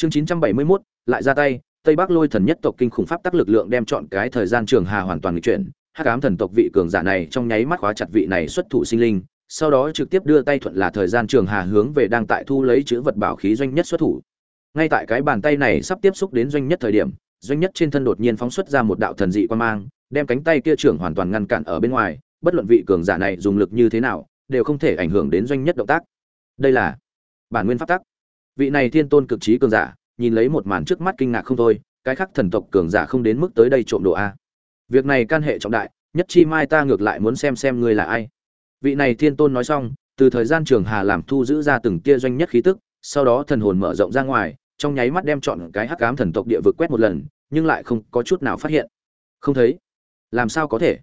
chương 971, lại ra tay tây bắc lôi thần nhất tộc kinh khủng pháp tắc lực lượng đem chọn cái thời gian trường hà hoàn toàn nghịch chuyển. Hắc ám thần tộc vị cường giả này trong nháy mắt khóa chặt vị này xuất thủ sinh linh sau đó trực tiếp đưa tay thuận là thời gian trường hà hướng về đang tại thu lấy chữ vật bảo khí doanh nhất xuất thủ. Ngay tại cái bàn tay này sắp tiếp xúc đến doanh nhất thời điểm doanh nhất trên thân đột nhiên phóng xuất ra một đạo thần dị quan mang đem cánh tay kia trưởng hoàn toàn ngăn cản ở bên ngoài. Bất luận vị cường giả này dùng lực như thế nào đều không thể ảnh hưởng đến doanh nhất động tác. Đây là bản nguyên pháp tắc vị này thiên tôn cực trí cường giả, nhìn lấy một màn trước mắt kinh ngạc không thôi, cái khác thần tộc cường giả không đến mức tới đây trộm đồ a. Việc này can hệ trọng đại, nhất chi mai ta ngược lại muốn xem xem ngươi là ai. Vị này thiên tôn nói xong, từ thời gian trường hà làm thu giữ ra từng tia doanh nhất khí tức, sau đó thần hồn mở rộng ra ngoài, trong nháy mắt đem chọn cái hắc ám thần tộc địa vực quét một lần, nhưng lại không có chút nào phát hiện. Không thấy. Làm sao có thể?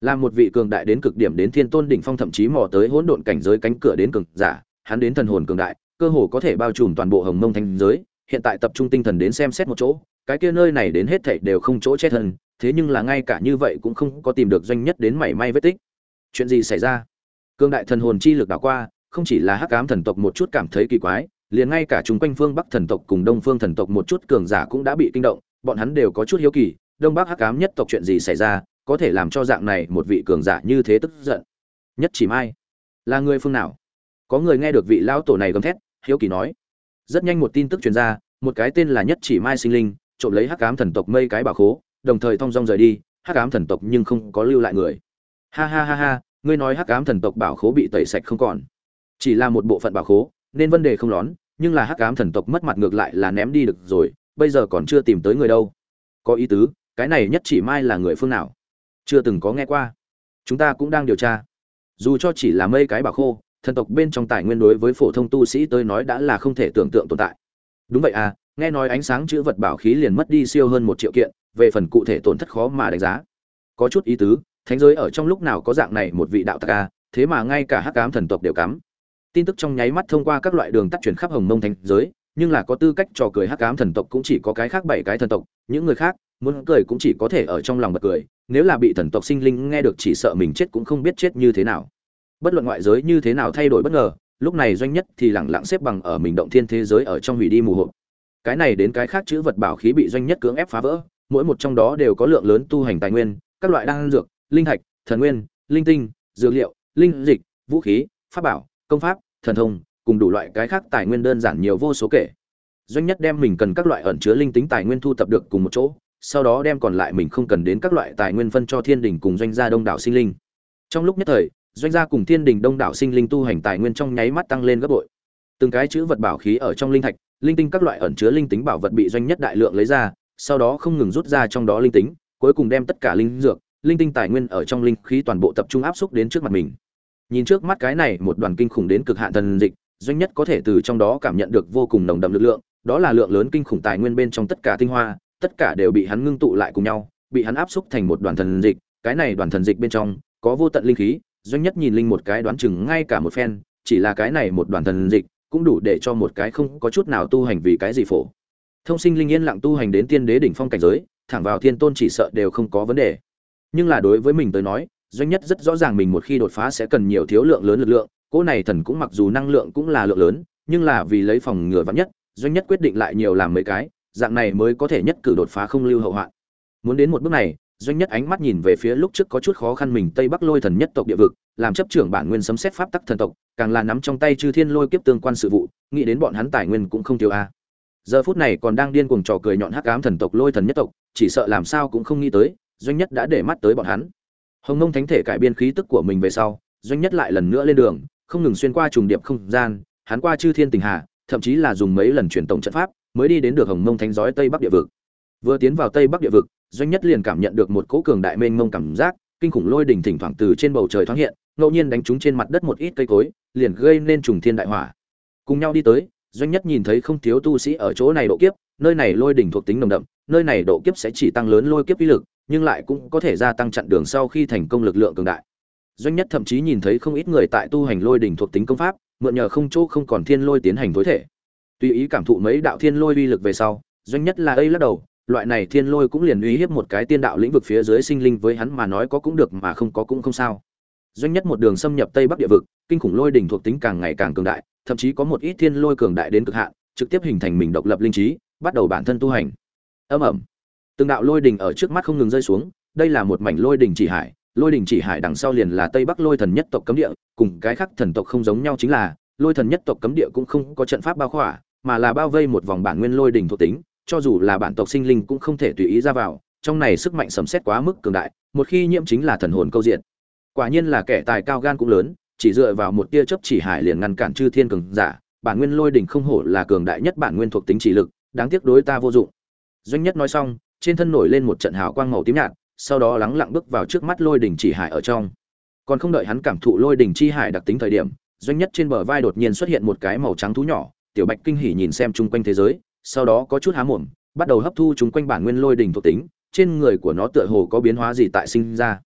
Làm một vị cường đại đến cực điểm đến thiên tôn đỉnh phong thậm chí mò tới hỗn độn cảnh giới cánh cửa đến cường giả, hắn đến thần hồn cường đại cơ hồ có thể bao trùm toàn bộ hồng mông thành giới, hiện tại tập trung tinh thần đến xem xét một chỗ, cái kia nơi này đến hết thảy đều không chỗ chết thân, thế nhưng là ngay cả như vậy cũng không có tìm được doanh nhất đến mảy may vết tích. Chuyện gì xảy ra? Cương đại thần hồn chi lực đảo qua, không chỉ là hắc ám thần tộc một chút cảm thấy kỳ quái, liền ngay cả chúng quanh phương bắc thần tộc cùng đông phương thần tộc một chút cường giả cũng đã bị kinh động, bọn hắn đều có chút hiếu kỳ, đông bắc hắc ám nhất tộc chuyện gì xảy ra, có thể làm cho dạng này một vị cường giả như thế tức giận? Nhất chỉ mai, là người phương nào? Có người nghe được vị lão tổ này gầm thét hiếu kỳ nói. Rất nhanh một tin tức truyền ra, một cái tên là nhất chỉ mai sinh linh, trộm lấy hắc ám thần tộc mây cái bảo khố, đồng thời thong dong rời đi, hắc ám thần tộc nhưng không có lưu lại người. Ha ha ha ha, ngươi nói hắc ám thần tộc bảo khố bị tẩy sạch không còn. Chỉ là một bộ phận bảo khố, nên vấn đề không lón nhưng là hắc ám thần tộc mất mặt ngược lại là ném đi được rồi, bây giờ còn chưa tìm tới người đâu. Có ý tứ, cái này nhất chỉ mai là người phương nào? Chưa từng có nghe qua. Chúng ta cũng đang điều tra. Dù cho chỉ là mây cái bảo khô thần tộc bên trong tài nguyên đối với phổ thông tu sĩ tới nói đã là không thể tưởng tượng tồn tại. Đúng vậy à nghe nói ánh sáng chữ vật bảo khí liền mất đi siêu hơn một triệu kiện, về phần cụ thể tổn thất khó mà đánh giá. Có chút ý tứ, thánh giới ở trong lúc nào có dạng này một vị đạo tặc a thế mà ngay cả hắc cám thần tộc đều cắm. Tin tức trong nháy mắt thông qua các loại đường tắt truyền khắp hồng mông thánh giới, nhưng là có tư cách trò cười hắc cám thần tộc cũng chỉ có cái khác bảy cái thần tộc, những người khác, muốn cười cũng chỉ có thể ở trong lòng bật cười, nếu là bị thần tộc sinh linh nghe được chỉ sợ mình chết cũng không biết chết như thế nào bất luận ngoại giới như thế nào thay đổi bất ngờ, lúc này doanh nhất thì lẳng lặng xếp bằng ở mình động thiên thế giới ở trong hủy đi mù hộp cái này đến cái khác chữ vật bảo khí bị doanh nhất cưỡng ép phá vỡ, mỗi một trong đó đều có lượng lớn tu hành tài nguyên, các loại đan dược, linh thạch, thần nguyên, linh tinh, dược liệu, linh dịch, vũ khí, pháp bảo, công pháp, thần thông, cùng đủ loại cái khác tài nguyên đơn giản nhiều vô số kể. Doanh nhất đem mình cần các loại ẩn chứa linh tính tài nguyên thu tập được cùng một chỗ, sau đó đem còn lại mình không cần đến các loại tài nguyên phân cho thiên đình cùng doanh gia đông đảo sinh linh. Trong lúc nhất thời doanh gia cùng thiên đình đông đảo sinh linh tu hành tài nguyên trong nháy mắt tăng lên gấp bội. Từng cái chữ vật bảo khí ở trong linh thạch, linh tinh các loại ẩn chứa linh tính bảo vật bị doanh nhất đại lượng lấy ra, sau đó không ngừng rút ra trong đó linh tính, cuối cùng đem tất cả linh dược, linh tinh tài nguyên ở trong linh khí toàn bộ tập trung áp xúc đến trước mặt mình. Nhìn trước mắt cái này một đoàn kinh khủng đến cực hạn thần dịch, doanh nhất có thể từ trong đó cảm nhận được vô cùng nồng đậm lực lượng, đó là lượng lớn kinh khủng tài nguyên bên trong tất cả tinh hoa, tất cả đều bị hắn ngưng tụ lại cùng nhau, bị hắn áp xúc thành một đoàn thần dịch, cái này đoàn thần dịch bên trong có vô tận linh khí doanh nhất nhìn linh một cái đoán chừng ngay cả một phen, chỉ là cái này một đoàn thần dịch, cũng đủ để cho một cái không có chút nào tu hành vì cái gì phổ. Thông sinh linh yên lặng tu hành đến tiên đế đỉnh phong cảnh giới, thẳng vào thiên tôn chỉ sợ đều không có vấn đề. Nhưng là đối với mình tới nói, doanh nhất rất rõ ràng mình một khi đột phá sẽ cần nhiều thiếu lượng lớn lực lượng, cỗ này thần cũng mặc dù năng lượng cũng là lượng lớn, nhưng là vì lấy phòng ngừa vắn nhất, doanh nhất quyết định lại nhiều làm mấy cái, dạng này mới có thể nhất cử đột phá không lưu hậu hoạn. Muốn đến một bước này doanh nhất ánh mắt nhìn về phía lúc trước có chút khó khăn mình tây bắc lôi thần nhất tộc địa vực, làm chấp trưởng bản nguyên sấm xét pháp tắc thần tộc, càng là nắm trong tay chư thiên lôi kiếp tương quan sự vụ, nghĩ đến bọn hắn tài nguyên cũng không thiếu a. Giờ phút này còn đang điên cuồng trò cười nhọn hắc ám thần tộc lôi thần nhất tộc, chỉ sợ làm sao cũng không nghĩ tới, doanh nhất đã để mắt tới bọn hắn. Hồng nông thánh thể cải biên khí tức của mình về sau, doanh nhất lại lần nữa lên đường, không ngừng xuyên qua trùng điệp không gian, hắn qua chư thiên tình hà, thậm chí là dùng mấy lần truyền tổng trận pháp, mới đi đến được hồng mông thánh giói tây bắc địa vực. Vừa tiến vào tây bắc địa vực doanh nhất liền cảm nhận được một cỗ cường đại mênh mông cảm giác, kinh khủng lôi đỉnh thỉnh thoảng từ trên bầu trời thoáng hiện, ngẫu nhiên đánh trúng trên mặt đất một ít cây cối, liền gây nên trùng thiên đại hỏa. Cùng nhau đi tới, doanh nhất nhìn thấy không thiếu tu sĩ ở chỗ này độ kiếp, nơi này lôi đỉnh thuộc tính nồng đậm, nơi này độ kiếp sẽ chỉ tăng lớn lôi kiếp uy lực, nhưng lại cũng có thể gia tăng chặn đường sau khi thành công lực lượng cường đại. Doanh nhất thậm chí nhìn thấy không ít người tại tu hành lôi đỉnh thuộc tính công pháp, mượn nhờ không chỗ không còn thiên lôi tiến hành tối thể. Tùy ý cảm thụ mấy đạo thiên lôi uy lực về sau, doanh nhất là đây lắc đầu loại này thiên lôi cũng liền uy hiếp một cái tiên đạo lĩnh vực phía dưới sinh linh với hắn mà nói có cũng được mà không có cũng không sao. Doanh nhất một đường xâm nhập tây bắc địa vực, kinh khủng lôi đỉnh thuộc tính càng ngày càng cường đại, thậm chí có một ít thiên lôi cường đại đến cực hạn, trực tiếp hình thành mình độc lập linh trí, bắt đầu bản thân tu hành. Âm ẩm từng đạo lôi đỉnh ở trước mắt không ngừng rơi xuống, đây là một mảnh lôi đỉnh chỉ hải, lôi đỉnh chỉ hải đằng sau liền là tây bắc lôi thần nhất tộc cấm địa, cùng cái khác thần tộc không giống nhau chính là, lôi thần nhất tộc cấm địa cũng không có trận pháp bao khỏa, mà là bao vây một vòng bản nguyên lôi đỉnh thuộc tính cho dù là bản tộc sinh linh cũng không thể tùy ý ra vào, trong này sức mạnh sấm xét quá mức cường đại, một khi nhiễm chính là thần hồn câu diện. Quả nhiên là kẻ tài cao gan cũng lớn, chỉ dựa vào một tia chớp chỉ hải liền ngăn cản chư thiên cường giả, bản nguyên lôi đỉnh không hổ là cường đại nhất bản nguyên thuộc tính chỉ lực, đáng tiếc đối ta vô dụng. Doanh nhất nói xong, trên thân nổi lên một trận hào quang màu tím nhạt, sau đó lắng lặng bước vào trước mắt lôi đỉnh chỉ hải ở trong. Còn không đợi hắn cảm thụ lôi đỉnh chi hải đặc tính thời điểm, doanh nhất trên bờ vai đột nhiên xuất hiện một cái màu trắng thú nhỏ, tiểu bạch kinh hỉ nhìn xem chung quanh thế giới sau đó có chút há mồm bắt đầu hấp thu chúng quanh bản nguyên lôi đỉnh thuộc tính trên người của nó tựa hồ có biến hóa gì tại sinh ra.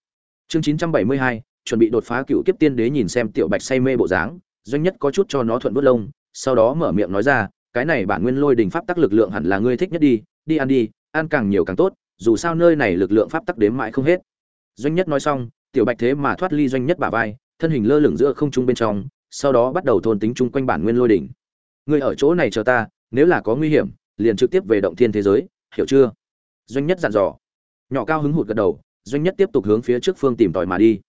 Chương 972, chuẩn bị đột phá cựu kiếp tiên đế nhìn xem tiểu bạch say mê bộ dáng doanh nhất có chút cho nó thuận bút lông sau đó mở miệng nói ra cái này bản nguyên lôi đỉnh pháp tắc lực lượng hẳn là ngươi thích nhất đi đi ăn đi ăn càng nhiều càng tốt dù sao nơi này lực lượng pháp tắc đếm mãi không hết. Doanh nhất nói xong tiểu bạch thế mà thoát ly doanh nhất bả vai thân hình lơ lửng giữa không trung bên trong sau đó bắt đầu thôn tính chung quanh bản nguyên lôi đỉnh ngươi ở chỗ này chờ ta nếu là có nguy hiểm, liền trực tiếp về động thiên thế giới, hiểu chưa? Doanh nhất dặn dò. Nhỏ cao hứng hụt gật đầu, doanh nhất tiếp tục hướng phía trước phương tìm tòi mà đi.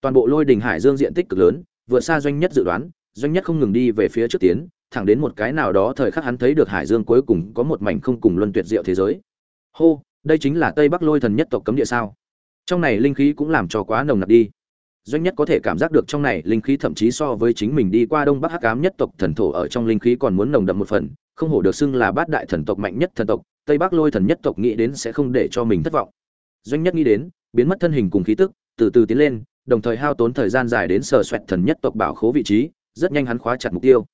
Toàn bộ lôi đình hải dương diện tích cực lớn, vượt xa doanh nhất dự đoán, doanh nhất không ngừng đi về phía trước tiến, thẳng đến một cái nào đó thời khắc hắn thấy được hải dương cuối cùng có một mảnh không cùng luân tuyệt diệu thế giới. Hô, đây chính là tây bắc lôi thần nhất tộc cấm địa sao? Trong này linh khí cũng làm cho quá nồng nặc đi. Doanh nhất có thể cảm giác được trong này linh khí thậm chí so với chính mình đi qua đông bắc hắc ám nhất tộc thần thổ ở trong linh khí còn muốn nồng đậm một phần không hổ được xưng là bát đại thần tộc mạnh nhất thần tộc, tây bắc lôi thần nhất tộc nghĩ đến sẽ không để cho mình thất vọng. Doanh nhất nghĩ đến, biến mất thân hình cùng khí tức, từ từ tiến lên, đồng thời hao tốn thời gian dài đến sờ xoẹt thần nhất tộc bảo khố vị trí, rất nhanh hắn khóa chặt mục tiêu.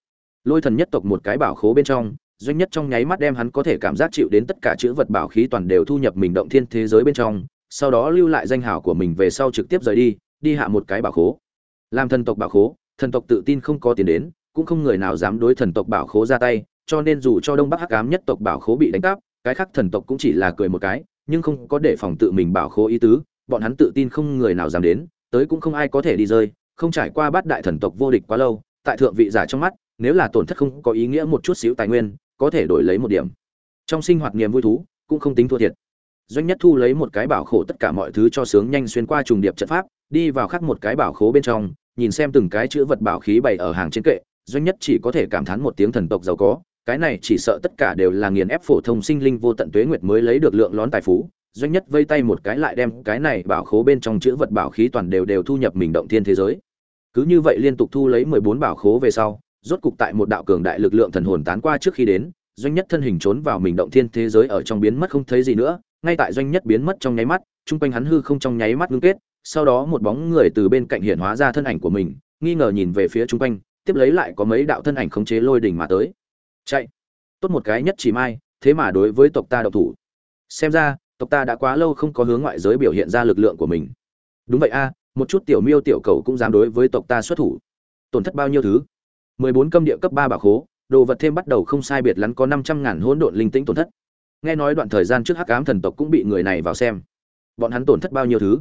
Lôi thần nhất tộc một cái bảo khố bên trong, doanh nhất trong nháy mắt đem hắn có thể cảm giác chịu đến tất cả chữ vật bảo khí toàn đều thu nhập mình động thiên thế giới bên trong, sau đó lưu lại danh hào của mình về sau trực tiếp rời đi đi hạ một cái bảo khố. Làm thần tộc bảo khố, thần tộc tự tin không có tiền đến, cũng không người nào dám đối thần tộc bảo khố ra tay cho nên dù cho đông bắc hắc ám nhất tộc bảo khố bị đánh cắp, cái khác thần tộc cũng chỉ là cười một cái, nhưng không có để phòng tự mình bảo khố ý tứ, bọn hắn tự tin không người nào dám đến, tới cũng không ai có thể đi rơi, không trải qua bát đại thần tộc vô địch quá lâu, tại thượng vị giả trong mắt, nếu là tổn thất không có ý nghĩa một chút xíu tài nguyên, có thể đổi lấy một điểm. Trong sinh hoạt niềm vui thú, cũng không tính thua thiệt. Doanh nhất thu lấy một cái bảo khổ tất cả mọi thứ cho sướng nhanh xuyên qua trùng điệp trận pháp, đi vào khắc một cái bảo khố bên trong, nhìn xem từng cái chữ vật bảo khí bày ở hàng trên kệ, doanh nhất chỉ có thể cảm thán một tiếng thần tộc giàu có cái này chỉ sợ tất cả đều là nghiền ép phổ thông sinh linh vô tận tuế nguyệt mới lấy được lượng lón tài phú, doanh nhất vây tay một cái lại đem cái này bảo khố bên trong chữ vật bảo khí toàn đều đều thu nhập mình động thiên thế giới. Cứ như vậy liên tục thu lấy mười bốn bảo khố về sau, rốt cục tại một đạo cường đại lực lượng thần hồn tán qua trước khi đến, doanh nhất thân hình trốn vào mình động thiên thế giới ở trong biến mất không thấy gì nữa, ngay tại doanh nhất biến mất trong nháy mắt, chung quanh hắn hư không trong nháy mắt ngưng kết, sau đó một bóng người từ bên cạnh hiện hóa ra thân ảnh của mình, nghi ngờ nhìn về phía chung quanh, tiếp lấy lại có mấy đạo thân ảnh khống chế lôi đỉnh mà tới chạy. Tốt một cái nhất chỉ mai, thế mà đối với tộc ta độc thủ. Xem ra, tộc ta đã quá lâu không có hướng ngoại giới biểu hiện ra lực lượng của mình. Đúng vậy a, một chút tiểu miêu tiểu cầu cũng dám đối với tộc ta xuất thủ. Tổn thất bao nhiêu thứ? Mười bốn câm địa cấp ba bảo khố, đồ vật thêm bắt đầu không sai biệt lắm có năm trăm ngàn hỗn độn linh tĩnh tổn thất. Nghe nói đoạn thời gian trước hắc ám thần tộc cũng bị người này vào xem. Bọn hắn tổn thất bao nhiêu thứ?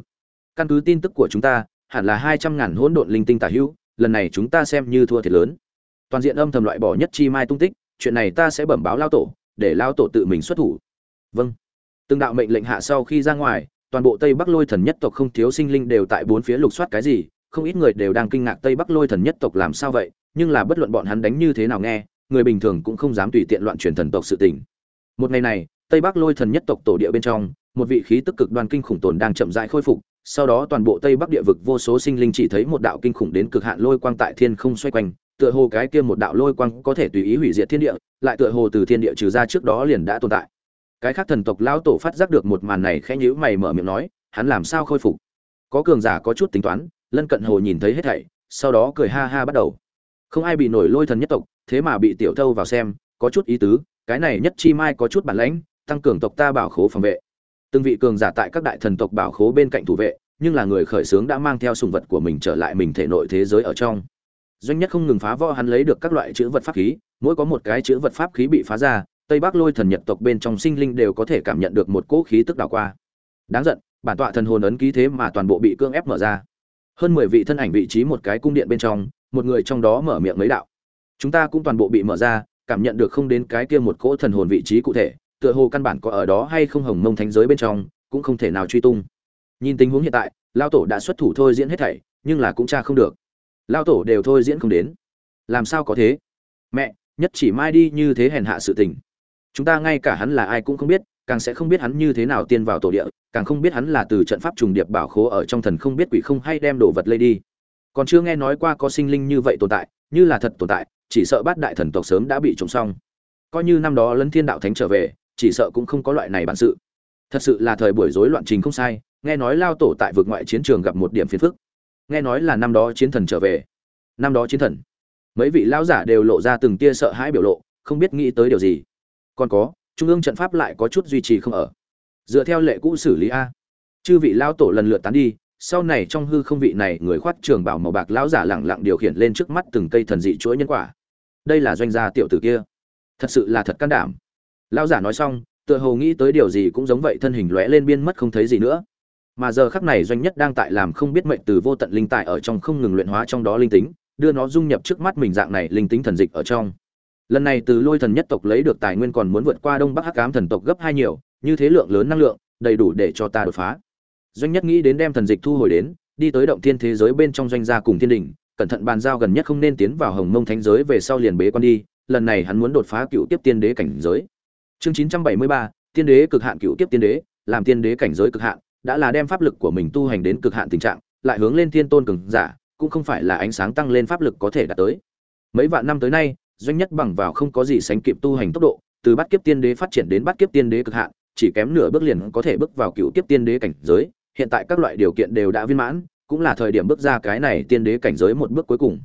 Căn cứ tin tức của chúng ta, hẳn là hai trăm ngàn hỗn độn linh tinh tả hữu, lần này chúng ta xem như thua thiệt lớn. Toàn diện âm thầm loại bỏ nhất chi mai tung tích chuyện này ta sẽ bẩm báo lao tổ, để lao tổ tự mình xuất thủ. Vâng. Từng đạo mệnh lệnh hạ sau khi ra ngoài, toàn bộ tây bắc lôi thần nhất tộc không thiếu sinh linh đều tại bốn phía lục soát cái gì, không ít người đều đang kinh ngạc tây bắc lôi thần nhất tộc làm sao vậy, nhưng là bất luận bọn hắn đánh như thế nào nghe, người bình thường cũng không dám tùy tiện loạn truyền thần tộc sự tình. Một ngày này, tây bắc lôi thần nhất tộc tổ địa bên trong, một vị khí tức cực đoan kinh khủng tồn đang chậm rãi khôi phục, sau đó toàn bộ tây bắc địa vực vô số sinh linh chỉ thấy một đạo kinh khủng đến cực hạn lôi quang tại thiên không xoay quanh tựa hồ cái kia một đạo lôi quang có thể tùy ý hủy diệt thiên địa, lại tựa hồ từ thiên địa trừ ra trước đó liền đã tồn tại. Cái khác thần tộc lão tổ phát giác được một màn này khẽ nhíu mày mở miệng nói, hắn làm sao khôi phục? Có cường giả có chút tính toán, lân cận hồ nhìn thấy hết thảy, sau đó cười ha ha bắt đầu. Không ai bị nổi lôi thần nhất tộc, thế mà bị tiểu thâu vào xem, có chút ý tứ, cái này nhất chi mai có chút bản lãnh, tăng cường tộc ta bảo khố phòng vệ. Từng vị cường giả tại các đại thần tộc bảo khố bên cạnh thủ vệ, nhưng là người khởi sướng đã mang theo sùng vật của mình trở lại mình thể nội thế giới ở trong doanh nhất không ngừng phá vỡ hắn lấy được các loại chữ vật pháp khí, mỗi có một cái chữ vật pháp khí bị phá ra, tây bắc lôi thần nhật tộc bên trong sinh linh đều có thể cảm nhận được một cỗ khí tức đảo qua. Đáng giận, bản tọa thần hồn ấn ký thế mà toàn bộ bị cưỡng ép mở ra. Hơn mười vị thân ảnh vị trí một cái cung điện bên trong, một người trong đó mở miệng mấy đạo. Chúng ta cũng toàn bộ bị mở ra, cảm nhận được không đến cái kia một cỗ thần hồn vị trí cụ thể, tựa hồ căn bản có ở đó hay không hồng mông thánh giới bên trong, cũng không thể nào truy tung. Nhìn tình huống hiện tại lao tổ đã xuất thủ thôi diễn hết thảy, nhưng là cũng cha không được lao tổ đều thôi diễn không đến. Làm sao có thế? Mẹ, nhất chỉ mai đi như thế hèn hạ sự tình. Chúng ta ngay cả hắn là ai cũng không biết, càng sẽ không biết hắn như thế nào tiên vào tổ địa, càng không biết hắn là từ trận pháp trùng điệp bảo khố ở trong thần không biết quỷ không hay đem đồ vật lây đi. Còn chưa nghe nói qua có sinh linh như vậy tồn tại, như là thật tồn tại, chỉ sợ bát đại thần tộc sớm đã bị trộm xong. Coi như năm đó lấn thiên đạo thánh trở về, chỉ sợ cũng không có loại này bản sự. Thật sự là thời buổi rối loạn trình không sai, nghe nói lao tổ tại vực ngoại chiến trường gặp một điểm phiền phức nghe nói là năm đó chiến thần trở về. Năm đó chiến thần. Mấy vị lão giả đều lộ ra từng tia sợ hãi biểu lộ, không biết nghĩ tới điều gì. Còn có, trung ương trận pháp lại có chút duy trì không ở. Dựa theo lệ cũ xử lý a. Chư vị lão tổ lần lượt tán đi, sau này trong hư không vị này người khoát trường bảo màu bạc lão giả lẳng lặng điều khiển lên trước mắt từng cây thần dị chuỗi nhân quả. Đây là doanh gia tiểu tử kia. Thật sự là thật can đảm. Lão giả nói xong, tựa hồ nghĩ tới điều gì cũng giống vậy thân hình lóe lên biên mất không thấy gì nữa mà giờ khắc này doanh nhất đang tại làm không biết mệnh từ vô tận linh tại ở trong không ngừng luyện hóa trong đó linh tính, đưa nó dung nhập trước mắt mình dạng này linh tính thần dịch ở trong. Lần này từ lôi thần nhất tộc lấy được tài nguyên còn muốn vượt qua đông bắc hắc ám thần tộc gấp hai nhiều, như thế lượng lớn năng lượng, đầy đủ để cho ta đột phá. Doanh nhất nghĩ đến đem thần dịch thu hồi đến, đi tới động thiên thế giới bên trong doanh gia cùng thiên đình, cẩn thận bàn giao gần nhất không nên tiến vào hồng mông thánh giới về sau liền bế quan đi, lần này hắn muốn đột phá cựu tiếp tiên đế cảnh giới. Chương chín trăm bảy mươi ba, tiên đế cực hạn cựu tiếp tiên đế, làm tiên đế cảnh giới cực hạn đã là đem pháp lực của mình tu hành đến cực hạn tình trạng, lại hướng lên thiên tôn cường giả, cũng không phải là ánh sáng tăng lên pháp lực có thể đạt tới. Mấy vạn năm tới nay, doanh nhất bằng vào không có gì sánh kịp tu hành tốc độ, từ bắt kiếp tiên đế phát triển đến bắt kiếp tiên đế cực hạn, chỉ kém nửa bước liền có thể bước vào cựu kiếp tiên đế cảnh giới, hiện tại các loại điều kiện đều đã viên mãn, cũng là thời điểm bước ra cái này tiên đế cảnh giới một bước cuối cùng.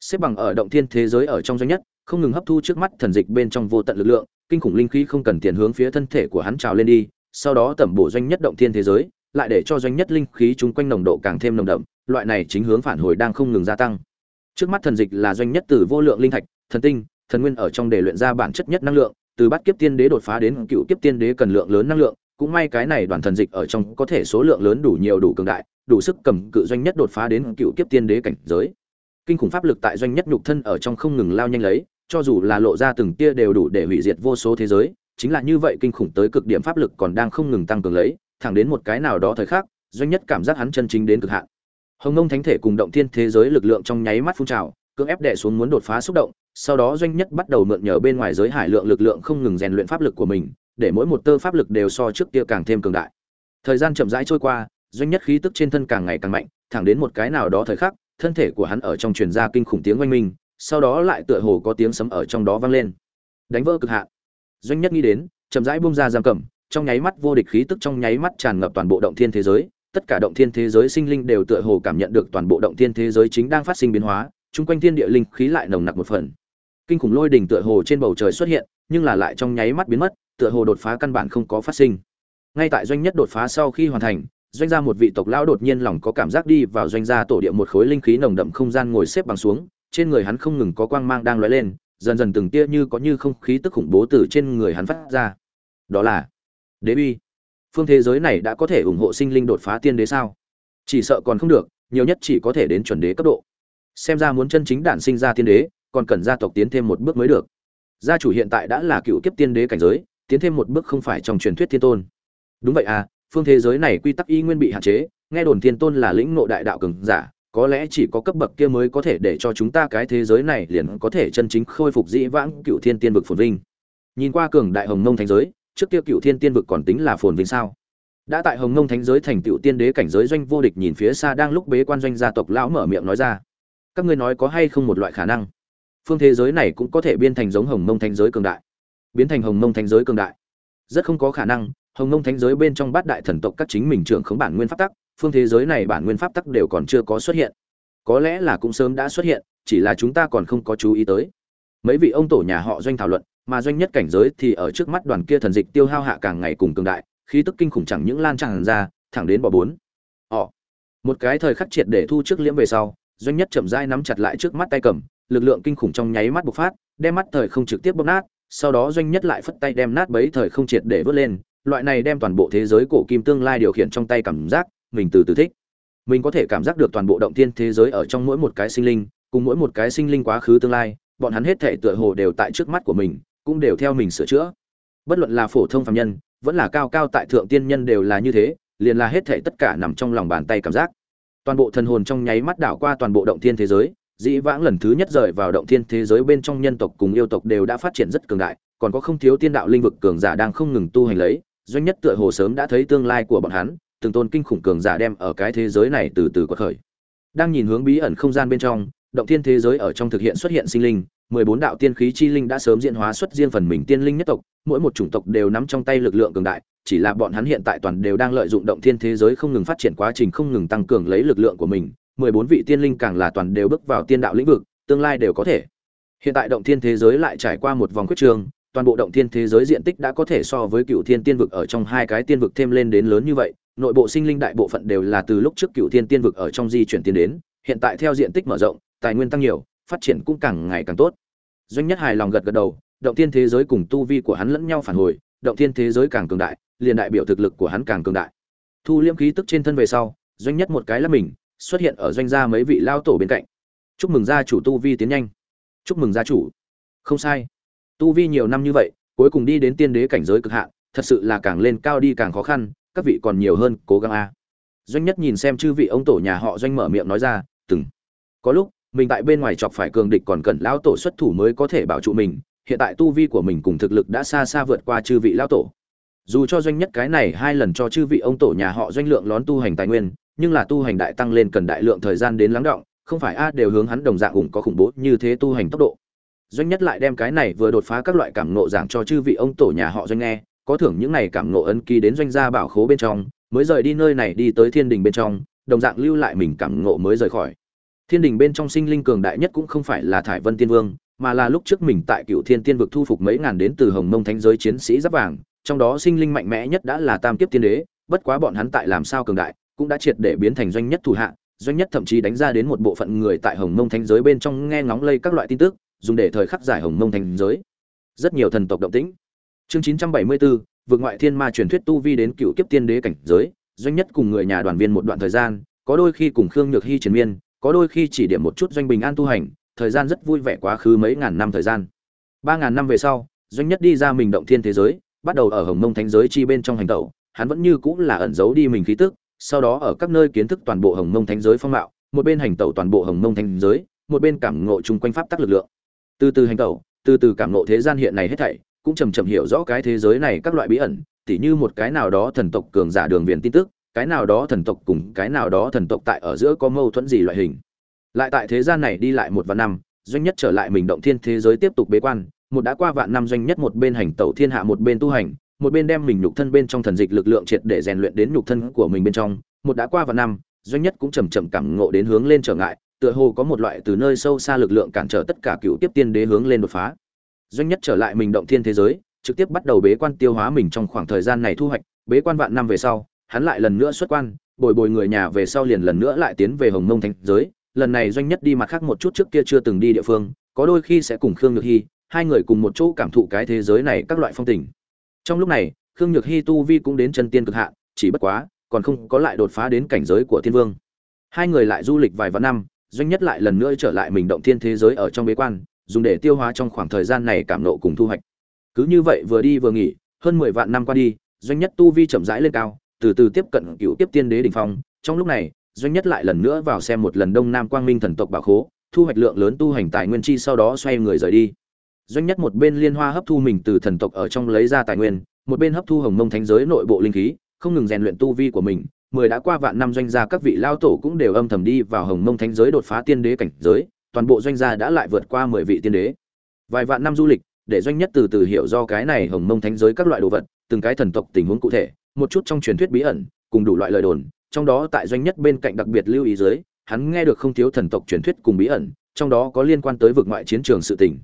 Xếp bằng ở động thiên thế giới ở trong doanh nhất, không ngừng hấp thu trước mắt thần dịch bên trong vô tận lực lượng, kinh khủng linh khí không cần tiền hướng phía thân thể của hắn trào lên đi sau đó tẩm bổ doanh nhất động thiên thế giới, lại để cho doanh nhất linh khí chúng quanh nồng độ càng thêm nồng đậm, loại này chính hướng phản hồi đang không ngừng gia tăng. Trước mắt thần dịch là doanh nhất từ vô lượng linh thạch, thần tinh, thần nguyên ở trong để luyện ra bản chất nhất năng lượng, từ bát kiếp tiên đế đột phá đến cựu kiếp tiên đế cần lượng lớn năng lượng, cũng may cái này đoàn thần dịch ở trong có thể số lượng lớn đủ nhiều đủ cường đại, đủ sức cầm cự doanh nhất đột phá đến cựu kiếp tiên đế cảnh giới. Kinh khủng pháp lực tại doanh nhất nhục thân ở trong không ngừng lao nhanh lấy, cho dù là lộ ra từng tia đều đủ để hủy diệt vô số thế giới chính là như vậy kinh khủng tới cực điểm pháp lực còn đang không ngừng tăng cường lấy, thẳng đến một cái nào đó thời khắc, doanh nhất cảm giác hắn chân chính đến cực hạn. Hồng Ngông thánh thể cùng động thiên thế giới lực lượng trong nháy mắt phun trào, cưỡng ép đè xuống muốn đột phá xúc động, sau đó doanh nhất bắt đầu mượn nhờ bên ngoài giới hải lượng lực lượng không ngừng rèn luyện pháp lực của mình, để mỗi một tơ pháp lực đều so trước kia càng thêm cường đại. Thời gian chậm rãi trôi qua, doanh nhất khí tức trên thân càng ngày càng mạnh, thẳng đến một cái nào đó thời khắc, thân thể của hắn ở trong truyền ra kinh khủng tiếng oanh minh, sau đó lại tựa hồ có tiếng sấm ở trong đó vang lên. Đánh vỡ cực hạn doanh nhất nghĩ đến, chậm rãi bung ra giam cầm, trong nháy mắt vô địch khí tức trong nháy mắt tràn ngập toàn bộ động thiên thế giới, tất cả động thiên thế giới sinh linh đều tựa hồ cảm nhận được toàn bộ động thiên thế giới chính đang phát sinh biến hóa, chung quanh thiên địa linh khí lại nồng nặc một phần. Kinh khủng lôi đỉnh tựa hồ trên bầu trời xuất hiện, nhưng là lại trong nháy mắt biến mất, tựa hồ đột phá căn bản không có phát sinh. Ngay tại doanh nhất đột phá sau khi hoàn thành, doanh gia một vị tộc lão đột nhiên lòng có cảm giác đi vào doanh gia tổ địa một khối linh khí nồng đậm không gian ngồi xếp bằng xuống, trên người hắn không ngừng có quang mang đang lóe lên dần dần từng tia như có như không khí tức khủng bố từ trên người hắn phát ra. Đó là, đế uy phương thế giới này đã có thể ủng hộ sinh linh đột phá tiên đế sao? Chỉ sợ còn không được, nhiều nhất chỉ có thể đến chuẩn đế cấp độ. Xem ra muốn chân chính đản sinh ra tiên đế, còn cần gia tộc tiến thêm một bước mới được. Gia chủ hiện tại đã là cựu kiếp tiên đế cảnh giới, tiến thêm một bước không phải trong truyền thuyết thiên tôn. Đúng vậy à phương thế giới này quy tắc y nguyên bị hạn chế, nghe đồn thiên tôn là lĩnh ngộ đại đạo cường giả có lẽ chỉ có cấp bậc kia mới có thể để cho chúng ta cái thế giới này liền có thể chân chính khôi phục dĩ vãng cựu thiên tiên vực phồn vinh. Nhìn qua cường đại hồng mông thánh giới, trước kia cựu thiên tiên vực còn tính là phồn vinh sao? Đã tại hồng mông thánh giới thành tựu tiên đế cảnh giới doanh vô địch nhìn phía xa đang lúc bế quan doanh gia tộc lão mở miệng nói ra. Các ngươi nói có hay không một loại khả năng? Phương thế giới này cũng có thể biến thành giống hồng mông thánh giới cường đại. Biến thành hồng mông thánh giới cường đại. Rất không có khả năng, hồng mông thánh giới bên trong bát đại thần tộc các chính mình trưởng khống bản nguyên pháp tắc phương thế giới này bản nguyên pháp tắc đều còn chưa có xuất hiện. Có lẽ là cũng sớm đã xuất hiện, chỉ là chúng ta còn không có chú ý tới. Mấy vị ông tổ nhà họ doanh thảo luận, mà doanh nhất cảnh giới thì ở trước mắt đoàn kia thần dịch tiêu hao hạ càng ngày cùng cường đại, khí tức kinh khủng chẳng những lan tràn ra, thẳng đến bỏ bốn. Họ. Một cái thời khắc triệt để thu trước liễm về sau, doanh nhất chậm rãi nắm chặt lại trước mắt tay cầm, lực lượng kinh khủng trong nháy mắt bộc phát, đem mắt thời không trực tiếp bóp nát, sau đó doanh nhất lại phất tay đem nát bấy thời không triệt để vớt lên, loại này đem toàn bộ thế giới cổ kim tương lai điều khiển trong tay cảm giác mình từ từ thích. Mình có thể cảm giác được toàn bộ động thiên thế giới ở trong mỗi một cái sinh linh, cùng mỗi một cái sinh linh quá khứ tương lai, bọn hắn hết thể tựa hồ đều tại trước mắt của mình, cũng đều theo mình sửa chữa. Bất luận là phổ thông phạm nhân, vẫn là cao cao tại thượng tiên nhân đều là như thế, liền là hết thể tất cả nằm trong lòng bàn tay cảm giác. Toàn bộ thần hồn trong nháy mắt đảo qua toàn bộ động thiên thế giới, dĩ vãng lần thứ nhất rời vào động thiên thế giới bên trong nhân tộc cùng yêu tộc đều đã phát triển rất cường đại, còn có không thiếu tiên đạo linh vực cường giả đang không ngừng tu hành lấy, doanh nhất tựa hồ sớm đã thấy tương lai của bọn hắn từng tôn kinh khủng cường giả đem ở cái thế giới này từ từ quật khởi. Đang nhìn hướng bí ẩn không gian bên trong, động thiên thế giới ở trong thực hiện xuất hiện sinh linh, mười bốn đạo tiên khí chi linh đã sớm diễn hóa xuất riêng phần mình tiên linh nhất tộc, mỗi một chủng tộc đều nắm trong tay lực lượng cường đại, chỉ là bọn hắn hiện tại toàn đều đang lợi dụng động thiên thế giới không ngừng phát triển quá trình không ngừng tăng cường lấy lực lượng của mình, mười bốn vị tiên linh càng là toàn đều bước vào tiên đạo lĩnh vực, tương lai đều có thể. Hiện tại động thiên thế giới lại trải qua một vòng quyết trường, toàn bộ động thiên thế giới diện tích đã có thể so với cựu thiên tiên vực ở trong hai cái tiên vực thêm lên đến lớn như vậy nội bộ sinh linh đại bộ phận đều là từ lúc trước cựu thiên tiên vực ở trong di chuyển tiến đến, hiện tại theo diện tích mở rộng, tài nguyên tăng nhiều, phát triển cũng càng ngày càng tốt. Doanh nhất hài lòng gật gật đầu, động thiên thế giới cùng tu vi của hắn lẫn nhau phản hồi, động thiên thế giới càng cường đại, liền đại biểu thực lực của hắn càng cường đại. Thu liêm khí tức trên thân về sau, doanh nhất một cái là mình, xuất hiện ở doanh gia mấy vị lao tổ bên cạnh. Chúc mừng gia chủ tu vi tiến nhanh. Chúc mừng gia chủ. Không sai. Tu vi nhiều năm như vậy, cuối cùng đi đến tiên đế cảnh giới cực hạn, thật sự là càng lên cao đi càng khó khăn các vị còn nhiều hơn, cố gắng a. Doanh nhất nhìn xem chư vị ông tổ nhà họ doanh mở miệng nói ra, từng. Có lúc, mình tại bên ngoài chọc phải cường địch còn cần lão tổ xuất thủ mới có thể bảo trụ mình, hiện tại tu vi của mình cùng thực lực đã xa xa vượt qua chư vị lão tổ. Dù cho doanh nhất cái này hai lần cho chư vị ông tổ nhà họ doanh lượng lón tu hành tài nguyên, nhưng là tu hành đại tăng lên cần đại lượng thời gian đến lắng động, không phải a đều hướng hắn đồng dạng ủng có khủng bố như thế tu hành tốc độ. Doanh nhất lại đem cái này vừa đột phá các loại cảm ngộ giảng cho chư vị ông tổ nhà họ doanh nghe có thưởng những này cảm ngộ ấn ký đến doanh gia bảo khố bên trong, mới rời đi nơi này đi tới thiên đình bên trong, đồng dạng lưu lại mình cảm ngộ mới rời khỏi. Thiên đình bên trong sinh linh cường đại nhất cũng không phải là thải vân tiên vương, mà là lúc trước mình tại cựu thiên tiên vực thu phục mấy ngàn đến từ hồng mông thánh giới chiến sĩ giáp vàng, trong đó sinh linh mạnh mẽ nhất đã là tam kiếp tiên đế, bất quá bọn hắn tại làm sao cường đại, cũng đã triệt để biến thành doanh nhất thủ hạ, doanh nhất thậm chí đánh ra đến một bộ phận người tại hồng mông thánh giới bên trong nghe ngóng lây các loại tin tức, dùng để thời khắc giải hồng mông thánh giới. Rất nhiều thần tộc động tĩnh chương chín trăm bảy mươi bốn vượt ngoại thiên ma truyền thuyết tu vi đến cựu kiếp tiên đế cảnh giới, doanh nhất cùng người nhà đoàn viên một đoạn thời gian, có đôi khi cùng khương nhược hy chiến miên, có đôi khi chỉ điểm một chút doanh bình an tu hành, thời gian rất vui vẻ quá khứ mấy ngàn năm thời gian. Ba ngàn năm về sau, doanh nhất đi ra mình động thiên thế giới, bắt đầu ở hồng mông thánh giới chi bên trong hành tẩu, hắn vẫn như cũng là ẩn giấu đi mình khí tức, sau đó ở các nơi kiến thức toàn bộ hồng mông thánh giới phong mạo, một bên hành tẩu toàn bộ hồng mông thánh giới, một bên cảm ngộ chung quanh pháp tắc lực lượng. Từ từ hành tẩu, từ từ cảm ngộ thế gian hiện này hết thảy cũng chầm chậm hiểu rõ cái thế giới này các loại bí ẩn, tỉ như một cái nào đó thần tộc cường giả đường viền tin tức, cái nào đó thần tộc cùng cái nào đó thần tộc tại ở giữa có mâu thuẫn gì loại hình. Lại tại thế gian này đi lại một vạn năm, doanh nhất trở lại mình động thiên thế giới tiếp tục bế quan, một đã qua vạn năm doanh nhất một bên hành tẩu thiên hạ một bên tu hành, một bên đem mình nhục thân bên trong thần dịch lực lượng triệt để rèn luyện đến nhục thân của mình bên trong, một đã qua vạn năm, doanh nhất cũng chậm chậm cảm ngộ đến hướng lên trở ngại, tựa hồ có một loại từ nơi sâu xa lực lượng cản trở tất cả cựu tiếp tiên đế hướng lên đột phá doanh nhất trở lại mình động thiên thế giới, trực tiếp bắt đầu bế quan tiêu hóa mình trong khoảng thời gian này thu hoạch, bế quan vạn năm về sau, hắn lại lần nữa xuất quan, bồi bồi người nhà về sau liền lần nữa lại tiến về hồng mông thành giới. Lần này doanh nhất đi mặt khác một chút trước kia chưa từng đi địa phương, có đôi khi sẽ cùng khương nhược hy, hai người cùng một chỗ cảm thụ cái thế giới này các loại phong tình. Trong lúc này, khương nhược hy tu vi cũng đến chân tiên cực hạn, chỉ bất quá, còn không có lại đột phá đến cảnh giới của thiên vương. Hai người lại du lịch vài vạn năm, doanh nhất lại lần nữa trở lại mình động thiên thế giới ở trong bế quan dùng để tiêu hóa trong khoảng thời gian này cảm nộ cùng thu hoạch. Cứ như vậy vừa đi vừa nghỉ, hơn mười vạn năm qua đi, doanh nhất tu vi chậm rãi lên cao, từ từ tiếp cận cựu tiếp tiên đế đỉnh phong. Trong lúc này, doanh nhất lại lần nữa vào xem một lần đông nam quang minh thần tộc bảo khố, thu hoạch lượng lớn tu hành tài nguyên chi sau đó xoay người rời đi. Doanh nhất một bên liên hoa hấp thu mình từ thần tộc ở trong lấy ra tài nguyên, một bên hấp thu hồng mông thánh giới nội bộ linh khí, không ngừng rèn luyện tu vi của mình. Mười đã qua vạn năm doanh gia các vị lao tổ cũng đều âm thầm đi vào hồng mông thánh giới đột phá tiên đế cảnh giới toàn bộ doanh gia đã lại vượt qua mười vị tiên đế. Vài vạn năm du lịch, để doanh nhất từ từ hiểu do cái này hồng mông thánh giới các loại đồ vật, từng cái thần tộc tình huống cụ thể, một chút trong truyền thuyết bí ẩn, cùng đủ loại lời đồn, trong đó tại doanh nhất bên cạnh đặc biệt lưu ý dưới, hắn nghe được không thiếu thần tộc truyền thuyết cùng bí ẩn, trong đó có liên quan tới vực ngoại chiến trường sự tình.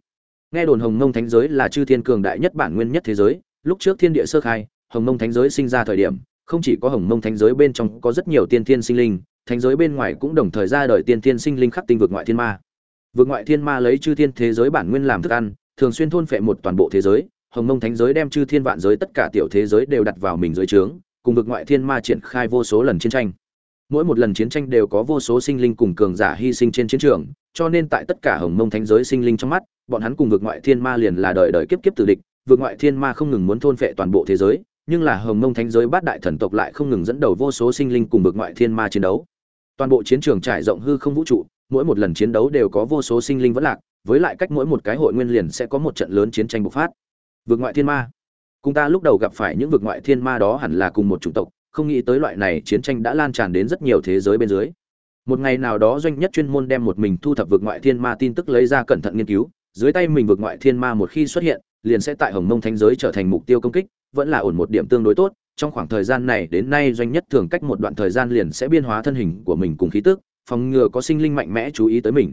Nghe đồn hồng mông thánh giới là chư thiên cường đại nhất bản nguyên nhất thế giới, lúc trước thiên địa sơ khai, hồng mông thánh giới sinh ra thời điểm, không chỉ có hồng mông thánh giới bên trong có rất nhiều tiên thiên sinh linh, thánh giới bên ngoài cũng đồng thời ra đời tiên thiên sinh linh khắc tinh vực ngoại thiên ma vực ngoại thiên ma lấy chư thiên thế giới bản nguyên làm thức ăn, thường xuyên thôn phệ một toàn bộ thế giới, hồng mông thánh giới đem chư thiên vạn giới tất cả tiểu thế giới đều đặt vào mình dưới trướng, cùng vực ngoại thiên ma triển khai vô số lần chiến tranh. Mỗi một lần chiến tranh đều có vô số sinh linh cùng cường giả hy sinh trên chiến trường, cho nên tại tất cả hồng mông thánh giới sinh linh trong mắt, bọn hắn cùng vực ngoại thiên ma liền là đời đời kiếp kiếp tử địch vực ngoại thiên ma không ngừng muốn thôn phệ toàn bộ thế giới, nhưng là hồng mông thánh giới bát đại thần tộc lại không ngừng dẫn đầu vô số sinh linh cùng vực ngoại thiên ma chiến đấu. Toàn bộ chiến trường trải rộng hư không vũ trụ mỗi một lần chiến đấu đều có vô số sinh linh vẫn lạc, với lại cách mỗi một cái hội nguyên liền sẽ có một trận lớn chiến tranh bộc phát. Vực ngoại thiên ma. Cùng ta lúc đầu gặp phải những vực ngoại thiên ma đó hẳn là cùng một chủng tộc, không nghĩ tới loại này chiến tranh đã lan tràn đến rất nhiều thế giới bên dưới. Một ngày nào đó doanh nhất chuyên môn đem một mình thu thập vực ngoại thiên ma tin tức lấy ra cẩn thận nghiên cứu, dưới tay mình vực ngoại thiên ma một khi xuất hiện, liền sẽ tại hồng mông thánh giới trở thành mục tiêu công kích, vẫn là ổn một điểm tương đối tốt, trong khoảng thời gian này đến nay doanh nhất thường cách một đoạn thời gian liền sẽ biên hóa thân hình của mình cùng khí tức phòng ngừa có sinh linh mạnh mẽ chú ý tới mình.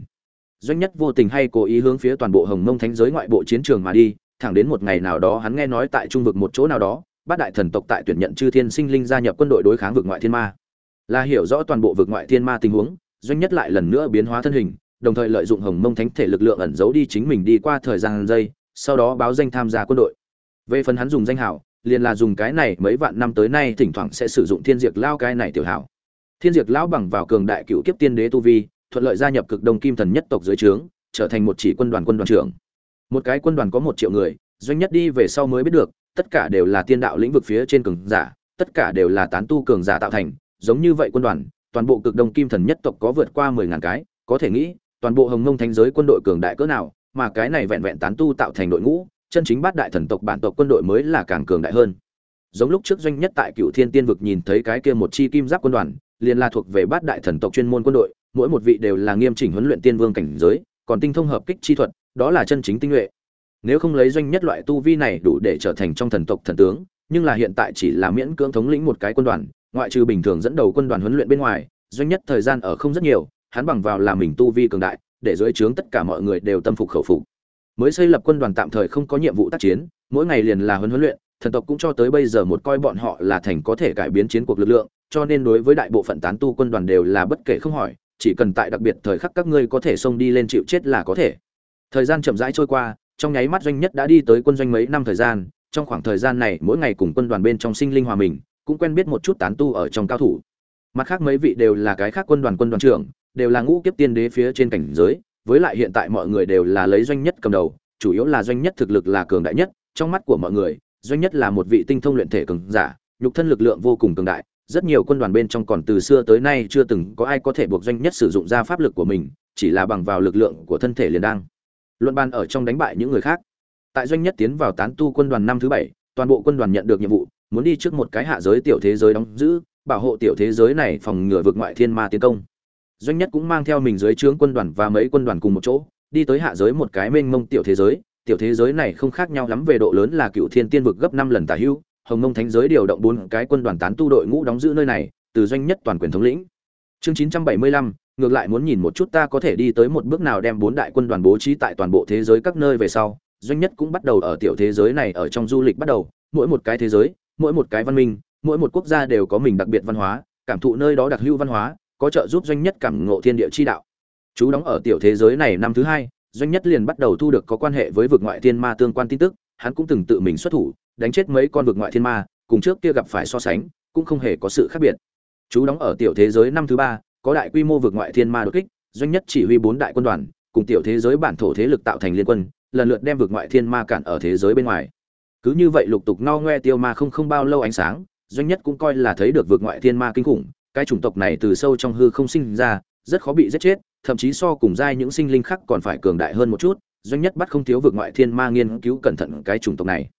Doanh nhất vô tình hay cố ý hướng phía toàn bộ hồng mông thánh giới ngoại bộ chiến trường mà đi, thẳng đến một ngày nào đó hắn nghe nói tại trung vực một chỗ nào đó, bát đại thần tộc tại tuyển nhận chư thiên sinh linh gia nhập quân đội đối kháng vực ngoại thiên ma. Là hiểu rõ toàn bộ vực ngoại thiên ma tình huống, doanh nhất lại lần nữa biến hóa thân hình, đồng thời lợi dụng hồng mông thánh thể lực lượng ẩn giấu đi chính mình đi qua thời gian giây, sau đó báo danh tham gia quân đội. Về phần hắn dùng danh hảo, liền là dùng cái này mấy vạn năm tới nay thỉnh thoảng sẽ sử dụng thiên diệt lao cái này tiểu hảo thiên diệt lão bằng vào cường đại cựu kiếp tiên đế tu vi, thuận lợi gia nhập cực đông kim thần nhất tộc dưới trướng, trở thành một chỉ quân đoàn quân đoàn trưởng. Một cái quân đoàn có một triệu người, doanh nhất đi về sau mới biết được, tất cả đều là tiên đạo lĩnh vực phía trên cường giả, tất cả đều là tán tu cường giả tạo thành, giống như vậy quân đoàn, toàn bộ cực đông kim thần nhất tộc có vượt qua mười ngàn cái, có thể nghĩ, toàn bộ hồng ngông thánh giới quân đội cường đại cỡ nào, mà cái này vẹn vẹn tán tu tạo thành đội ngũ, chân chính bát đại thần tộc bản tộc quân đội mới là càng cường đại hơn. Giống lúc trước doanh nhất tại cựu thiên tiên vực nhìn thấy cái kia một chi kim giáp quân đoàn liền là thuộc về bát đại thần tộc chuyên môn quân đội, mỗi một vị đều là nghiêm chỉnh huấn luyện tiên vương cảnh giới, còn tinh thông hợp kích chi thuật, đó là chân chính tinh nhuệ. Nếu không lấy doanh nhất loại tu vi này đủ để trở thành trong thần tộc thần tướng, nhưng là hiện tại chỉ là miễn cưỡng thống lĩnh một cái quân đoàn, ngoại trừ bình thường dẫn đầu quân đoàn huấn luyện bên ngoài, doanh nhất thời gian ở không rất nhiều, hắn bằng vào là mình tu vi cường đại, để dưới trướng tất cả mọi người đều tâm phục khẩu phục. Mới xây lập quân đoàn tạm thời không có nhiệm vụ tác chiến, mỗi ngày liền là huấn huấn luyện, thần tộc cũng cho tới bây giờ một coi bọn họ là thành có thể cải biến chiến cuộc lực lượng cho nên đối với đại bộ phận tán tu quân đoàn đều là bất kể không hỏi, chỉ cần tại đặc biệt thời khắc các ngươi có thể xông đi lên chịu chết là có thể. Thời gian chậm rãi trôi qua, trong nháy mắt doanh nhất đã đi tới quân doanh mấy năm thời gian, trong khoảng thời gian này mỗi ngày cùng quân đoàn bên trong sinh linh hòa mình, cũng quen biết một chút tán tu ở trong cao thủ. Mặt khác mấy vị đều là cái khác quân đoàn quân đoàn trưởng, đều là ngũ kiếp tiên đế phía trên cảnh giới, với lại hiện tại mọi người đều là lấy doanh nhất cầm đầu, chủ yếu là doanh nhất thực lực là cường đại nhất, trong mắt của mọi người, doanh nhất là một vị tinh thông luyện thể cường giả, nhục thân lực lượng vô cùng cường đại rất nhiều quân đoàn bên trong còn từ xưa tới nay chưa từng có ai có thể buộc doanh nhất sử dụng ra pháp lực của mình, chỉ là bằng vào lực lượng của thân thể liền đang. Luận bàn ở trong đánh bại những người khác. Tại doanh nhất tiến vào tán tu quân đoàn năm thứ bảy, toàn bộ quân đoàn nhận được nhiệm vụ, muốn đi trước một cái hạ giới tiểu thế giới đóng giữ, bảo hộ tiểu thế giới này phòng ngừa vượt ngoại thiên ma tiến công. Doanh nhất cũng mang theo mình dưới trướng quân đoàn và mấy quân đoàn cùng một chỗ, đi tới hạ giới một cái mênh mông tiểu thế giới. Tiểu thế giới này không khác nhau lắm về độ lớn là cựu thiên tiên vực gấp năm lần tả hữu hồng mông thánh giới điều động bốn cái quân đoàn tán tu đội ngũ đóng giữ nơi này, từ doanh nhất toàn quyền thống lĩnh. Chương chín trăm bảy mươi lăm, ngược lại muốn nhìn một chút ta có thể đi tới một bước nào đem bốn đại quân đoàn bố trí tại toàn bộ thế giới các nơi về sau. Doanh nhất cũng bắt đầu ở tiểu thế giới này ở trong du lịch bắt đầu. Mỗi một cái thế giới, mỗi một cái văn minh, mỗi một quốc gia đều có mình đặc biệt văn hóa, cảm thụ nơi đó đặc hữu văn hóa, có trợ giúp doanh nhất cảm ngộ thiên địa chi đạo. Chú đóng ở tiểu thế giới này năm thứ hai, doanh nhất liền bắt đầu thu được có quan hệ với vực ngoại thiên ma tương quan tin tức hắn cũng từng tự mình xuất thủ, đánh chết mấy con vực ngoại thiên ma, cùng trước kia gặp phải so sánh, cũng không hề có sự khác biệt. Chú đóng ở tiểu thế giới năm thứ ba, có đại quy mô vực ngoại thiên ma đột kích, doanh nhất chỉ huy bốn đại quân đoàn, cùng tiểu thế giới bản thổ thế lực tạo thành liên quân, lần lượt đem vực ngoại thiên ma cản ở thế giới bên ngoài. Cứ như vậy lục tục no ngoe tiêu ma không không bao lâu ánh sáng, doanh nhất cũng coi là thấy được vực ngoại thiên ma kinh khủng, cái chủng tộc này từ sâu trong hư không sinh ra, rất khó bị giết chết, thậm chí so cùng giai những sinh linh khác còn phải cường đại hơn một chút doanh nhất bắt không thiếu vực ngoại thiên ma nghiên cứu cẩn thận cái chủng tộc này.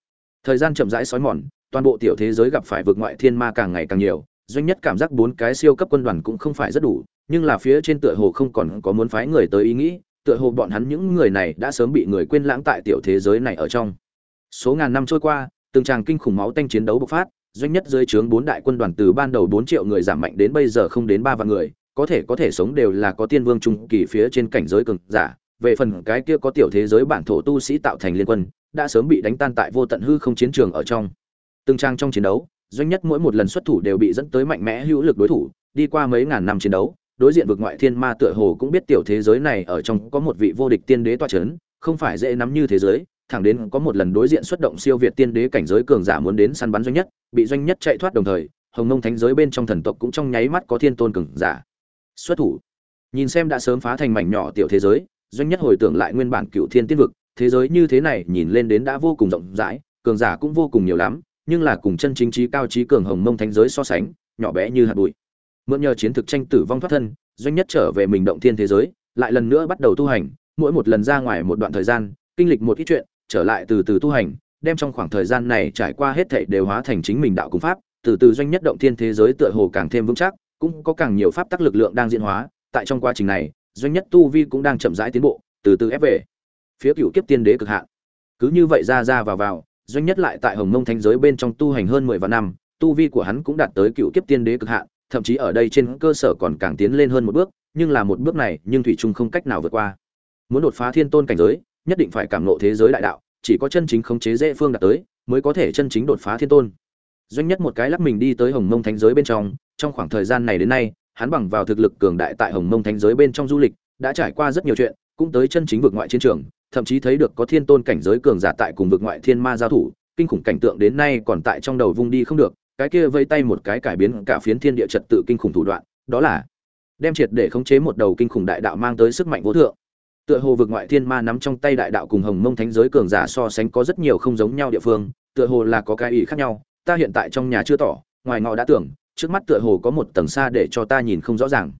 Thời gian chậm rãi xói mòn, toàn bộ tiểu thế giới gặp phải vực ngoại thiên ma càng ngày càng nhiều, doanh nhất cảm giác bốn cái siêu cấp quân đoàn cũng không phải rất đủ, nhưng là phía trên tựa hồ không còn có muốn phái người tới ý nghĩ, tựa hồ bọn hắn những người này đã sớm bị người quên lãng tại tiểu thế giới này ở trong. Số ngàn năm trôi qua, từng tràng kinh khủng máu tanh chiến đấu bộc phát, doanh nhất dưới trướng bốn đại quân đoàn từ ban đầu bốn triệu người giảm mạnh đến bây giờ không đến ba vạn người, có thể có thể sống đều là có tiên vương trung kỳ phía trên cảnh giới cường giả về phần cái kia có tiểu thế giới bản thổ tu sĩ tạo thành liên quân, đã sớm bị đánh tan tại vô tận hư không chiến trường ở trong. Từng trang trong chiến đấu, doanh nhất mỗi một lần xuất thủ đều bị dẫn tới mạnh mẽ hữu lực đối thủ, đi qua mấy ngàn năm chiến đấu, đối diện vực ngoại thiên ma tựa hồ cũng biết tiểu thế giới này ở trong có một vị vô địch tiên đế toa chấn, không phải dễ nắm như thế giới, thẳng đến có một lần đối diện xuất động siêu việt tiên đế cảnh giới cường giả muốn đến săn bắn doanh nhất, bị doanh nhất chạy thoát đồng thời, hồng nông thánh giới bên trong thần tộc cũng trong nháy mắt có thiên tôn cường giả xuất thủ. Nhìn xem đã sớm phá thành mảnh nhỏ tiểu thế giới doanh nhất hồi tưởng lại nguyên bản cựu thiên tiên vực, thế giới như thế này nhìn lên đến đã vô cùng rộng rãi, cường giả cũng vô cùng nhiều lắm, nhưng là cùng chân chính trí cao trí cường hồng mông thánh giới so sánh, nhỏ bé như hạt bụi. Mượn nhờ chiến thực tranh tử vong thoát thân, doanh nhất trở về mình động thiên thế giới, lại lần nữa bắt đầu tu hành, mỗi một lần ra ngoài một đoạn thời gian, kinh lịch một ít chuyện, trở lại từ từ tu hành, đem trong khoảng thời gian này trải qua hết thảy đều hóa thành chính mình đạo cung pháp, từ từ doanh nhất động thiên thế giới tựa hồ càng thêm vững chắc, cũng có càng nhiều pháp tắc lực lượng đang diễn hóa, tại trong quá trình này doanh nhất tu vi cũng đang chậm rãi tiến bộ, từ từ ép về. Phía cựu kiếp tiên đế cực hạn. Cứ như vậy ra ra vào vào, doanh nhất lại tại hồng mông thánh giới bên trong tu hành hơn mười vạn năm, tu vi của hắn cũng đạt tới cựu kiếp tiên đế cực hạn, thậm chí ở đây trên cơ sở còn càng tiến lên hơn một bước, nhưng là một bước này, nhưng thủy trung không cách nào vượt qua. Muốn đột phá thiên tôn cảnh giới, nhất định phải cảm nộ thế giới đại đạo, chỉ có chân chính khống chế dễ phương đạt tới, mới có thể chân chính đột phá thiên tôn. Doanh nhất một cái lắc mình đi tới hồng mông thánh giới bên trong trong khoảng thời gian này đến nay hắn bằng vào thực lực cường đại tại hồng mông thánh giới bên trong du lịch, đã trải qua rất nhiều chuyện, cũng tới chân chính vực ngoại chiến trường, thậm chí thấy được có thiên tôn cảnh giới cường giả tại cùng vực ngoại thiên ma giao thủ, kinh khủng cảnh tượng đến nay còn tại trong đầu vung đi không được, cái kia vây tay một cái cải biến cả phiến thiên địa trật tự kinh khủng thủ đoạn, đó là đem triệt để khống chế một đầu kinh khủng đại đạo mang tới sức mạnh vô thượng. Tựa hồ vực ngoại thiên ma nắm trong tay đại đạo cùng hồng mông thánh giới cường giả so sánh có rất nhiều không giống nhau địa phương, tựa hồ là có cái ý khác nhau, ta hiện tại trong nhà chưa tỏ, ngoài ngọ đã tưởng trước mắt tựa hồ có một tầng xa để cho ta nhìn không rõ ràng.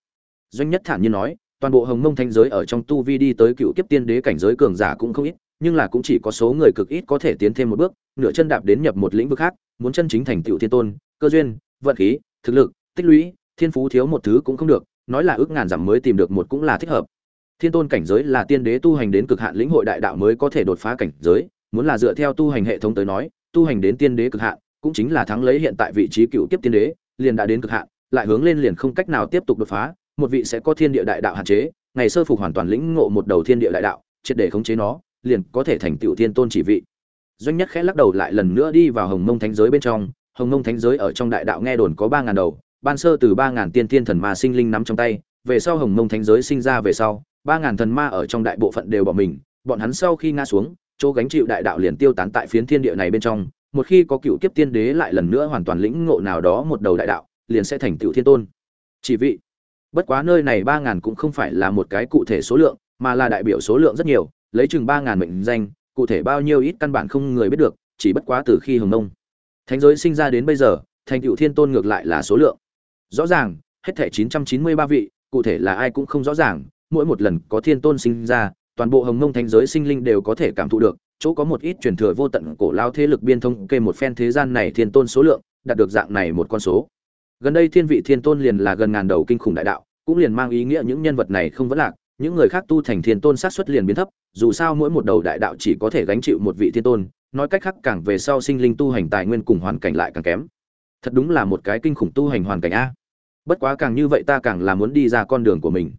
Doanh nhất thản nhiên nói, toàn bộ hồng mông thanh giới ở trong tu vi đi tới cựu kiếp tiên đế cảnh giới cường giả cũng không ít, nhưng là cũng chỉ có số người cực ít có thể tiến thêm một bước, nửa chân đạp đến nhập một lĩnh vực khác, muốn chân chính thành tựu thiên tôn, cơ duyên, vận khí, thực lực, tích lũy, thiên phú thiếu một thứ cũng không được, nói là ước ngàn dặm mới tìm được một cũng là thích hợp. Thiên tôn cảnh giới là tiên đế tu hành đến cực hạn lĩnh hội đại đạo mới có thể đột phá cảnh giới, muốn là dựa theo tu hành hệ thống tới nói, tu hành đến tiên đế cực hạn, cũng chính là thắng lấy hiện tại vị trí cựu kiếp tiên đế liền đã đến cực hạn, lại hướng lên liền không cách nào tiếp tục đột phá, một vị sẽ có thiên địa đại đạo hạn chế, ngày sơ phục hoàn toàn lĩnh ngộ một đầu thiên địa đại đạo, triệt để khống chế nó, liền có thể thành tiểu thiên tôn chỉ vị. Doanh nhất khẽ lắc đầu lại lần nữa đi vào hồng mông thánh giới bên trong, hồng mông thánh giới ở trong đại đạo nghe đồn có ba ngàn đầu, ban sơ từ ba ngàn tiên thiên thần ma sinh linh nắm trong tay, về sau hồng mông thánh giới sinh ra về sau, ba ngàn thần ma ở trong đại bộ phận đều bỏ mình, bọn hắn sau khi ngã xuống, chỗ gánh chịu đại đạo liền tiêu tán tại phiến thiên địa này bên trong một khi có cựu kiếp tiên đế lại lần nữa hoàn toàn lĩnh ngộ nào đó một đầu đại đạo, liền sẽ thành tựu thiên tôn. Chỉ vị, bất quá nơi này ba ngàn cũng không phải là một cái cụ thể số lượng, mà là đại biểu số lượng rất nhiều, lấy chừng ba ngàn mệnh danh, cụ thể bao nhiêu ít căn bản không người biết được, chỉ bất quá từ khi hồng nông thánh giới sinh ra đến bây giờ, thành tựu thiên tôn ngược lại là số lượng. Rõ ràng, hết thể chín trăm chín mươi ba vị, cụ thể là ai cũng không rõ ràng, mỗi một lần có thiên tôn sinh ra, toàn bộ hồng mông thánh giới sinh linh đều có thể cảm thụ được chỗ có một ít truyền thừa vô tận cổ lao thế lực biên thông kê một phen thế gian này thiên tôn số lượng, đạt được dạng này một con số. Gần đây thiên vị thiên tôn liền là gần ngàn đầu kinh khủng đại đạo, cũng liền mang ý nghĩa những nhân vật này không vẫn lạc, những người khác tu thành thiên tôn sát xuất liền biến thấp, dù sao mỗi một đầu đại đạo chỉ có thể gánh chịu một vị thiên tôn, nói cách khác càng về sau sinh linh tu hành tài nguyên cùng hoàn cảnh lại càng kém. Thật đúng là một cái kinh khủng tu hành hoàn cảnh a. Bất quá càng như vậy ta càng là muốn đi ra con đường của mình.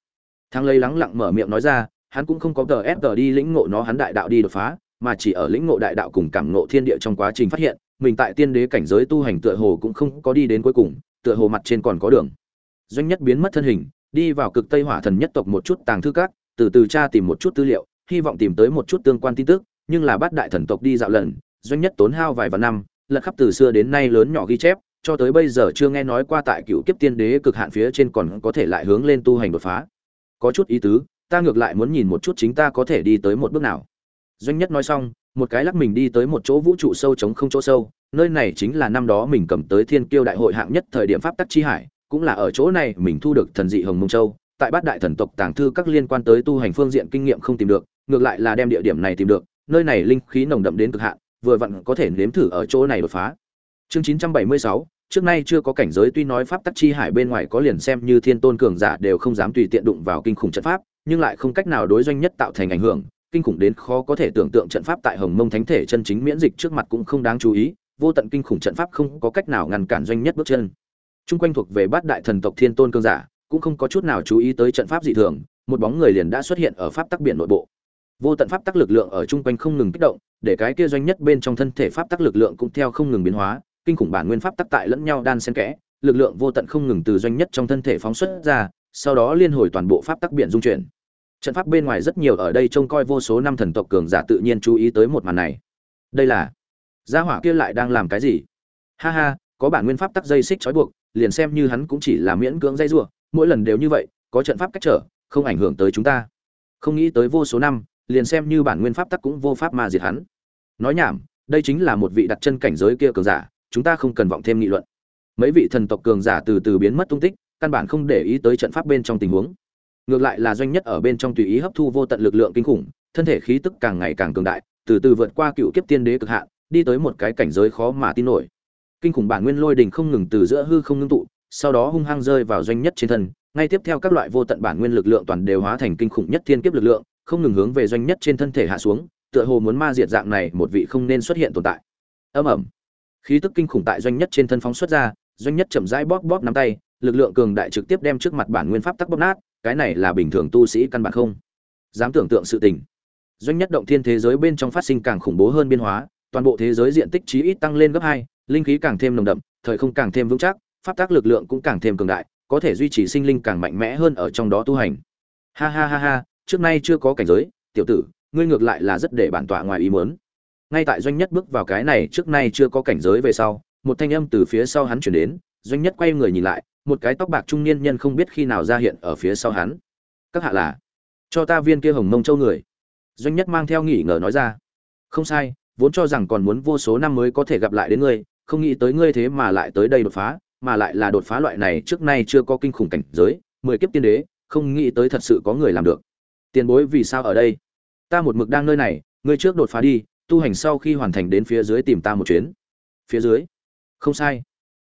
Thang Lây lắng lặng mở miệng nói ra, hắn cũng không có tờ ép tờ đi lĩnh ngộ nó, hắn đại đạo đi đột phá mà chỉ ở lĩnh ngộ đại đạo cùng cảm ngộ thiên địa trong quá trình phát hiện, mình tại tiên đế cảnh giới tu hành tựa hồ cũng không có đi đến cuối cùng, tựa hồ mặt trên còn có đường. Doanh nhất biến mất thân hình, đi vào cực tây hỏa thần nhất tộc một chút tàng thư các, từ từ tra tìm một chút tư liệu, hy vọng tìm tới một chút tương quan tin tức, nhưng là bắt đại thần tộc đi dạo lần, doanh nhất tốn hao vài vạn năm, lật khắp từ xưa đến nay lớn nhỏ ghi chép, cho tới bây giờ chưa nghe nói qua tại cựu kiếp tiên đế cực hạn phía trên còn có thể lại hướng lên tu hành đột phá. Có chút ý tứ, ta ngược lại muốn nhìn một chút chính ta có thể đi tới một bước nào doanh nhất nói xong, một cái lắc mình đi tới một chỗ vũ trụ sâu chống không chỗ sâu, nơi này chính là năm đó mình cầm tới thiên kiêu đại hội hạng nhất thời điểm pháp tắc chi hải, cũng là ở chỗ này mình thu được thần dị hồng mông châu. Tại bát đại thần tộc tàng thư các liên quan tới tu hành phương diện kinh nghiệm không tìm được, ngược lại là đem địa điểm này tìm được, nơi này linh khí nồng đậm đến cực hạn, vừa vặn có thể nếm thử ở chỗ này đột phá. Chương 976 trước nay chưa có cảnh giới tuy nói pháp tắc chi hải bên ngoài có liền xem như thiên tôn cường giả đều không dám tùy tiện đụng vào kinh khủng trận pháp, nhưng lại không cách nào đối doanh nhất tạo thành ảnh hưởng kinh khủng đến khó có thể tưởng tượng trận pháp tại hồng mông thánh thể chân chính miễn dịch trước mặt cũng không đáng chú ý, vô tận kinh khủng trận pháp không có cách nào ngăn cản doanh nhất bước chân. Trung quanh thuộc về bát đại thần tộc thiên tôn cương giả, cũng không có chút nào chú ý tới trận pháp dị thường, một bóng người liền đã xuất hiện ở pháp tắc biển nội bộ. Vô tận pháp tắc lực lượng ở trung quanh không ngừng kích động, để cái kia doanh nhất bên trong thân thể pháp tắc lực lượng cũng theo không ngừng biến hóa, kinh khủng bản nguyên pháp tắc tại lẫn nhau đan xen kẽ, lực lượng vô tận không ngừng từ doanh nhất trong thân thể phóng xuất ra, sau đó liên hồi toàn bộ pháp tắc biển dung chuyển trận pháp bên ngoài rất nhiều ở đây trông coi vô số năm thần tộc cường giả tự nhiên chú ý tới một màn này. Đây là, gia hỏa kia lại đang làm cái gì? Ha ha, có bản nguyên pháp tắc dây xích trói buộc, liền xem như hắn cũng chỉ là miễn cưỡng dây rủa, mỗi lần đều như vậy, có trận pháp cách trở, không ảnh hưởng tới chúng ta. Không nghĩ tới vô số năm, liền xem như bản nguyên pháp tắc cũng vô pháp mà diệt hắn. Nói nhảm, đây chính là một vị đặt chân cảnh giới kia cường giả, chúng ta không cần vọng thêm nghị luận. Mấy vị thần tộc cường giả từ từ biến mất tung tích, căn bản không để ý tới trận pháp bên trong tình huống ngược lại là doanh nhất ở bên trong tùy ý hấp thu vô tận lực lượng kinh khủng, thân thể khí tức càng ngày càng cường đại, từ từ vượt qua cựu kiếp tiên đế cực hạn, đi tới một cái cảnh giới khó mà tin nổi. Kinh khủng bản nguyên lôi đình không ngừng từ giữa hư không ngưng tụ, sau đó hung hăng rơi vào doanh nhất trên thân, ngay tiếp theo các loại vô tận bản nguyên lực lượng toàn đều hóa thành kinh khủng nhất thiên kiếp lực lượng, không ngừng hướng về doanh nhất trên thân thể hạ xuống, tựa hồ muốn ma diệt dạng này một vị không nên xuất hiện tồn tại. Âm ẩm khí tức kinh khủng tại doanh nhất trên thân phóng xuất ra, doanh nhất chậm rãi bóp bóp nắm tay, lực lượng cường đại trực tiếp đem trước mặt bản nguyên pháp tắc bóp nát cái này là bình thường tu sĩ căn bản không dám tưởng tượng sự tình. Doanh nhất động thiên thế giới bên trong phát sinh càng khủng bố hơn biên hóa, toàn bộ thế giới diện tích chí ít tăng lên gấp hai, linh khí càng thêm nồng đậm, thời không càng thêm vững chắc, pháp tác lực lượng cũng càng thêm cường đại, có thể duy trì sinh linh càng mạnh mẽ hơn ở trong đó tu hành. Ha ha ha ha, trước nay chưa có cảnh giới, tiểu tử, ngươi ngược lại là rất để bản tọa ngoài ý muốn. Ngay tại doanh nhất bước vào cái này trước nay chưa có cảnh giới về sau, một thanh âm từ phía sau hắn chuyển đến, doanh nhất quay người nhìn lại một cái tóc bạc trung niên nhân không biết khi nào ra hiện ở phía sau hắn. Các hạ là, cho ta viên kia hồng mông châu người. Doanh nhất mang theo nghỉ ngờ nói ra. Không sai, vốn cho rằng còn muốn vô số năm mới có thể gặp lại đến ngươi, không nghĩ tới ngươi thế mà lại tới đây đột phá, mà lại là đột phá loại này trước nay chưa có kinh khủng cảnh giới, mười kiếp tiên đế, không nghĩ tới thật sự có người làm được. Tiền bối vì sao ở đây? Ta một mực đang nơi này, ngươi trước đột phá đi, tu hành sau khi hoàn thành đến phía dưới tìm ta một chuyến. Phía dưới? Không sai.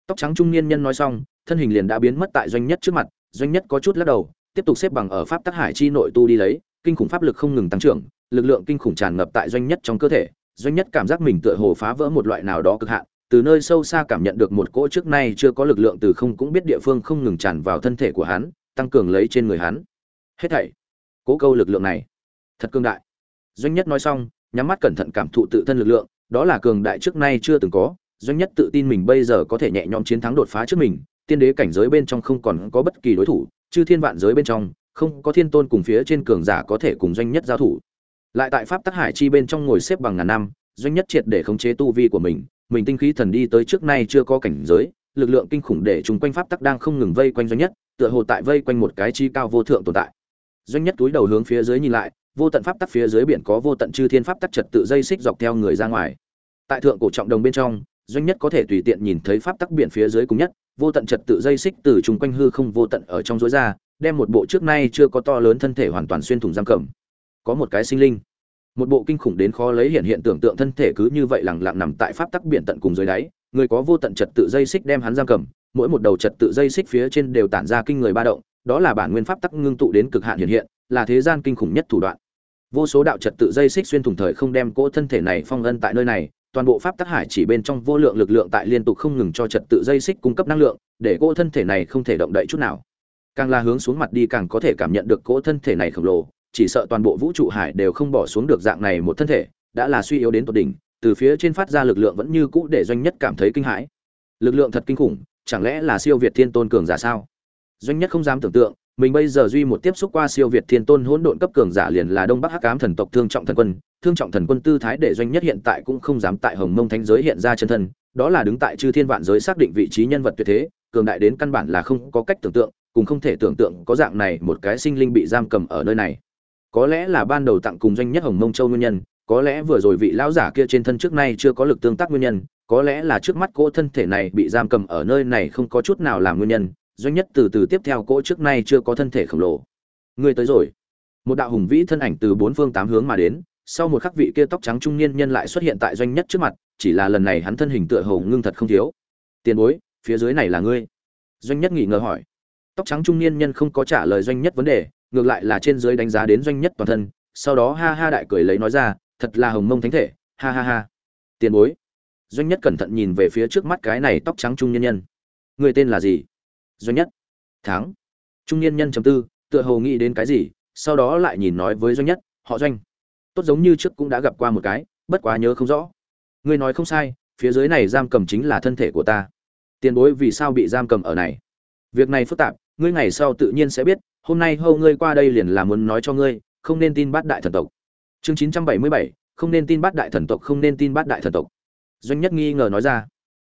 Tóc trắng trung niên nhân nói xong thân hình liền đã biến mất tại doanh nhất trước mặt, doanh nhất có chút lắc đầu, tiếp tục xếp bằng ở pháp tắc hải chi nội tu đi lấy, kinh khủng pháp lực không ngừng tăng trưởng, lực lượng kinh khủng tràn ngập tại doanh nhất trong cơ thể, doanh nhất cảm giác mình tựa hồ phá vỡ một loại nào đó cực hạn, từ nơi sâu xa cảm nhận được một cỗ trước nay chưa có lực lượng từ không cũng biết địa phương không ngừng tràn vào thân thể của hắn, tăng cường lấy trên người hắn. Hết thảy cố câu lực lượng này, thật cương đại. Doanh nhất nói xong, nhắm mắt cẩn thận cảm thụ tự thân lực lượng, đó là cường đại trước nay chưa từng có, doanh nhất tự tin mình bây giờ có thể nhẹ nhõm chiến thắng đột phá trước mình tiên đế cảnh giới bên trong không còn có bất kỳ đối thủ, chư thiên vạn giới bên trong, không có thiên tôn cùng phía trên cường giả có thể cùng doanh nhất giao thủ. Lại tại pháp tắc hải chi bên trong ngồi xếp bằng ngàn năm, doanh nhất triệt để khống chế tu vi của mình mình tinh khí thần đi tới trước nay chưa có cảnh giới, lực lượng kinh khủng để chúng quanh pháp tắc đang không ngừng vây quanh doanh nhất, tựa hồ tại vây quanh một cái chi cao vô thượng tồn tại. Doanh nhất túi đầu hướng phía dưới nhìn lại, vô tận pháp tắc phía dưới biển có vô tận chư thiên pháp tắc trật tự dây xích dọc theo người ra ngoài. Tại thượng cổ trọng đồng bên trong, doanh nhất có thể tùy tiện nhìn thấy pháp tắc biển phía dưới cùng nhất vô tận trật tự dây xích từ chung quanh hư không vô tận ở trong rối ra, đem một bộ trước nay chưa có to lớn thân thể hoàn toàn xuyên thủng giam cầm. Có một cái sinh linh. Một bộ kinh khủng đến khó lấy hiện hiện tưởng tượng thân thể cứ như vậy lẳng lặng nằm tại pháp tắc biển tận cùng dưới đáy, người có vô tận trật tự dây xích đem hắn giam cầm, mỗi một đầu trật tự dây xích phía trên đều tản ra kinh người ba động, đó là bản nguyên pháp tắc ngưng tụ đến cực hạn hiện hiện, là thế gian kinh khủng nhất thủ đoạn. Vô số đạo trật tự dây xích xuyên thủng thời không đem cỗ thân thể này phong ân tại nơi này toàn bộ pháp tắc hải chỉ bên trong vô lượng lực lượng tại liên tục không ngừng cho trật tự dây xích cung cấp năng lượng, để cỗ thân thể này không thể động đậy chút nào. Càng là hướng xuống mặt đi càng có thể cảm nhận được cỗ thân thể này khổng lồ, chỉ sợ toàn bộ vũ trụ hải đều không bỏ xuống được dạng này một thân thể, đã là suy yếu đến tột đỉnh, từ phía trên phát ra lực lượng vẫn như cũ để doanh nhất cảm thấy kinh hãi. Lực lượng thật kinh khủng, chẳng lẽ là siêu việt thiên tôn cường giả sao? Doanh nhất không dám tưởng tượng mình bây giờ duy một tiếp xúc qua siêu việt thiên tôn hỗn độn cấp cường giả liền là đông bắc hắc ám thần tộc thương trọng thần quân. Thương trọng thần quân tư thái để doanh nhất hiện tại cũng không dám tại hồng mông thánh giới hiện ra chân thân, đó là đứng tại chư thiên vạn giới xác định vị trí nhân vật tuyệt thế, cường đại đến căn bản là không có cách tưởng tượng cùng không thể tưởng tượng có dạng này một cái sinh linh bị giam cầm ở nơi này. Có lẽ là ban đầu tặng cùng doanh nhất hồng mông châu nguyên nhân, có lẽ vừa rồi vị lão giả kia trên thân trước nay chưa có lực tương tác nguyên nhân, có lẽ là trước mắt cỗ thân thể này bị giam cầm ở nơi này không có chút nào làm nguyên nhân doanh nhất từ từ tiếp theo cỗ trước nay chưa có thân thể khổng lồ. Người tới rồi. Một đạo hùng vĩ thân ảnh từ bốn phương tám hướng mà đến, sau một khắc vị kia tóc trắng trung niên nhân lại xuất hiện tại doanh nhất trước mặt, chỉ là lần này hắn thân hình tựa hồ ngưng thật không thiếu. Tiền bối, phía dưới này là ngươi? Doanh nhất nghỉ ngờ hỏi. Tóc trắng trung niên nhân không có trả lời doanh nhất vấn đề, ngược lại là trên dưới đánh giá đến doanh nhất toàn thân, sau đó ha ha đại cười lấy nói ra, thật là hồng mông thánh thể, ha ha ha. Tiền bối. Doanh nhất cẩn thận nhìn về phía trước mắt cái này tóc trắng trung niên nhân. Người tên là gì? Doanh nhất. Tháng trung niên nhân chấm tư, tựa hồ nghĩ đến cái gì, sau đó lại nhìn nói với doanh nhất, họ doanh, tốt giống như trước cũng đã gặp qua một cái, bất quá nhớ không rõ. Ngươi nói không sai, phía dưới này giam cầm chính là thân thể của ta. Tiền bối vì sao bị giam cầm ở này? Việc này phức tạp, ngươi ngày sau tự nhiên sẽ biết, hôm nay hâu ngươi qua đây liền là muốn nói cho ngươi, không nên tin bát đại thần tộc. Chương chín trăm bảy mươi bảy, không nên tin bát đại thần tộc, không nên tin bát đại thần tộc. Doanh nhất nghi ngờ nói ra,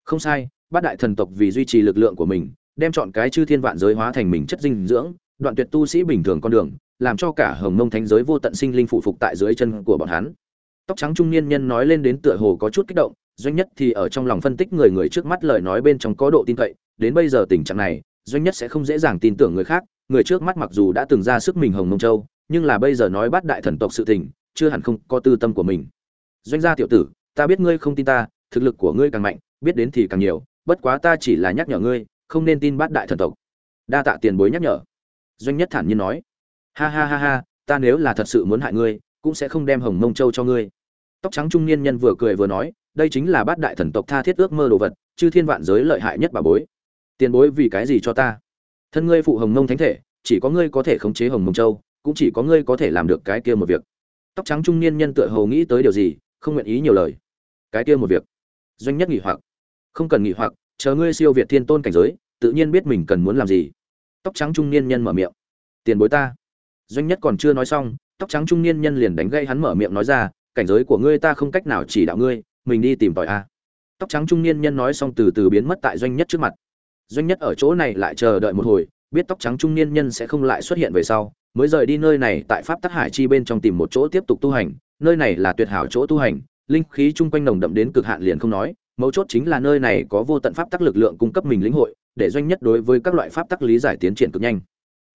không sai, bát đại thần tộc vì duy trì lực lượng của mình đem chọn cái chư thiên vạn giới hóa thành mình chất dinh dưỡng, đoạn tuyệt tu sĩ bình thường con đường, làm cho cả hồng mông thánh giới vô tận sinh linh phụ phục tại dưới chân của bọn hắn. Tóc trắng trung niên nhân nói lên đến tựa hồ có chút kích động, doanh nhất thì ở trong lòng phân tích người người trước mắt lời nói bên trong có độ tin cậy, đến bây giờ tình trạng này, doanh nhất sẽ không dễ dàng tin tưởng người khác, người trước mắt mặc dù đã từng ra sức mình hồng mông châu, nhưng là bây giờ nói bắt đại thần tộc sự tình, chưa hẳn không có tư tâm của mình. Doanh gia tiểu tử, ta biết ngươi không tin ta, thực lực của ngươi càng mạnh, biết đến thì càng nhiều, bất quá ta chỉ là nhắc nhở ngươi không nên tin bát đại thần tộc. Đa tạ tiền bối nhắc nhở. Doanh nhất thản nhiên nói. Ha ha ha ha, ta nếu là thật sự muốn hại ngươi, cũng sẽ không đem hồng mông châu cho ngươi. Tóc trắng trung niên nhân vừa cười vừa nói, đây chính là bát đại thần tộc tha thiết ước mơ đồ vật, chư thiên vạn giới lợi hại nhất bà bối. Tiền bối vì cái gì cho ta? Thân ngươi phụ hồng mông thánh thể, chỉ có ngươi có thể khống chế hồng mông châu, cũng chỉ có ngươi có thể làm được cái kia một việc. Tóc trắng trung niên nhân tựa hồ nghĩ tới điều gì, không nguyện ý nhiều lời. Cái kia một việc. Doanh nhất nghỉ hoặc. Không cần nghỉ hoặc chờ ngươi siêu việt thiên tôn cảnh giới, tự nhiên biết mình cần muốn làm gì. Tóc trắng trung niên nhân mở miệng. Tiền bối ta. Doanh nhất còn chưa nói xong, tóc trắng trung niên nhân liền đánh gây hắn mở miệng nói ra, cảnh giới của ngươi ta không cách nào chỉ đạo ngươi, mình đi tìm tòi a. Tóc trắng trung niên nhân nói xong từ từ biến mất tại doanh nhất trước mặt. Doanh nhất ở chỗ này lại chờ đợi một hồi, biết tóc trắng trung niên nhân sẽ không lại xuất hiện về sau, mới rời đi nơi này tại pháp tắc hải chi bên trong tìm một chỗ tiếp tục tu hành. Nơi này là tuyệt hảo chỗ tu hành, linh khí chung quanh nồng đậm đến cực hạn liền không nói mấu chốt chính là nơi này có vô tận pháp tắc lực lượng cung cấp mình lĩnh hội, để doanh nhất đối với các loại pháp tắc lý giải tiến triển cực nhanh.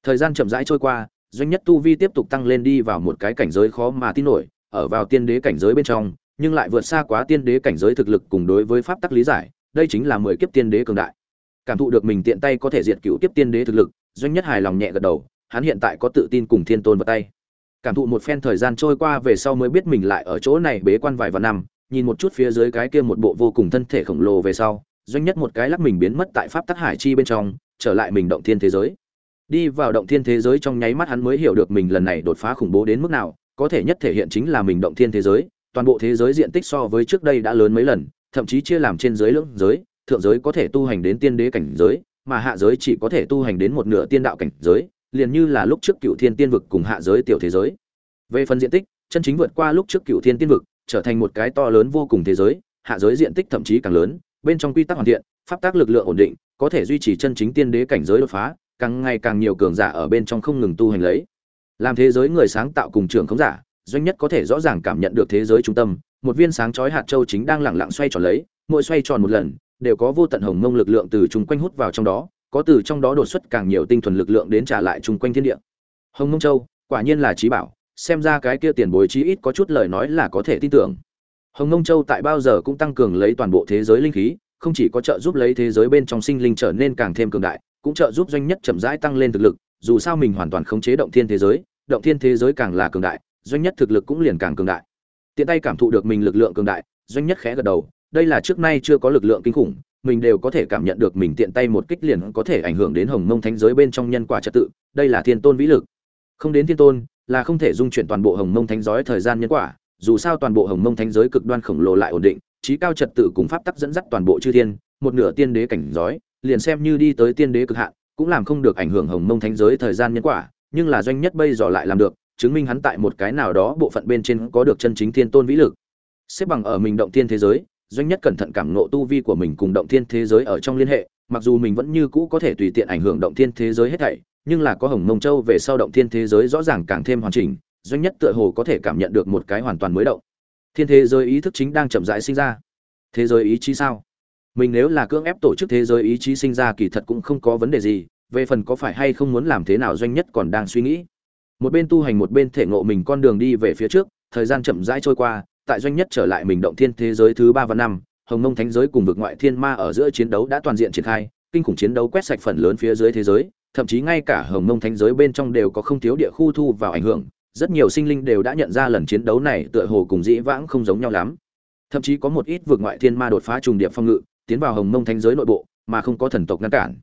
Thời gian chậm rãi trôi qua, doanh nhất tu vi tiếp tục tăng lên đi vào một cái cảnh giới khó mà tin nổi, ở vào tiên đế cảnh giới bên trong, nhưng lại vượt xa quá tiên đế cảnh giới thực lực cùng đối với pháp tắc lý giải, đây chính là mười kiếp tiên đế cường đại. Cảm thụ được mình tiện tay có thể diệt cựu kiếp tiên đế thực lực, doanh nhất hài lòng nhẹ gật đầu, hắn hiện tại có tự tin cùng thiên tôn vào tay. Cảm thụ một phen thời gian trôi qua về sau mới biết mình lại ở chỗ này bế quan vài vạn năm nhìn một chút phía dưới cái kia một bộ vô cùng thân thể khổng lồ về sau, doanh nhất một cái lắc mình biến mất tại pháp tắc hải chi bên trong, trở lại mình động thiên thế giới. Đi vào động thiên thế giới trong nháy mắt hắn mới hiểu được mình lần này đột phá khủng bố đến mức nào, có thể nhất thể hiện chính là mình động thiên thế giới, toàn bộ thế giới diện tích so với trước đây đã lớn mấy lần, thậm chí chia làm trên giới lưỡng giới, thượng giới có thể tu hành đến tiên đế cảnh giới, mà hạ giới chỉ có thể tu hành đến một nửa tiên đạo cảnh giới, liền như là lúc trước cựu thiên tiên vực cùng hạ giới tiểu thế giới. Về phần diện tích, chân chính vượt qua lúc trước cựu thiên tiên vực trở thành một cái to lớn vô cùng thế giới, hạ giới diện tích thậm chí càng lớn, bên trong quy tắc hoàn thiện, pháp tác lực lượng ổn định, có thể duy trì chân chính tiên đế cảnh giới đột phá, càng ngày càng nhiều cường giả ở bên trong không ngừng tu hành lấy. Làm thế giới người sáng tạo cùng trưởng không giả, doanh nhất có thể rõ ràng cảm nhận được thế giới trung tâm, một viên sáng chói hạt châu chính đang lẳng lặng xoay tròn lấy, mỗi xoay tròn một lần, đều có vô tận hồng mông lực lượng từ chung quanh hút vào trong đó, có từ trong đó đột xuất càng nhiều tinh thuần lực lượng đến trả lại chung quanh thiên địa. Hồng mông châu, quả nhiên là trí bảo xem ra cái kia tiền bối chí ít có chút lời nói là có thể tin tưởng. Hồng Ngông châu tại bao giờ cũng tăng cường lấy toàn bộ thế giới linh khí, không chỉ có trợ giúp lấy thế giới bên trong sinh linh trở nên càng thêm cường đại, cũng trợ giúp doanh nhất chậm rãi tăng lên thực lực, dù sao mình hoàn toàn khống chế động thiên thế giới, động thiên thế giới càng là cường đại, doanh nhất thực lực cũng liền càng cường đại. Tiện tay cảm thụ được mình lực lượng cường đại, doanh nhất khẽ gật đầu, đây là trước nay chưa có lực lượng kinh khủng, mình đều có thể cảm nhận được mình tiện tay một kích liền có thể ảnh hưởng đến hồng mông thánh giới bên trong nhân quả trật tự, đây là thiên tôn vĩ lực. Không đến thiên tôn là không thể dung chuyển toàn bộ hồng mông thánh giới thời gian nhân quả, dù sao toàn bộ hồng mông thánh giới cực đoan khổng lồ lại ổn định, trí cao trật tự cùng pháp tắc dẫn dắt toàn bộ chư thiên, một nửa tiên đế cảnh giới liền xem như đi tới tiên đế cực hạn, cũng làm không được ảnh hưởng hồng mông thánh giới thời gian nhân quả, nhưng là doanh nhất bây giờ lại làm được, chứng minh hắn tại một cái nào đó bộ phận bên trên có được chân chính thiên tôn vĩ lực. Xếp bằng ở mình động thiên thế giới, doanh nhất cẩn thận cảm ngộ tu vi của mình cùng động thiên thế giới ở trong liên hệ, mặc dù mình vẫn như cũ có thể tùy tiện ảnh hưởng động thiên thế giới hết thảy nhưng là có hồng mông châu về sau động thiên thế giới rõ ràng càng thêm hoàn chỉnh, doanh nhất tựa hồ có thể cảm nhận được một cái hoàn toàn mới động. Thiên thế giới ý thức chính đang chậm rãi sinh ra. Thế giới ý chí sao? Mình nếu là cưỡng ép tổ chức thế giới ý chí sinh ra kỳ thật cũng không có vấn đề gì, về phần có phải hay không muốn làm thế nào doanh nhất còn đang suy nghĩ. Một bên tu hành một bên thể ngộ mình con đường đi về phía trước, thời gian chậm rãi trôi qua, tại doanh nhất trở lại mình động thiên thế giới thứ ba và năm, hồng mông thánh giới cùng vực ngoại thiên ma ở giữa chiến đấu đã toàn diện triển khai, kinh khủng chiến đấu quét sạch phần lớn phía dưới thế giới thậm chí ngay cả hồng mông thánh giới bên trong đều có không thiếu địa khu thu vào ảnh hưởng, rất nhiều sinh linh đều đã nhận ra lần chiến đấu này tựa hồ cùng dĩ vãng không giống nhau lắm. Thậm chí có một ít vượt ngoại thiên ma đột phá trùng điệp phong ngự, tiến vào hồng mông thánh giới nội bộ, mà không có thần tộc ngăn cản.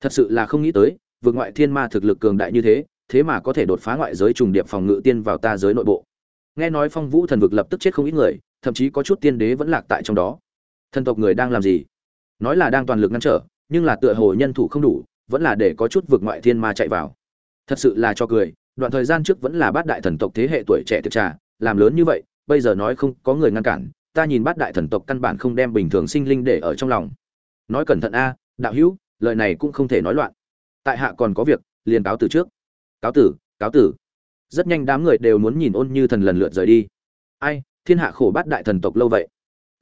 Thật sự là không nghĩ tới, vượt ngoại thiên ma thực lực cường đại như thế thế mà có thể đột phá ngoại giới trùng điệp phòng ngự tiên vào ta giới nội bộ. Nghe nói phong vũ thần vực lập tức chết không ít người, thậm chí có chút tiên đế vẫn lạc tại trong đó. Thần tộc người đang làm gì? Nói là đang toàn lực ngăn trở, nhưng là tựa hồ nhân thủ không đủ vẫn là để có chút vượt ngoại thiên ma chạy vào. Thật sự là cho cười, đoạn thời gian trước vẫn là bát đại thần tộc thế hệ tuổi trẻ tự trà, làm lớn như vậy, bây giờ nói không có người ngăn cản, ta nhìn bát đại thần tộc căn bản không đem bình thường sinh linh để ở trong lòng. Nói cẩn thận a, đạo hữu, lời này cũng không thể nói loạn. Tại hạ còn có việc, liền cáo từ trước. Cáo tử cáo tử. Rất nhanh đám người đều muốn nhìn ôn như thần lần lượt rời đi. Ai, thiên hạ khổ bát đại thần tộc lâu vậy?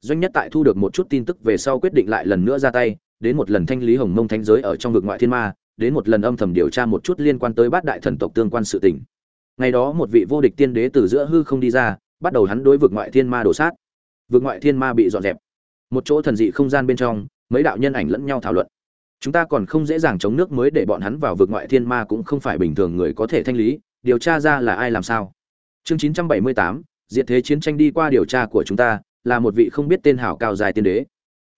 Doanh nhất tại thu được một chút tin tức về sau quyết định lại lần nữa ra tay đến một lần thanh lý hồng mông thánh giới ở trong vực ngoại thiên ma đến một lần âm thầm điều tra một chút liên quan tới bát đại thần tộc tương quan sự tình. Ngày đó một vị vô địch tiên đế từ giữa hư không đi ra bắt đầu hắn đối vực ngoại thiên ma đổ sát. Vực ngoại thiên ma bị dọn dẹp. Một chỗ thần dị không gian bên trong mấy đạo nhân ảnh lẫn nhau thảo luận. Chúng ta còn không dễ dàng chống nước mới để bọn hắn vào vực ngoại thiên ma cũng không phải bình thường người có thể thanh lý điều tra ra là ai làm sao. Chương 978, diện thế chiến tranh đi qua điều tra của chúng ta là một vị không biết tên hảo cao dài tiên đế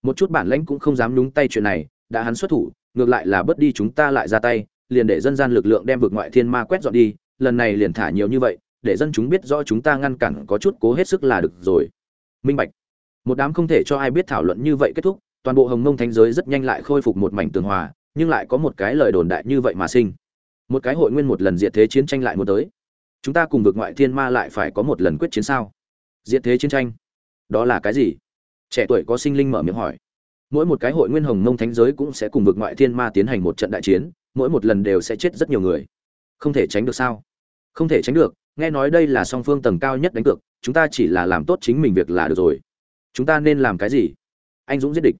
một chút bản lãnh cũng không dám nhúng tay chuyện này, đã hắn xuất thủ, ngược lại là bớt đi chúng ta lại ra tay, liền để dân gian lực lượng đem vực ngoại thiên ma quét dọn đi, lần này liền thả nhiều như vậy, để dân chúng biết rõ chúng ta ngăn cản có chút cố hết sức là được rồi. Minh bạch. Một đám không thể cho ai biết thảo luận như vậy kết thúc, toàn bộ hồng mông thánh giới rất nhanh lại khôi phục một mảnh tường hòa, nhưng lại có một cái lời đồn đại như vậy mà sinh. Một cái hội nguyên một lần diệt thế chiến tranh lại một tới. Chúng ta cùng vực ngoại thiên ma lại phải có một lần quyết chiến sao? Diệt thế chiến tranh? Đó là cái gì? Trẻ tuổi có sinh linh mở miệng hỏi. Mỗi một cái hội nguyên hồng mông thánh giới cũng sẽ cùng vực ngoại thiên ma tiến hành một trận đại chiến, mỗi một lần đều sẽ chết rất nhiều người. Không thể tránh được sao? Không thể tránh được, nghe nói đây là song phương tầng cao nhất đánh cược, chúng ta chỉ là làm tốt chính mình việc là được rồi. Chúng ta nên làm cái gì? Anh dũng giết địch.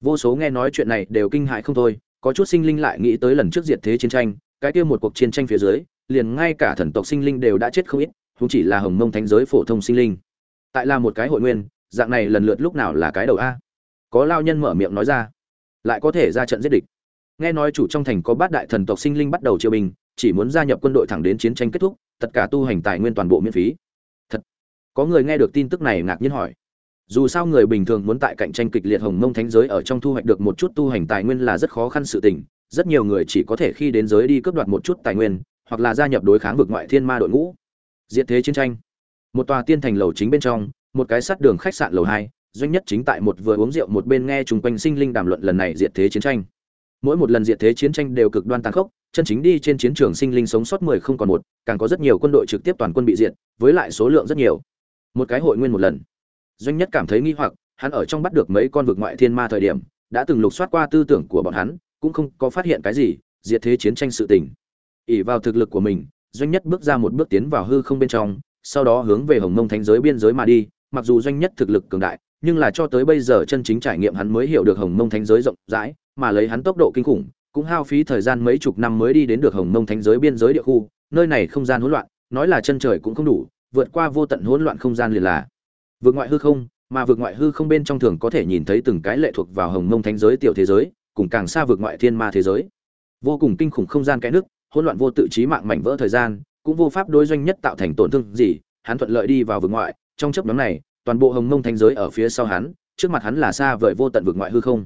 Vô số nghe nói chuyện này đều kinh hại không thôi, có chút sinh linh lại nghĩ tới lần trước diệt thế chiến tranh, cái kia một cuộc chiến tranh phía dưới, liền ngay cả thần tộc sinh linh đều đã chết không ít, cũng chỉ là hồng mông thánh giới phổ thông sinh linh. Tại là một cái hội nguyên dạng này lần lượt lúc nào là cái đầu a? Có lao nhân mở miệng nói ra. Lại có thể ra trận giết địch. Nghe nói chủ trong thành có bát đại thần tộc sinh linh bắt đầu triều bình chỉ muốn gia nhập quân đội thẳng đến chiến tranh kết thúc, tất cả tu hành tài nguyên toàn bộ miễn phí. Thật. Có người nghe được tin tức này ngạc nhiên hỏi. Dù sao người bình thường muốn tại cạnh tranh kịch liệt hồng mông thánh giới ở trong thu hoạch được một chút tu hành tài nguyên là rất khó khăn sự tình, rất nhiều người chỉ có thể khi đến giới đi cướp đoạt một chút tài nguyên, hoặc là gia nhập đối kháng vực ngoại thiên ma đội ngũ. Diện thế chiến tranh. Một tòa tiên thành lầu chính bên trong một cái sát đường khách sạn lầu hai, doanh nhất chính tại một vừa uống rượu một bên nghe chung quanh sinh linh đàm luận lần này diệt thế chiến tranh. Mỗi một lần diệt thế chiến tranh đều cực đoan tàn khốc, chân chính đi trên chiến trường sinh linh sống sót mười không còn một, càng có rất nhiều quân đội trực tiếp toàn quân bị diệt, với lại số lượng rất nhiều. Một cái hội nguyên một lần. Doanh nhất cảm thấy nghi hoặc, hắn ở trong bắt được mấy con vực ngoại thiên ma thời điểm, đã từng lục soát qua tư tưởng của bọn hắn, cũng không có phát hiện cái gì, diệt thế chiến tranh sự tình. Ỉ vào thực lực của mình, doanh nhất bước ra một bước tiến vào hư không bên trong, sau đó hướng về hồng mông thánh giới biên giới mà đi mặc dù doanh nhất thực lực cường đại, nhưng là cho tới bây giờ chân chính trải nghiệm hắn mới hiểu được hồng mông thánh giới rộng rãi, mà lấy hắn tốc độ kinh khủng, cũng hao phí thời gian mấy chục năm mới đi đến được hồng mông thánh giới biên giới địa khu, nơi này không gian hỗn loạn, nói là chân trời cũng không đủ, vượt qua vô tận hỗn loạn không gian liền là vượt ngoại hư không, mà vượt ngoại hư không bên trong thường có thể nhìn thấy từng cái lệ thuộc vào hồng mông thánh giới tiểu thế giới, cùng càng xa vượt ngoại thiên ma thế giới. Vô cùng kinh khủng không gian cái nước, hỗn loạn vô tự trí mạng mảnh vỡ thời gian, cũng vô pháp đối doanh nhất tạo thành tổn thương gì, hắn thuận lợi đi vào vượt ngoại trong chấp nhóm này, toàn bộ hồng mông thanh giới ở phía sau hắn, trước mặt hắn là xa vời vô tận vực ngoại hư không.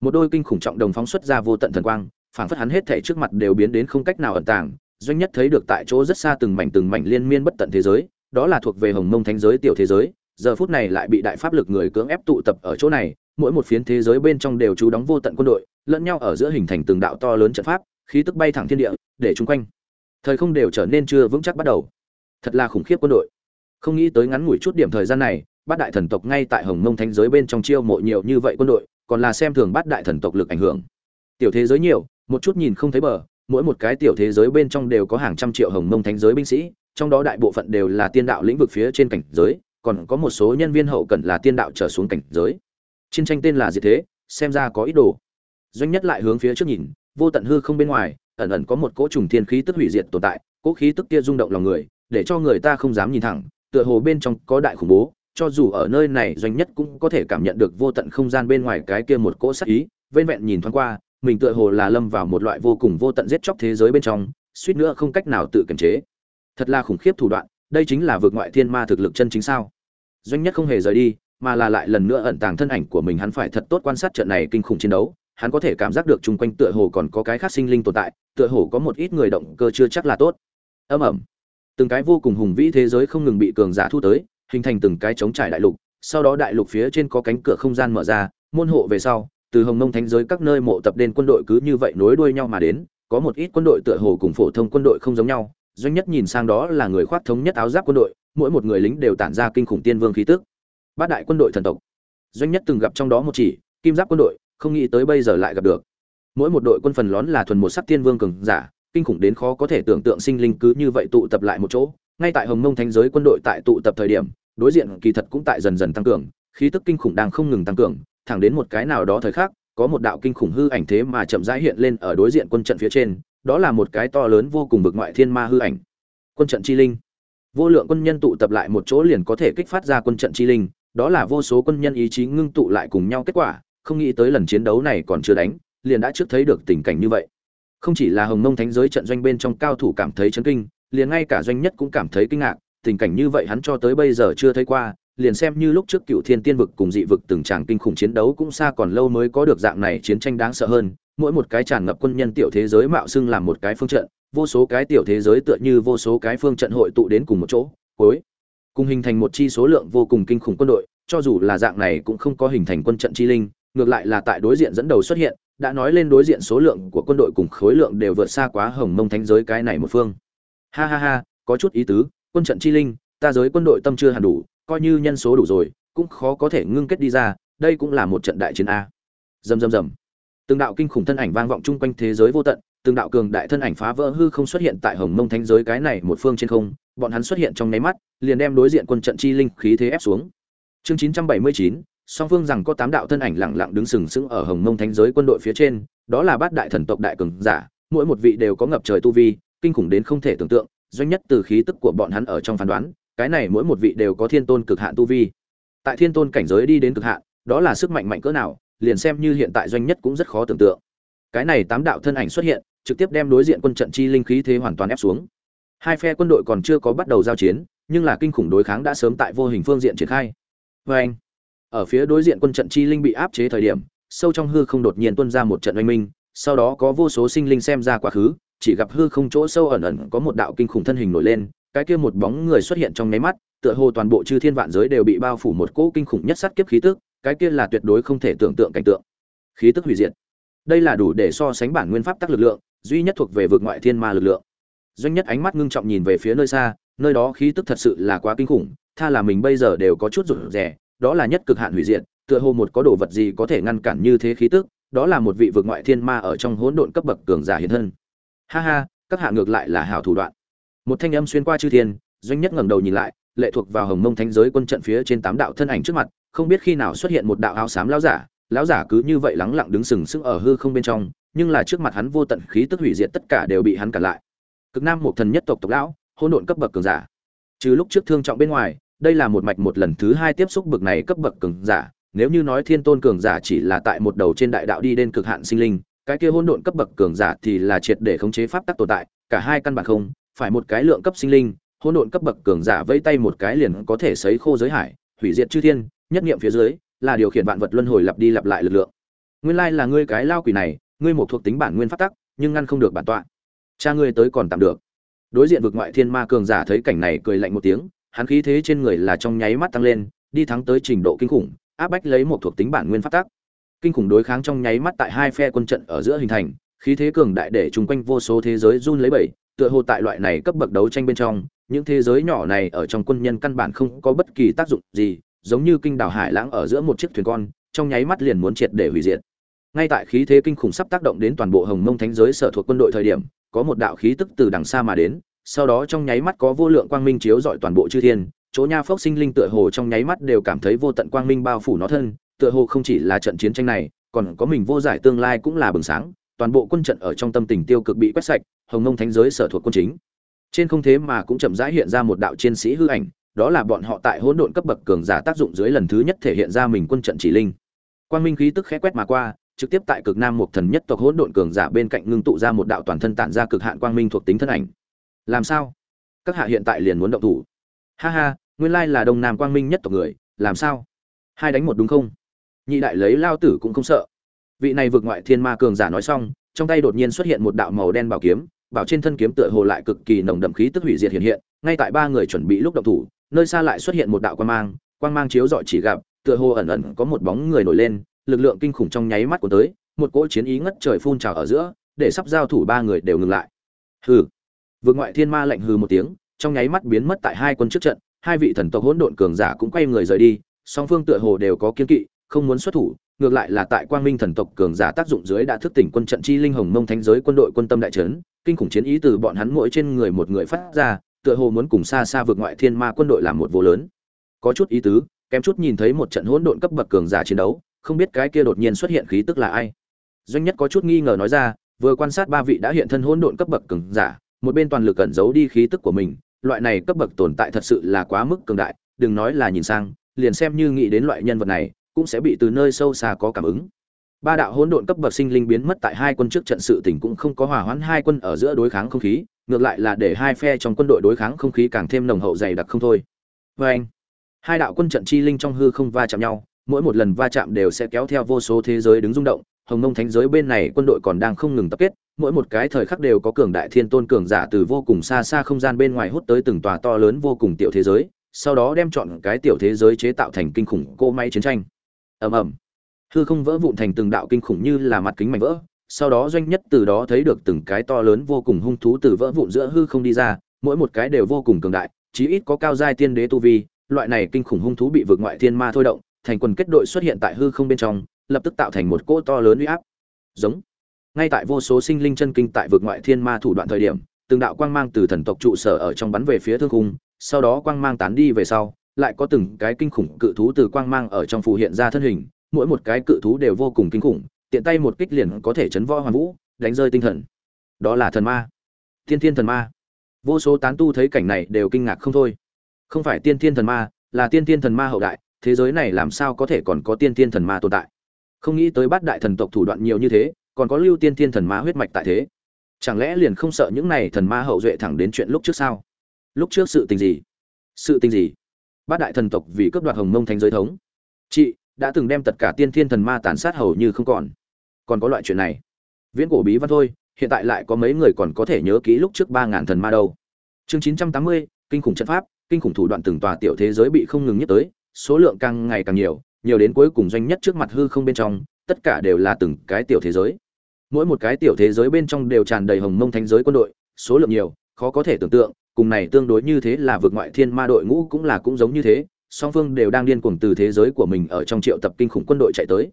Một đôi kinh khủng trọng đồng phóng xuất ra vô tận thần quang, phảng phất hắn hết thảy trước mặt đều biến đến không cách nào ẩn tàng. Doanh nhất thấy được tại chỗ rất xa từng mảnh từng mảnh liên miên bất tận thế giới, đó là thuộc về hồng mông thánh giới tiểu thế giới, giờ phút này lại bị đại pháp lực người cưỡng ép tụ tập ở chỗ này, mỗi một phiến thế giới bên trong đều trú đóng vô tận quân đội, lẫn nhau ở giữa hình thành từng đạo to lớn trận pháp, khí tức bay thẳng thiên địa, để chung quanh. Thời không đều trở nên chưa vững chắc bắt đầu. Thật là khủng khiếp quân đội không nghĩ tới ngắn ngủi chút điểm thời gian này, bát đại thần tộc ngay tại hồng mông thánh giới bên trong chiêu mộ nhiều như vậy quân đội, còn là xem thường bát đại thần tộc lực ảnh hưởng. Tiểu thế giới nhiều, một chút nhìn không thấy bờ, mỗi một cái tiểu thế giới bên trong đều có hàng trăm triệu hồng mông thánh giới binh sĩ, trong đó đại bộ phận đều là tiên đạo lĩnh vực phía trên cảnh giới, còn có một số nhân viên hậu cần là tiên đạo trở xuống cảnh giới. Chiến tranh tên là gì thế? Xem ra có ý đồ. Doanh nhất lại hướng phía trước nhìn, vô tận hư không bên ngoài, ẩn ẩn có một cỗ trùng thiên khí tức hủy diệt tồn tại, cỗ khí tức kia rung động lòng người, để cho người ta không dám nhìn thẳng tựa hồ bên trong có đại khủng bố, cho dù ở nơi này doanh nhất cũng có thể cảm nhận được vô tận không gian bên ngoài cái kia một cỗ sắc ý, vên vẹn nhìn thoáng qua, mình tựa hồ là lâm vào một loại vô cùng vô tận giết chóc thế giới bên trong, suýt nữa không cách nào tự kiềm chế. Thật là khủng khiếp thủ đoạn, đây chính là vượt ngoại thiên ma thực lực chân chính sao? Doanh nhất không hề rời đi, mà là lại lần nữa ẩn tàng thân ảnh của mình, hắn phải thật tốt quan sát trận này kinh khủng chiến đấu, hắn có thể cảm giác được chung quanh tựa hồ còn có cái khác sinh linh tồn tại, tựa hồ có một ít người động cơ chưa chắc là tốt. Âm ẩm từng cái vô cùng hùng vĩ thế giới không ngừng bị cường giả thu tới, hình thành từng cái chống trải đại lục, sau đó đại lục phía trên có cánh cửa không gian mở ra, môn hộ về sau, từ hồng mông thánh giới các nơi mộ tập đến quân đội cứ như vậy nối đuôi nhau mà đến, có một ít quân đội tựa hồ cùng phổ thông quân đội không giống nhau doanh nhất nhìn sang đó là người khoác thống nhất áo giáp quân đội, mỗi một người lính đều tản ra kinh khủng tiên vương khí tức. Bát đại quân đội thần tộc. Doanh nhất từng gặp trong đó một chỉ, kim giáp quân đội, không nghĩ tới bây giờ lại gặp được. Mỗi một đội quân phần lón là thuần một sắc tiên vương cường giả kinh khủng đến khó có thể tưởng tượng sinh linh cứ như vậy tụ tập lại một chỗ. Ngay tại hồng mông thánh giới quân đội tại tụ tập thời điểm, đối diện kỳ thật cũng tại dần dần tăng cường, khí tức kinh khủng đang không ngừng tăng cường, thẳng đến một cái nào đó thời khắc, có một đạo kinh khủng hư ảnh thế mà chậm rãi hiện lên ở đối diện quân trận phía trên, đó là một cái to lớn vô cùng bực ngoại thiên ma hư ảnh. Quân trận chi linh. Vô lượng quân nhân tụ tập lại một chỗ liền có thể kích phát ra quân trận chi linh, đó là vô số quân nhân ý chí ngưng tụ lại cùng nhau kết quả, không nghĩ tới lần chiến đấu này còn chưa đánh, liền đã trước thấy được tình cảnh như vậy không chỉ là hồng mông thánh giới trận doanh bên trong cao thủ cảm thấy chấn kinh, liền ngay cả doanh nhất cũng cảm thấy kinh ngạc, tình cảnh như vậy hắn cho tới bây giờ chưa thấy qua, liền xem như lúc trước cựu thiên tiên vực cùng dị vực từng tràng kinh khủng chiến đấu cũng xa còn lâu mới có được dạng này chiến tranh đáng sợ hơn, mỗi một cái tràn ngập quân nhân tiểu thế giới mạo xưng làm một cái phương trận, vô số cái tiểu thế giới tựa như vô số cái phương trận hội tụ đến cùng một chỗ, cuối cùng hình thành một chi số lượng vô cùng kinh khủng quân đội, cho dù là dạng này cũng không có hình thành quân trận chi linh, ngược lại là tại đối diện dẫn đầu xuất hiện đã nói lên đối diện số lượng của quân đội cùng khối lượng đều vượt xa quá hồng mông thánh giới cái này một phương. Ha ha ha có chút ý tứ quân trận chi linh ta giới quân đội tâm chưa hẳn đủ coi như nhân số đủ rồi cũng khó có thể ngưng kết đi ra đây cũng là một trận đại chiến a. Rầm rầm rầm. Từng đạo kinh khủng thân ảnh vang vọng chung quanh thế giới vô tận từng đạo cường đại thân ảnh phá vỡ hư không xuất hiện tại hồng mông thánh giới cái này một phương trên không bọn hắn xuất hiện trong nháy mắt liền đem đối diện quân trận chi linh khí thế ép xuống. Chương 979, song phương rằng có tám đạo thân ảnh lẳng lặng đứng sừng sững ở hồng mông thánh giới quân đội phía trên, đó là bát đại thần tộc đại cường giả, mỗi một vị đều có ngập trời tu vi, kinh khủng đến không thể tưởng tượng, doanh nhất từ khí tức của bọn hắn ở trong phán đoán, cái này mỗi một vị đều có thiên tôn cực hạn tu vi. Tại thiên tôn cảnh giới đi đến cực hạn, đó là sức mạnh mạnh cỡ nào, liền xem như hiện tại doanh nhất cũng rất khó tưởng tượng. Cái này tám đạo thân ảnh xuất hiện, trực tiếp đem đối diện quân trận chi linh khí thế hoàn toàn ép xuống. Hai phe quân đội còn chưa có bắt đầu giao chiến, nhưng là kinh khủng đối kháng đã sớm tại vô hình phương diện triển khai. Vê anh ở phía đối diện quân trận chi linh bị áp chế thời điểm, sâu trong hư không đột nhiên tuôn ra một trận oanh minh, sau đó có vô số sinh linh xem ra quá khứ, chỉ gặp hư không chỗ sâu ẩn ẩn có một đạo kinh khủng thân hình nổi lên, cái kia một bóng người xuất hiện trong nháy mắt, tựa hồ toàn bộ chư thiên vạn giới đều bị bao phủ một cỗ kinh khủng nhất sát kiếp khí tức, cái kia là tuyệt đối không thể tưởng tượng cảnh tượng. Khí tức hủy diệt. Đây là đủ để so sánh bản nguyên pháp tắc lực lượng, duy nhất thuộc về vực ngoại thiên ma lực lượng. Doanh nhất ánh mắt ngưng trọng nhìn về phía nơi xa, nơi đó khí tức thật sự là quá kinh khủng, tha là mình bây giờ đều có chút rụt rè đó là nhất cực hạn hủy diệt, tựa hồ một có đồ vật gì có thể ngăn cản như thế khí tức, đó là một vị vực ngoại thiên ma ở trong hỗn độn cấp bậc cường giả hiện thân. Ha ha, các hạ ngược lại là hảo thủ đoạn. Một thanh âm xuyên qua chư thiên, doanh nhất ngẩng đầu nhìn lại, lệ thuộc vào Hồng Mông Thánh giới quân trận phía trên tám đạo thân ảnh trước mặt, không biết khi nào xuất hiện một đạo áo xám lão giả, lão giả cứ như vậy lắng lặng đứng sừng sững ở hư không bên trong, nhưng là trước mặt hắn vô tận khí tức hủy diệt tất cả đều bị hắn cản lại. Cực Nam một thần nhất tộc tộc lão, hỗn độn cấp bậc cường giả. Trừ lúc trước thương trọng bên ngoài, đây là một mạch một lần thứ hai tiếp xúc bực này cấp bậc cường giả, nếu như nói thiên tôn cường giả chỉ là tại một đầu trên đại đạo đi đến cực hạn sinh linh, cái kia hỗn độn cấp bậc cường giả thì là triệt để khống chế pháp tắc tồn tại, cả hai căn bản không, phải một cái lượng cấp sinh linh, hỗn độn cấp bậc cường giả vây tay một cái liền có thể sấy khô giới hải, hủy diệt chư thiên, nhất niệm phía dưới, là điều khiển vạn vật luân hồi lặp đi lặp lại lực lượng. Nguyên lai là ngươi cái lao quỷ này, ngươi một thuộc tính bản nguyên pháp tắc, nhưng ngăn không được bản tọa. Cha ngươi tới còn tạm được. Đối diện vực ngoại thiên ma cường giả thấy cảnh này cười lạnh một tiếng hắn khí thế trên người là trong nháy mắt tăng lên, đi thắng tới trình độ kinh khủng, áp bách lấy một thuộc tính bản nguyên pháp tắc. Kinh khủng đối kháng trong nháy mắt tại hai phe quân trận ở giữa hình thành, khí thế cường đại để chung quanh vô số thế giới run lấy bẩy, tựa hồ tại loại này cấp bậc đấu tranh bên trong, những thế giới nhỏ này ở trong quân nhân căn bản không có bất kỳ tác dụng gì, giống như kinh đảo hải lãng ở giữa một chiếc thuyền con, trong nháy mắt liền muốn triệt để hủy diệt. Ngay tại khí thế kinh khủng sắp tác động đến toàn bộ Hồng Mông Thánh giới sở thuộc quân đội thời điểm, có một đạo khí tức từ đằng xa mà đến, sau đó trong nháy mắt có vô lượng quang minh chiếu rọi toàn bộ chư thiên, chỗ nha phốc sinh linh tựa hồ trong nháy mắt đều cảm thấy vô tận quang minh bao phủ nó thân, tựa hồ không chỉ là trận chiến tranh này, còn có mình vô giải tương lai cũng là bừng sáng, toàn bộ quân trận ở trong tâm tình tiêu cực bị quét sạch, hồng nông thánh giới sở thuộc quân chính. Trên không thế mà cũng chậm rãi hiện ra một đạo chiến sĩ hư ảnh, đó là bọn họ tại hỗn độn cấp bậc cường giả tác dụng dưới lần thứ nhất thể hiện ra mình quân trận chỉ linh. Quang minh khí tức khẽ quét mà qua, trực tiếp tại cực nam một thần nhất tộc hỗn độn cường giả bên cạnh ngưng tụ ra một đạo toàn thân tản ra cực hạn quang minh thuộc tính thân ảnh làm sao? Các hạ hiện tại liền muốn động thủ. Ha ha, nguyên lai là đông nam quang minh nhất tộc người, làm sao? Hai đánh một đúng không? Nhị đại lấy lao tử cũng không sợ. Vị này vượt ngoại thiên ma cường giả nói xong, trong tay đột nhiên xuất hiện một đạo màu đen bảo kiếm, bảo trên thân kiếm tựa hồ lại cực kỳ nồng đậm khí tức hủy diệt hiện hiện, ngay tại ba người chuẩn bị lúc động thủ, nơi xa lại xuất hiện một đạo quang mang quang mang chiếu dọi chỉ gặp, tựa hồ ẩn ẩn có một bóng người nổi lên, lực lượng kinh khủng trong nháy mắt của tới, một cỗ chiến ý ngất trời phun trào ở giữa, để sắp giao thủ ba người đều ngừng lại. Hừ. Vương ngoại thiên ma lạnh hừ một tiếng, trong nháy mắt biến mất tại hai quân trước trận, hai vị thần tộc hỗn độn cường giả cũng quay người rời đi, song phương tựa hồ đều có kiên kỵ, không muốn xuất thủ, ngược lại là tại quang minh thần tộc cường giả tác dụng dưới đã thức tỉnh quân trận chi linh hồng mông thánh giới quân đội quân tâm đại trấn kinh khủng chiến ý từ bọn hắn mỗi trên người một người phát ra tựa hồ muốn cùng xa xa vượt ngoại thiên ma quân đội làm một vô lớn. Có chút ý tứ kém chút nhìn thấy một trận hỗn độn cấp bậc cường giả chiến đấu không biết cái kia đột nhiên xuất hiện khí tức là ai. Doanh nhất có chút nghi ngờ nói ra vừa quan sát ba vị đã hiện thân hỗn độn cấp bậc cường giả một bên toàn lực cẩn giấu đi khí tức của mình, loại này cấp bậc tồn tại thật sự là quá mức cường đại, đừng nói là nhìn sang, liền xem như nghĩ đến loại nhân vật này, cũng sẽ bị từ nơi sâu xa có cảm ứng. Ba đạo hỗn độn cấp bậc sinh linh biến mất tại hai quân trước trận sự tình cũng không có hòa hoãn hai quân ở giữa đối kháng không khí, ngược lại là để hai phe trong quân đội đối kháng không khí càng thêm nồng hậu dày đặc không thôi. Vê anh, hai đạo quân trận chi linh trong hư không va chạm nhau, mỗi một lần va chạm đều sẽ kéo theo vô số thế giới đứng rung động, hồng mông thánh giới bên này quân đội còn đang không ngừng tập kết mỗi một cái thời khắc đều có cường đại thiên tôn cường giả từ vô cùng xa xa không gian bên ngoài hút tới từng tòa to lớn vô cùng tiểu thế giới, sau đó đem chọn cái tiểu thế giới chế tạo thành kinh khủng cỗ máy chiến tranh. Ầm ầm. Hư không vỡ vụn thành từng đạo kinh khủng như là mặt kính mảnh vỡ, sau đó doanh nhất từ đó thấy được từng cái to lớn vô cùng hung thú từ vỡ vụn giữa hư không đi ra, mỗi một cái đều vô cùng cường đại, chí ít có cao giai tiên đế tu vi, loại này kinh khủng hung thú bị vượt ngoại thiên ma thôi động, thành quần kết đội xuất hiện tại hư không bên trong, lập tức tạo thành một cỗ to lớn uy áp. Giống ngay tại vô số sinh linh chân kinh tại vượt ngoại thiên ma thủ đoạn thời điểm, từng đạo quang mang từ thần tộc trụ sở ở trong bắn về phía thương khung, sau đó quang mang tán đi về sau, lại có từng cái kinh khủng cự thú từ quang mang ở trong phù hiện ra thân hình, mỗi một cái cự thú đều vô cùng kinh khủng, tiện tay một kích liền có thể chấn võ hoàn vũ, đánh rơi tinh thần. Đó là thần ma. Tiên thiên thần ma. Vô số tán tu thấy cảnh này đều kinh ngạc không thôi. Không phải tiên thiên thần ma, là tiên thiên thần ma hậu đại, thế giới này làm sao có thể còn có tiên thiên thần ma tồn tại? Không nghĩ tới bát đại thần tộc thủ đoạn nhiều như thế còn có lưu tiên thiên thần ma huyết mạch tại thế. Chẳng lẽ liền không sợ những này thần ma hậu duệ thẳng đến chuyện lúc trước sao? Lúc trước sự tình gì? Sự tình gì? Bát đại thần tộc vì cướp đoạt hồng mông thành giới thống. Chị, đã từng đem tất cả tiên thiên thần ma tàn sát hầu như không còn. Còn có loại chuyện này. Viễn cổ bí văn thôi, hiện tại lại có mấy người còn có thể nhớ kỹ lúc trước ba ngàn thần ma đâu. Chương chín trăm tám mươi, kinh khủng trận pháp, kinh khủng thủ đoạn từng tòa tiểu thế giới bị không ngừng nhất tới, số lượng càng ngày càng nhiều nhiều đến cuối cùng doanh nhất trước mặt hư không bên trong, tất cả đều là từng cái tiểu thế giới mỗi một cái tiểu thế giới bên trong đều tràn đầy hồng mông thánh giới quân đội, số lượng nhiều, khó có thể tưởng tượng, cùng này tương đối như thế là vượt ngoại thiên ma đội ngũ cũng là cũng giống như thế, song phương đều đang điên cuồng từ thế giới của mình ở trong triệu tập kinh khủng quân đội chạy tới.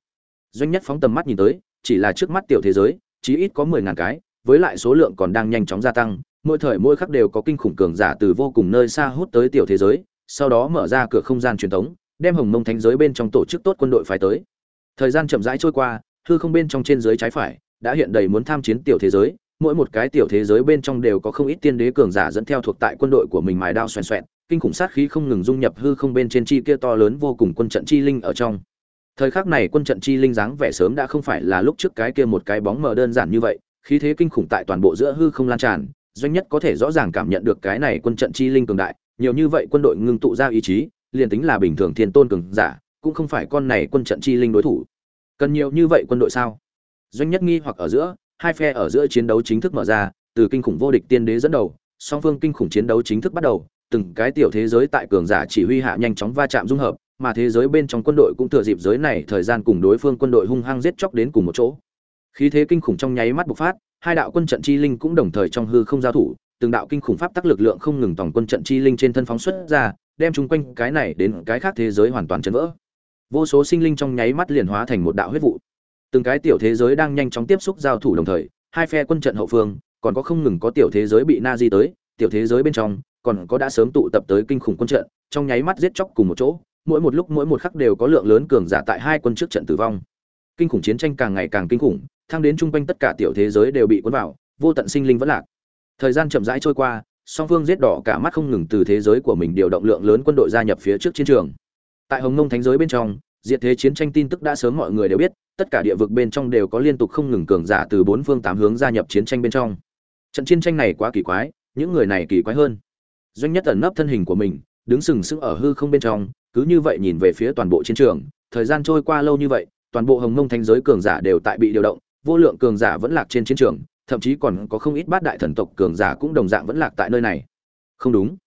Doanh nhất phóng tầm mắt nhìn tới, chỉ là trước mắt tiểu thế giới, chí ít có mười ngàn cái, với lại số lượng còn đang nhanh chóng gia tăng, mỗi thời mỗi khắc đều có kinh khủng cường giả từ vô cùng nơi xa hút tới tiểu thế giới, sau đó mở ra cửa không gian truyền thống, đem hồng mông thánh giới bên trong tổ chức tốt quân đội phải tới. Thời gian chậm rãi trôi qua, hư không bên trong trên dưới trái phải đã hiện đầy muốn tham chiến tiểu thế giới, mỗi một cái tiểu thế giới bên trong đều có không ít tiên đế cường giả dẫn theo thuộc tại quân đội của mình mài đao xoèn xoẹn kinh khủng sát khí không ngừng dung nhập hư không bên trên chi kia to lớn vô cùng quân trận chi linh ở trong. Thời khắc này quân trận chi linh dáng vẻ sớm đã không phải là lúc trước cái kia một cái bóng mờ đơn giản như vậy, khí thế kinh khủng tại toàn bộ giữa hư không lan tràn, doanh nhất có thể rõ ràng cảm nhận được cái này quân trận chi linh cường đại, nhiều như vậy quân đội ngưng tụ ra ý chí, liền tính là bình thường thiên tôn cường giả, cũng không phải con này quân trận chi linh đối thủ. Cần nhiều như vậy quân đội sao? Doanh nhất nghi hoặc ở giữa, hai phe ở giữa chiến đấu chính thức mở ra, từ kinh khủng vô địch tiên đế dẫn đầu, song phương kinh khủng chiến đấu chính thức bắt đầu, từng cái tiểu thế giới tại cường giả chỉ huy hạ nhanh chóng va chạm dung hợp, mà thế giới bên trong quân đội cũng thừa dịp giới này thời gian cùng đối phương quân đội hung hăng giết chóc đến cùng một chỗ. Khí thế kinh khủng trong nháy mắt bộc phát, hai đạo quân trận chi linh cũng đồng thời trong hư không giao thủ, từng đạo kinh khủng pháp tắc lực lượng không ngừng tổng quân trận chi linh trên thân phóng xuất ra, đem chung quanh cái này đến cái khác thế giới hoàn toàn chấn vỡ. Vô số sinh linh trong nháy mắt liền hóa thành một đạo huyết vụ từng cái tiểu thế giới đang nhanh chóng tiếp xúc giao thủ đồng thời, hai phe quân trận hậu phương, còn có không ngừng có tiểu thế giới bị na di tới, tiểu thế giới bên trong, còn có đã sớm tụ tập tới kinh khủng quân trận, trong nháy mắt giết chóc cùng một chỗ, mỗi một lúc mỗi một khắc đều có lượng lớn cường giả tại hai quân trước trận tử vong. Kinh khủng chiến tranh càng ngày càng kinh khủng, thang đến chung quanh tất cả tiểu thế giới đều bị cuốn vào, vô tận sinh linh vẫn lạc. Thời gian chậm rãi trôi qua, song phương giết đỏ cả mắt không ngừng từ thế giới của mình điều động lượng lớn quân đội gia nhập phía trước chiến trường. Tại hồng nông thánh giới bên trong, diệt thế chiến tranh tin tức đã sớm mọi người đều biết tất cả địa vực bên trong đều có liên tục không ngừng cường giả từ bốn phương tám hướng gia nhập chiến tranh bên trong. Trận chiến tranh này quá kỳ quái, những người này kỳ quái hơn. Doanh nhất ẩn nấp thân hình của mình, đứng sừng sững ở hư không bên trong, cứ như vậy nhìn về phía toàn bộ chiến trường. Thời gian trôi qua lâu như vậy, toàn bộ hồng mông thanh giới cường giả đều tại bị điều động, vô lượng cường giả vẫn lạc trên chiến trường, thậm chí còn có không ít bát đại thần tộc cường giả cũng đồng dạng vẫn lạc tại nơi này. Không đúng.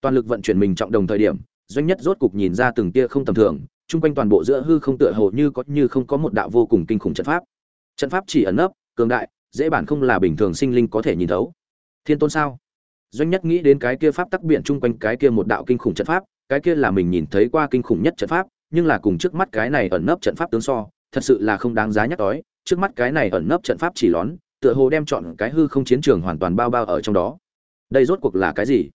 Toàn lực vận chuyển mình trọng đồng thời điểm, doanh nhất rốt cục nhìn ra từng tia không tầm thường chung quanh toàn bộ giữa hư không tựa hồ như có như không có một đạo vô cùng kinh khủng trận pháp. Trận pháp chỉ ẩn nấp, cường đại, dễ bản không là bình thường sinh linh có thể nhìn thấu. Thiên tôn sao? Doanh nhất nghĩ đến cái kia pháp tắc biện chung quanh cái kia một đạo kinh khủng trận pháp, cái kia là mình nhìn thấy qua kinh khủng nhất trận pháp, nhưng là cùng trước mắt cái này ẩn nấp trận pháp tướng so, thật sự là không đáng giá nhắc tới, trước mắt cái này ẩn nấp trận pháp chỉ lón, tựa hồ đem chọn cái hư không chiến trường hoàn toàn bao bao ở trong đó. Đây rốt cuộc là cái gì?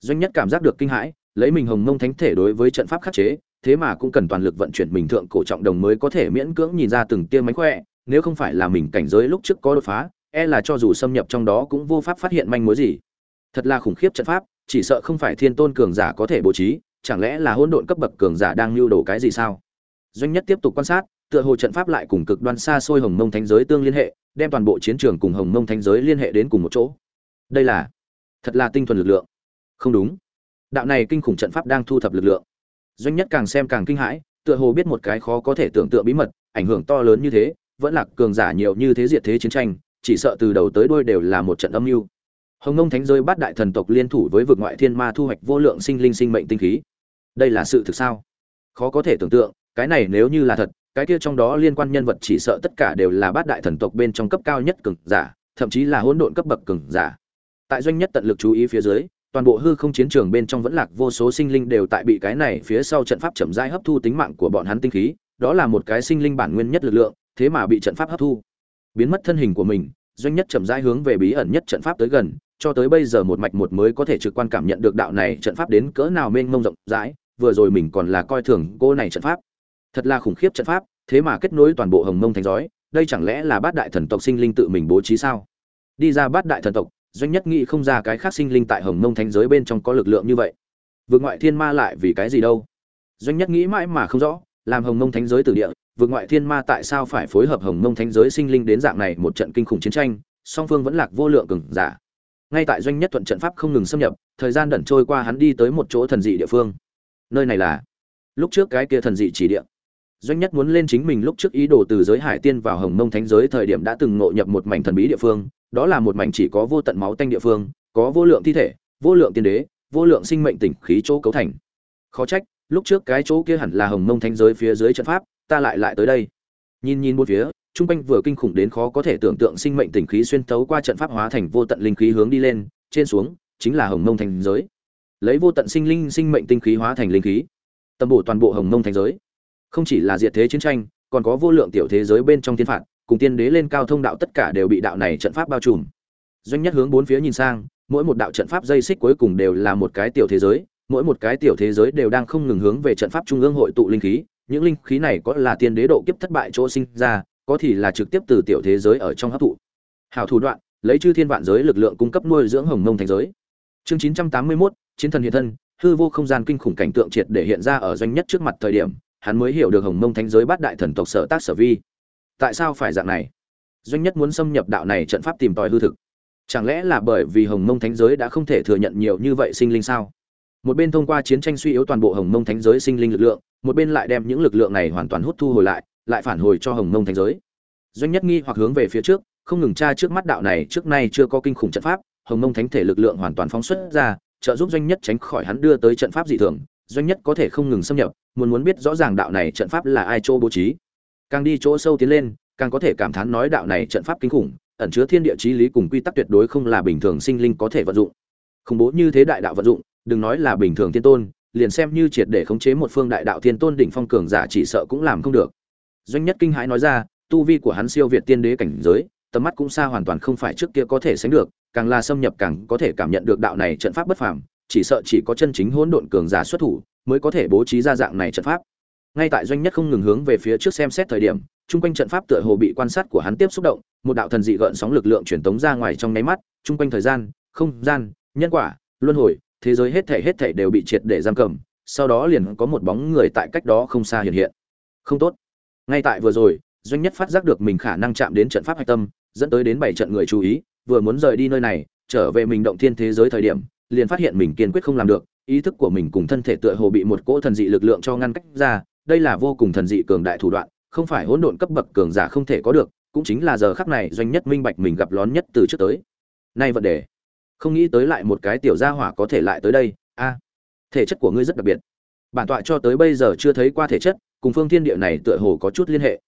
Doanh nhất cảm giác được kinh hãi, lấy mình hồng mông thánh thể đối với trận pháp khắc chế thế mà cũng cần toàn lực vận chuyển mình thượng cổ trọng đồng mới có thể miễn cưỡng nhìn ra từng tia mánh khỏe, nếu không phải là mình cảnh giới lúc trước có đột phá e là cho dù xâm nhập trong đó cũng vô pháp phát hiện manh mối gì. Thật là khủng khiếp trận pháp, chỉ sợ không phải thiên tôn cường giả có thể bố trí, chẳng lẽ là hỗn độn cấp bậc cường giả đang lưu đồ cái gì sao? Doanh nhất tiếp tục quan sát, tựa hồ trận pháp lại cùng cực đoan xa xôi hồng mông thánh giới tương liên hệ, đem toàn bộ chiến trường cùng hồng mông thánh giới liên hệ đến cùng một chỗ. Đây là, thật là tinh thuần lực lượng. Không đúng. Đạo này kinh khủng trận pháp đang thu thập lực lượng doanh nhất càng xem càng kinh hãi, tựa hồ biết một cái khó có thể tưởng tượng bí mật, ảnh hưởng to lớn như thế, vẫn là cường giả nhiều như thế diệt thế chiến tranh, chỉ sợ từ đầu tới đuôi đều là một trận âm mưu. Hồng ngông thánh rơi bát đại thần tộc liên thủ với vực ngoại thiên ma thu hoạch vô lượng sinh linh sinh mệnh tinh khí. Đây là sự thực sao? Khó có thể tưởng tượng, cái này nếu như là thật, cái kia trong đó liên quan nhân vật chỉ sợ tất cả đều là bát đại thần tộc bên trong cấp cao nhất cường giả, thậm chí là hỗn độn cấp bậc cường giả. Tại doanh nhất tận lực chú ý phía dưới toàn bộ hư không chiến trường bên trong vẫn lạc vô số sinh linh đều tại bị cái này phía sau trận pháp chậm rãi hấp thu tính mạng của bọn hắn tinh khí, đó là một cái sinh linh bản nguyên nhất lực lượng, thế mà bị trận pháp hấp thu. Biến mất thân hình của mình, doanh nhất chậm rãi hướng về bí ẩn nhất trận pháp tới gần, cho tới bây giờ một mạch một mới có thể trực quan cảm nhận được đạo này trận pháp đến cỡ nào mênh mông rộng rãi, vừa rồi mình còn là coi thường cô này trận pháp. Thật là khủng khiếp trận pháp, thế mà kết nối toàn bộ hồng mông thành giói, đây chẳng lẽ là bát đại thần tộc sinh linh tự mình bố trí sao? Đi ra bát đại thần tộc doanh nhất nghĩ không ra cái khác sinh linh tại hồng mông thánh giới bên trong có lực lượng như vậy. Vượt ngoại thiên ma lại vì cái gì đâu? Doanh nhất nghĩ mãi mà không rõ, làm hồng mông thánh giới từ địa vượt ngoại thiên ma tại sao phải phối hợp hồng mông thánh giới sinh linh đến dạng này một trận kinh khủng chiến tranh, song phương vẫn lạc vô lượng cừng giả. Ngay tại doanh nhất thuận trận pháp không ngừng xâm nhập, thời gian đẩn trôi qua hắn đi tới một chỗ thần dị địa phương. Nơi này là lúc trước cái kia thần dị chỉ địa. Doanh nhất muốn lên chính mình lúc trước ý đồ từ giới hải tiên vào hồng mông thánh giới thời điểm đã từng ngộ nhập một mảnh thần bí địa phương đó là một mảnh chỉ có vô tận máu tanh địa phương, có vô lượng thi thể, vô lượng tiên đế, vô lượng sinh mệnh tỉnh khí chỗ cấu thành. Khó trách, lúc trước cái chỗ kia hẳn là hồng mông thánh giới phía dưới trận pháp, ta lại lại tới đây. Nhìn nhìn một phía trung quanh vừa kinh khủng đến khó có thể tưởng tượng sinh mệnh tỉnh khí xuyên tấu qua trận pháp hóa thành vô tận linh khí hướng đi lên, trên xuống, chính là hồng mông thành giới. Lấy vô tận sinh linh sinh mệnh tinh khí hóa thành linh khí, tầm bổ toàn bộ hồng mông thành giới. Không chỉ là diệt thế chiến tranh, còn có vô lượng tiểu thế giới bên trong thiên phạt cùng tiên đế lên cao thông đạo tất cả đều bị đạo này trận pháp bao trùm. Doanh nhất hướng bốn phía nhìn sang mỗi một đạo trận pháp dây xích cuối cùng đều là một cái tiểu thế giới mỗi một cái tiểu thế giới đều đang không ngừng hướng về trận pháp trung ương hội tụ linh khí những linh khí này có là tiên đế độ kiếp thất bại chỗ sinh ra có thì là trực tiếp từ tiểu thế giới ở trong hấp thụ. Hảo thủ đoạn lấy chư thiên vạn giới lực lượng cung cấp nuôi dưỡng hồng mông thành giới. Chương chín trăm tám mươi 981, chiến thần hiện thân hư vô không gian kinh khủng cảnh tượng triệt để hiện ra ở doanh nhất trước mặt thời điểm hắn mới hiểu được hồng mông thánh giới bát đại thần tộc sở tác sở vi tại sao phải dạng này? Doanh nhất muốn xâm nhập đạo này trận pháp tìm tòi hư thực. Chẳng lẽ là bởi vì hồng mông thánh giới đã không thể thừa nhận nhiều như vậy sinh linh sao? Một bên thông qua chiến tranh suy yếu toàn bộ hồng mông thánh giới sinh linh lực lượng, một bên lại đem những lực lượng này hoàn toàn hút thu hồi lại lại phản hồi cho hồng mông thánh giới. Doanh nhất nghi hoặc hướng về phía trước, không ngừng tra trước mắt đạo này, trước nay chưa có kinh khủng trận pháp, hồng mông thánh thể lực lượng hoàn toàn phóng xuất ra, trợ giúp doanh nhất tránh khỏi hắn đưa tới trận pháp dị thường. Doanh nhất có thể không ngừng xâm nhập, muốn muốn biết rõ ràng đạo này trận pháp là ai chỗ bố trí càng đi chỗ sâu tiến lên, càng có thể cảm thán nói đạo này trận pháp kinh khủng, ẩn chứa thiên địa trí lý cùng quy tắc tuyệt đối không là bình thường sinh linh có thể vận dụng. Khủng bố như thế đại đạo vận dụng, đừng nói là bình thường thiên tôn, liền xem như triệt để khống chế một phương đại đạo thiên tôn đỉnh phong cường giả chỉ sợ cũng làm không được. Doanh nhất kinh hãi nói ra, tu vi của hắn siêu việt tiên đế cảnh giới, tầm mắt cũng xa hoàn toàn không phải trước kia có thể sánh được, càng là xâm nhập càng có thể cảm nhận được đạo này trận pháp bất phàm, chỉ sợ chỉ có chân chính hỗn độn cường giả xuất thủ, mới có thể bố trí ra dạng này trận pháp ngay tại doanh nhất không ngừng hướng về phía trước xem xét thời điểm trung quanh trận pháp tựa hồ bị quan sát của hắn tiếp xúc động, một đạo thần dị gợn sóng lực lượng truyền tống ra ngoài trong nháy mắt trung quanh thời gian, không gian, nhân quả, luân hồi, thế giới hết thảy hết thảy đều bị triệt để giam cầm, sau đó liền có một bóng người tại cách đó không xa hiện hiện. Không tốt. Ngay tại vừa rồi, doanh nhất phát giác được mình khả năng chạm đến trận pháp hạch tâm, dẫn tới đến bảy trận người chú ý, vừa muốn rời đi nơi này, trở về mình động thiên thế giới thời điểm, liền phát hiện mình kiên quyết không làm được, ý thức của mình cùng thân thể tựa hồ bị một cỗ thần dị lực lượng cho ngăn cách ra đây là vô cùng thần dị cường đại thủ đoạn, không phải hỗn độn cấp bậc cường giả không thể có được, cũng chính là giờ khắc này doanh nhất minh bạch mình gặp lón nhất từ trước tới. Nay vấn đề, không nghĩ tới lại một cái tiểu gia hỏa có thể lại tới đây, a. Thể chất của ngươi rất đặc biệt. Bản tọa cho tới bây giờ chưa thấy qua thể chất, cùng phương thiên địa này tựa hồ có chút liên hệ.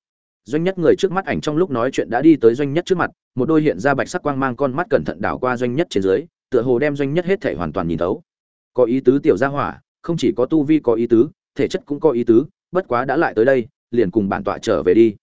Doanh nhất người trước mắt ảnh trong lúc nói chuyện đã đi tới doanh nhất trước mặt, một đôi hiện ra bạch sắc quang mang con mắt cẩn thận đảo qua doanh nhất trên dưới, tựa hồ đem doanh nhất hết thể hoàn toàn nhìn thấu. Có ý tứ tiểu gia hỏa, không chỉ có tu vi có ý tứ, thể chất cũng có ý tứ bất quá đã lại tới đây, liền cùng bản tọa trở về đi.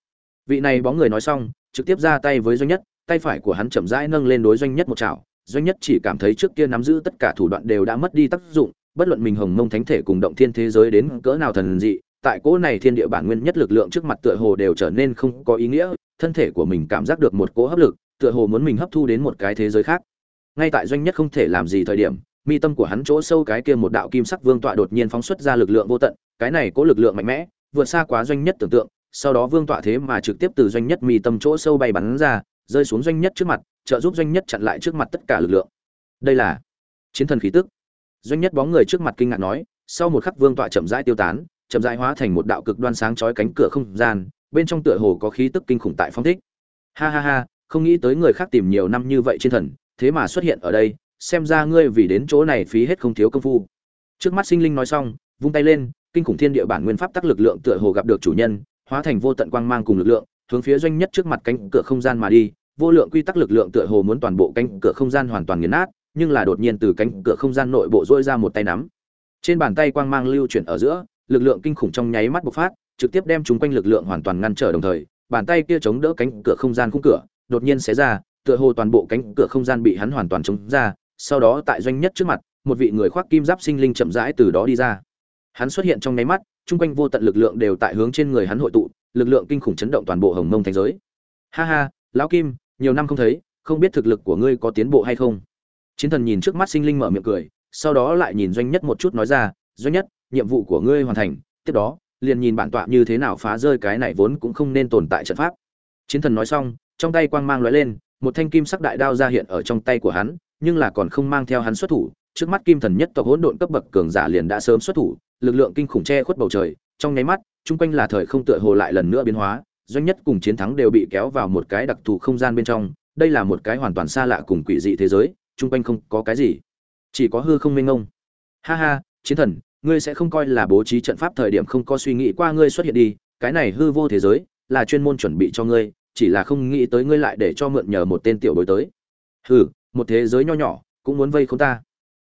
Vị này bóng người nói xong, trực tiếp ra tay với doanh nhất, tay phải của hắn chậm rãi nâng lên đối doanh nhất một chảo. Doanh nhất chỉ cảm thấy trước kia nắm giữ tất cả thủ đoạn đều đã mất đi tác dụng, bất luận mình hồng mông thánh thể cùng động thiên thế giới đến cỡ nào thần dị, tại cỗ này thiên địa bản nguyên nhất lực lượng trước mặt tựa hồ đều trở nên không có ý nghĩa, thân thể của mình cảm giác được một cỗ hấp lực, tựa hồ muốn mình hấp thu đến một cái thế giới khác. Ngay tại doanh nhất không thể làm gì thời điểm, mi tâm của hắn chỗ sâu cái kia một đạo kim sắc vương tọa đột nhiên phóng xuất ra lực lượng vô tận cái này có lực lượng mạnh mẽ, vượt xa quá doanh nhất tưởng tượng, sau đó vương tọa thế mà trực tiếp từ doanh nhất mi tâm chỗ sâu bay bắn ra, rơi xuống doanh nhất trước mặt, trợ giúp doanh nhất chặn lại trước mặt tất cả lực lượng. Đây là chiến thần khí tức. Doanh nhất bóng người trước mặt kinh ngạc nói, sau một khắc vương tọa chậm rãi tiêu tán, chậm rãi hóa thành một đạo cực đoan sáng chói cánh cửa không gian, bên trong tựa hồ có khí tức kinh khủng tại phong thích. Ha ha ha, không nghĩ tới người khác tìm nhiều năm như vậy trên thần, thế mà xuất hiện ở đây, xem ra ngươi vì đến chỗ này phí hết không thiếu công phu. Trước mắt sinh linh nói xong vung tay lên, kinh khủng thiên địa bản nguyên pháp tắc lực lượng tựa hồ gặp được chủ nhân, hóa thành vô tận quang mang cùng lực lượng, hướng phía doanh nhất trước mặt cánh cửa không gian mà đi. Vô lượng quy tắc lực lượng tựa hồ muốn toàn bộ cánh cửa không gian hoàn toàn nghiền nát, nhưng là đột nhiên từ cánh cửa không gian nội bộ dỗi ra một tay nắm. Trên bàn tay quang mang lưu chuyển ở giữa, lực lượng kinh khủng trong nháy mắt bộc phát, trực tiếp đem chúng quanh lực lượng hoàn toàn ngăn trở đồng thời, bàn tay kia chống đỡ cánh cửa không gian khung cửa, đột nhiên xé ra, tựa hồ toàn bộ cánh cửa không gian bị hắn hoàn toàn chống ra, sau đó tại doanh nhất trước mặt, một vị người khoác kim giáp sinh linh chậm rãi từ đó đi ra hắn xuất hiện trong nháy mắt, chung quanh vô tận lực lượng đều tại hướng trên người hắn hội tụ, lực lượng kinh khủng chấn động toàn bộ hồng mông thành giới. Ha ha, lão kim, nhiều năm không thấy, không biết thực lực của ngươi có tiến bộ hay không? Chiến thần nhìn trước mắt sinh linh mở miệng cười, sau đó lại nhìn doanh nhất một chút nói ra, doanh nhất, nhiệm vụ của ngươi hoàn thành, tiếp đó, liền nhìn bản tọa như thế nào phá rơi cái này vốn cũng không nên tồn tại trận pháp. Chiến thần nói xong, trong tay quang mang lóe lên, một thanh kim sắc đại đao ra hiện ở trong tay của hắn, nhưng là còn không mang theo hắn xuất thủ, trước mắt kim thần nhất tộc hỗn độn cấp bậc cường giả liền đã sớm xuất thủ lực lượng kinh khủng che khuất bầu trời, trong nháy mắt, chung quanh là thời không tựa hồ lại lần nữa biến hóa, doanh nhất cùng chiến thắng đều bị kéo vào một cái đặc thù không gian bên trong, đây là một cái hoàn toàn xa lạ cùng quỷ dị thế giới, chung quanh không có cái gì, chỉ có hư không mênh ngông ha ha, chiến thần, ngươi sẽ không coi là bố trí trận pháp thời điểm không có suy nghĩ qua ngươi xuất hiện đi, cái này hư vô thế giới, là chuyên môn chuẩn bị cho ngươi, chỉ là không nghĩ tới ngươi lại để cho mượn nhờ một tên tiểu bối tới. Hừ, một thế giới nho nhỏ, cũng muốn vây không ta.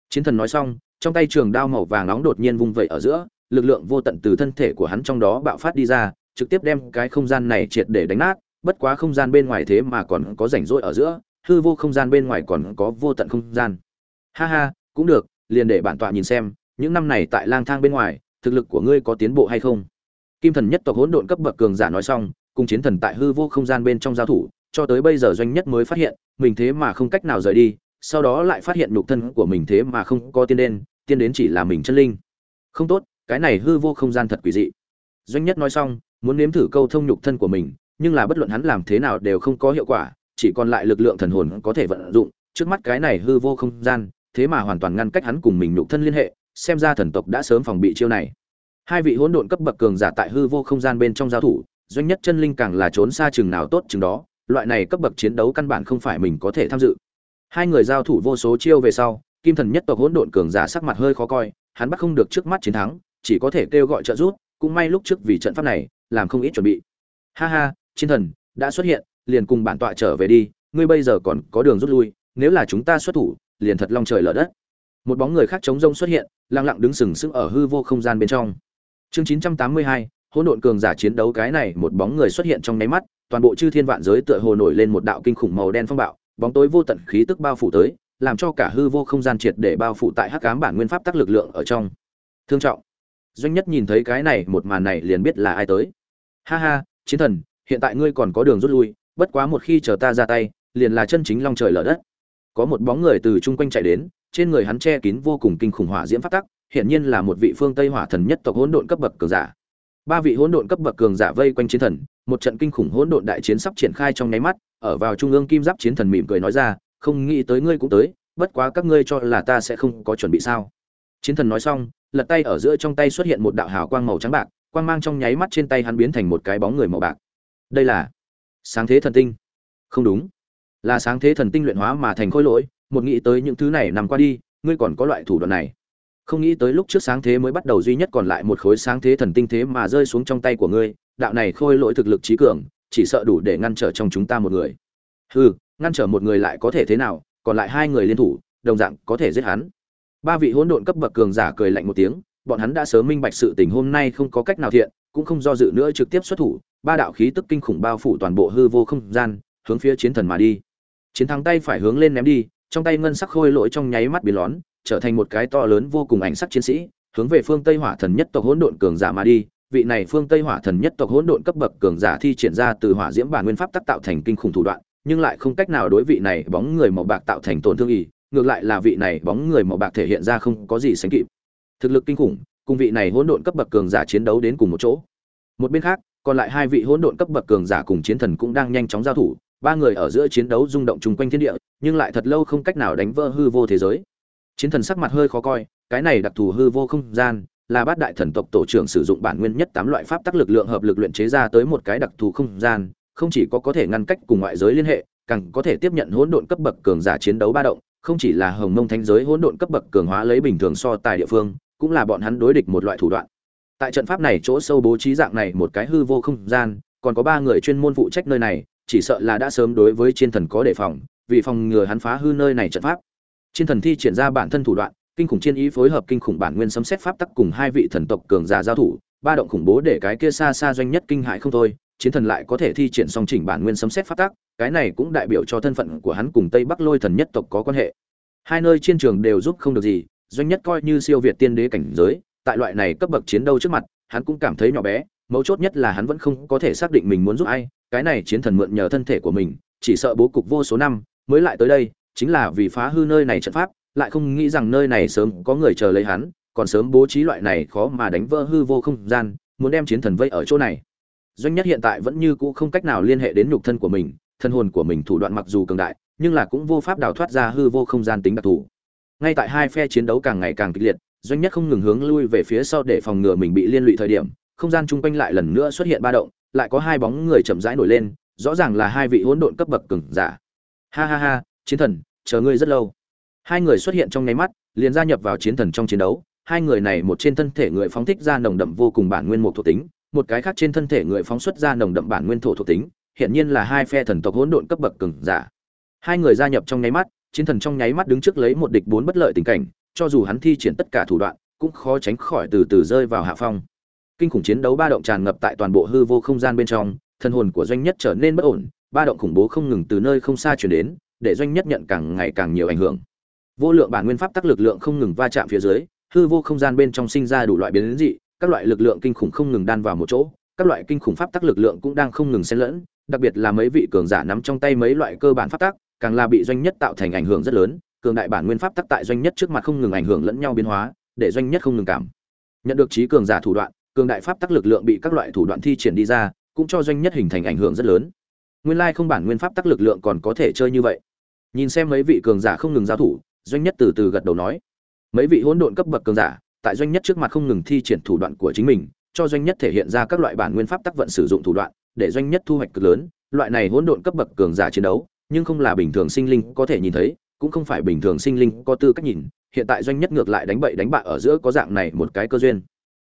Chiến thần nói xong trong tay trường đao màu vàng nóng đột nhiên vung vẩy ở giữa, lực lượng vô tận từ thân thể của hắn trong đó bạo phát đi ra, trực tiếp đem cái không gian này triệt để đánh nát, bất quá không gian bên ngoài thế mà còn có rảnh rỗi ở giữa, hư vô không gian bên ngoài còn có vô tận không gian. Ha ha, cũng được, liền để bản tọa nhìn xem, những năm này tại lang thang bên ngoài, thực lực của ngươi có tiến bộ hay không? Kim thần nhất tộc hỗn độn cấp bậc cường giả nói xong, cùng chiến thần tại hư vô không gian bên trong giao thủ, cho tới bây giờ doanh nhất mới phát hiện, mình thế mà không cách nào rời đi sau đó lại phát hiện nhục thân của mình thế mà không có tiên đen, tiên đến chỉ là mình chân linh. Không tốt, cái này hư vô không gian thật quỷ dị. Doanh nhất nói xong, muốn nếm thử câu thông nhục thân của mình, nhưng là bất luận hắn làm thế nào đều không có hiệu quả, chỉ còn lại lực lượng thần hồn có thể vận dụng. Trước mắt cái này hư vô không gian, thế mà hoàn toàn ngăn cách hắn cùng mình nhục thân liên hệ, xem ra thần tộc đã sớm phòng bị chiêu này. Hai vị hỗn độn cấp bậc cường giả tại hư vô không gian bên trong giao thủ, doanh nhất chân linh càng là trốn xa chừng nào tốt chừng đó, loại này cấp bậc chiến đấu căn bản không phải mình có thể tham dự hai người giao thủ vô số chiêu về sau, kim thần nhất tộc hỗn độn cường giả sắc mặt hơi khó coi, hắn bắt không được trước mắt chiến thắng, chỉ có thể kêu gọi trợ giúp, cũng may lúc trước vì trận pháp này, làm không ít chuẩn bị. Ha ha, chiến thần, đã xuất hiện, liền cùng bản tọa trở về đi, ngươi bây giờ còn có đường rút lui, nếu là chúng ta xuất thủ, liền thật long trời lở đất. Một bóng người khác chống rông xuất hiện, lặng lặng đứng sừng sững ở hư vô không gian bên trong. Chương chín trăm tám mươi hai, hỗn độn cường giả chiến đấu cái này, một bóng người xuất hiện trong nháy mắt, toàn bộ chư thiên vạn giới tựa hồ nổi lên một đạo kinh khủng màu đen phong bạo bóng tối vô tận khí tức bao phủ tới, làm cho cả hư vô không gian triệt để bao phủ tại hắc ám bản nguyên pháp tắc lực lượng ở trong. Thương trọng, doanh nhất nhìn thấy cái này, một màn này liền biết là ai tới. Ha ha, chiến thần, hiện tại ngươi còn có đường rút lui, bất quá một khi chờ ta ra tay, liền là chân chính long trời lở đất. Có một bóng người từ chung quanh chạy đến, trên người hắn che kín vô cùng kinh khủng hỏa diễm pháp tắc hiện nhiên là một vị phương tây hỏa thần nhất tộc hỗn độn cấp bậc cường giả ba vị hỗn độn cấp bậc cường giả vây quanh chiến thần, một trận kinh khủng hỗn độn đại chiến sắp triển khai trong nháy mắt, ở vào trung ương kim giáp chiến thần mỉm cười nói ra, không nghĩ tới ngươi cũng tới, bất quá các ngươi cho là ta sẽ không có chuẩn bị sao? Chiến thần nói xong, lật tay ở giữa trong tay xuất hiện một đạo hào quang màu trắng bạc, quang mang trong nháy mắt trên tay hắn biến thành một cái bóng người màu bạc. Đây là sáng thế thần tinh. Không đúng. Là sáng thế thần tinh luyện hóa mà thành khối lỗi, một nghĩ tới những thứ này nằm qua đi, ngươi còn có loại thủ đoạn này không nghĩ tới lúc trước sáng thế mới bắt đầu duy nhất còn lại một khối sáng thế thần tinh thế mà rơi xuống trong tay của ngươi, đạo này khôi lỗi thực lực trí cường, chỉ sợ đủ để ngăn trở trong chúng ta một người. Hừ, ngăn trở một người lại có thể thế nào, còn lại hai người liên thủ, đồng dạng có thể giết hắn. Ba vị hỗn độn cấp bậc cường giả cười lạnh một tiếng, bọn hắn đã sớm minh bạch sự tình hôm nay không có cách nào thiện, cũng không do dự nữa trực tiếp xuất thủ, ba đạo khí tức kinh khủng bao phủ toàn bộ hư vô không gian, hướng phía chiến thần mà đi. Chiến thắng tay phải hướng lên ném đi, trong tay ngân sắc khôi lỗi trong nháy mắt biến lón trở thành một cái to lớn vô cùng ảnh sắc chiến sĩ, hướng về phương tây hỏa thần nhất tộc hỗn độn cường giả mà đi. Vị này phương tây hỏa thần nhất tộc hỗn độn cấp bậc cường giả thi triển ra từ hỏa diễm bản nguyên pháp tác tạo thành kinh khủng thủ đoạn, nhưng lại không cách nào đối vị này bóng người màu bạc tạo thành tổn thương ý, ngược lại là vị này bóng người màu bạc thể hiện ra không có gì sánh kịp. Thực lực kinh khủng, cùng vị này hỗn độn cấp bậc cường giả chiến đấu đến cùng một chỗ. Một bên khác, còn lại hai vị hỗn độn cấp bậc cường giả cùng chiến thần cũng đang nhanh chóng giao thủ, ba người ở giữa chiến đấu rung động chung quanh thiên địa, nhưng lại thật lâu không cách nào đánh vỡ hư vô thế giới chiến thần sắc mặt hơi khó coi, cái này đặc thù hư vô không gian, là bát đại thần tộc tổ trưởng sử dụng bản nguyên nhất tám loại pháp tắc lực lượng hợp lực luyện chế ra tới một cái đặc thù không gian, không chỉ có có thể ngăn cách cùng ngoại giới liên hệ, càng có thể tiếp nhận hỗn độn cấp bậc cường giả chiến đấu ba động, không chỉ là hồng mông thánh giới hỗn độn cấp bậc cường hóa lấy bình thường so tài địa phương, cũng là bọn hắn đối địch một loại thủ đoạn. Tại trận pháp này chỗ sâu bố trí dạng này một cái hư vô không gian, còn có ba người chuyên môn phụ trách nơi này, chỉ sợ là đã sớm đối với chiến thần có đề phòng, vì phòng ngừa hắn phá hư nơi này trận pháp chiến thần thi triển ra bản thân thủ đoạn, kinh khủng chiến ý phối hợp kinh khủng bản nguyên sấm xét pháp tắc cùng hai vị thần tộc cường giả giao thủ, ba động khủng bố để cái kia xa xa doanh nhất kinh hại không thôi, chiến thần lại có thể thi triển song chỉnh bản nguyên sấm xét pháp tắc, cái này cũng đại biểu cho thân phận của hắn cùng tây bắc lôi thần nhất tộc có quan hệ. Hai nơi chiến trường đều giúp không được gì, doanh nhất coi như siêu việt tiên đế cảnh giới, tại loại này cấp bậc chiến đấu trước mặt, hắn cũng cảm thấy nhỏ bé, mấu chốt nhất là hắn vẫn không có thể xác định mình muốn giúp ai, cái này chiến thần mượn nhờ thân thể của mình, chỉ sợ bố cục vô số năm, mới lại tới đây chính là vì phá hư nơi này trận pháp, lại không nghĩ rằng nơi này sớm có người chờ lấy hắn, còn sớm bố trí loại này khó mà đánh vỡ hư vô không gian, muốn đem chiến thần vây ở chỗ này. Doanh nhất hiện tại vẫn như cũ không cách nào liên hệ đến nhục thân của mình, thân hồn của mình thủ đoạn mặc dù cường đại, nhưng là cũng vô pháp đào thoát ra hư vô không gian tính đặc thù. Ngay tại hai phe chiến đấu càng ngày càng kịch liệt, doanh nhất không ngừng hướng lui về phía sau để phòng ngừa mình bị liên lụy thời điểm, không gian chung quanh lại lần nữa xuất hiện ba động, lại có hai bóng người chậm rãi nổi lên, rõ ràng là hai vị hỗn độn cấp bậc cường giả. Ha ha ha, chiến thần chờ ngươi rất lâu. Hai người xuất hiện trong nháy mắt, liền gia nhập vào chiến thần trong chiến đấu. Hai người này một trên thân thể người phóng thích ra nồng đậm vô cùng bản nguyên một thuộc tính, một cái khác trên thân thể người phóng xuất ra nồng đậm bản nguyên thổ thuộc tính hiện nhiên là hai phe thần tộc hỗn độn cấp bậc cường giả. Hai người gia nhập trong nháy mắt, chiến thần trong nháy mắt đứng trước lấy một địch bốn bất lợi tình cảnh, cho dù hắn thi triển tất cả thủ đoạn, cũng khó tránh khỏi từ từ rơi vào hạ phong. Kinh khủng chiến đấu ba động tràn ngập tại toàn bộ hư vô không gian bên trong, thân hồn của doanh nhất trở nên bất ổn, ba động khủng bố không ngừng từ nơi không xa chuyển đến để doanh nhất nhận càng ngày càng nhiều ảnh hưởng. Vô lượng bản nguyên pháp tắc lực lượng không ngừng va chạm phía dưới, hư vô không gian bên trong sinh ra đủ loại biến dị, các loại lực lượng kinh khủng không ngừng đan vào một chỗ, các loại kinh khủng pháp tắc lực lượng cũng đang không ngừng xen lẫn, đặc biệt là mấy vị cường giả nắm trong tay mấy loại cơ bản pháp tắc, càng là bị doanh nhất tạo thành ảnh hưởng rất lớn, cường đại bản nguyên pháp tắc tại doanh nhất trước mặt không ngừng ảnh hưởng lẫn nhau biến hóa, để doanh nhất không ngừng cảm nhận được trí cường giả thủ đoạn, cường đại pháp tắc lực lượng bị các loại thủ đoạn thi triển đi ra, cũng cho doanh nhất hình thành ảnh hưởng rất lớn nguyên lai không bản nguyên pháp tắc lực lượng còn có thể chơi như vậy. Nhìn xem mấy vị cường giả không ngừng giao thủ, doanh nhất từ từ gật đầu nói. Mấy vị hỗn độn cấp bậc cường giả, tại doanh nhất trước mặt không ngừng thi triển thủ đoạn của chính mình, cho doanh nhất thể hiện ra các loại bản nguyên pháp tắc vận sử dụng thủ đoạn, để doanh nhất thu hoạch cực lớn. Loại này hỗn độn cấp bậc cường giả chiến đấu, nhưng không là bình thường sinh linh có thể nhìn thấy, cũng không phải bình thường sinh linh có tư cách nhìn. Hiện tại doanh nhất ngược lại đánh bậy đánh bạ ở giữa có dạng này một cái cơ duyên.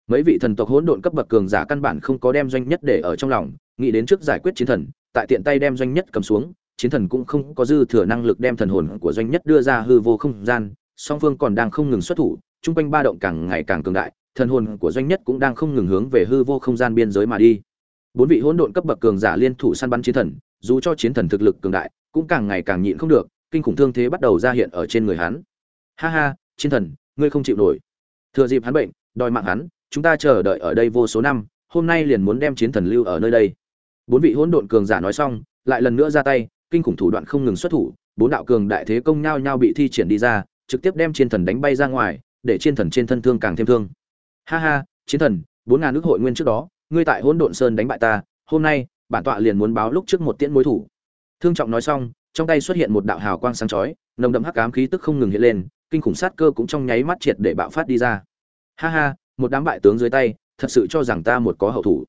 Mấy vị thần tộc hỗn độn cấp bậc cường giả căn bản không có đem doanh nhất để ở trong lòng nghĩ đến trước giải quyết chiến thần, tại tiện tay đem doanh nhất cầm xuống, chiến thần cũng không có dư thừa năng lực đem thần hồn của doanh nhất đưa ra hư vô không gian, song phương còn đang không ngừng xuất thủ, chung quanh ba động càng ngày càng cường đại, thần hồn của doanh nhất cũng đang không ngừng hướng về hư vô không gian biên giới mà đi. Bốn vị hỗn độn cấp bậc cường giả liên thủ săn bắn chiến thần, dù cho chiến thần thực lực cường đại, cũng càng ngày càng nhịn không được, kinh khủng thương thế bắt đầu ra hiện ở trên người hắn. Ha ha, chiến thần, ngươi không chịu nổi. Thừa dịp hắn bệnh, đòi mạng hắn, chúng ta chờ đợi ở đây vô số năm, hôm nay liền muốn đem chiến thần lưu ở nơi đây bốn vị hỗn độn cường giả nói xong, lại lần nữa ra tay, kinh khủng thủ đoạn không ngừng xuất thủ, bốn đạo cường đại thế công nhau nhau bị thi triển đi ra, trực tiếp đem chiến thần đánh bay ra ngoài, để chiến thần trên thân thương càng thêm thương. Ha ha, chiến thần, bốn ngàn nước hội nguyên trước đó, ngươi tại hỗn độn sơn đánh bại ta, hôm nay, bản tọa liền muốn báo lúc trước một tiễn mối thủ. Thương trọng nói xong, trong tay xuất hiện một đạo hào quang sáng chói, nồng đậm hắc ám khí tức không ngừng hiện lên, kinh khủng sát cơ cũng trong nháy mắt triệt để bạo phát đi ra. Ha ha, một đám bại tướng dưới tay, thật sự cho rằng ta một có hậu thủ.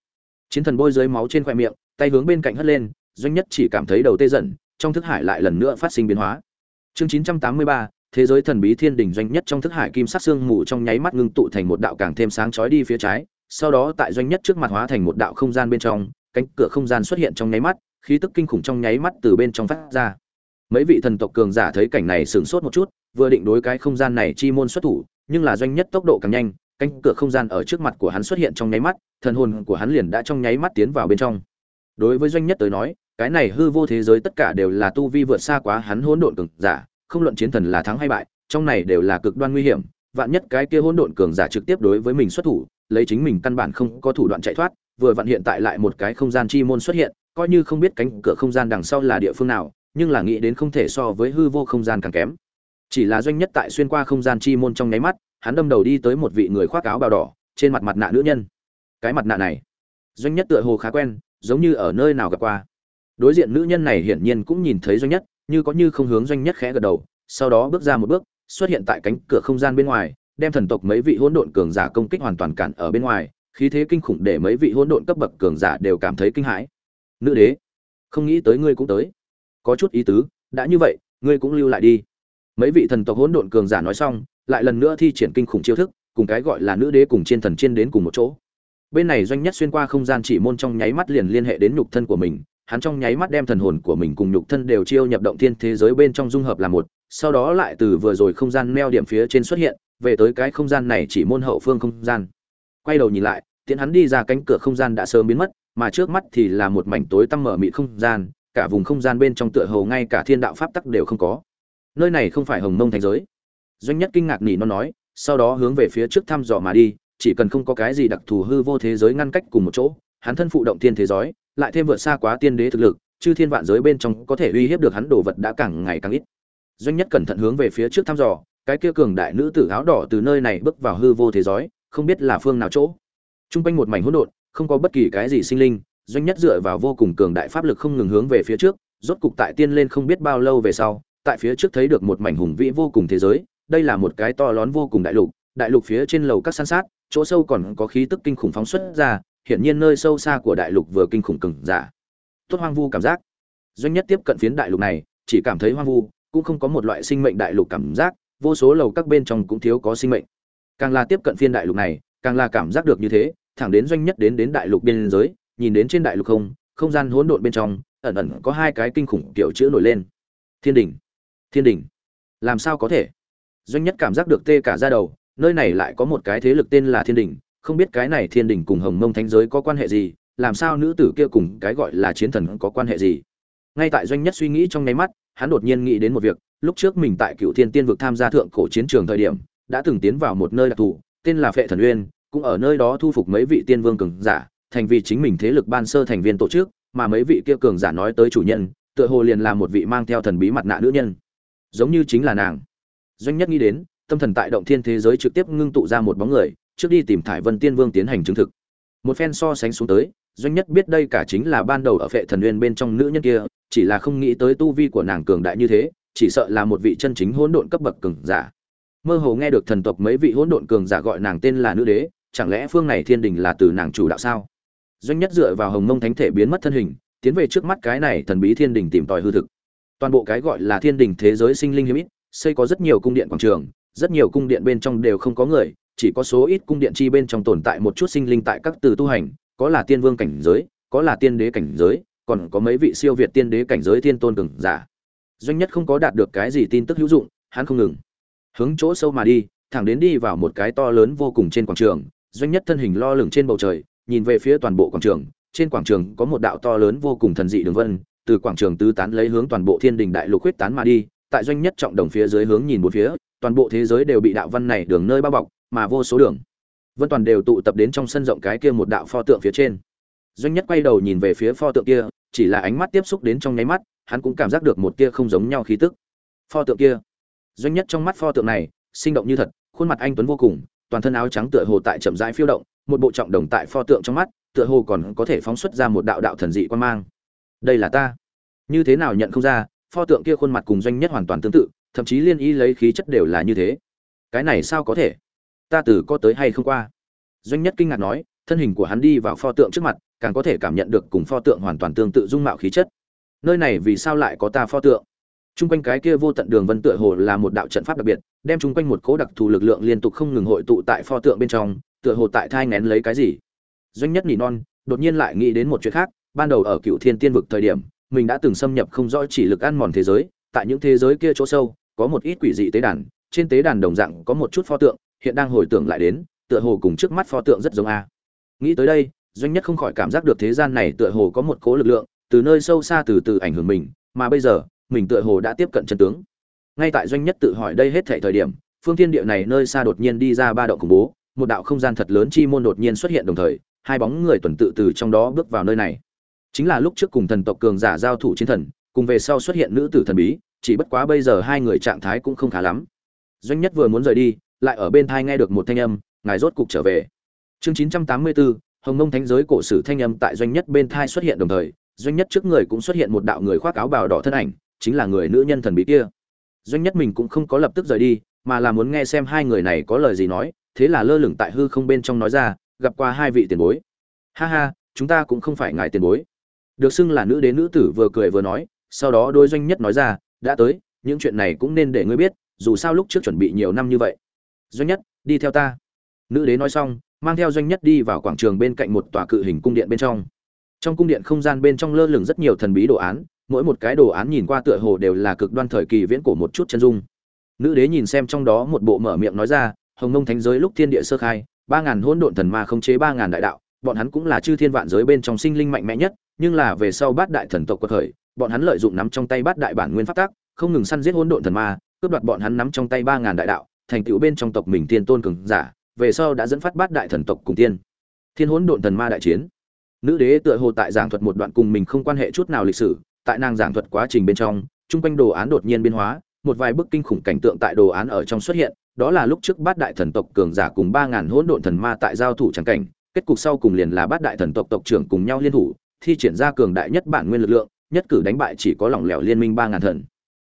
Chiến thần bôi dưới máu trên khoe miệng tay hướng bên cạnh hất lên, doanh nhất chỉ cảm thấy đầu tê dần, trong thức hải lại lần nữa phát sinh biến hóa. Chương chín trăm tám mươi ba, thế giới thần bí thiên đỉnh doanh nhất trong thức hải kim sắc xương mù trong nháy mắt ngưng tụ thành một đạo càng thêm sáng chói đi phía trái, sau đó tại doanh nhất trước mặt hóa thành một đạo không gian bên trong, cánh cửa không gian xuất hiện trong nháy mắt, khí tức kinh khủng trong nháy mắt từ bên trong phát ra. Mấy vị thần tộc cường giả thấy cảnh này sửng sốt một chút, vừa định đối cái không gian này chi môn xuất thủ, nhưng là doanh nhất tốc độ càng nhanh, cánh cửa không gian ở trước mặt của hắn xuất hiện trong nháy mắt, thần hồn của hắn liền đã trong nháy mắt tiến vào bên trong đối với doanh nhất tới nói, cái này hư vô thế giới tất cả đều là tu vi vượt xa quá hắn hỗn độn cường giả, không luận chiến thần là thắng hay bại, trong này đều là cực đoan nguy hiểm. Vạn nhất cái kia hỗn độn cường giả trực tiếp đối với mình xuất thủ, lấy chính mình căn bản không có thủ đoạn chạy thoát, vừa vặn hiện tại lại một cái không gian chi môn xuất hiện, coi như không biết cánh cửa không gian đằng sau là địa phương nào, nhưng là nghĩ đến không thể so với hư vô không gian càng kém. Chỉ là doanh nhất tại xuyên qua không gian chi môn trong nháy mắt, hắn đâm đầu đi tới một vị người khoác áo bào đỏ, trên mặt mặt nạ nữ nhân. Cái mặt nạ này, doanh nhất tựa hồ khá quen giống như ở nơi nào gặp qua. Đối diện nữ nhân này hiển nhiên cũng nhìn thấy doanh nhất, như có như không hướng doanh nhất khẽ gật đầu, sau đó bước ra một bước, xuất hiện tại cánh cửa không gian bên ngoài, đem thần tộc mấy vị hỗn độn cường giả công kích hoàn toàn cản ở bên ngoài, khí thế kinh khủng để mấy vị hỗn độn cấp bậc cường giả đều cảm thấy kinh hãi. Nữ đế, không nghĩ tới ngươi cũng tới. Có chút ý tứ, đã như vậy, ngươi cũng lưu lại đi. Mấy vị thần tộc hỗn độn cường giả nói xong, lại lần nữa thi triển kinh khủng chiêu thức, cùng cái gọi là nữ đế cùng trên thần trên đến cùng một chỗ bên này doanh nhất xuyên qua không gian chỉ môn trong nháy mắt liền liên hệ đến nhục thân của mình, hắn trong nháy mắt đem thần hồn của mình cùng nhục thân đều chiêu nhập động thiên thế giới bên trong dung hợp là một, sau đó lại từ vừa rồi không gian neo điểm phía trên xuất hiện, về tới cái không gian này chỉ môn hậu phương không gian. Quay đầu nhìn lại tiễn hắn đi ra cánh cửa không gian đã sớm biến mất, mà trước mắt thì là một mảnh tối tăm mở mịt không gian, cả vùng không gian bên trong tựa hồ ngay cả thiên đạo pháp tắc đều không có. Nơi này không phải hồng mông thành giới. Doanh nhất kinh ngạc nỉ nó nói, sau đó hướng về phía trước thăm dò mà đi chỉ cần không có cái gì đặc thù hư vô thế giới ngăn cách cùng một chỗ hắn thân phụ động thiên thế giới lại thêm vượt xa quá tiên đế thực lực chư thiên vạn giới bên trong có thể uy hiếp được hắn đồ vật đã càng ngày càng ít. Doanh nhất cẩn thận hướng về phía trước thăm dò cái kia cường đại nữ tử áo đỏ từ nơi này bước vào hư vô thế giới không biết là phương nào chỗ. Trung quanh một mảnh hỗn độn, không có bất kỳ cái gì sinh linh, doanh nhất dựa vào vô cùng cường đại pháp lực không ngừng hướng về phía trước, rốt cục tại tiên lên không biết bao lâu về sau, tại phía trước thấy được một mảnh hùng vĩ vô cùng thế giới, đây là một cái to lớn vô cùng đại lục, đại lục phía trên lầu các san sát, chỗ sâu còn có khí tức kinh khủng phóng xuất ra, hiển nhiên nơi sâu xa của đại lục vừa kinh khủng cường giả. Dạ. Tốt hoang vu cảm giác. Doanh nhất tiếp cận phiến đại lục này, chỉ cảm thấy hoang vu, cũng không có một loại sinh mệnh đại lục cảm giác, vô số lầu các bên trong cũng thiếu có sinh mệnh. Càng là tiếp cận phiên đại lục này, càng là cảm giác được như thế thẳng đến doanh nhất đến đến đại lục biên giới nhìn đến trên đại lục không không gian hỗn độn bên trong ẩn ẩn có hai cái kinh khủng kiểu chữ nổi lên thiên đỉnh, thiên đỉnh, làm sao có thể doanh nhất cảm giác được tê cả da đầu nơi này lại có một cái thế lực tên là thiên đình không biết cái này thiên đình cùng hồng mông thánh giới có quan hệ gì làm sao nữ tử kia cùng cái gọi là chiến thần có quan hệ gì ngay tại doanh nhất suy nghĩ trong nháy mắt hắn đột nhiên nghĩ đến một việc lúc trước mình tại cựu thiên tiên vực tham gia thượng cổ chiến trường thời điểm đã từng tiến vào một nơi đặc thù tên là phệ thần uyên cũng ở nơi đó thu phục mấy vị tiên vương cường giả, thành vì chính mình thế lực ban sơ thành viên tổ chức, mà mấy vị kia cường giả nói tới chủ nhân, tựa hồ liền là một vị mang theo thần bí mặt nạ nữ nhân, giống như chính là nàng. Doanh nhất nghĩ đến, tâm thần tại động thiên thế giới trực tiếp ngưng tụ ra một bóng người, trước đi tìm thải Vân Tiên Vương tiến hành chứng thực. Một phen so sánh xuống tới, doanh nhất biết đây cả chính là ban đầu ở Phệ Thần Nguyên bên trong nữ nhân kia, chỉ là không nghĩ tới tu vi của nàng cường đại như thế, chỉ sợ là một vị chân chính hỗn độn cấp bậc cường giả. Mơ hồ nghe được thần tộc mấy vị hỗn độn cường giả gọi nàng tên là nữ đế, chẳng lẽ phương này thiên đình là từ nàng chủ đạo sao doanh nhất dựa vào hồng mông thánh thể biến mất thân hình tiến về trước mắt cái này thần bí thiên đình tìm tòi hư thực toàn bộ cái gọi là thiên đình thế giới sinh linh hiếm ít xây có rất nhiều cung điện quảng trường rất nhiều cung điện bên trong đều không có người, chỉ có số ít cung điện chi bên trong tồn tại một chút sinh linh tại các từ tu hành, có là tiên vương cảnh giới, có là tiên đế cảnh giới, còn có mấy vị siêu việt tiên đế cảnh giới thiên tôn cường giả. Doanh nhất không có đạt được cái gì tin tức hữu dụng, hắn không ngừng, hướng chỗ sâu mà đi, thẳng đến đi vào một cái to lớn vô cùng trên quảng trường. Doanh nhất thân hình lo lửng trên bầu trời, nhìn về phía toàn bộ quảng trường. Trên quảng trường có một đạo to lớn vô cùng thần dị đường vân, từ quảng trường tứ tán lấy hướng toàn bộ thiên đình đại lục huyết tán mà đi. Tại doanh nhất trọng đồng phía dưới hướng nhìn một phía toàn bộ thế giới đều bị đạo văn này đường nơi bao bọc mà vô số đường vân toàn đều tụ tập đến trong sân rộng cái kia một đạo pho tượng phía trên doanh nhất quay đầu nhìn về phía pho tượng kia chỉ là ánh mắt tiếp xúc đến trong nháy mắt hắn cũng cảm giác được một tia không giống nhau khí tức pho tượng kia doanh nhất trong mắt pho tượng này sinh động như thật khuôn mặt anh tuấn vô cùng toàn thân áo trắng tựa hồ tại chậm rãi phiêu động, một bộ trọng đồng tại pho tượng trong mắt, tựa hồ còn có thể phóng xuất ra một đạo đạo thần dị quan mang. Đây là ta. Như thế nào nhận không ra, pho tượng kia khuôn mặt cùng doanh nhất hoàn toàn tương tự, thậm chí liên y lấy khí chất đều là như thế. Cái này sao có thể? Ta từ có tới hay không qua? Doanh nhất kinh ngạc nói, thân hình của hắn đi vào pho tượng trước mặt, càng có thể cảm nhận được cùng pho tượng hoàn toàn tương tự dung mạo khí chất. Nơi này vì sao lại có ta pho tượng? Trung quanh cái kia vô tận đường vân tựa hồ là một đạo trận pháp đặc biệt, đem chung quanh một cố đặc thù lực lượng liên tục không ngừng hội tụ tại pho tượng bên trong, tựa hồ tại thai ngén lấy cái gì. Doanh nhất nỉ non, đột nhiên lại nghĩ đến một chuyện khác, ban đầu ở Cựu Thiên Tiên vực thời điểm, mình đã từng xâm nhập không rõ chỉ lực ăn mòn thế giới, tại những thế giới kia chỗ sâu, có một ít quỷ dị tế đàn, trên tế đàn đồng dạng có một chút pho tượng, hiện đang hồi tưởng lại đến, tựa hồ cùng trước mắt pho tượng rất giống a. Nghĩ tới đây doanh nhất không khỏi cảm giác được thế gian này tựa hồ có một cố lực lượng từ nơi sâu xa từ từ ảnh hưởng mình mà bây giờ mình tựa hồ đã tiếp cận chân tướng. Ngay tại doanh nhất tự hỏi đây hết thể thời điểm phương thiên địa này nơi xa đột nhiên đi ra ba động khủng bố một đạo không gian thật lớn chi môn đột nhiên xuất hiện đồng thời hai bóng người tuần tự từ trong đó bước vào nơi này. Chính là lúc trước cùng thần tộc cường giả giao thủ chiến thần cùng về sau xuất hiện nữ tử thần bí chỉ bất quá bây giờ hai người trạng thái cũng không khá lắm. Doanh nhất vừa muốn rời đi, lại ở bên thai nghe được một thanh âm, ngài rốt cục trở về. Chương chín trăm tám mươi bốn hồng mông thánh giới cổ sử thanh âm tại doanh nhất bên thai xuất hiện đồng thời, doanh nhất trước người cũng xuất hiện một đạo người khoác áo bào đỏ thân ảnh, chính là người nữ nhân thần bí kia. Doanh nhất mình cũng không có lập tức rời đi, mà là muốn nghe xem hai người này có lời gì nói, thế là lơ lửng tại hư không bên trong nói ra, gặp qua hai vị tiền bối. Ha ha, chúng ta cũng không phải ngài tiền bối. Được xưng là nữ đế nữ tử vừa cười vừa nói, sau đó đôi doanh nhất nói ra đã tới, những chuyện này cũng nên để ngươi biết, dù sao lúc trước chuẩn bị nhiều năm như vậy. Doanh nhất, đi theo ta. Nữ đế nói xong, mang theo doanh nhất đi vào quảng trường bên cạnh một tòa cự hình cung điện bên trong. Trong cung điện không gian bên trong lơ lửng rất nhiều thần bí đồ án, mỗi một cái đồ án nhìn qua tựa hồ đều là cực đoan thời kỳ viễn cổ một chút chân dung. Nữ đế nhìn xem trong đó một bộ mở miệng nói ra, hồng nông thánh giới lúc thiên địa sơ khai, ba ngàn hỗn độn thần ma không chế ba ngàn đại đạo, bọn hắn cũng là chư thiên vạn giới bên trong sinh linh mạnh mẽ nhất, nhưng là về sau bát đại thần tộc quật khởi bọn hắn lợi dụng nắm trong tay bát đại bản nguyên pháp tắc, không ngừng săn giết hỗn độn thần ma, cướp đoạt bọn hắn nắm trong tay ba ngàn đại đạo, thành tựu bên trong tộc mình tiên tôn cường giả, về sau đã dẫn phát bát đại thần tộc cùng tiên. Thiên hỗn độn thần ma đại chiến. Nữ đế tựa hồ tại giảng thuật một đoạn cùng mình không quan hệ chút nào lịch sử, tại nàng giảng thuật quá trình bên trong trung quanh đồ án đột nhiên biến hóa, một vài bức kinh khủng cảnh tượng tại đồ án ở trong xuất hiện, đó là lúc trước bát đại thần tộc cường giả cùng ba ngàn hỗn độn thần ma tại giao thủ chẳng cảnh, kết cục sau cùng liền là bát đại thần tộc tộc trưởng cùng nhau liên thủ, thi triển ra cường đại nhất bản nguyên lực lượng nhất cử đánh bại chỉ có lỏng lẻo liên minh ba ngàn thần.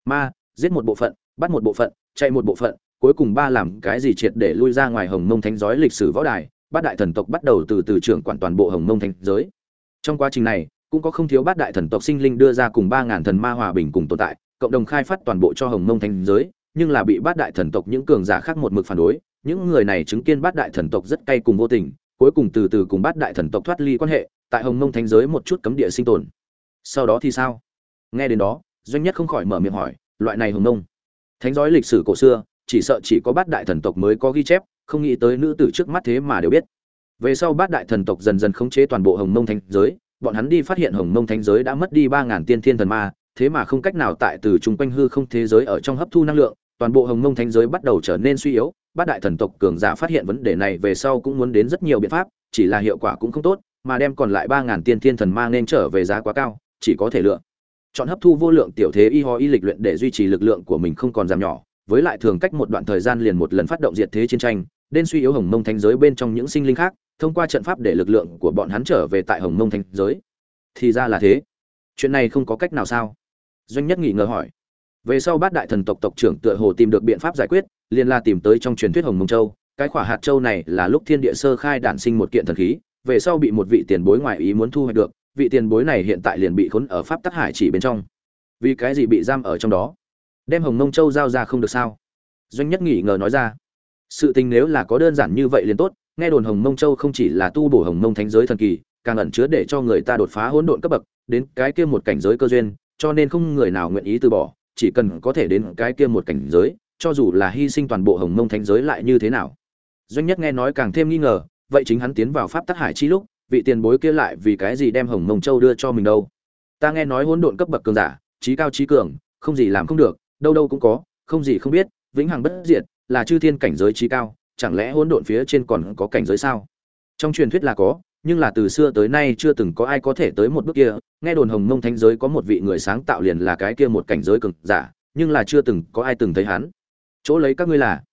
Ma, giết một bộ phận, bắt một bộ phận, chạy một bộ phận, cuối cùng ba làm cái gì triệt để lui ra ngoài hồng mông thánh giới lịch sử võ đài, bát đại thần tộc bắt đầu từ từ trưởng quản toàn bộ hồng mông thánh giới. Trong quá trình này, cũng có không thiếu bát đại thần tộc sinh linh đưa ra cùng ba ngàn thần ma hòa bình cùng tồn tại, cộng đồng khai phát toàn bộ cho hồng mông thánh giới, nhưng là bị bát đại thần tộc những cường giả khác một mực phản đối, những người này chứng kiến bát đại thần tộc rất cay cùng vô tình, cuối cùng từ từ cùng bát đại thần tộc thoát ly quan hệ, tại hồng mông thánh giới một chút cấm địa sinh tồn sau đó thì sao? Nghe đến đó doanh nhất không khỏi mở miệng hỏi loại này hồng nông, thánh giới lịch sử cổ xưa chỉ sợ chỉ có bát đại thần tộc mới có ghi chép không nghĩ tới nữ tử trước mắt thế mà đều biết. Về sau bát đại thần tộc dần dần khống chế toàn bộ hồng mông thánh giới bọn hắn đi phát hiện hồng mông thánh giới đã mất đi ba ngàn tiên thiên thần ma thế mà không cách nào tại từ chung quanh hư không thế giới ở trong hấp thu năng lượng toàn bộ hồng mông thánh giới bắt đầu trở nên suy yếu bát đại thần tộc cường giả phát hiện vấn đề này về sau cũng muốn đến rất nhiều biện pháp chỉ là hiệu quả cũng không tốt mà đem còn lại ba ngàn tiên thiên thần ma nên trở về giá quá cao chỉ có thể lựa. Chọn hấp thu vô lượng tiểu thế y ho y lịch luyện để duy trì lực lượng của mình không còn giảm nhỏ, với lại thường cách một đoạn thời gian liền một lần phát động diệt thế chiến tranh, nên suy yếu hồng mông thánh giới bên trong những sinh linh khác, thông qua trận pháp để lực lượng của bọn hắn trở về tại hồng mông thánh giới. Thì ra là thế. Chuyện này không có cách nào sao? Doanh nhất nghỉ ngờ hỏi. Về sau bát đại thần tộc tộc trưởng tựa hồ tìm được biện pháp giải quyết, liền là tìm tới trong truyền thuyết hồng mông châu. Cái khỏa hạt châu này là lúc thiên địa sơ khai đản sinh một kiện thần khí, về sau bị một vị tiền bối ngoại ý muốn thu hoạch được vị tiền bối này hiện tại liền bị khốn ở pháp tắc hải chỉ bên trong. Vì cái gì bị giam ở trong đó? Đem hồng Nông châu giao ra không được sao? Doanh nhất nghỉ ngờ nói ra. Sự tình nếu là có đơn giản như vậy liền tốt, nghe đồn hồng mông châu không chỉ là tu bổ hồng mông thánh giới thần kỳ, càng ẩn chứa để cho người ta đột phá hỗn độn cấp bậc, đến cái kia một cảnh giới cơ duyên, cho nên không người nào nguyện ý từ bỏ, chỉ cần có thể đến cái kia một cảnh giới, cho dù là hy sinh toàn bộ hồng mông thánh giới lại như thế nào. Doanh nhất nghe nói càng thêm nghi ngờ, vậy chính hắn tiến vào pháp tắc hải chi lúc vị tiền bối kia lại vì cái gì đem hồng mông châu đưa cho mình đâu? Ta nghe nói hỗn độn cấp bậc cường giả, trí cao trí cường, không gì làm không được, đâu đâu cũng có, không gì không biết, vĩnh hằng bất diệt, là chư thiên cảnh giới trí cao, chẳng lẽ hỗn độn phía trên còn có cảnh giới sao? Trong truyền thuyết là có, nhưng là từ xưa tới nay chưa từng có ai có thể tới một bước kia. Nghe đồn hồng mông thánh giới có một vị người sáng tạo liền là cái kia một cảnh giới cường giả, nhưng là chưa từng có ai từng thấy hắn. Chỗ lấy các ngươi là,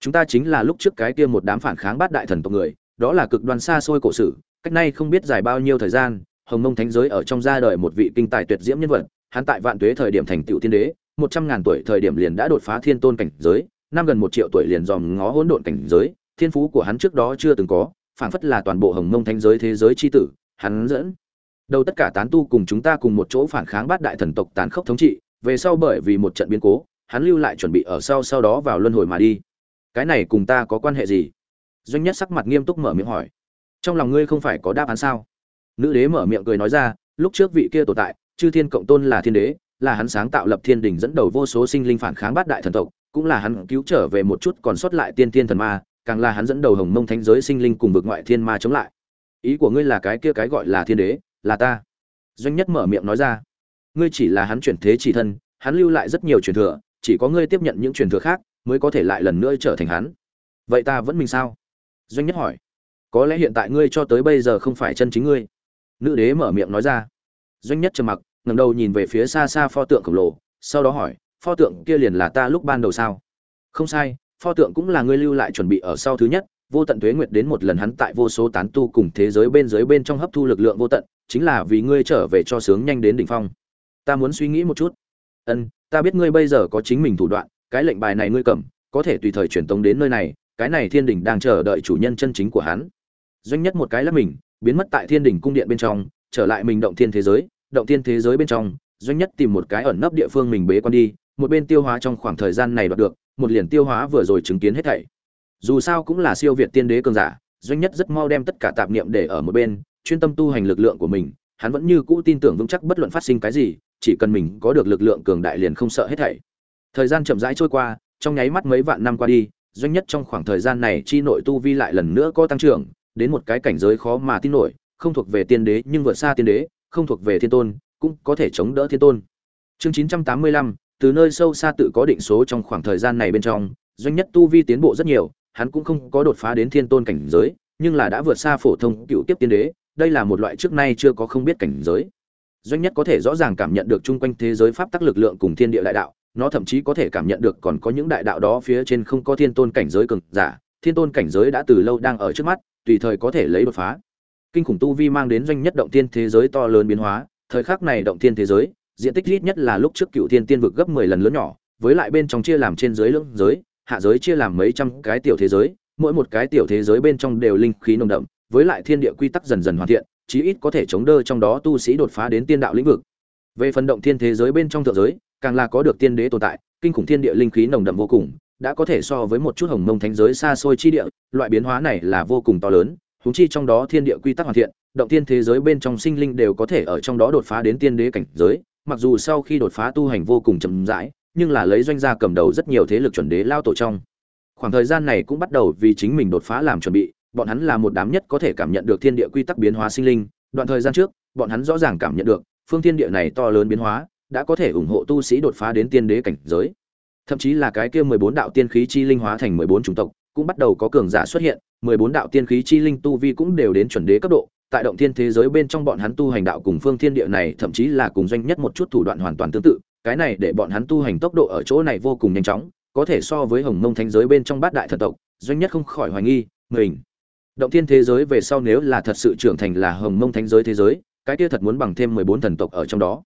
chúng ta chính là lúc trước cái kia một đám phản kháng bát đại thần tộc người, đó là cực đoan xa xôi cổ sử cách nay không biết dài bao nhiêu thời gian, hồng mông thánh giới ở trong ra đời một vị kinh tài tuyệt diễm nhân vật, hắn tại vạn tuế thời điểm thành tựu thiên đế, một trăm ngàn tuổi thời điểm liền đã đột phá thiên tôn cảnh giới, năm gần một triệu tuổi liền dòm ngó hỗn độn cảnh giới, thiên phú của hắn trước đó chưa từng có, phảng phất là toàn bộ hồng mông thánh giới thế giới c h i tử, hắn dẫn. Đầu tất cả tán tu cùng chúng ta cùng một chỗ phản kháng bát đại thần tộc tàn khốc thống trị, về sau bởi vì một trận biến cố, hắn lưu lại chuẩn bị ở sau sau đó vào luân hồi mà đi. Cái này cùng ta có quan hệ gì? Doanh nhất sắc mặt nghiêm túc mở miệng hỏi trong lòng ngươi không phải có đáp án sao? Nữ đế mở miệng cười nói ra, lúc trước vị kia tồn tại, chư thiên cộng tôn là thiên đế, là hắn sáng tạo lập thiên đình dẫn đầu vô số sinh linh phản kháng bát đại thần tộc, cũng là hắn cứu trở về một chút còn sót lại tiên tiên thần ma, càng là hắn dẫn đầu hồng mông thánh giới sinh linh cùng vực ngoại thiên ma chống lại. Ý của ngươi là cái kia cái gọi là thiên đế, là ta. Doanh nhất mở miệng nói ra, ngươi chỉ là hắn chuyển thế chỉ thân, hắn lưu lại rất nhiều truyền thừa, chỉ có ngươi tiếp nhận những truyền thừa khác, mới có thể lại lần nữa trở thành hắn. Vậy ta vẫn mình sao? Doanh nhất hỏi có lẽ hiện tại ngươi cho tới bây giờ không phải chân chính ngươi. Nữ đế mở miệng nói ra. Doanh nhất trầm mặc, ngẩng đầu nhìn về phía xa xa pho tượng khổng lồ, sau đó hỏi, pho tượng kia liền là ta lúc ban đầu sao? Không sai, pho tượng cũng là ngươi lưu lại chuẩn bị ở sau thứ nhất, vô tận tuế nguyệt đến một lần hắn tại vô số tán tu cùng thế giới bên dưới bên trong hấp thu lực lượng vô tận, chính là vì ngươi trở về cho sướng nhanh đến đỉnh phong. Ta muốn suy nghĩ một chút. Ân, ta biết ngươi bây giờ có chính mình thủ đoạn, cái lệnh bài này ngươi cầm, có thể tùy thời truyền tống đến nơi này, cái này thiên đình đang chờ đợi chủ nhân chân chính của hắn doanh nhất một cái là mình, biến mất tại thiên đỉnh cung điện bên trong, trở lại mình động thiên thế giới, động thiên thế giới bên trong, doanh nhất tìm một cái ẩn nấp địa phương mình bế quan đi, một bên tiêu hóa trong khoảng thời gian này đoạt được, một liền tiêu hóa vừa rồi chứng kiến hết thảy. Dù sao cũng là siêu việt tiên đế cường giả, doanh nhất rất mau đem tất cả tạp niệm để ở một bên, chuyên tâm tu hành lực lượng của mình, hắn vẫn như cũ tin tưởng vững chắc bất luận phát sinh cái gì, chỉ cần mình có được lực lượng cường đại liền không sợ hết thảy. Thời gian chậm rãi trôi qua, trong nháy mắt mấy vạn năm qua đi, doanh nhất trong khoảng thời gian này chi nội tu vi lại lần nữa có tăng trưởng đến một cái cảnh giới khó mà tin nổi, không thuộc về tiên đế nhưng vượt xa tiên đế, không thuộc về thiên tôn, cũng có thể chống đỡ thiên tôn. Chương chín trăm tám mươi lăm, từ nơi sâu xa tự có định số trong khoảng thời gian này bên trong, doanh nhất tu vi tiến bộ rất nhiều, hắn cũng không có đột phá đến thiên tôn cảnh giới, nhưng là đã vượt xa phổ thông cựu tiếp tiên đế, đây là một loại trước nay chưa có không biết cảnh giới. Doanh nhất có thể rõ ràng cảm nhận được chung quanh thế giới pháp tắc lực lượng cùng thiên địa đại đạo, nó thậm chí có thể cảm nhận được còn có những đại đạo đó phía trên không có thiên tôn cảnh giới cường giả thiên tôn cảnh giới đã từ lâu đang ở trước mắt, tùy thời có thể lấy đột phá. Kinh khủng tu vi mang đến doanh nhất động thiên thế giới to lớn biến hóa, thời khắc này động thiên thế giới, diện tích ít nhất là lúc trước cựu thiên tiên vực gấp mười lần lớn nhỏ, với lại bên trong chia làm trên giới lưỡng giới, hạ giới chia làm mấy trăm cái tiểu thế giới, mỗi một cái tiểu thế giới bên trong đều linh khí nồng đậm, với lại thiên địa quy tắc dần dần hoàn thiện, chí ít có thể chống đỡ trong đó tu sĩ đột phá đến tiên đạo lĩnh vực. Về phần động thiên thế giới bên trong thượng giới, càng là có được tiên đế tồn tại, kinh khủng thiên địa linh khí nồng đậm vô cùng đã có thể so với một chút hồng mông thánh giới xa xôi chi địa, loại biến hóa này là vô cùng to lớn húng chi trong đó thiên địa quy tắc hoàn thiện, động thiên thế giới bên trong sinh linh đều có thể ở trong đó đột phá đến tiên đế cảnh giới, mặc dù sau khi đột phá tu hành vô cùng chậm rãi, nhưng là lấy doanh gia cầm đầu rất nhiều thế lực chuẩn đế lao tổ trong. Khoảng thời gian này cũng bắt đầu vì chính mình đột phá làm chuẩn bị, bọn hắn là một đám nhất có thể cảm nhận được thiên địa quy tắc biến hóa sinh linh, đoạn thời gian trước, bọn hắn rõ ràng cảm nhận được, phương thiên địa này to lớn biến hóa, đã có thể ủng hộ tu sĩ đột phá đến tiên đế cảnh giới thậm chí là cái kia mười bốn đạo tiên khí chi linh hóa thành mười bốn chủng tộc, cũng bắt đầu có cường giả xuất hiện, mười bốn đạo tiên khí chi linh tu vi cũng đều đến chuẩn đế cấp độ, tại động thiên thế giới bên trong bọn hắn tu hành đạo cùng phương thiên địa này thậm chí là cùng doanh nhất một chút thủ đoạn hoàn toàn tương tự, cái này để bọn hắn tu hành tốc độ ở chỗ này vô cùng nhanh chóng, có thể so với hồng mông thánh giới bên trong bát đại thần tộc, doanh nhất không khỏi hoài nghi, mình, động thiên thế giới về sau nếu là thật sự trưởng thành là hồng mông thánh giới thế giới, cái kia thật muốn bằng thêm mười bốn thần tộc ở trong đó.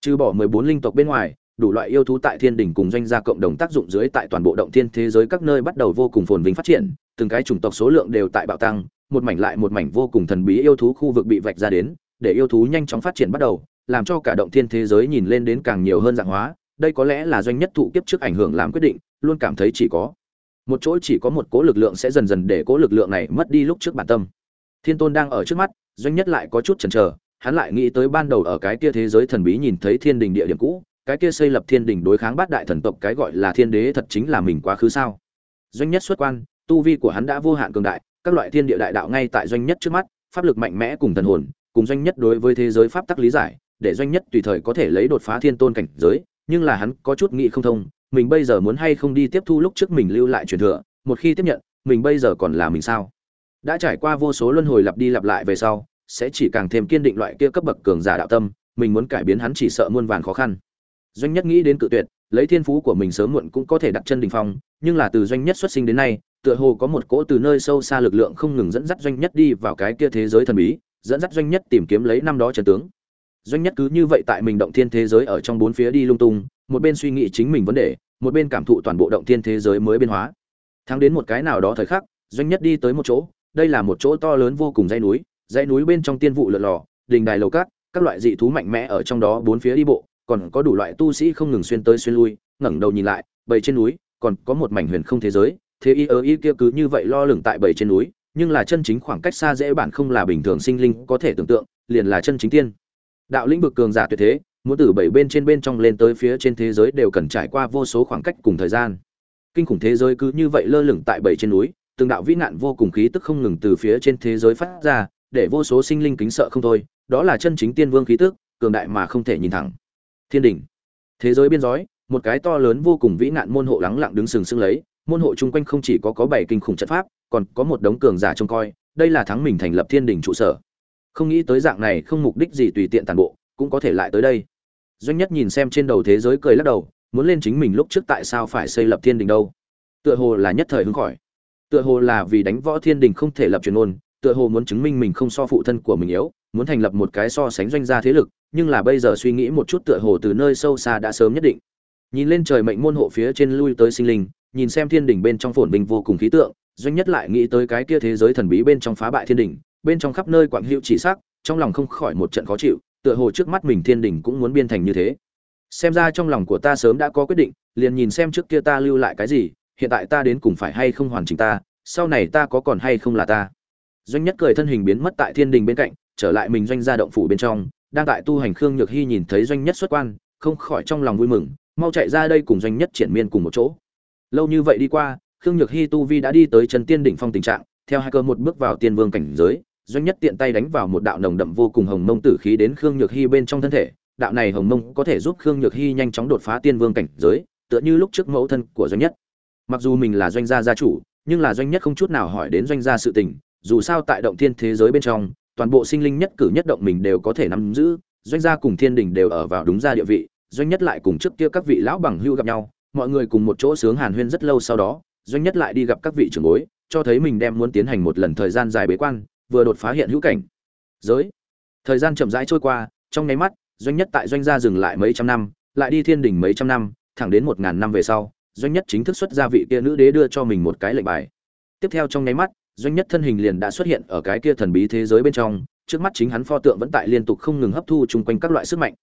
Trừ bỏ mười bốn linh tộc bên ngoài đủ loại yêu thú tại thiên đỉnh cùng doanh gia cộng đồng tác dụng dưới tại toàn bộ động thiên thế giới các nơi bắt đầu vô cùng phồn vinh phát triển, từng cái chủng tộc số lượng đều tại bạo tăng, một mảnh lại một mảnh vô cùng thần bí yêu thú khu vực bị vạch ra đến, để yêu thú nhanh chóng phát triển bắt đầu, làm cho cả động thiên thế giới nhìn lên đến càng nhiều hơn dạng hóa, đây có lẽ là doanh nhất thụ kiếp trước ảnh hưởng làm quyết định, luôn cảm thấy chỉ có một chỗ chỉ có một cố lực lượng sẽ dần dần để cố lực lượng này mất đi lúc trước bản tâm. Thiên tôn đang ở trước mắt, doanh nhất lại có chút chần chờ, hắn lại nghĩ tới ban đầu ở cái kia thế giới thần bí nhìn thấy thiên đình địa điểm cũ cái kia xây lập thiên đình đối kháng bát đại thần tộc cái gọi là thiên đế thật chính là mình quá khứ sao? Doanh nhất xuất quan, tu vi của hắn đã vô hạn cường đại, các loại thiên địa đại đạo ngay tại doanh nhất trước mắt, pháp lực mạnh mẽ cùng thần hồn, cùng doanh nhất đối với thế giới pháp tắc lý giải, để doanh nhất tùy thời có thể lấy đột phá thiên tôn cảnh giới, nhưng là hắn có chút nghĩ không thông, mình bây giờ muốn hay không đi tiếp thu lúc trước mình lưu lại truyền thừa, một khi tiếp nhận, mình bây giờ còn là mình sao? Đã trải qua vô số luân hồi lặp đi lặp lại về sau, sẽ chỉ càng thêm kiên định loại kia cấp bậc cường giả đạo tâm, mình muốn cải biến hắn chỉ sợ muôn vàn khó khăn doanh nhất nghĩ đến cự tuyệt, lấy thiên phú của mình sớm muộn cũng có thể đặt chân đỉnh phong, nhưng là từ doanh nhất xuất sinh đến nay, tựa hồ có một cỗ từ nơi sâu xa lực lượng không ngừng dẫn dắt doanh nhất đi vào cái kia thế giới thần bí, dẫn dắt doanh nhất tìm kiếm lấy năm đó trần tướng. Doanh nhất cứ như vậy tại mình động thiên thế giới ở trong bốn phía đi lung tung, một bên suy nghĩ chính mình vấn đề, một bên cảm thụ toàn bộ động thiên thế giới mới biến hóa. Thắng đến một cái nào đó thời khắc, doanh nhất đi tới một chỗ, đây là một chỗ to lớn vô cùng dãy núi dãy núi bên trong tiên vụ lượn lò, đình đài lầu cát, các loại dị thú mạnh mẽ ở trong đó bốn phía đi bộ còn có đủ loại tu sĩ không ngừng xuyên tới xuyên lui, ngẩng đầu nhìn lại, bầy trên núi, còn có một mảnh huyền không thế giới, thế y ớ y kia cứ như vậy lo lửng tại bầy trên núi, nhưng là chân chính khoảng cách xa dễ bản không là bình thường sinh linh có thể tưởng tượng, liền là chân chính tiên. Đạo lĩnh vực cường giả tuyệt thế, muốn từ bảy bên trên bên trong lên tới phía trên thế giới đều cần trải qua vô số khoảng cách cùng thời gian. Kinh khủng thế giới cứ như vậy lơ lửng tại bảy trên núi, từng đạo vĩ nạn vô cùng khí tức không ngừng từ phía trên thế giới phát ra, để vô số sinh linh kính sợ không thôi, đó là chân chính tiên vương khí tức, cường đại mà không thể nhìn thẳng thiên đình, thế giới biên giới một cái to lớn vô cùng vĩ nạn môn hộ lắng lặng đứng sừng sững lấy môn hộ chung quanh không chỉ có có bảy kinh khủng trận pháp còn có một đống cường giả trông coi đây là thắng mình thành lập thiên đình trụ sở. Không nghĩ tới dạng này không mục đích gì tùy tiện tàn bộ cũng có thể lại tới đây. Doanh nhất nhìn xem trên đầu thế giới cười lắc đầu muốn lên chính mình lúc trước tại sao phải xây lập thiên đình đâu? Tựa hồ là nhất thời hứng khỏi. Tựa hồ là vì đánh võ thiên đình không thể lập truyền ôn tựa hồ muốn chứng minh mình không so phụ thân của mình yếu muốn thành lập một cái so sánh doanh gia thế lực nhưng là bây giờ suy nghĩ một chút tựa hồ từ nơi sâu xa đã sớm nhất định. Nhìn lên trời mệnh môn hộ phía trên lui tới sinh linh, nhìn xem thiên đỉnh bên trong phồn bình vô cùng khí tượng, doanh nhất lại nghĩ tới cái kia thế giới thần bí bên trong phá bại thiên đỉnh, bên trong khắp nơi quảng hữu chỉ sắc, trong lòng không khỏi một trận khó chịu, tựa hồ trước mắt mình thiên đỉnh cũng muốn biên thành như thế. Xem ra trong lòng của ta sớm đã có quyết định, liền nhìn xem trước kia ta lưu lại cái gì, hiện tại ta đến cùng phải hay không hoàn chỉnh ta, sau này ta có còn hay không là ta. Doanh nhất cười thân hình biến mất tại thiên đình bên cạnh, trở lại mình doanh gia động phủ bên trong đang tại tu hành khương nhược hy nhìn thấy doanh nhất xuất quan, không khỏi trong lòng vui mừng, mau chạy ra đây cùng doanh nhất triển miên cùng một chỗ. Lâu như vậy đi qua, khương nhược hy tu vi đã đi tới chân tiên đỉnh phong tình trạng, theo hai cơ một bước vào tiên vương cảnh giới, doanh nhất tiện tay đánh vào một đạo nồng đậm vô cùng hồng mông tử khí đến khương nhược hy bên trong thân thể. Đạo này hồng mông có thể giúp khương nhược hy nhanh chóng đột phá tiên vương cảnh giới, tựa như lúc trước mẫu thân của doanh nhất. Mặc dù mình là doanh gia gia chủ, nhưng là doanh nhất không chút nào hỏi đến doanh gia sự tình, dù sao tại động thiên thế giới bên trong toàn bộ sinh linh nhất cử nhất động mình đều có thể nắm giữ, doanh gia cùng thiên đình đều ở vào đúng gia địa vị, doanh nhất lại cùng trước kia các vị lão bằng hưu gặp nhau, mọi người cùng một chỗ sướng hàn huyên rất lâu sau đó, doanh nhất lại đi gặp các vị trưởng bối, cho thấy mình đem muốn tiến hành một lần thời gian dài bế quan, vừa đột phá hiện hữu cảnh. Giới. Thời gian chậm rãi trôi qua, trong nháy mắt, doanh nhất tại doanh gia dừng lại mấy trăm năm, lại đi thiên đình mấy trăm năm, thẳng đến một ngàn năm về sau, doanh nhất chính thức xuất ra vị kia nữ đế đưa cho mình một cái lệnh bài. Tiếp theo trong nháy mắt doanh nhất thân hình liền đã xuất hiện ở cái kia thần bí thế giới bên trong, trước mắt chính hắn pho tượng vẫn tại liên tục không ngừng hấp thu chung quanh các loại sức mạnh.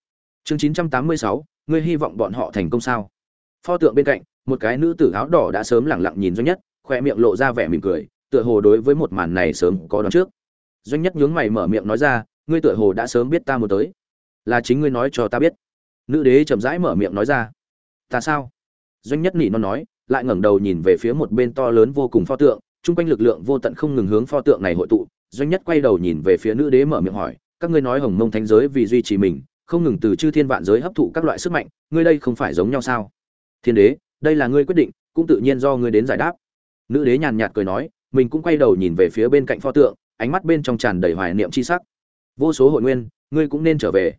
Chương chín trăm tám mươi sáu, ngươi hy vọng bọn họ thành công sao? Pho tượng bên cạnh, một cái nữ tử áo đỏ đã sớm lẳng lặng nhìn doanh nhất, khoe miệng lộ ra vẻ mỉm cười, tựa hồ đối với một màn này sớm có đón trước. Doanh nhất nhướng mày mở miệng nói ra, ngươi tựa hồ đã sớm biết ta muốn tới. Là chính ngươi nói cho ta biết. Nữ đế chậm rãi mở miệng nói ra, ta sao? Doanh nhất nỉ non nói, lại ngẩng đầu nhìn về phía một bên to lớn vô cùng pho tượng chung quanh lực lượng vô tận không ngừng hướng pho tượng này hội tụ, doanh nhất quay đầu nhìn về phía nữ đế mở miệng hỏi, các ngươi nói hồng mông thánh giới vì duy trì mình, không ngừng từ chư thiên vạn giới hấp thụ các loại sức mạnh, ngươi đây không phải giống nhau sao? Thiên đế, đây là ngươi quyết định, cũng tự nhiên do ngươi đến giải đáp. Nữ đế nhàn nhạt cười nói, mình cũng quay đầu nhìn về phía bên cạnh pho tượng, ánh mắt bên trong tràn đầy hoài niệm chi sắc. Vô số hội nguyên, ngươi cũng nên trở về.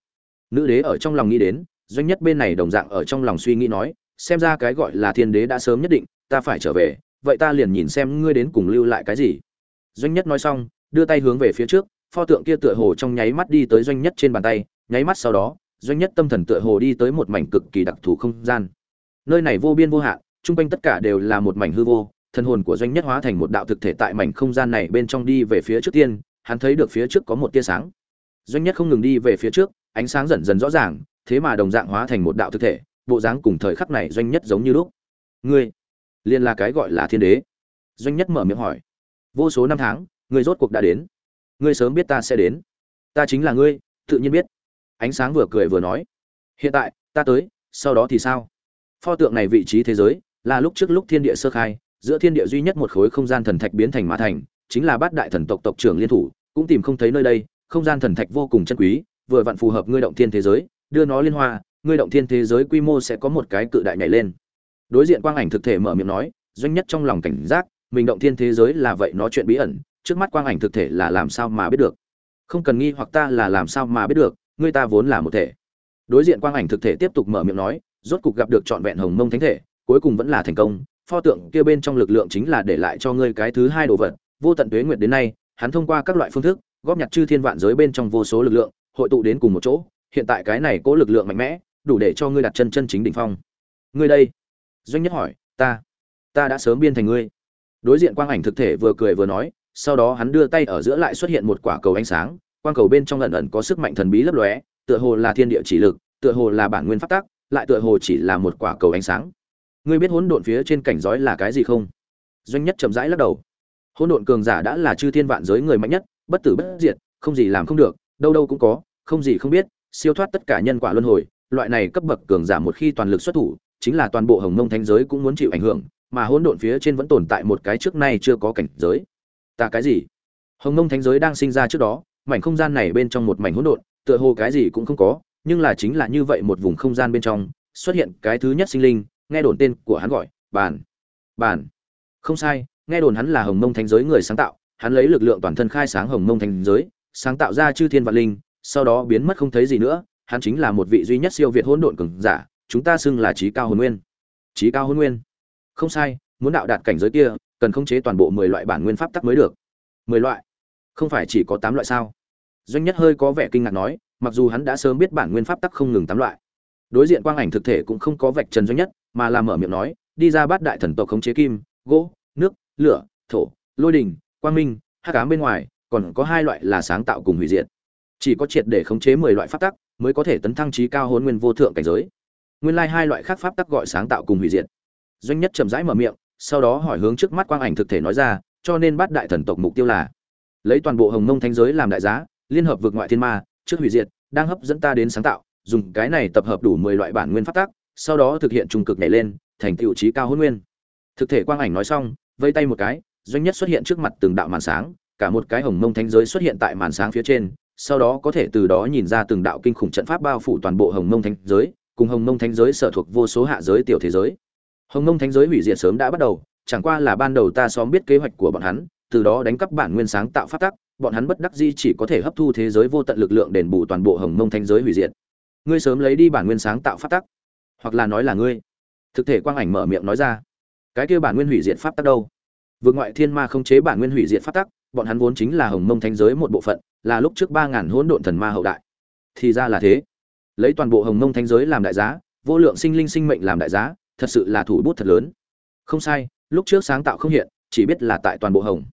Nữ đế ở trong lòng nghĩ đến, doanh nhất bên này đồng dạng ở trong lòng suy nghĩ nói, xem ra cái gọi là thiên đế đã sớm nhất định, ta phải trở về vậy ta liền nhìn xem ngươi đến cùng lưu lại cái gì. Doanh nhất nói xong, đưa tay hướng về phía trước, pho tượng kia tựa hồ trong nháy mắt đi tới doanh nhất trên bàn tay, nháy mắt sau đó, doanh nhất tâm thần tựa hồ đi tới một mảnh cực kỳ đặc thù không gian. Nơi này vô biên vô hạn, chung quanh tất cả đều là một mảnh hư vô, thần hồn của doanh nhất hóa thành một đạo thực thể tại mảnh không gian này bên trong đi về phía trước tiên, hắn thấy được phía trước có một tia sáng. Doanh nhất không ngừng đi về phía trước, ánh sáng dần dần rõ ràng, thế mà đồng dạng hóa thành một đạo thực thể, bộ dáng cùng thời khắc này doanh nhất giống như lúc. Ngươi liền là cái gọi là thiên đế. Doanh nhất mở miệng hỏi, vô số năm tháng người rốt cuộc đã đến. Ngươi sớm biết ta sẽ đến. Ta chính là ngươi, tự nhiên biết. Ánh sáng vừa cười vừa nói, hiện tại, ta tới, sau đó thì sao? Pho tượng này vị trí thế giới, là lúc trước lúc thiên địa sơ khai, giữa thiên địa duy nhất một khối không gian thần thạch biến thành mã thành, chính là bát đại thần tộc tộc trưởng liên thủ, cũng tìm không thấy nơi đây, không gian thần thạch vô cùng chân quý, vừa vặn phù hợp ngươi động thiên thế giới, đưa nó liên hoa, ngươi động thiên thế giới quy mô sẽ có một cái cự đại nhảy lên đối diện quang ảnh thực thể mở miệng nói, doanh nhất trong lòng cảnh giác, mình động thiên thế giới là vậy nó chuyện bí ẩn, trước mắt quang ảnh thực thể là làm sao mà biết được? Không cần nghi hoặc ta là làm sao mà biết được, ngươi ta vốn là một thể. Đối diện quang ảnh thực thể tiếp tục mở miệng nói, rốt cục gặp được trọn vẹn hồng mông thánh thể, cuối cùng vẫn là thành công. Pho tượng kia bên trong lực lượng chính là để lại cho ngươi cái thứ hai đồ vật, vô tận tuế nguyệt đến nay, hắn thông qua các loại phương thức, góp nhặt chư thiên vạn giới bên trong vô số lực lượng, hội tụ đến cùng một chỗ. Hiện tại cái này cố lực lượng mạnh mẽ, đủ để cho ngươi đặt chân chân chính đỉnh phong. Ngươi đây doanh nhất hỏi, ta ta đã sớm biên thành ngươi. Đối diện quang ảnh thực thể vừa cười vừa nói, sau đó hắn đưa tay ở giữa lại xuất hiện một quả cầu ánh sáng, quang cầu bên trong lần ẩn có sức mạnh thần bí lấp lóe, tựa hồ là thiên địa chỉ lực, tựa hồ là bản nguyên pháp tắc, lại tựa hồ chỉ là một quả cầu ánh sáng. Ngươi biết hỗn độn phía trên cảnh giới là cái gì không? Doanh nhất chậm rãi lắc đầu. Hỗn độn cường giả đã là chư thiên vạn giới người mạnh nhất, bất tử bất diệt, không gì làm không được, đâu đâu cũng có, không gì không biết, siêu thoát tất cả nhân quả luân hồi, loại này cấp bậc cường giả một khi toàn lực xuất thủ chính là toàn bộ hồng mông thánh giới cũng muốn chịu ảnh hưởng, mà hỗn độn phía trên vẫn tồn tại một cái trước nay chưa có cảnh giới. Ta cái gì? Hồng mông thánh giới đang sinh ra trước đó, mảnh không gian này bên trong một mảnh hỗn độn, tựa hồ cái gì cũng không có, nhưng là chính là như vậy một vùng không gian bên trong, xuất hiện cái thứ nhất sinh linh, nghe đồn tên của hắn gọi bản bản không sai, nghe đồn hắn là hồng mông thánh giới người sáng tạo, hắn lấy lực lượng toàn thân khai sáng hồng mông thánh giới, sáng tạo ra chư thiên vạn linh, sau đó biến mất không thấy gì nữa, hắn chính là một vị duy nhất siêu việt hỗn độn cường giả chúng ta xưng là trí cao hồn nguyên. Trí cao hồn nguyên? Không sai, muốn đạo đạt cảnh giới kia, cần khống chế toàn bộ mười loại bản nguyên pháp tắc mới được. Mười loại? Không phải chỉ có tám loại sao? Doanh nhất hơi có vẻ kinh ngạc nói, mặc dù hắn đã sớm biết bản nguyên pháp tắc không ngừng tám loại. Đối diện quang ảnh thực thể cũng không có vạch trần doanh nhất, mà là mở miệng nói, đi ra bát đại thần tộc khống chế kim, gỗ, nước, lửa, thổ, lôi đình, quang minh, hắc ám bên ngoài, còn có hai loại là sáng tạo cùng hủy diệt. Chỉ có triệt để khống chế mười loại pháp tắc, mới có thể tấn thăng trí cao hôn nguyên vô thượng cảnh giới nguyên lai hai loại khác pháp tắc gọi sáng tạo cùng hủy diệt. Doanh nhất chậm rãi mở miệng, sau đó hỏi hướng trước mắt quang ảnh thực thể nói ra, cho nên bát đại thần tộc mục tiêu là lấy toàn bộ hồng mông thánh giới làm đại giá, liên hợp vượt ngoại thiên ma, trước hủy diệt, đang hấp dẫn ta đến sáng tạo, dùng cái này tập hợp đủ mười loại bản nguyên pháp tắc, sau đó thực hiện trung cực nhảy lên, thành tựu trí cao hôn nguyên. Thực thể quang ảnh nói xong, vây tay một cái, doanh nhất xuất hiện trước mặt từng đạo màn sáng, cả một cái hồng mông thánh giới xuất hiện tại màn sáng phía trên, sau đó có thể từ đó nhìn ra từng đạo kinh khủng trận pháp bao phủ toàn bộ hồng mông thánh giới cùng hồng mông thánh giới sở thuộc vô số hạ giới tiểu thế giới. Hồng mông thánh giới hủy diệt sớm đã bắt đầu, chẳng qua là ban đầu ta xóm biết kế hoạch của bọn hắn, từ đó đánh cắp bản nguyên sáng tạo phát tắc, bọn hắn bất đắc di chỉ có thể hấp thu thế giới vô tận lực lượng đền bù toàn bộ hồng mông thánh giới hủy diệt. Ngươi sớm lấy đi bản nguyên sáng tạo phát tắc, hoặc là nói là ngươi. Thực thể quang ảnh mở miệng nói ra. Cái kia bản nguyên hủy diệt pháp tắc đâu? Vượt ngoại thiên ma không chế bản nguyên hủy diệt pháp tắc, bọn hắn vốn chính là hồng mông thánh giới một bộ phận, là lúc trước ba ngàn hỗn độn thần ma hậu đại. Thì ra là thế lấy toàn bộ hồng mông thánh giới làm đại giá, vô lượng sinh linh sinh mệnh làm đại giá, thật sự là thủ bút thật lớn. Không sai, lúc trước sáng tạo không hiện, chỉ biết là tại toàn bộ hồng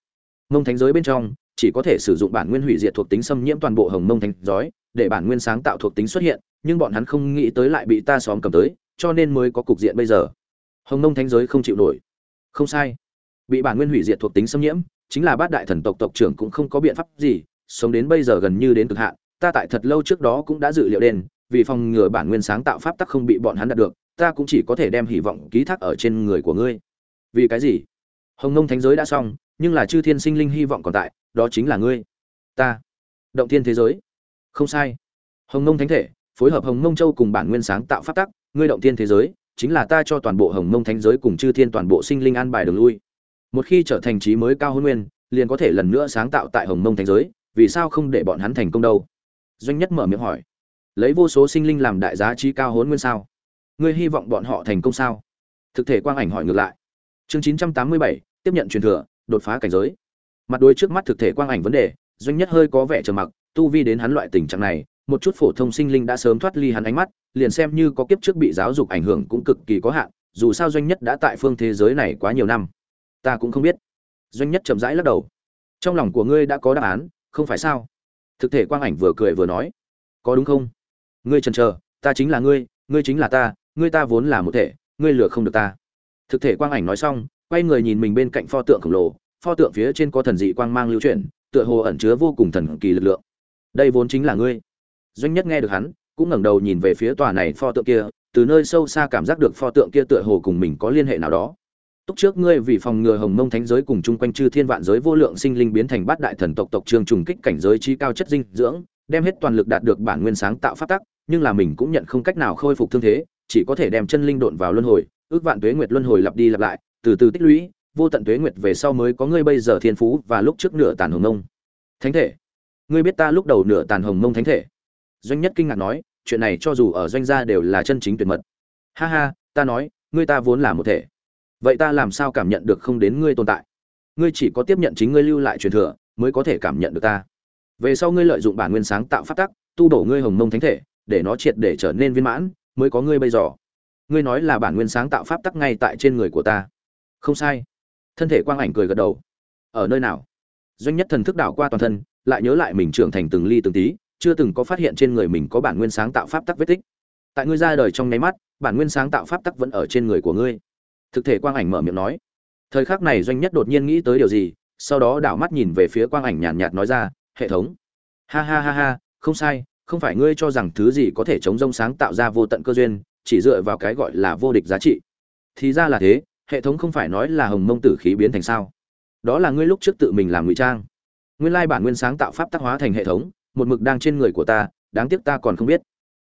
mông thánh giới bên trong, chỉ có thể sử dụng bản nguyên hủy diệt thuộc tính xâm nhiễm toàn bộ hồng mông thánh giới, để bản nguyên sáng tạo thuộc tính xuất hiện, nhưng bọn hắn không nghĩ tới lại bị ta xóm cầm tới, cho nên mới có cục diện bây giờ. Hồng mông thánh giới không chịu nổi. Không sai. Bị bản nguyên hủy diệt thuộc tính xâm nhiễm, chính là bát đại thần tộc tộc trưởng cũng không có biện pháp gì, sống đến bây giờ gần như đến cực hạn, ta tại thật lâu trước đó cũng đã dự liệu đến vì phòng ngừa bản nguyên sáng tạo pháp tắc không bị bọn hắn đạt được, ta cũng chỉ có thể đem hy vọng, ký thác ở trên người của ngươi. Vì cái gì? Hồng nông thánh giới đã xong, nhưng là chư thiên sinh linh hy vọng còn tại, đó chính là ngươi. Ta. Động thiên thế giới. Không sai. Hồng nông thánh thể, phối hợp hồng nông châu cùng bản nguyên sáng tạo pháp tắc, ngươi động thiên thế giới, chính là ta cho toàn bộ hồng nông thánh giới cùng chư thiên toàn bộ sinh linh an bài đường lui. Một khi trở thành trí mới cao hôn nguyên, liền có thể lần nữa sáng tạo tại hồng nông thánh giới, vì sao không để bọn hắn thành công đâu? Doanh nhất mở miệng hỏi lấy vô số sinh linh làm đại giá trí cao hốn nguyên sao? Ngươi hy vọng bọn họ thành công sao? Thực thể quang ảnh hỏi ngược lại. Chương chín trăm tám mươi bảy, tiếp nhận truyền thừa, đột phá cảnh giới. Mặt đối trước mắt thực thể quang ảnh vấn đề, doanh nhất hơi có vẻ trầm mặc, tu vi đến hắn loại tình trạng này, một chút phổ thông sinh linh đã sớm thoát ly hắn ánh mắt, liền xem như có kiếp trước bị giáo dục ảnh hưởng cũng cực kỳ có hạn, dù sao doanh nhất đã tại phương thế giới này quá nhiều năm. Ta cũng không biết. Doanh nhất chậm rãi lắc đầu. Trong lòng của ngươi đã có đáp án, không phải sao? Thực thể quang ảnh vừa cười vừa nói. Có đúng không? Ngươi chần chờ ta chính là ngươi ngươi chính là ta ngươi ta vốn là một thể ngươi lừa không được ta. Thực thể quang ảnh nói xong quay người nhìn mình bên cạnh pho tượng khổng lồ pho tượng phía trên có thần dị quang mang lưu chuyển tựa hồ ẩn chứa vô cùng thần kỳ lực lượng. Đây vốn chính là ngươi. Doanh nhất nghe được hắn cũng ngẩng đầu nhìn về phía tòa này pho tượng kia từ nơi sâu xa cảm giác được pho tượng kia tựa hồ cùng mình có liên hệ nào đó. Túc trước ngươi vì phòng ngừa Hồng Mông Thánh giới cùng chung quanh chư thiên vạn giới vô lượng sinh linh biến thành bát đại thần tộc tộc trường trùng kích cảnh giới chi cao chất dinh dưỡng, đem hết toàn lực đạt được bản nguyên sáng tạo pháp tắc, nhưng là mình cũng nhận không cách nào khôi phục thương thế, chỉ có thể đem chân linh độn vào luân hồi, ước vạn tuế nguyệt luân hồi lặp đi lặp lại, từ từ tích lũy, vô tận tuế nguyệt về sau mới có ngươi bây giờ thiên phú và lúc trước nửa tàn hồng ngông. Thánh thể, ngươi biết ta lúc đầu nửa tàn hồng ngông thánh thể? Doanh nhất kinh ngạc nói, chuyện này cho dù ở doanh gia đều là chân chính tuyệt mật. Ha ha, ta nói, ngươi ta vốn là một thể vậy ta làm sao cảm nhận được không đến ngươi tồn tại ngươi chỉ có tiếp nhận chính ngươi lưu lại truyền thừa mới có thể cảm nhận được ta về sau ngươi lợi dụng bản nguyên sáng tạo phát tắc tu đổ ngươi hồng mông thánh thể để nó triệt để trở nên viên mãn mới có ngươi bây giờ. Ngươi nói là bản nguyên sáng tạo pháp tắc ngay tại trên người của ta. Không sai. Thân thể quang ảnh cười gật đầu. Ở nơi nào? Doanh nhất thần thức đảo qua toàn thân lại nhớ lại mình trưởng thành từng ly từng tí chưa từng có phát hiện trên người mình có bản nguyên sáng tạo pháp tắc vết tích. Tại ngươi ra đời trong nháy mắt bản nguyên sáng tạo pháp tắc vẫn ở trên người của ngươi. Thực thể quang ảnh mở miệng nói. Thời khắc này doanh nhất đột nhiên nghĩ tới điều gì sau đó đảo mắt nhìn về phía quang ảnh nhàn nhạt, nói ra hệ thống. Ha ha ha ha không sai không phải ngươi cho rằng thứ gì có thể chống rông sáng tạo ra vô tận cơ duyên, chỉ dựa vào cái gọi là vô địch giá trị. Thì ra là thế, hệ thống không phải nói là hồng mông tử khí biến thành sao. Đó là ngươi lúc trước tự mình làm ngụy trang. Nguyên lai bản nguyên sáng tạo pháp tác hóa thành hệ thống, một mực đang trên người của ta, đáng tiếc ta còn không biết.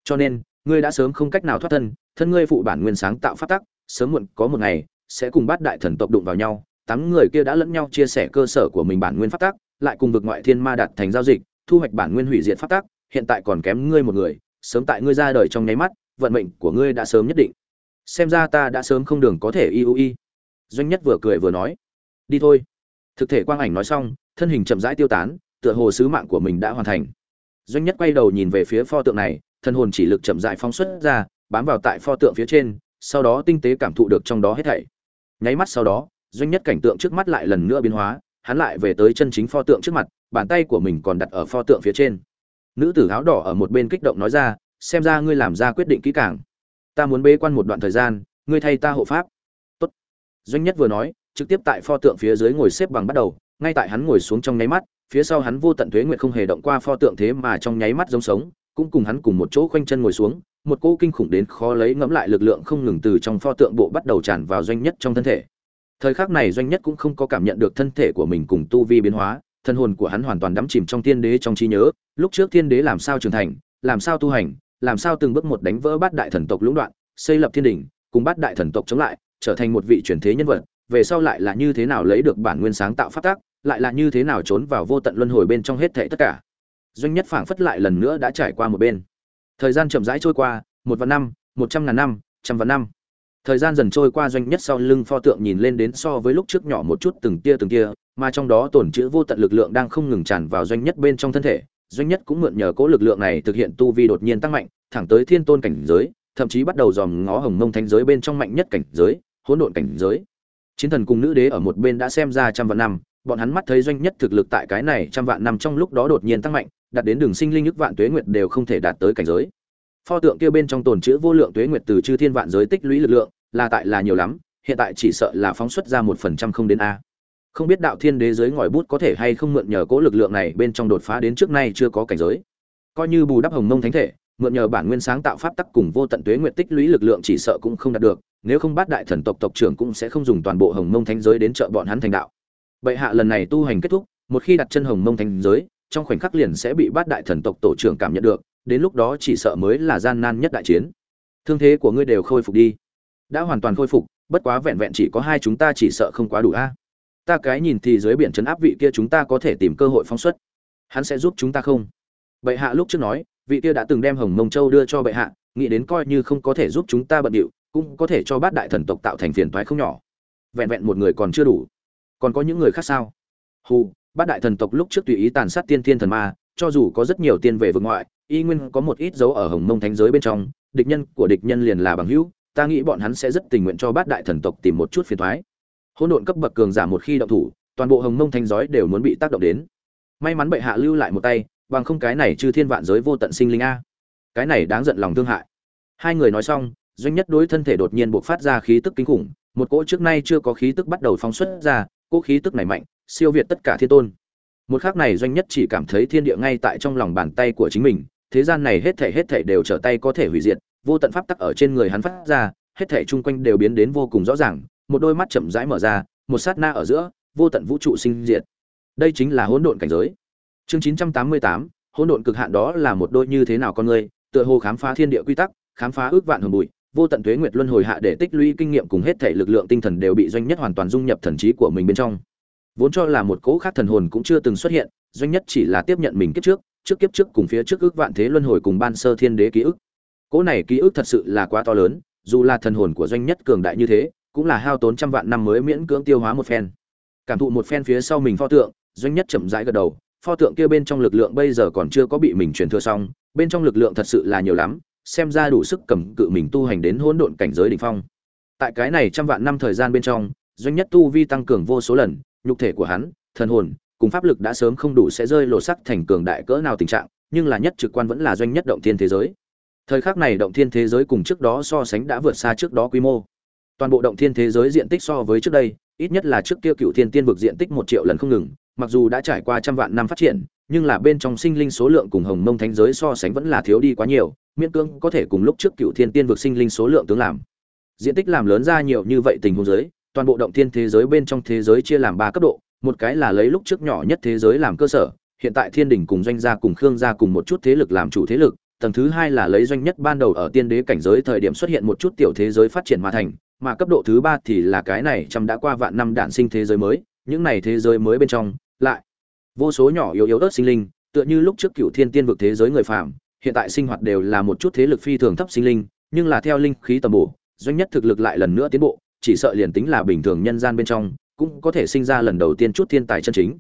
Cho nên, ngươi đã sớm không cách nào thoát thân thân ngươi phụ bản nguyên sáng tạo pháp tắc, sớm muộn có một ngày, sẽ cùng bát đại thần tộc đụng vào nhau, tám người kia đã lẫn nhau chia sẻ cơ sở của mình bản nguyên pháp tắc, lại cùng vực ngoại thiên ma đạt thành giao dịch, thu hoạch bản nguyên hủy diệt pháp tắc hiện tại còn kém ngươi một người, sớm tại ngươi ra đời trong nháy mắt, vận mệnh của ngươi đã sớm nhất định. Xem ra ta đã sớm không đường có thể y y. Doanh nhất vừa cười vừa nói, đi thôi. Thực thể quang ảnh nói xong, thân hình chậm rãi tiêu tán, tựa hồ sứ mạng của mình đã hoàn thành. Doanh nhất quay đầu nhìn về phía pho tượng này, thân hồn chỉ lực chậm rãi phóng xuất ra, bám vào tại pho tượng phía trên, sau đó tinh tế cảm thụ được trong đó hết thảy. Nháy mắt sau đó, doanh nhất cảnh tượng trước mắt lại lần nữa biến hóa, hắn lại về tới chân chính pho tượng trước mặt, bàn tay của mình còn đặt ở pho tượng phía trên nữ tử áo đỏ ở một bên kích động nói ra, xem ra ngươi làm ra quyết định kỹ càng. Ta muốn bế quan một đoạn thời gian, ngươi thay ta hộ pháp. Tốt. doanh nhất vừa nói, trực tiếp tại pho tượng phía dưới ngồi xếp bằng bắt đầu, ngay tại hắn ngồi xuống trong nháy mắt, phía sau hắn vô tận thuế nguyệt không hề động qua pho tượng thế mà trong nháy mắt giống sống, cũng cùng hắn cùng một chỗ khoanh chân ngồi xuống, một cỗ kinh khủng đến khó lấy ngẫm lại lực lượng không ngừng từ trong pho tượng bộ bắt đầu tràn vào doanh nhất trong thân thể. Thời khắc này doanh nhất cũng không có cảm nhận được thân thể của mình cùng tu vi biến hóa thân hồn của hắn hoàn toàn đắm chìm trong tiên đế trong trí nhớ lúc trước tiên đế làm sao trưởng thành làm sao tu hành làm sao từng bước một đánh vỡ bát đại thần tộc lũng đoạn xây lập thiên đỉnh, cùng bát đại thần tộc chống lại trở thành một vị truyền thế nhân vật về sau lại là như thế nào lấy được bản nguyên sáng tạo phát tác lại là như thế nào trốn vào vô tận luân hồi bên trong hết thảy tất cả. Doanh nhất phảng phất lại lần nữa đã trải qua một bên. Thời gian chậm rãi trôi qua một vạn năm một trăm ngàn năm trăm vạn năm thời gian dần trôi qua doanh nhất sau lưng pho tượng nhìn lên đến so với lúc trước nhỏ một chút từng tia từng tia, mà trong đó tổn chữ vô tận lực lượng đang không ngừng tràn vào doanh nhất bên trong thân thể. Doanh nhất cũng mượn nhờ cố lực lượng này thực hiện tu vi đột nhiên tăng mạnh, thẳng tới thiên tôn cảnh giới, thậm chí bắt đầu dòm ngó hồng mông thánh giới bên trong mạnh nhất cảnh giới, hỗn độn cảnh giới. Chiến thần cùng nữ đế ở một bên đã xem ra trăm vạn năm, bọn hắn mắt thấy doanh nhất thực lực tại cái này trăm vạn năm trong lúc đó đột nhiên tăng mạnh, đạt đến đường sinh linh ức vạn tuế nguyệt đều không thể đạt tới cảnh giới. Pho tượng kia bên trong tồn chữ vô lượng tuế nguyệt từ chư thiên vạn giới tích lũy lực lượng là tại là nhiều lắm, hiện tại chỉ sợ là phóng xuất ra một phần trăm không đến a. Không biết đạo thiên đế giới ngòi bút có thể hay không mượn nhờ cố lực lượng này bên trong đột phá đến trước nay chưa có cảnh giới. Coi như bù đắp hồng mông thánh thể, mượn nhờ bản nguyên sáng tạo pháp tắc cùng vô tận tuế nguyện tích lũy lực lượng chỉ sợ cũng không đạt được, nếu không bát đại thần tộc tộc trưởng cũng sẽ không dùng toàn bộ hồng mông thánh giới đến trợ bọn hắn thành đạo. Bệ hạ lần này tu hành kết thúc, một khi đặt chân hồng mông thánh giới, trong khoảnh khắc liền sẽ bị bát đại thần tộc tổ trưởng cảm nhận được, đến lúc đó chỉ sợ mới là gian nan nhất đại chiến. Thương thế của ngươi đều khôi phục đi đã hoàn toàn khôi phục, bất quá vẹn vẹn chỉ có hai chúng ta chỉ sợ không quá đủ a. Ta cái nhìn thì dưới biển chấn áp vị kia chúng ta có thể tìm cơ hội phóng xuất. Hắn sẽ giúp chúng ta không? Bệ hạ lúc trước nói, vị kia đã từng đem hồng mông châu đưa cho bệ hạ, nghĩ đến coi như không có thể giúp chúng ta bận điệu, cũng có thể cho bát đại thần tộc tạo thành phiền toái không nhỏ. Vẹn vẹn một người còn chưa đủ. Còn có những người khác sao? Hù, bát đại thần tộc lúc trước tùy ý tàn sát tiên thiên thần ma, cho dù có rất nhiều tiên về vực ngoại, y nguyên có một ít dấu ở hồng mông thánh giới bên trong, địch nhân của địch nhân liền là bằng hữu ta nghĩ bọn hắn sẽ rất tình nguyện cho bát đại thần tộc tìm một chút phiền thoái. Hỗn độn cấp bậc cường giả một khi động thủ, toàn bộ hồng mông thanh giới đều muốn bị tác động đến. May mắn bệ hạ lưu lại một tay, bằng không cái này chư thiên vạn giới vô tận sinh linh a. Cái này đáng giận lòng thương hại. Hai người nói xong, doanh nhất đối thân thể đột nhiên buộc phát ra khí tức kinh khủng, một cỗ trước nay chưa có khí tức bắt đầu phóng xuất ra, cỗ khí tức này mạnh, siêu việt tất cả thiên tôn. Một khắc này doanh nhất chỉ cảm thấy thiên địa ngay tại trong lòng bàn tay của chính mình, thế gian này hết thể hết thể đều trở tay có thể hủy diệt vô tận pháp tắc ở trên người hắn phát ra, hết thảy chung quanh đều biến đến vô cùng rõ ràng, một đôi mắt chậm rãi mở ra, một sát na ở giữa, vô tận vũ trụ sinh diệt. Đây chính là hỗn độn cảnh giới. Chương chín trăm tám mươi tám, hỗn độn cực hạn đó là một đôi như thế nào con người, tựa hồ khám phá thiên địa quy tắc, khám phá ước vạn hồn bụi, vô tận tuế nguyệt luân hồi hạ để tích lũy kinh nghiệm cùng hết thể lực lượng tinh thần đều bị doanh nhất hoàn toàn dung nhập thần trí của mình bên trong. Vốn cho là một cỗ khác thần hồn cũng chưa từng xuất hiện, doanh nhất chỉ là tiếp nhận mình kiếp trước trước kiếp trước cùng phía trước ước vạn thế luân hồi cùng ban sơ thiên đế ký ức cỗ này ký ức thật sự là quá to lớn, dù là thần hồn của doanh nhất cường đại như thế, cũng là hao tốn trăm vạn năm mới miễn cưỡng tiêu hóa một phen. Cảm thụ một phen phía sau mình pho tượng, doanh nhất chậm rãi gật đầu, pho tượng kia bên trong lực lượng bây giờ còn chưa có bị mình truyền thừa xong, bên trong lực lượng thật sự là nhiều lắm, xem ra đủ sức cầm cự mình tu hành đến hỗn độn cảnh giới đỉnh phong. Tại cái này trăm vạn năm thời gian bên trong, doanh nhất tu vi tăng cường vô số lần, nhục thể của hắn, thần hồn, cùng pháp lực đã sớm không đủ sẽ rơi lộ sắc thành cường đại cỡ nào tình trạng, nhưng là nhất trực quan vẫn là doanh nhất động thiên thế giới thời khắc này động thiên thế giới cùng trước đó so sánh đã vượt xa trước đó quy mô. Toàn bộ động thiên thế giới diện tích so với trước đây, ít nhất là trước kia cựu thiên tiên vực diện tích một triệu lần không ngừng, mặc dù đã trải qua trăm vạn năm phát triển, nhưng là bên trong sinh linh số lượng cùng hồng mông thánh giới so sánh vẫn là thiếu đi quá nhiều, miễn cưỡng có thể cùng lúc trước cựu thiên tiên vực sinh linh số lượng tướng làm. Diện tích làm lớn ra nhiều như vậy tình huống giới, toàn bộ động thiên thế giới bên trong thế giới chia làm ba cấp độ, một cái là lấy lúc trước nhỏ nhất thế giới làm cơ sở, hiện tại thiên đình cùng doanh gia cùng khương gia cùng một chút thế lực làm chủ thế lực tầng thứ hai là lấy doanh nhất ban đầu ở tiên đế cảnh giới thời điểm xuất hiện một chút tiểu thế giới phát triển mà thành, mà cấp độ thứ ba thì là cái này trăm đã qua vạn năm đạn sinh thế giới mới, những này thế giới mới bên trong, lại vô số nhỏ yếu yếu ớt sinh linh, tựa như lúc trước cựu thiên tiên vực thế giới người phạm hiện tại sinh hoạt đều là một chút thế lực phi thường thấp sinh linh, nhưng là theo linh khí tầm bổ, doanh nhất thực lực lại lần nữa tiến bộ, chỉ sợ liền tính là bình thường nhân gian bên trong, cũng có thể sinh ra lần đầu tiên chút thiên tài chân chính.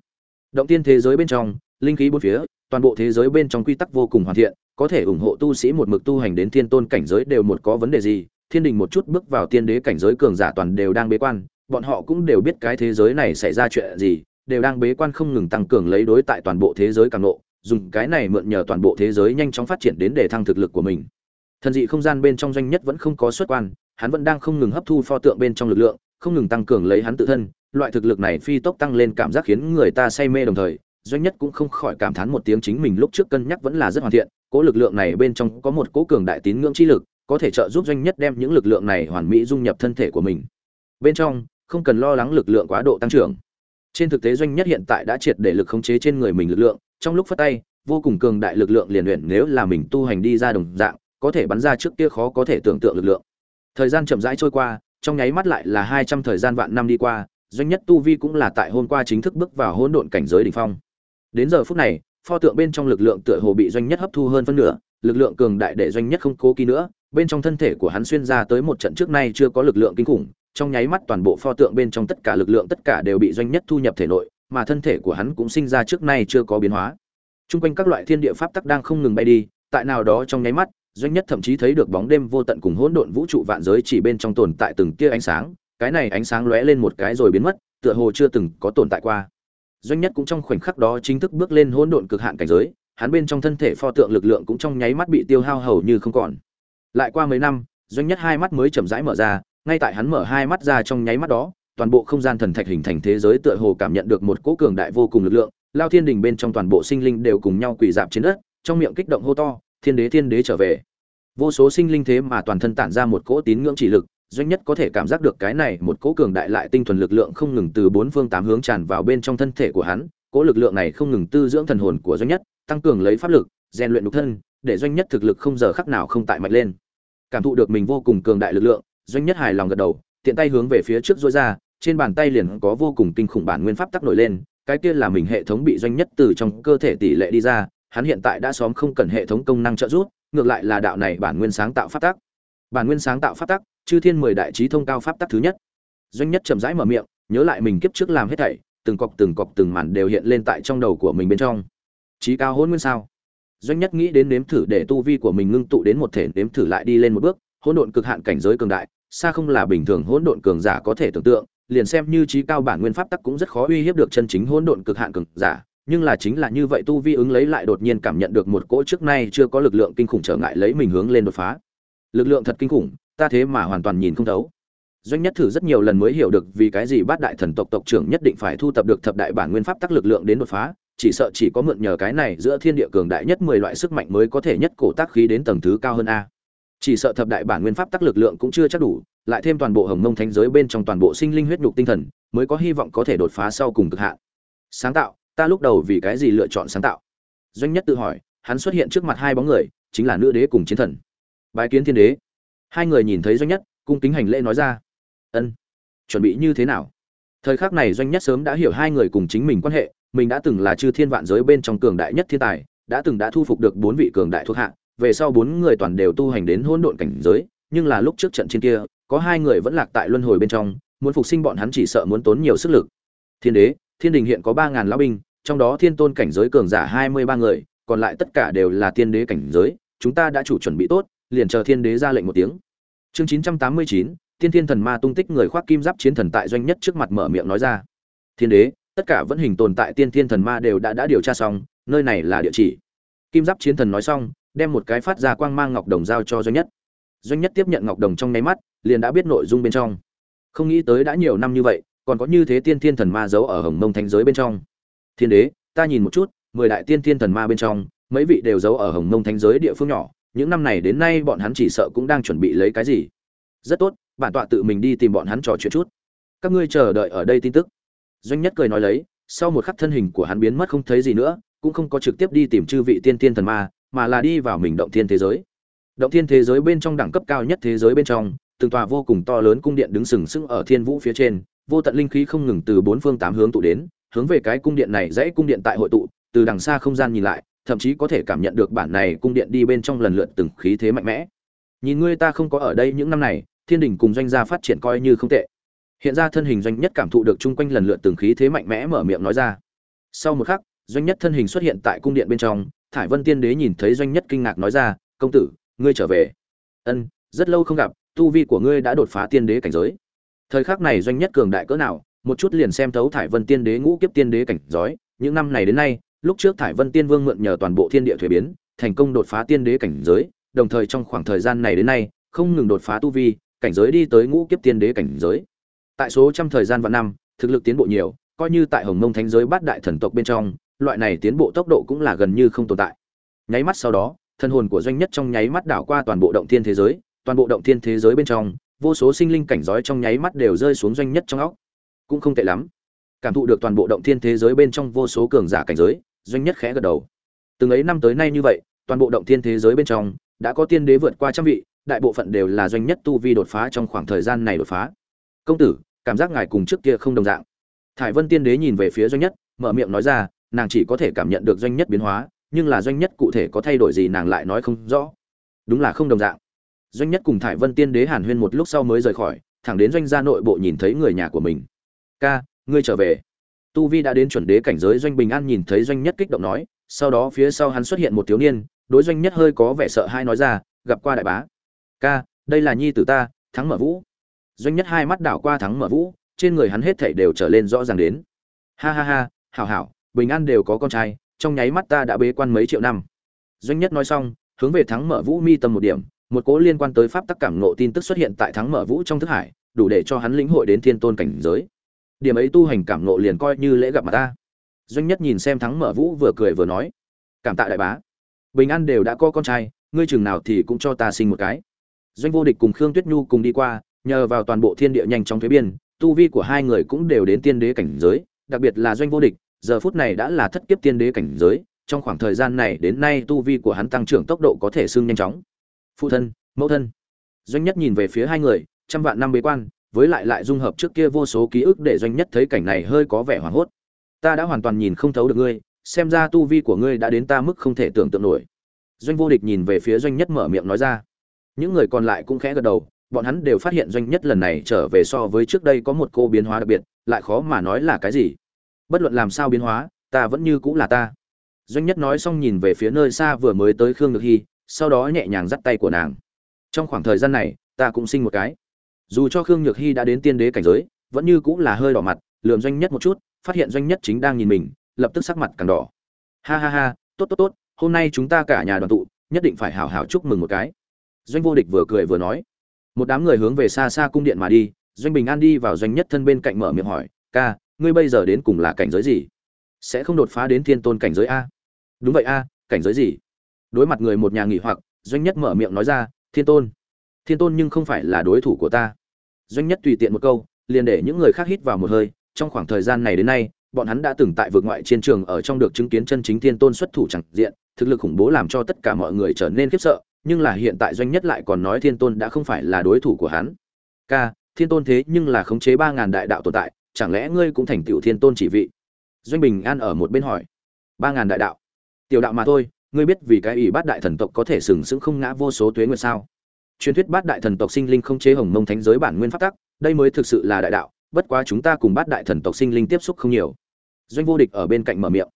Động tiên thế giới bên trong linh khí bốn phía, toàn bộ thế giới bên trong quy tắc vô cùng hoàn thiện, có thể ủng hộ tu sĩ một mực tu hành đến thiên tôn cảnh giới đều một có vấn đề gì. Thiên đình một chút bước vào tiên đế cảnh giới cường giả toàn đều đang bế quan, bọn họ cũng đều biết cái thế giới này xảy ra chuyện gì, đều đang bế quan không ngừng tăng cường lấy đối tại toàn bộ thế giới càng nộ dùng cái này mượn nhờ toàn bộ thế giới nhanh chóng phát triển đến để thăng thực lực của mình. Thần dị không gian bên trong doanh nhất vẫn không có xuất quan, hắn vẫn đang không ngừng hấp thu pho tượng bên trong lực lượng, không ngừng tăng cường lấy hắn tự thân, loại thực lực này phi tốc tăng lên cảm giác khiến người ta say mê đồng thời doanh nhất cũng không khỏi cảm thán một tiếng chính mình lúc trước cân nhắc vẫn là rất hoàn thiện Cỗ lực lượng này bên trong có một cỗ cường đại tín ngưỡng chi lực, có thể trợ giúp doanh nhất đem những lực lượng này hoàn mỹ dung nhập thân thể của mình. Bên trong, không cần lo lắng lực lượng quá độ tăng trưởng. Trên thực tế doanh nhất hiện tại đã triệt để lực khống chế trên người mình lực lượng, trong lúc phát tay, vô cùng cường đại lực lượng liền luyện nếu là mình tu hành đi ra đồng dạng, có thể bắn ra trước kia khó có thể tưởng tượng lực lượng. Thời gian chậm rãi trôi qua, trong nháy mắt lại là hai trăm thời gian vạn năm đi qua, doanh nhất tu vi cũng là tại hôm qua chính thức bước vào hỗn độn cảnh giới đỉnh phong đến giờ phút này pho tượng bên trong lực lượng tựa hồ bị doanh nhất hấp thu hơn phân nửa lực lượng cường đại để doanh nhất không cố kỳ nữa bên trong thân thể của hắn xuyên ra tới một trận trước nay chưa có lực lượng kinh khủng trong nháy mắt toàn bộ pho tượng bên trong tất cả lực lượng tất cả đều bị doanh nhất thu nhập thể nội mà thân thể của hắn cũng sinh ra trước nay chưa có biến hóa Trung quanh các loại thiên địa pháp tắc đang không ngừng bay đi, tại nào đó trong nháy mắt, doanh nhất thậm chí thấy được bóng đêm vô tận cùng hỗn độn vũ trụ vạn giới chỉ bên trong tồn tại từng tia ánh sáng, cái này ánh sáng lóe lên một cái rồi biến mất, tựa hồ chưa từng có tồn tại qua. Doanh nhất cũng trong khoảnh khắc đó chính thức bước lên hỗn độn cực hạn cảnh giới, hắn bên trong thân thể pho tượng lực lượng cũng trong nháy mắt bị tiêu hao hầu như không còn. Lại qua mấy năm, doanh nhất hai mắt mới chậm rãi mở ra, ngay tại hắn mở hai mắt ra trong nháy mắt đó, toàn bộ không gian thần thạch hình thành thế giới tựa hồ cảm nhận được một cỗ cường đại vô cùng lực lượng, lao thiên đình bên trong toàn bộ sinh linh đều cùng nhau quỳ dạp trên đất trong miệng kích động hô to thiên đế thiên đế trở về vô số sinh linh thế mà toàn thân tản ra một cỗ tín ngưỡng chỉ lực doanh nhất có thể cảm giác được cái này một cỗ cường đại lại tinh thuần lực lượng không ngừng từ bốn phương tám hướng tràn vào bên trong thân thể của hắn cỗ lực lượng này không ngừng tư dưỡng thần hồn của doanh nhất tăng cường lấy pháp lực rèn luyện nhục thân để doanh nhất thực lực không giờ khắc nào không tại mạnh lên cảm thụ được mình vô cùng cường đại lực lượng doanh nhất hài lòng gật đầu tiện tay hướng về phía trước dối ra trên bàn tay liền có vô cùng kinh khủng bản nguyên pháp tắc nổi lên cái kia là mình hệ thống bị doanh nhất từ trong cơ thể tỷ lệ đi ra, hắn hiện tại đã xóm không cần hệ thống công năng trợ giúp, ngược lại là đạo này bản nguyên sáng tạo pháp tắc. Bản nguyên sáng tạo pháp tắc, chư thiên mười đại trí thông cao pháp tắc thứ nhất. Doanh nhất chậm rãi mở miệng, nhớ lại mình kiếp trước làm hết thảy, từng cọc từng cọc từng màn đều hiện lên tại trong đầu của mình bên trong. Trí cao hôn nguyên sao? Doanh nhất nghĩ đến nếm thử để tu vi của mình ngưng tụ đến một thể nếm thử lại đi lên một bước, hỗn độn cực hạn cảnh giới cường đại, xa không là bình thường hỗn độn cường giả có thể tưởng tượng, liền xem như trí cao bản nguyên pháp tắc cũng rất khó uy hiếp được chân chính hỗn độn cực hạn cường giả, nhưng là chính là như vậy tu vi ứng lấy lại đột nhiên cảm nhận được một cỗ trước nay chưa có lực lượng kinh khủng trở ngại lấy mình hướng lên đột phá. Lực lượng thật kinh khủng, ta thế mà hoàn toàn nhìn không thấu. Doanh nhất thử rất nhiều lần mới hiểu được vì cái gì bát đại thần tộc tộc trưởng nhất định phải thu tập được thập đại bản nguyên pháp tắc lực lượng đến đột phá, chỉ sợ chỉ có mượn nhờ cái này giữa thiên địa cường đại nhất 10 loại sức mạnh mới có thể nhất cổ tác khí đến tầng thứ cao hơn a. Chỉ sợ thập đại bản nguyên pháp tắc lực lượng cũng chưa chắc đủ, lại thêm toàn bộ hồng mông thánh giới bên trong toàn bộ sinh linh huyết nhục tinh thần mới có hy vọng có thể đột phá sau cùng cực hạn sáng tạo ta lúc đầu vì cái gì lựa chọn sáng tạo doanh nhất tự hỏi hắn xuất hiện trước mặt hai bóng người chính là nữ đế cùng chiến thần bái kiến thiên đế hai người nhìn thấy doanh nhất, cung kính hành lễ nói ra. Ân, chuẩn bị như thế nào? Thời khắc này doanh nhất sớm đã hiểu hai người cùng chính mình quan hệ, mình đã từng là chư thiên vạn giới bên trong cường đại nhất thiên tài, đã từng đã thu phục được bốn vị cường đại thuộc hạ, về sau bốn người toàn đều tu hành đến hỗn độn cảnh giới, nhưng là lúc trước trận trên kia, có hai người vẫn lạc tại luân hồi bên trong, muốn phục sinh bọn hắn chỉ sợ muốn tốn nhiều sức lực. Thiên đế, thiên đình hiện có ba ngàn lão binh, trong đó thiên tôn cảnh giới cường giả hai mươi ba người, còn lại tất cả đều là tiên đế cảnh giới, chúng ta đã chủ chuẩn bị tốt liền chờ thiên đế ra lệnh một tiếng. Chương chín trăm tám mươi chín tiên thiên thần ma tung tích người khoác kim giáp chiến thần tại doanh nhất trước mặt mở miệng nói ra. Thiên đế, tất cả vẫn hình tồn tại tiên thiên thần ma đều đã đã điều tra xong, nơi này là địa chỉ. Kim giáp chiến thần nói xong, đem một cái phát ra quang mang ngọc đồng giao cho doanh nhất. Doanh nhất tiếp nhận ngọc đồng trong nháy mắt, liền đã biết nội dung bên trong. Không nghĩ tới đã nhiều năm như vậy, còn có như thế tiên thiên thần ma giấu ở hồng mông thánh giới bên trong. Thiên đế, ta nhìn một chút, mười đại tiên thiên thần ma bên trong, mấy vị đều giấu ở hồng mông thánh giới địa phương nhỏ những năm này đến nay bọn hắn chỉ sợ cũng đang chuẩn bị lấy cái gì. Rất tốt, bản tọa tự mình đi tìm bọn hắn trò chuyện chút. Các ngươi chờ đợi ở đây tin tức. Doanh nhất cười nói lấy, sau một khắc thân hình của hắn biến mất không thấy gì nữa, cũng không có trực tiếp đi tìm chư vị tiên tiên thần ma, mà là đi vào mình động thiên thế giới. Động thiên thế giới bên trong đẳng cấp cao nhất thế giới bên trong, từng tòa vô cùng to lớn cung điện đứng sừng sững ở thiên vũ phía trên, vô tận linh khí không ngừng từ bốn phương tám hướng tụ đến, hướng về cái cung điện này dãy cung điện tại hội tụ, từ đằng xa không gian nhìn lại thậm chí có thể cảm nhận được bản này cung điện đi bên trong lần lượt từng khí thế mạnh mẽ. Nhìn ngươi ta không có ở đây những năm này, thiên đình cùng doanh gia phát triển coi như không tệ. Hiện ra thân hình doanh nhất cảm thụ được chung quanh lần lượt từng khí thế mạnh mẽ mở miệng nói ra. Sau một khắc, doanh nhất thân hình xuất hiện tại cung điện bên trong, thải vân tiên đế nhìn thấy doanh nhất kinh ngạc nói ra, công tử, ngươi trở về. Ân, rất lâu không gặp, tu vi của ngươi đã đột phá tiên đế cảnh giới. Thời khắc này doanh nhất cường đại cỡ nào, một chút liền xem thấu thải vân tiên đế ngũ kiếp tiên đế cảnh giới, những năm này đến nay lúc trước thải vân tiên vương mượn nhờ toàn bộ thiên địa thuế biến, thành công đột phá tiên đế cảnh giới, đồng thời trong khoảng thời gian này đến nay, không ngừng đột phá tu vi, cảnh giới đi tới ngũ kiếp tiên đế cảnh giới. Tại số trăm thời gian và năm, thực lực tiến bộ nhiều, coi như tại hồng mông thánh giới bát đại thần tộc bên trong, loại này tiến bộ tốc độ cũng là gần như không tồn tại. Nháy mắt sau đó thân hồn của doanh nhất trong nháy mắt đảo qua toàn bộ động thiên thế giới, toàn bộ động thiên thế giới bên trong, vô số sinh linh cảnh giới trong nháy mắt đều rơi xuống doanh nhất trong óc. Cũng không tệ lắm. Cảm thụ được toàn bộ động thiên thế giới bên trong vô số cường giả cảnh giới doanh nhất khẽ gật đầu. Từng ấy năm tới nay như vậy, toàn bộ động thiên thế giới bên trong, đã có tiên đế vượt qua trăm vị, đại bộ phận đều là doanh nhất tu vi đột phá trong khoảng thời gian này đột phá. Công tử, cảm giác ngài cùng trước kia không đồng dạng. Thải vân tiên đế nhìn về phía doanh nhất, mở miệng nói ra, nàng chỉ có thể cảm nhận được doanh nhất biến hóa, nhưng là doanh nhất cụ thể có thay đổi gì nàng lại nói không rõ. Đúng là không đồng dạng. Doanh nhất cùng thải vân tiên đế hàn huyên một lúc sau mới rời khỏi, thẳng đến doanh gia nội bộ nhìn thấy người nhà của mình. Ca, ngươi trở về tu vi đã đến chuẩn đế cảnh giới doanh bình an nhìn thấy doanh nhất kích động nói, sau đó phía sau hắn xuất hiện một thiếu niên, đối doanh nhất hơi có vẻ sợ hai nói ra, gặp qua đại bá. Ca, đây là nhi tử ta, thắng mở vũ. Doanh nhất hai mắt đảo qua thắng mở vũ, trên người hắn hết thảy đều trở lên rõ ràng đến. Ha ha ha, hảo hảo, bình an đều có con trai, trong nháy mắt ta đã bế quan mấy triệu năm. Doanh nhất nói xong, hướng về thắng mở vũ mi tâm một điểm, một cố liên quan tới pháp tắc cảm ngộ tin tức xuất hiện tại thắng mở vũ trong thức hải, đủ để cho hắn lĩnh hội đến thiên tôn cảnh giới điểm ấy tu hành cảm ngộ liền coi như lễ gặp mặt ta. Doanh nhất nhìn xem thắng mở vũ vừa cười vừa nói, cảm tạ đại bá. Bình an đều đã có con trai, ngươi chừng nào thì cũng cho ta sinh một cái. Doanh vô địch cùng khương tuyết nhu cùng đi qua, nhờ vào toàn bộ thiên địa nhanh trong thuế biên, tu vi của hai người cũng đều đến tiên đế cảnh giới, đặc biệt là doanh vô địch, giờ phút này đã là thất kiếp tiên đế cảnh giới, trong khoảng thời gian này đến nay tu vi của hắn tăng trưởng tốc độ có thể xưng nhanh chóng. Phụ thân, mẫu thân. Doanh nhất nhìn về phía hai người, trăm vạn năm bế quan với lại lại dung hợp trước kia vô số ký ức để doanh nhất thấy cảnh này hơi có vẻ hoảng hốt. Ta đã hoàn toàn nhìn không thấu được ngươi, xem ra tu vi của ngươi đã đến ta mức không thể tưởng tượng nổi. Doanh vô địch nhìn về phía doanh nhất mở miệng nói ra. Những người còn lại cũng khẽ gật đầu, bọn hắn đều phát hiện doanh nhất lần này trở về so với trước đây có một cô biến hóa đặc biệt, lại khó mà nói là cái gì. Bất luận làm sao biến hóa, ta vẫn như cũng là ta. Doanh nhất nói xong nhìn về phía nơi xa vừa mới tới khương ngược hy, sau đó nhẹ nhàng dắt tay của nàng. Trong khoảng thời gian này, ta cũng sinh một cái dù cho khương nhược hy đã đến tiên đế cảnh giới, vẫn như cũng là hơi đỏ mặt, lườm doanh nhất một chút, phát hiện doanh nhất chính đang nhìn mình, lập tức sắc mặt càng đỏ. Ha ha ha, tốt tốt tốt, hôm nay chúng ta cả nhà đoàn tụ, nhất định phải hào hào chúc mừng một cái. Doanh vô địch vừa cười vừa nói. Một đám người hướng về xa xa cung điện mà đi, doanh bình an đi vào doanh nhất thân bên cạnh mở miệng hỏi, ca, ngươi bây giờ đến cùng là cảnh giới gì? Sẽ không đột phá đến thiên tôn cảnh giới a? Đúng vậy a, cảnh giới gì? Đối mặt người một nhà nghỉ hoặc, doanh nhất mở miệng nói ra, thiên tôn thiên tôn nhưng không phải là đối thủ của ta. Doanh nhất tùy tiện một câu, liền để những người khác hít vào một hơi, trong khoảng thời gian này đến nay, bọn hắn đã từng tại vượt ngoại chiến trường ở trong được chứng kiến chân chính thiên tôn xuất thủ chẳng diện, thực lực khủng bố làm cho tất cả mọi người trở nên khiếp sợ, nhưng là hiện tại doanh nhất lại còn nói thiên tôn đã không phải là đối thủ của hắn. Ca, thiên tôn thế nhưng là khống chế ba ngàn đại đạo tồn tại, chẳng lẽ ngươi cũng thành tiểu thiên tôn chỉ vị? Doanh bình an ở một bên hỏi. Ba ngàn đại đạo? Tiểu đạo mà thôi, ngươi biết vì cái ủy bát đại thần tộc có thể sừng sững không ngã vô số tuế nguyệt sao? Truyền thuyết bát đại thần tộc sinh linh không chế hồng mông thánh giới bản nguyên pháp tắc, đây mới thực sự là đại đạo, bất quá chúng ta cùng bát đại thần tộc sinh linh tiếp xúc không nhiều. Doanh vô địch ở bên cạnh mở miệng.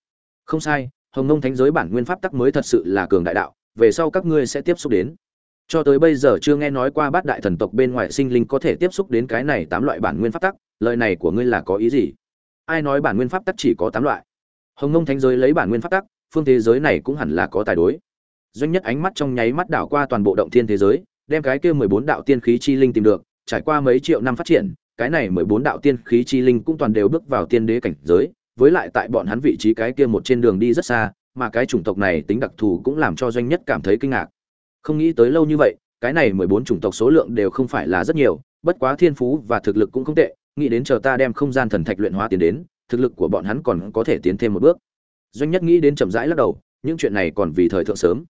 Không sai, hồng mông thánh giới bản nguyên pháp tắc mới thật sự là cường đại đạo, về sau các ngươi sẽ tiếp xúc đến. Cho tới bây giờ chưa nghe nói qua bát đại thần tộc bên ngoài sinh linh có thể tiếp xúc đến cái này tám loại bản nguyên pháp tắc, lời này của ngươi là có ý gì? Ai nói bản nguyên pháp tắc chỉ có tám loại? Hồng mông thánh giới lấy bản nguyên pháp tắc, phương thế giới này cũng hẳn là có tài đối. Doanh nhất ánh mắt trong nháy mắt đảo qua toàn bộ động thiên thế giới đem cái kia mười bốn đạo tiên khí chi linh tìm được, trải qua mấy triệu năm phát triển, cái này mười bốn đạo tiên khí chi linh cũng toàn đều bước vào tiên đế cảnh giới, với lại tại bọn hắn vị trí cái kia một trên đường đi rất xa, mà cái chủng tộc này tính đặc thù cũng làm cho doanh nhất cảm thấy kinh ngạc. Không nghĩ tới lâu như vậy, cái này mười bốn chủng tộc số lượng đều không phải là rất nhiều, bất quá thiên phú và thực lực cũng không tệ, nghĩ đến chờ ta đem không gian thần thạch luyện hóa tiến đến, thực lực của bọn hắn còn có thể tiến thêm một bước. Doanh nhất nghĩ đến chậm rãi lắc đầu, những chuyện này còn vì thời thượng sớm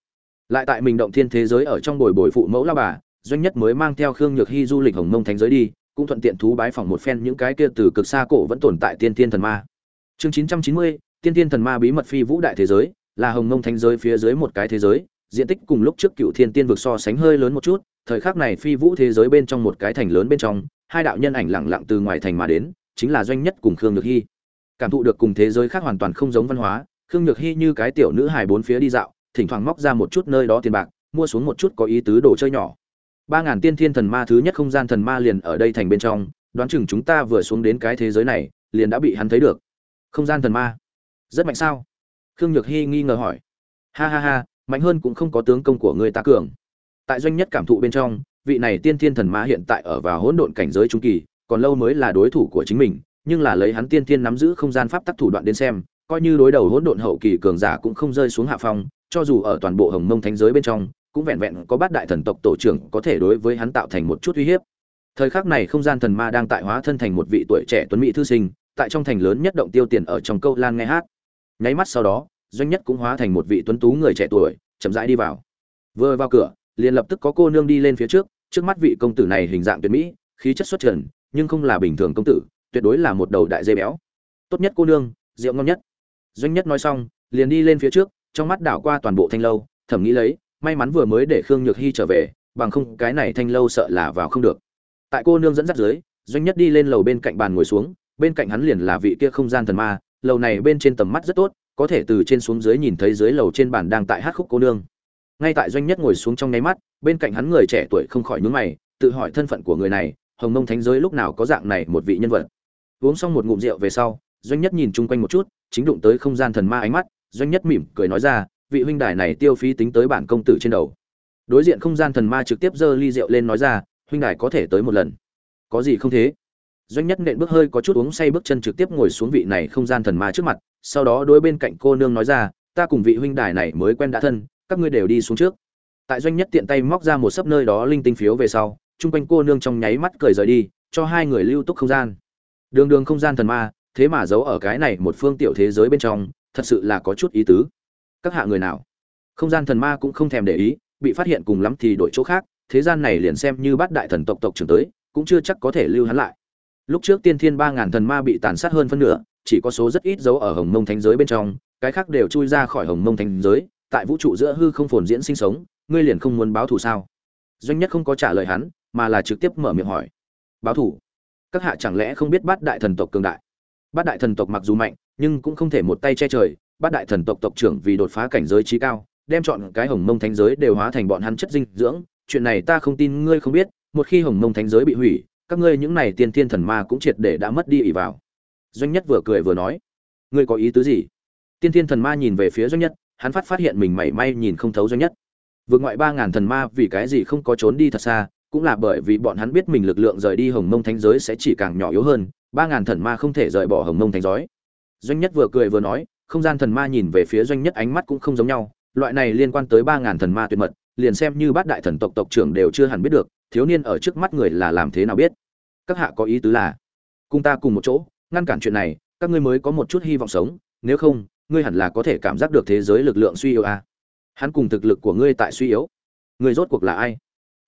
lại tại mình động thiên thế giới ở trong bồi bồi phụ mẫu la bà, doanh nhất mới mang theo khương nhược hy du lịch hồng mông thánh giới đi, cũng thuận tiện thú bái phỏng một phen những cái kia từ cực xa cổ vẫn tồn tại tiên tiên thần ma. Chương chín trăm chín mươi, tiên tiên thần ma bí mật phi vũ đại thế giới, là hồng mông thánh giới phía dưới một cái thế giới, diện tích cùng lúc trước cựu thiên tiên vực so sánh hơi lớn một chút, thời khắc này phi vũ thế giới bên trong một cái thành lớn bên trong, hai đạo nhân ảnh lẳng lặng từ ngoài thành mà đến, chính là doanh nhất cùng khương nhược hy. Cảm thụ được cùng thế giới khác hoàn toàn không giống văn hóa, khương nhược hy như cái tiểu nữ hài bốn phía đi dạo thỉnh thoảng móc ra một chút nơi đó tiền bạc, mua xuống một chút có ý tứ đồ chơi nhỏ. Ba ngàn tiên thiên thần ma thứ nhất không gian thần ma liền ở đây thành bên trong, đoán chừng chúng ta vừa xuống đến cái thế giới này, liền đã bị hắn thấy được. Không gian thần ma. Rất mạnh sao? Khương nhược hy nghi ngờ hỏi. Ha ha ha, mạnh hơn cũng không có tướng công của người ta cường. Tại doanh nhất cảm thụ bên trong, vị này tiên thiên thần ma hiện tại ở vào hỗn độn cảnh giới trung kỳ, còn lâu mới là đối thủ của chính mình, nhưng là lấy hắn tiên thiên nắm giữ không gian pháp tắc thủ đoạn đến xem coi như đối đầu hỗn độn hậu kỳ cường giả cũng không rơi xuống hạ phong, cho dù ở toàn bộ hồng mông thánh giới bên trong, cũng vẹn vẹn có bát đại thần tộc tổ trưởng có thể đối với hắn tạo thành một chút uy hiếp. Thời khắc này không gian thần ma đang tại hóa thân thành một vị tuổi trẻ tuấn mỹ thư sinh, tại trong thành lớn nhất động tiêu tiền ở trong câu lan nghe hát. Nháy mắt sau đó, doanh nhất cũng hóa thành một vị tuấn tú người trẻ tuổi, chậm rãi đi vào. Vừa vào cửa, liền lập tức có cô nương đi lên phía trước trước mắt vị công tử này hình dạng tuyệt mỹ, khí chất xuất trần, nhưng không là bình thường công tử, tuyệt đối là một đầu đại dây béo. Tốt nhất cô nương, rượu ngon nhất doanh nhất nói xong, liền đi lên phía trước, trong mắt đảo qua toàn bộ thanh lâu, thẩm nghĩ lấy, may mắn vừa mới để khương nhược hy trở về, bằng không cái này thanh lâu sợ là vào không được. Tại cô nương dẫn dắt dưới, doanh nhất đi lên lầu bên cạnh bàn ngồi xuống, bên cạnh hắn liền là vị kia không gian thần ma, lầu này bên trên tầm mắt rất tốt, có thể từ trên xuống dưới nhìn thấy dưới lầu trên bàn đang tại hát khúc cô nương. Ngay tại doanh nhất ngồi xuống trong nháy mắt, bên cạnh hắn người trẻ tuổi không khỏi nhướng mày, tự hỏi thân phận của người này, hồng mông thánh giới lúc nào có dạng này một vị nhân vật. Uống xong một ngụm rượu về sau, doanh nhất nhìn chung quanh một chút chính đụng tới không gian thần ma ánh mắt, doanh nhất mỉm cười nói ra, vị huynh đài này tiêu phí tính tới bản công tử trên đầu. Đối diện không gian thần ma trực tiếp giơ ly rượu lên nói ra, huynh đài có thể tới một lần. Có gì không thế? Doanh nhất nện bước hơi có chút uống say bước chân trực tiếp ngồi xuống vị này không gian thần ma trước mặt, sau đó đối bên cạnh cô nương nói ra, ta cùng vị huynh đài này mới quen đã thân, các ngươi đều đi xuống trước. Tại doanh nhất tiện tay móc ra một sấp nơi đó linh tinh phiếu về sau, chung quanh cô nương trong nháy mắt cười rời đi, cho hai người lưu túc không gian. Đường đường không gian thần ma thế mà giấu ở cái này một phương tiểu thế giới bên trong, thật sự là có chút ý tứ. Các hạ người nào? Không gian thần ma cũng không thèm để ý, bị phát hiện cùng lắm thì đổi chỗ khác, thế gian này liền xem như bát đại thần tộc tộc trưởng tới, cũng chưa chắc có thể lưu hắn lại. Lúc trước tiên thiên ba ngàn thần ma bị tàn sát hơn phân nửa, chỉ có số rất ít dấu ở hồng mông thánh giới bên trong, cái khác đều chui ra khỏi hồng mông thánh giới, tại vũ trụ giữa hư không phồn diễn sinh sống, ngươi liền không muốn báo thù sao? Doanh nhất không có trả lời hắn, mà là trực tiếp mở miệng hỏi. Báo thù? Các hạ chẳng lẽ không biết bát đại thần tộc cường đại? Bát đại thần tộc mặc dù mạnh, nhưng cũng không thể một tay che trời. Bát đại thần tộc tộc trưởng vì đột phá cảnh giới trí cao, đem chọn cái hồng mông thánh giới đều hóa thành bọn hắn chất dinh dưỡng. Chuyện này ta không tin, ngươi không biết. Một khi hồng mông thánh giới bị hủy, các ngươi những này tiên thiên thần ma cũng triệt để đã mất đi ỷ vào. Doanh nhất vừa cười vừa nói, ngươi có ý tứ gì? Tiên thiên thần ma nhìn về phía doanh nhất, hắn phát phát hiện mình mảy may nhìn không thấu doanh nhất. Vượt ngoại ba ngàn thần ma vì cái gì không có trốn đi thật xa, cũng là bởi vì bọn hắn biết mình lực lượng rời đi hồng mông thánh giới sẽ chỉ càng nhỏ yếu hơn ba ngàn thần ma không thể rời bỏ hồng mông thành giói. Doanh nhất vừa cười vừa nói, không gian thần ma nhìn về phía doanh nhất ánh mắt cũng không giống nhau, loại này liên quan tới ba ngàn thần ma tuyệt mật, liền xem như bát đại thần tộc tộc trưởng đều chưa hẳn biết được, thiếu niên ở trước mắt người là làm thế nào biết. Các hạ có ý tứ là, cùng ta cùng một chỗ, ngăn cản chuyện này, các ngươi mới có một chút hy vọng sống, nếu không, ngươi hẳn là có thể cảm giác được thế giới lực lượng suy yếu à. hắn cùng thực lực của ngươi tại suy yếu. Ngươi rốt cuộc là ai?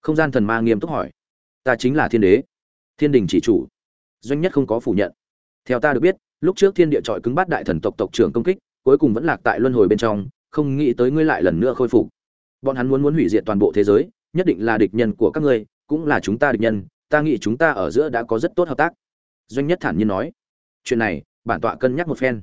Không gian thần ma nghiêm túc hỏi. Ta chính là thiên đế. Thiên đình chỉ chủ doanh nhất không có phủ nhận. Theo ta được biết, lúc trước thiên địa trọi cứng bắt đại thần tộc tộc trưởng công kích, cuối cùng vẫn lạc tại luân hồi bên trong, không nghĩ tới ngươi lại lần nữa khôi phục. Bọn hắn muốn muốn hủy diệt toàn bộ thế giới, nhất định là địch nhân của các ngươi, cũng là chúng ta địch nhân, ta nghĩ chúng ta ở giữa đã có rất tốt hợp tác. Doanh nhất thản nhiên nói. Chuyện này, bản tọa cân nhắc một phen.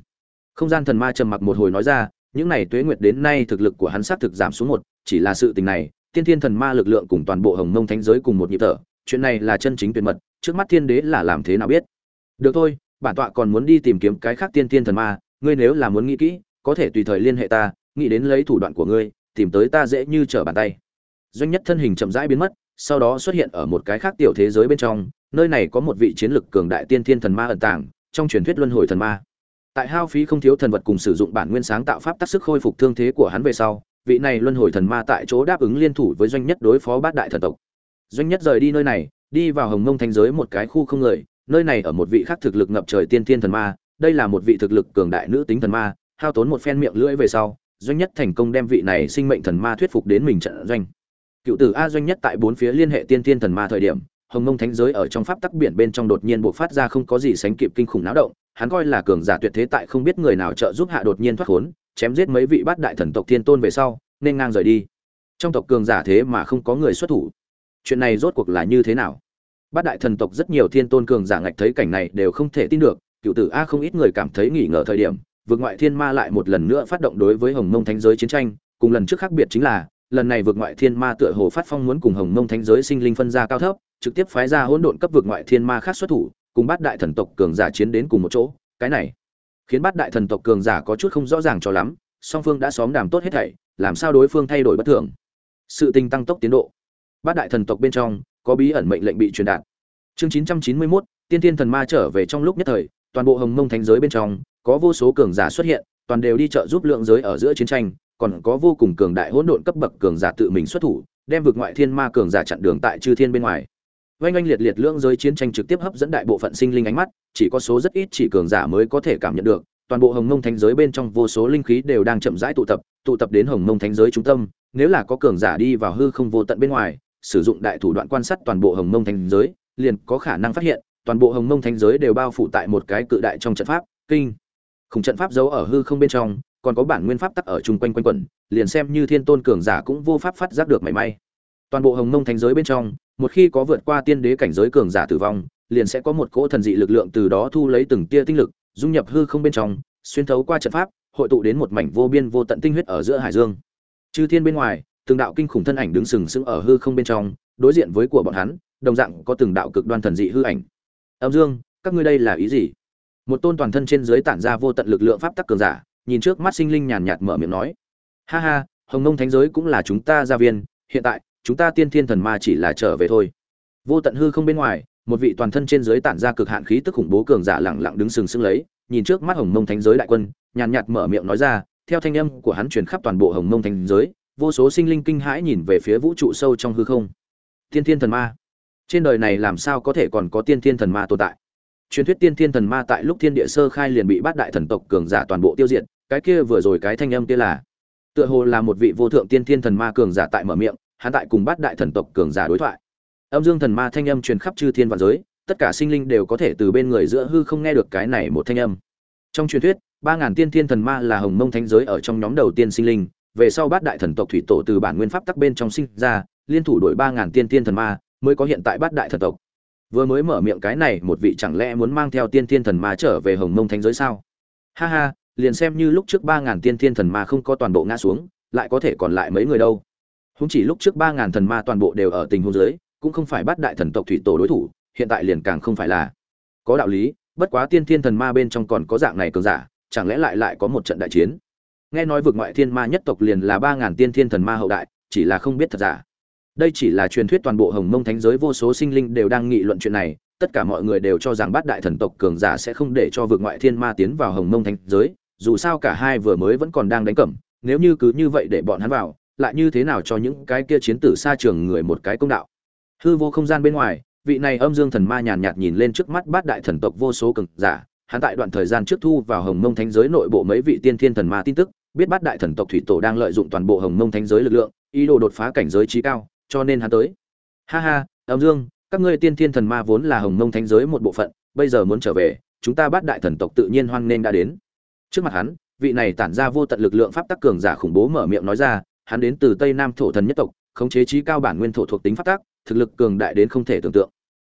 Không gian thần ma trầm mặc một hồi nói ra, những này tuế nguyệt đến nay thực lực của hắn xác thực giảm xuống một, chỉ là sự tình này, tiên thiên thần ma lực lượng cùng toàn bộ hồng mông thánh giới cùng một nhịp thở, chuyện này là chân chính tuyệt mật trước mắt thiên đế là làm thế nào biết? Được thôi, bản tọa còn muốn đi tìm kiếm cái khác tiên thiên thần ma, ngươi nếu là muốn nghĩ kỹ, có thể tùy thời liên hệ ta, nghĩ đến lấy thủ đoạn của ngươi, tìm tới ta dễ như trở bàn tay. Doanh nhất thân hình chậm rãi biến mất, sau đó xuất hiện ở một cái khác tiểu thế giới bên trong, nơi này có một vị chiến lực cường đại tiên thiên thần ma ẩn tàng, trong truyền thuyết luân hồi thần ma. Tại hao phí không thiếu thần vật cùng sử dụng bản nguyên sáng tạo pháp tác sức khôi phục thương thế của hắn về sau, vị này luân hồi thần ma tại chỗ đáp ứng liên thủ với doanh nhất đối phó bát đại thần tộc. Doanh nhất rời đi nơi này đi vào hồng mông Thanh giới một cái khu không người, nơi này ở một vị khác thực lực ngập trời tiên thiên thần ma, đây là một vị thực lực cường đại nữ tính thần ma, hao tốn một phen miệng lưỡi về sau, doanh nhất thành công đem vị này sinh mệnh thần ma thuyết phục đến mình trận doanh. Cựu tử a doanh nhất tại bốn phía liên hệ tiên thiên thần ma thời điểm, hồng mông thánh giới ở trong pháp tắc biển bên trong đột nhiên buộc phát ra không có gì sánh kịp kinh khủng náo động, hắn coi là cường giả tuyệt thế tại không biết người nào trợ giúp hạ đột nhiên thoát khốn, chém giết mấy vị bát đại thần tộc thiên tôn về sau, nên ngang rời đi. Trong tộc cường giả thế mà không có người xuất thủ chuyện này rốt cuộc là như thế nào? Bát đại thần tộc rất nhiều thiên tôn cường giả ngạch thấy cảnh này đều không thể tin được, cựu tử a không ít người cảm thấy nghỉ ngờ thời điểm vượt ngoại thiên ma lại một lần nữa phát động đối với hồng mông thánh giới chiến tranh, cùng lần trước khác biệt chính là, lần này vượt ngoại thiên ma tựa hồ phát phong muốn cùng hồng mông thánh giới sinh linh phân ra cao thấp, trực tiếp phái ra hỗn độn cấp vượt ngoại thiên ma khác xuất thủ, cùng bát đại thần tộc cường giả chiến đến cùng một chỗ, cái này khiến bát đại thần tộc cường giả có chút không rõ ràng cho lắm, song phương đã xóm đàm tốt hết thảy, làm sao đối phương thay đổi bất thường? Sự tình tăng tốc tiến độ bát đại thần tộc bên trong có bí ẩn mệnh lệnh bị truyền đạt. Chương 991, tiên tiên thần ma trở về trong lúc nhất thời toàn bộ hồng mông thánh giới bên trong có vô số cường giả xuất hiện toàn đều đi trợ giúp lượng giới ở giữa chiến tranh còn có vô cùng cường đại hỗn độn cấp bậc cường giả tự mình xuất thủ đem vực ngoại thiên ma cường giả chặn đường tại chư thiên bên ngoài. Oanh oanh liệt liệt lưỡng giới chiến tranh trực tiếp hấp dẫn đại bộ phận sinh linh ánh mắt chỉ có số rất ít chỉ cường giả mới có thể cảm nhận được toàn bộ hồng mông thánh giới bên trong vô số linh khí đều đang chậm rãi tụ tập tụ tập đến hồng mông thánh giới trung tâm nếu là có cường giả đi vào hư không vô tận bên ngoài sử dụng đại thủ đoạn quan sát toàn bộ hồng mông thánh giới, liền có khả năng phát hiện, toàn bộ hồng mông thánh giới đều bao phủ tại một cái cự đại trong trận pháp, kinh. Khủng trận pháp giấu ở hư không bên trong, còn có bản nguyên pháp tắc ở chung quanh quanh quẩn, liền xem như thiên tôn cường giả cũng vô pháp phát giác được mảy may. Toàn bộ hồng mông thánh giới bên trong, một khi có vượt qua tiên đế cảnh giới cường giả tử vong, liền sẽ có một cỗ thần dị lực lượng từ đó thu lấy từng tia tinh lực, dung nhập hư không bên trong, xuyên thấu qua trận pháp, hội tụ đến một mảnh vô biên vô tận tinh huyết ở giữa hải dương. Chư thiên bên ngoài từng đạo kinh khủng thân ảnh đứng sừng sững ở hư không bên trong, đối diện với của bọn hắn, đồng dạng có từng đạo cực đoan thần dị hư ảnh. Âm dương, các ngươi đây là ý gì? Một tôn toàn thân trên dưới tản ra vô tận lực lượng pháp tắc cường giả, nhìn trước mắt sinh linh nhàn nhạt mở miệng nói. Ha ha, hồng mông thánh giới cũng là chúng ta gia viên, hiện tại, chúng ta tiên thiên thần ma chỉ là trở về thôi. Vô tận hư không bên ngoài, một vị toàn thân trên dưới tản ra cực hạn khí tức khủng bố cường giả lặng lặng đứng sừng sững lấy, nhìn trước mắt hồng mông thánh giới đại quân, nhàn nhạt mở miệng nói ra, theo thanh âm của hắn truyền khắp toàn bộ hồng mông thánh giới vô số sinh linh kinh hãi nhìn về phía vũ trụ sâu trong hư không. Tiên thiên thần ma. Trên đời này làm sao có thể còn có tiên thiên thần ma tồn tại? Truyền thuyết tiên thiên thần ma tại lúc thiên địa sơ khai liền bị bát đại thần tộc cường giả toàn bộ tiêu diệt, cái kia vừa rồi cái thanh âm kia là, tựa hồ là một vị vô thượng tiên thiên thần ma cường giả tại mở miệng, hắn tại cùng bát đại thần tộc cường giả đối thoại. Âm dương thần ma thanh âm truyền khắp chư thiên vạn giới, tất cả sinh linh đều có thể từ bên người giữa hư không nghe được cái này một thanh âm. Trong truyền thuyết, ba ngàn tiên thiên thần ma là hồng mông thánh giới ở trong nhóm đầu tiên sinh linh về sau bát đại thần tộc thủy tổ từ bản nguyên pháp tắc bên trong sinh ra, liên thủ đội ba ngàn tiên thiên thần ma, mới có hiện tại bát đại thần tộc. Vừa mới mở miệng cái này, một vị chẳng lẽ muốn mang theo tiên thiên thần ma trở về hồng mông thánh giới sao? Ha ha, liền xem như lúc trước ba ngàn tiên thiên thần ma không có toàn bộ ngã xuống, lại có thể còn lại mấy người đâu. Húng chỉ lúc trước ba ngàn thần ma toàn bộ đều ở tình huống giới cũng không phải bắt đại thần tộc thủy tổ đối thủ, hiện tại liền càng không phải là. Có đạo lý, bất quá tiên thiên thần ma bên trong còn có dạng này cường giả, chẳng lẽ lại lại có một trận đại chiến? Nghe nói vực ngoại thiên ma nhất tộc liền là ba ngàn tiên thiên thần ma hậu đại, chỉ là không biết thật giả. Đây chỉ là truyền thuyết toàn bộ hồng mông thánh giới vô số sinh linh đều đang nghị luận chuyện này, tất cả mọi người đều cho rằng bát đại thần tộc cường giả sẽ không để cho vực ngoại thiên ma tiến vào hồng mông thánh giới, dù sao cả hai vừa mới vẫn còn đang đánh cẩm, nếu như cứ như vậy để bọn hắn vào, lại như thế nào cho những cái kia chiến tử xa trường người một cái công đạo? Hư vô không gian bên ngoài, vị này âm dương thần ma nhàn nhạt nhìn lên trước mắt bát đại thần tộc vô số cường giả hắn tại đoạn thời gian trước thu vào hồng mông thánh giới nội bộ mấy vị tiên thiên thần ma tin tức, biết bát đại thần tộc thủy tổ đang lợi dụng toàn bộ hồng mông thánh giới lực lượng, ý đồ đột phá cảnh giới trí cao, cho nên hắn tới. Ha ha, âm dương, các ngươi tiên thiên thần ma vốn là hồng mông thánh giới một bộ phận, bây giờ muốn trở về, chúng ta bát đại thần tộc tự nhiên hoan nên đã đến. Trước mặt hắn, vị này tản ra vô tận lực lượng pháp tắc cường giả khủng bố mở miệng nói ra, hắn đến từ tây nam thổ thần nhất tộc, khống chế trí cao bản nguyên thổ thuộc tính pháp tắc, thực lực cường đại đến không thể tưởng tượng.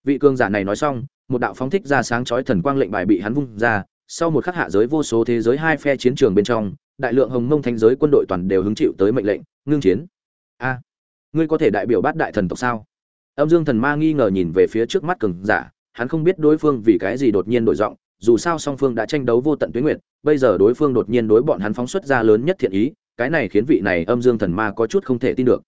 Vị cường giả này nói xong một đạo phóng thích ra sáng chói thần quang lệnh bài bị hắn vung ra, sau một khắc hạ giới vô số thế giới hai phe chiến trường bên trong, đại lượng hồng mông thánh giới quân đội toàn đều hứng chịu tới mệnh lệnh, ngưng chiến. A, ngươi có thể đại biểu bát đại thần tộc sao? Âm dương thần ma nghi ngờ nhìn về phía trước mắt cường giả, hắn không biết đối phương vì cái gì đột nhiên đổi giọng, dù sao song phương đã tranh đấu vô tận tuyến nguyệt, bây giờ đối phương đột nhiên đối bọn hắn phóng xuất ra lớn nhất thiện ý, cái này khiến vị này âm dương thần ma có chút không thể tin được.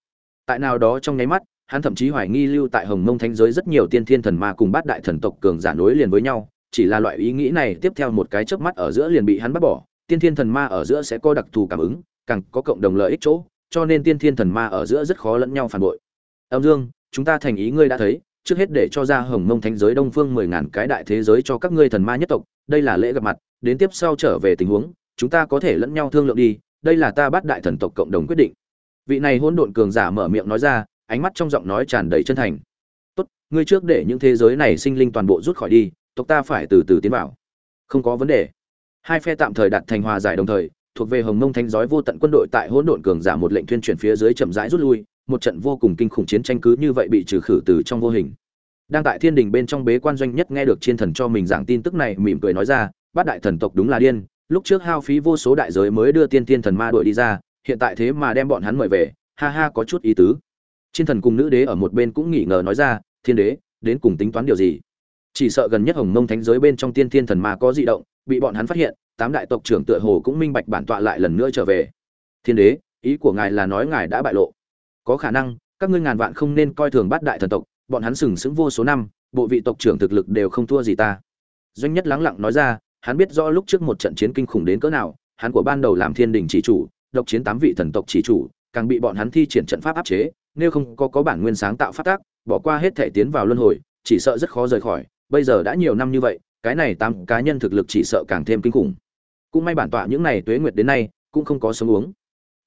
Tại nào đó trong nháy mắt hắn thậm chí hoài nghi lưu tại hồng mông thánh giới rất nhiều tiên thiên thần ma cùng bát đại thần tộc cường giả nối liền với nhau, chỉ là loại ý nghĩ này tiếp theo một cái chớp mắt ở giữa liền bị hắn bắt bỏ. Tiên thiên thần ma ở giữa sẽ có đặc thù cảm ứng, càng có cộng đồng lợi ích chỗ, cho nên tiên thiên thần ma ở giữa rất khó lẫn nhau phản bội. Âm dương, chúng ta thành ý ngươi đã thấy, trước hết để cho ra hồng mông thánh giới đông phương mười ngàn cái đại thế giới cho các ngươi thần ma nhất tộc, đây là lễ gặp mặt, đến tiếp sau trở về tình huống, chúng ta có thể lẫn nhau thương lượng đi, đây là ta bắt đại thần tộc cộng đồng quyết định. Vị này hỗn độn cường giả mở miệng nói ra ánh mắt trong giọng nói tràn đầy chân thành. Tốt, ngươi trước để những thế giới này sinh linh toàn bộ rút khỏi đi, tộc ta phải từ từ tiến vào. Không có vấn đề. Hai phe tạm thời đặt thành hòa giải đồng thời, thuộc về hồng mông thánh giói vô tận quân đội tại hỗn độn cường giả một lệnh tuyên truyền phía dưới chậm rãi rút lui, một trận vô cùng kinh khủng chiến tranh cứ như vậy bị trừ khử từ trong vô hình. Đang tại thiên đình bên trong bế quan doanh nhất nghe được chiến thần cho mình giảng tin tức này, mỉm cười nói ra, bát đại thần tộc đúng là điên, lúc trước hao phí vô số đại giới mới đưa tiên tiên thần ma đội đi ra, hiện tại thế mà đem bọn hắn mời về, ha ha có chút ý tứ. Chiến thần cùng nữ đế ở một bên cũng nghi ngờ nói ra, thiên đế, đến cùng tính toán điều gì? Chỉ sợ gần nhất hồng mông thánh giới bên trong tiên tiên thần ma có dị động, bị bọn hắn phát hiện, tám đại tộc trưởng tựa hồ cũng minh bạch bản tọa lại lần nữa trở về. Thiên đế, ý của ngài là nói ngài đã bại lộ. Có khả năng, các ngươi ngàn vạn không nên coi thường bát đại thần tộc, bọn hắn sừng sững vô số năm, bộ vị tộc trưởng thực lực đều không thua gì ta. Doanh nhất lắng lặng nói ra, hắn biết rõ lúc trước một trận chiến kinh khủng đến cỡ nào, hắn của ban đầu làm thiên đình chỉ chủ, độc chiến tám vị thần tộc chỉ chủ, càng bị bọn hắn thi triển trận pháp áp chế nếu không có có bản nguyên sáng tạo phát tác, bỏ qua hết thể tiến vào luân hồi, chỉ sợ rất khó rời khỏi. Bây giờ đã nhiều năm như vậy, cái này tám cá nhân thực lực chỉ sợ càng thêm kinh khủng. Cũng may bản tọa những này tuế nguyệt đến nay, cũng không có sống uống.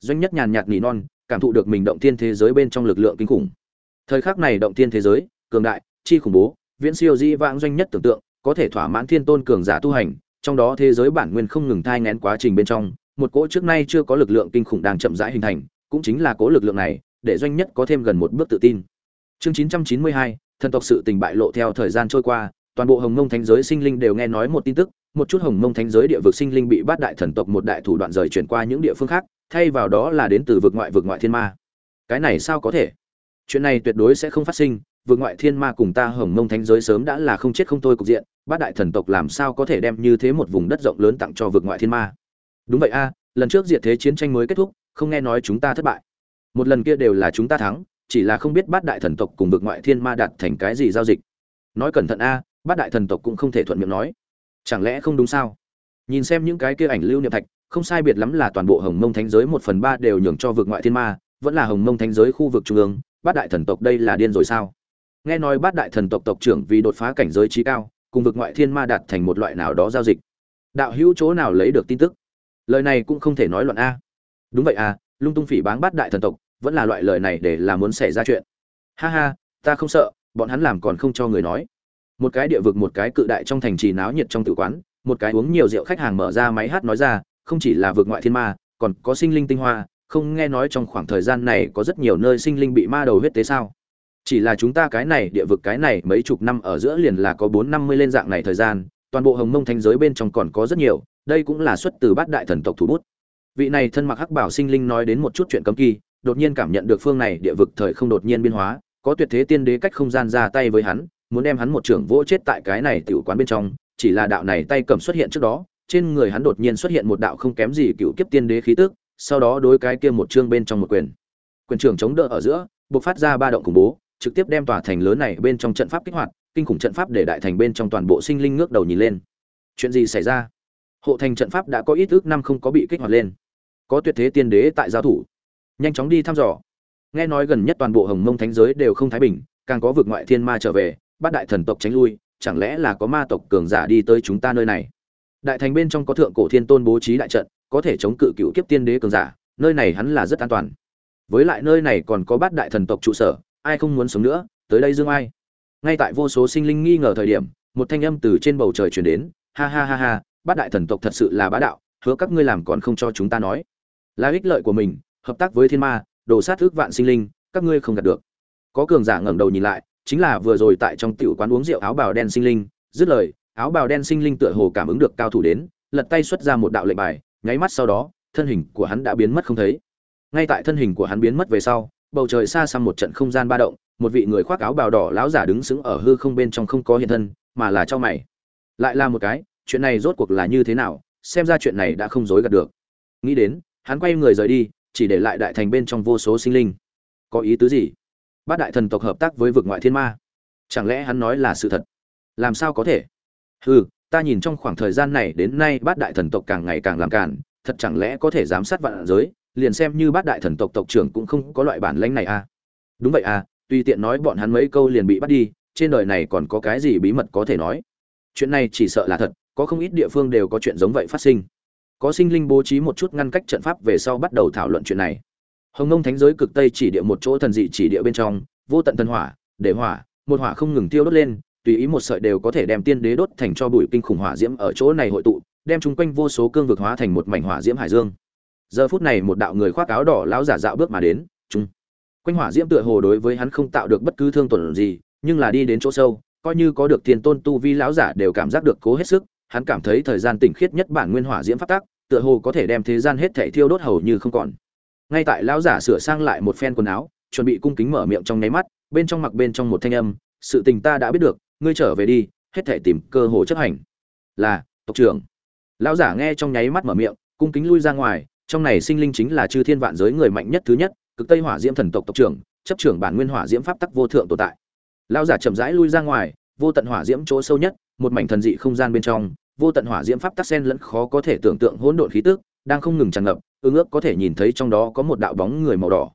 Doanh nhất nhàn nhạt nỉ non, cảm thụ được mình động thiên thế giới bên trong lực lượng kinh khủng. Thời khắc này động thiên thế giới, cường đại, chi khủng bố, viễn siêu di vãng doanh nhất tưởng tượng, có thể thỏa mãn thiên tôn cường giả tu hành, trong đó thế giới bản nguyên không ngừng thai ngén quá trình bên trong, một cỗ trước nay chưa có lực lượng kinh khủng đang chậm rãi hình thành, cũng chính là cỗ lực lượng này để doanh nhất có thêm gần một bước tự tin. Chương 992, thần tộc sự tình bại lộ theo thời gian trôi qua toàn bộ hồng mông thánh giới sinh linh đều nghe nói một tin tức một chút hồng mông thánh giới địa vực sinh linh bị bát đại thần tộc một đại thủ đoạn rời chuyển qua những địa phương khác thay vào đó là đến từ vực ngoại vực ngoại thiên ma. Cái này sao có thể? Chuyện này tuyệt đối sẽ không phát sinh vực ngoại thiên ma cùng ta hồng mông thánh giới sớm đã là không chết không thôi cục diện bát đại thần tộc làm sao có thể đem như thế một vùng đất rộng lớn tặng cho vực ngoại thiên ma? Đúng vậy a lần trước diệt thế chiến tranh mới kết thúc không nghe nói chúng ta thất bại một lần kia đều là chúng ta thắng, chỉ là không biết bát đại thần tộc cùng vực ngoại thiên ma đạt thành cái gì giao dịch. Nói cẩn thận a, bát đại thần tộc cũng không thể thuận miệng nói. Chẳng lẽ không đúng sao? Nhìn xem những cái kia ảnh lưu niệm thạch, không sai biệt lắm là toàn bộ hồng mông thánh giới một phần ba đều nhường cho vực ngoại thiên ma, vẫn là hồng mông thánh giới khu vực trung ương, bát đại thần tộc đây là điên rồi sao? Nghe nói bát đại thần tộc tộc trưởng vì đột phá cảnh giới trí cao, cùng vực ngoại thiên ma đạt thành một loại nào đó giao dịch. Đạo hữu chỗ nào lấy được tin tức? Lời này cũng không thể nói luận a. Đúng vậy à lung tung phỉ báng bát đại thần tộc vẫn là loại lời này để là muốn xảy ra chuyện. Ha ha, ta không sợ, bọn hắn làm còn không cho người nói. Một cái địa vực, một cái cự đại trong thành trì náo nhiệt trong tử quán, một cái uống nhiều rượu khách hàng mở ra máy hát nói ra, không chỉ là vực ngoại thiên ma, còn có sinh linh tinh hoa, không nghe nói trong khoảng thời gian này có rất nhiều nơi sinh linh bị ma đầu huyết tế sao? Chỉ là chúng ta cái này, địa vực cái này mấy chục năm ở giữa liền là có bốn năm mươi lên dạng này thời gian, toàn bộ hồng mông thanh giới bên trong còn có rất nhiều, đây cũng là xuất từ bát đại thần tộc thủ bút. Vị này thân mặc hắc bảo sinh linh nói đến một chút chuyện cấm kỳ đột nhiên cảm nhận được phương này địa vực thời không đột nhiên biến hóa, có tuyệt thế tiên đế cách không gian ra tay với hắn, muốn đem hắn một trưởng vỗ chết tại cái này tiểu quán bên trong, chỉ là đạo này tay cầm xuất hiện trước đó, trên người hắn đột nhiên xuất hiện một đạo không kém gì cựu kiếp tiên đế khí tức, sau đó đối cái kia một chương bên trong một quyền. Quyền trưởng chống đỡ ở giữa, bộc phát ra ba động khủng bố, trực tiếp đem tòa thành lớn này bên trong trận pháp kích hoạt, kinh khủng trận pháp để đại thành bên trong toàn bộ sinh linh ngước đầu nhìn lên. Chuyện gì xảy ra? Hộ thành trận pháp đã có ít ước năm không có bị kích hoạt lên. Có tuyệt thế tiên đế tại giao thủ nhanh chóng đi thăm dò. Nghe nói gần nhất toàn bộ hồng mông thánh giới đều không thái bình, càng có vực ngoại thiên ma trở về, bát đại thần tộc tránh lui, chẳng lẽ là có ma tộc cường giả đi tới chúng ta nơi này? Đại thành bên trong có thượng cổ thiên tôn bố trí đại trận, có thể chống cự cựu kiếp tiên đế cường giả, nơi này hắn là rất an toàn. Với lại nơi này còn có bát đại thần tộc trụ sở, ai không muốn sống nữa, tới đây dương ai? Ngay tại vô số sinh linh nghi ngờ thời điểm, một thanh âm từ trên bầu trời chuyển đến, ha ha ha ha, bát đại thần tộc thật sự là bá đạo, hứa các ngươi làm còn không cho chúng ta nói. Là ích lợi của mình hợp tác với thiên ma đổ sát ước vạn sinh linh, các ngươi không đạt được. Có cường giả ngẩng đầu nhìn lại, chính là vừa rồi tại trong tiểu quán uống rượu áo bào đen sinh linh. Dứt lời, áo bào đen sinh linh tựa hồ cảm ứng được cao thủ đến, lật tay xuất ra một đạo lệnh bài, nháy mắt sau đó, thân hình của hắn đã biến mất không thấy. Ngay tại thân hình của hắn biến mất về sau, bầu trời xa xăm một trận không gian ba động, một vị người khoác áo bào đỏ lão giả đứng sững ở hư không bên trong không có hiện thân, mà là cho mày. Lại là một cái, chuyện này rốt cuộc là như thế nào, xem ra chuyện này đã không dối gạt được. Nghĩ đến, hắn quay người rời đi chỉ để lại đại thành bên trong vô số sinh linh. Có ý tứ gì? Bát đại thần tộc hợp tác với vực ngoại thiên ma. Chẳng lẽ hắn nói là sự thật? Làm sao có thể? Hừ, ta nhìn trong khoảng thời gian này đến nay bát đại thần tộc càng ngày càng làm cản thật chẳng lẽ có thể giám sát vạn giới, liền xem như bát đại thần tộc tộc trưởng cũng không có loại bản lãnh này à? Đúng vậy à tùy tiện nói bọn hắn mấy câu liền bị bắt đi, trên đời này còn có cái gì bí mật có thể nói? Chuyện này chỉ sợ là thật, có không ít địa phương đều có chuyện giống vậy phát sinh có sinh linh bố trí một chút ngăn cách trận pháp về sau bắt đầu thảo luận chuyện này. Hồng nông thánh giới cực tây chỉ địa một chỗ thần dị chỉ địa bên trong, vô tận thần hỏa, để hỏa, một hỏa không ngừng tiêu đốt lên, tùy ý một sợi đều có thể đem tiên đế đốt thành cho bụi kinh khủng hỏa diễm ở chỗ này hội tụ, đem chung quanh vô số cương vực hóa thành một mảnh hỏa diễm hải dương. Giờ phút này một đạo người khoác áo đỏ lão giả dạo bước mà đến, chung. Quanh hỏa diễm tựa hồ đối với hắn không tạo được bất cứ thương tổn gì, nhưng là đi đến chỗ sâu, coi như có được tiền tôn tu vi lão giả đều cảm giác được cố hết sức hắn cảm thấy thời gian tỉnh khiết nhất bản nguyên hỏa diễm pháp tác tựa hồ có thể đem thế gian hết thảy thiêu đốt hầu như không còn. Ngay tại lão giả sửa sang lại một phen quần áo, chuẩn bị cung kính mở miệng trong nháy mắt, bên trong mặc bên trong một thanh âm, sự tình ta đã biết được, ngươi trở về đi, hết thảy tìm cơ hội chấp hành. Là, tộc trưởng. Lão giả nghe trong nháy mắt mở miệng, cung kính lui ra ngoài, trong này sinh linh chính là chư thiên vạn giới người mạnh nhất thứ nhất, cực tây hỏa diễm thần tộc tộc trưởng, chấp trưởng bản nguyên hỏa diễm pháp tắc vô thượng tồn tại. Lão giả chậm rãi lui ra ngoài, vô tận hỏa diễm chỗ sâu nhất một mảnh thần dị không gian bên trong, vô tận hỏa diễm pháp tắc sen lẫn khó có thể tưởng tượng hỗn độn khí tức, đang không ngừng tràn ngập ương ước có thể nhìn thấy trong đó có một đạo bóng người màu đỏ.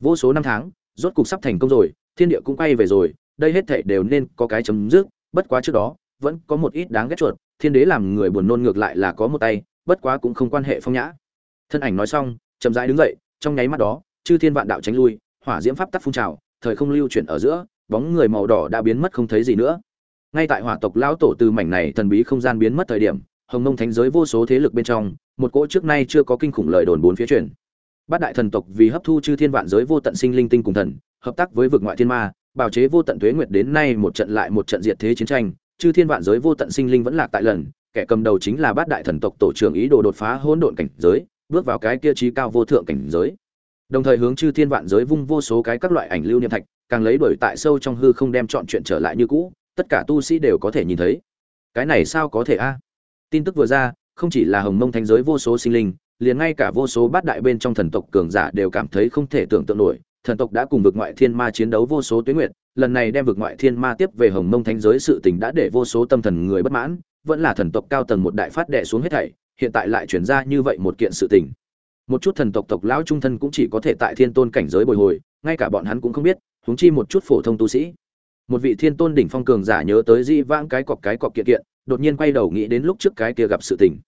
Vô số năm tháng, rốt cục sắp thành công rồi, thiên địa cũng quay về rồi, đây hết thảy đều nên có cái chấm dứt, bất quá trước đó, vẫn có một ít đáng ghét chuột, thiên đế làm người buồn nôn ngược lại là có một tay, bất quá cũng không quan hệ phong nhã. Thân ảnh nói xong, chậm rãi đứng dậy, trong nháy mắt đó, chư thiên vạn đạo tránh lui, hỏa diễm pháp tắc phun trào, thời không lưu chuyển ở giữa, bóng người màu đỏ đã biến mất không thấy gì nữa ngay tại hỏa tộc lão tổ từ mảnh này thần bí không gian biến mất thời điểm, hồng mông thánh giới vô số thế lực bên trong, một cỗ trước nay chưa có kinh khủng lời đồn bốn phía truyền. Bát đại thần tộc vì hấp thu chư thiên vạn giới vô tận sinh linh tinh cùng thần, hợp tác với vực ngoại thiên ma, bào chế vô tận tuế nguyệt đến nay một trận lại một trận diệt thế chiến tranh, chư thiên vạn giới vô tận sinh linh vẫn lạc tại lần, kẻ cầm đầu chính là bát đại thần tộc tổ trưởng ý đồ đột phá hỗn độn cảnh giới, bước vào cái kia trí cao vô thượng cảnh giới. Đồng thời hướng chư thiên vạn giới vung vô số cái các loại ảnh lưu niệm thạch, càng lấy đổi tại sâu trong hư không đem chọn chuyện trở lại như cũ tất cả tu sĩ đều có thể nhìn thấy. Cái này sao có thể a? Tin tức vừa ra, không chỉ là hồng mông thánh giới vô số sinh linh, liền ngay cả vô số bát đại bên trong thần tộc cường giả đều cảm thấy không thể tưởng tượng nổi. Thần tộc đã cùng vực ngoại thiên ma chiến đấu vô số tuyến nguyện lần này đem vực ngoại thiên ma tiếp về hồng mông thánh giới sự tình đã để vô số tâm thần người bất mãn, vẫn là thần tộc cao tầng một đại phát đệ xuống hết thảy, hiện tại lại chuyển ra như vậy một kiện sự tình. Một chút thần tộc tộc lão trung thân cũng chỉ có thể tại thiên tôn cảnh giới bồi hồi, ngay cả bọn hắn cũng không biết, huống chi một chút phổ thông tu sĩ một vị thiên tôn đỉnh phong cường giả nhớ tới di vãng cái cọc cái cọc kiện kiện, đột nhiên quay đầu nghĩ đến lúc trước cái kia gặp sự tình.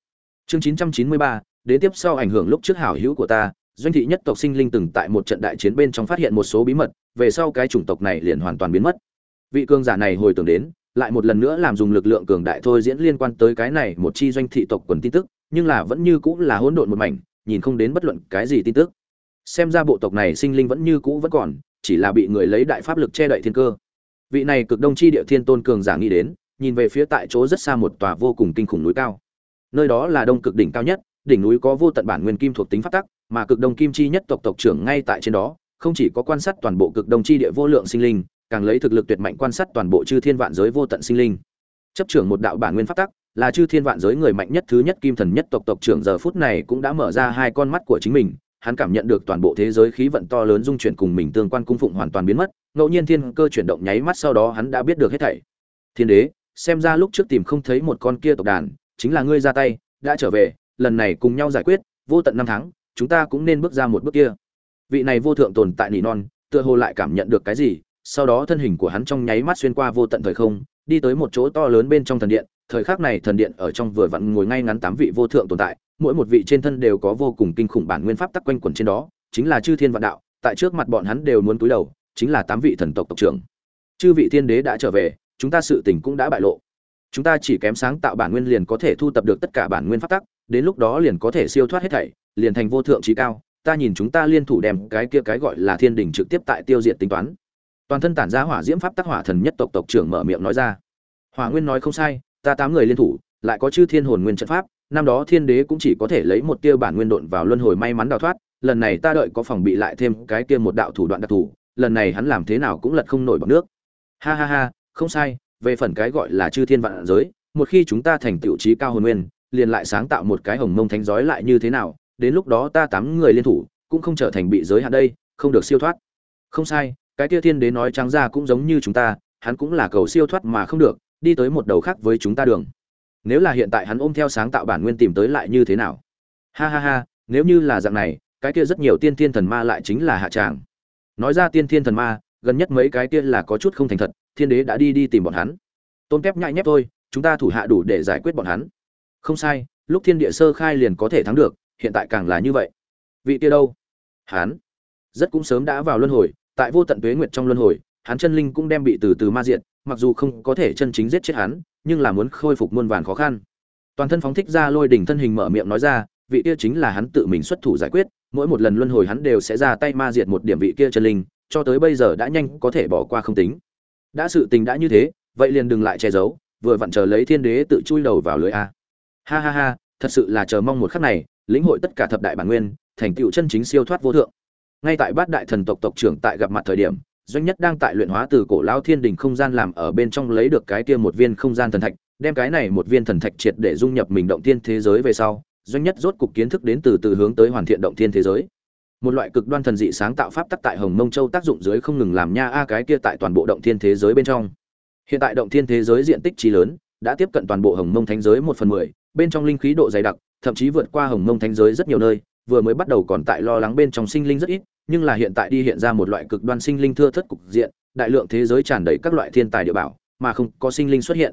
Chương chín trăm chín mươi ba, đến tiếp sau ảnh hưởng lúc trước hảo hữu của ta, doanh thị nhất tộc sinh linh từng tại một trận đại chiến bên trong phát hiện một số bí mật, về sau cái chủng tộc này liền hoàn toàn biến mất. Vị cường giả này hồi tưởng đến, lại một lần nữa làm dùng lực lượng cường đại thôi diễn liên quan tới cái này một chi doanh thị tộc quần tin tức, nhưng là vẫn như cũng là hỗn độn một mảnh, nhìn không đến bất luận cái gì tin tức. Xem ra bộ tộc này sinh linh vẫn như cũ vẫn còn, chỉ là bị người lấy đại pháp lực che đậy thiên cơ vị này cực đông chi địa thiên tôn cường giả nghĩ đến, nhìn về phía tại chỗ rất xa một tòa vô cùng kinh khủng núi cao. Nơi đó là đông cực đỉnh cao nhất, đỉnh núi có vô tận bản nguyên kim thuộc tính phát tắc, mà cực đông kim chi nhất tộc tộc trưởng ngay tại trên đó, không chỉ có quan sát toàn bộ cực đông chi địa vô lượng sinh linh, càng lấy thực lực tuyệt mạnh quan sát toàn bộ chư thiên vạn giới vô tận sinh linh. Chấp trưởng một đạo bản nguyên phát tắc, là chư thiên vạn giới người mạnh nhất thứ nhất kim thần nhất tộc tộc trưởng giờ phút này cũng đã mở ra hai con mắt của chính mình, hắn cảm nhận được toàn bộ thế giới khí vận to lớn dung chuyển cùng mình tương quan cung phụng hoàn toàn biến mất ngẫu nhiên thiên cơ chuyển động nháy mắt sau đó hắn đã biết được hết thảy. Thiên đế, xem ra lúc trước tìm không thấy một con kia tộc đàn, chính là ngươi ra tay, đã trở về, lần này cùng nhau giải quyết, vô tận năm tháng, chúng ta cũng nên bước ra một bước kia. Vị này vô thượng tồn tại nỉ non tựa hồ lại cảm nhận được cái gì, sau đó thân hình của hắn trong nháy mắt xuyên qua vô tận thời không, đi tới một chỗ to lớn bên trong thần điện, thời khắc này thần điện ở trong vừa vặn ngồi ngay ngắn tám vị vô thượng tồn tại, mỗi một vị trên thân đều có vô cùng kinh khủng bản nguyên pháp tắc quanh quẩn trên đó, chính là chư thiên vạn đạo, tại trước mặt bọn hắn đều muốn túi đầu chính là tám vị thần tộc tộc trưởng. Chư vị thiên đế đã trở về, chúng ta sự tình cũng đã bại lộ. Chúng ta chỉ kém sáng tạo bản nguyên liền có thể thu tập được tất cả bản nguyên pháp tắc, đến lúc đó liền có thể siêu thoát hết thảy, liền thành vô thượng trí cao. Ta nhìn chúng ta liên thủ đem cái kia cái gọi là thiên đình trực tiếp tại tiêu diệt tính toán. Toàn thân tản ra hỏa diễm pháp tắc hỏa thần nhất tộc tộc trưởng mở miệng nói ra. Hỏa nguyên nói không sai, ta tám người liên thủ, lại có chư thiên hồn nguyên trận pháp, năm đó thiên đế cũng chỉ có thể lấy một tia bản nguyên độn vào luân hồi may mắn đào thoát, lần này ta đợi có phòng bị lại thêm cái kia một đạo thủ đoạn đặc thù lần này hắn làm thế nào cũng lật không nổi bọc nước. Ha ha ha, không sai, về phần cái gọi là chư thiên vạn giới, một khi chúng ta thành tiểu trí cao hồn nguyên, liền lại sáng tạo một cái hồng mông thánh giói lại như thế nào, đến lúc đó ta tám người liên thủ, cũng không trở thành bị giới hạn đây, không được siêu thoát. Không sai, cái kia thiên đế nói trắng ra cũng giống như chúng ta, hắn cũng là cầu siêu thoát mà không được, đi tới một đầu khác với chúng ta đường. Nếu là hiện tại hắn ôm theo sáng tạo bản nguyên tìm tới lại như thế nào? Ha ha ha, nếu như là dạng này, cái kia rất nhiều tiên thiên thần ma lại chính là hạ tràng nói ra tiên thiên thần ma, gần nhất mấy cái kia là có chút không thành thật, thiên đế đã đi đi tìm bọn hắn. Tôn kép nhại nhép thôi, chúng ta thủ hạ đủ để giải quyết bọn hắn. Không sai, lúc thiên địa sơ khai liền có thể thắng được, hiện tại càng là như vậy. Vị kia đâu? Hắn. Rất cũng sớm đã vào luân hồi, tại vô tận tuế nguyệt trong luân hồi, hắn chân linh cũng đem bị từ từ ma diện mặc dù không có thể chân chính giết chết hắn, nhưng là muốn khôi phục muôn vàn khó khăn. Toàn thân phóng thích ra lôi đỉnh thân hình mở miệng nói ra, vị kia chính là hắn tự mình xuất thủ giải quyết mỗi một lần luân hồi hắn đều sẽ ra tay ma diệt một điểm vị kia chân linh, cho tới bây giờ đã nhanh có thể bỏ qua không tính. Đã sự tình đã như thế, vậy liền đừng lại che giấu, vừa vặn chờ lấy thiên đế tự chui đầu vào lưới a. Ha ha ha, thật sự là chờ mong một khắc này, lĩnh hội tất cả thập đại bản nguyên, thành tựu chân chính siêu thoát vô thượng. Ngay tại bát đại thần tộc tộc trưởng tại gặp mặt thời điểm, doanh nhất đang tại luyện hóa từ cổ lao thiên đình không gian làm ở bên trong lấy được cái kia một viên không gian thần thạch, đem cái này một viên thần thạch triệt để dung nhập mình động tiên thế giới về sau doanh nhất rốt cục kiến thức đến từ từ hướng tới hoàn thiện động thiên thế giới. Một loại cực đoan thần dị sáng tạo pháp tắc tại hồng mông châu tác dụng dưới không ngừng làm nha a cái kia tại toàn bộ động thiên thế giới bên trong. Hiện tại động thiên thế giới diện tích trí lớn, đã tiếp cận toàn bộ hồng mông thánh giới một phần mười, bên trong linh khí độ dày đặc, thậm chí vượt qua hồng mông thánh giới rất nhiều nơi, vừa mới bắt đầu còn tại lo lắng bên trong sinh linh rất ít, nhưng là hiện tại đi hiện ra một loại cực đoan sinh linh thưa thất cục diện, đại lượng thế giới tràn đầy các loại thiên tài địa bảo, mà không có sinh linh xuất hiện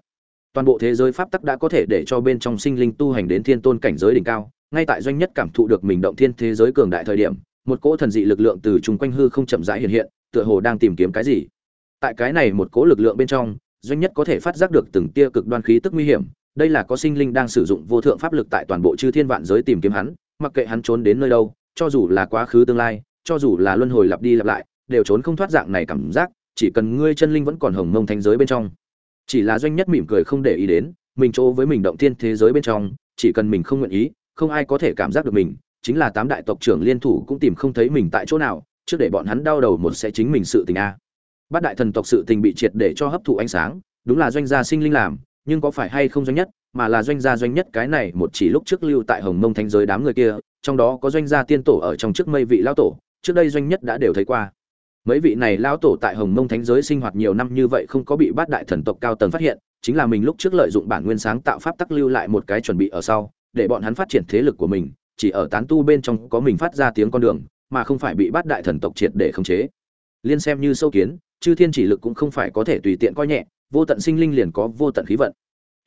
toàn bộ thế giới pháp tắc đã có thể để cho bên trong sinh linh tu hành đến thiên tôn cảnh giới đỉnh cao, ngay tại doanh nhất cảm thụ được mình động thiên thế giới cường đại thời điểm, một cỗ thần dị lực lượng từ chung quanh hư không chậm rãi hiện hiện, tựa hồ đang tìm kiếm cái gì. Tại cái này một cỗ lực lượng bên trong, doanh nhất có thể phát giác được từng tia cực đoan khí tức nguy hiểm, đây là có sinh linh đang sử dụng vô thượng pháp lực tại toàn bộ chư thiên vạn giới tìm kiếm hắn, mặc kệ hắn trốn đến nơi đâu, cho dù là quá khứ tương lai, cho dù là luân hồi lặp đi lặp lại, đều trốn không thoát dạng này cảm giác, chỉ cần ngươi chân linh vẫn còn hồng mông thanh giới bên trong chỉ là doanh nhất mỉm cười không để ý đến, mình chỗ với mình động thiên thế giới bên trong, chỉ cần mình không nguyện ý, không ai có thể cảm giác được mình, chính là tám đại tộc trưởng liên thủ cũng tìm không thấy mình tại chỗ nào, trước để bọn hắn đau đầu một sẽ chính mình sự tình a. Bát đại thần tộc sự tình bị triệt để cho hấp thụ ánh sáng, đúng là doanh gia sinh linh làm, nhưng có phải hay không doanh nhất, mà là doanh gia doanh nhất cái này một chỉ lúc trước lưu tại hồng mông thánh giới đám người kia, trong đó có doanh gia tiên tổ ở trong trước mây vị lao tổ, trước đây doanh nhất đã đều thấy qua mấy vị này lao tổ tại hồng mông thánh giới sinh hoạt nhiều năm như vậy không có bị bát đại thần tộc cao tầng phát hiện, chính là mình lúc trước lợi dụng bản nguyên sáng tạo pháp tắc lưu lại một cái chuẩn bị ở sau, để bọn hắn phát triển thế lực của mình, chỉ ở tán tu bên trong có mình phát ra tiếng con đường, mà không phải bị bát đại thần tộc triệt để khống chế. Liên xem như sâu kiến, chư thiên chỉ lực cũng không phải có thể tùy tiện coi nhẹ, vô tận sinh linh liền có vô tận khí vận.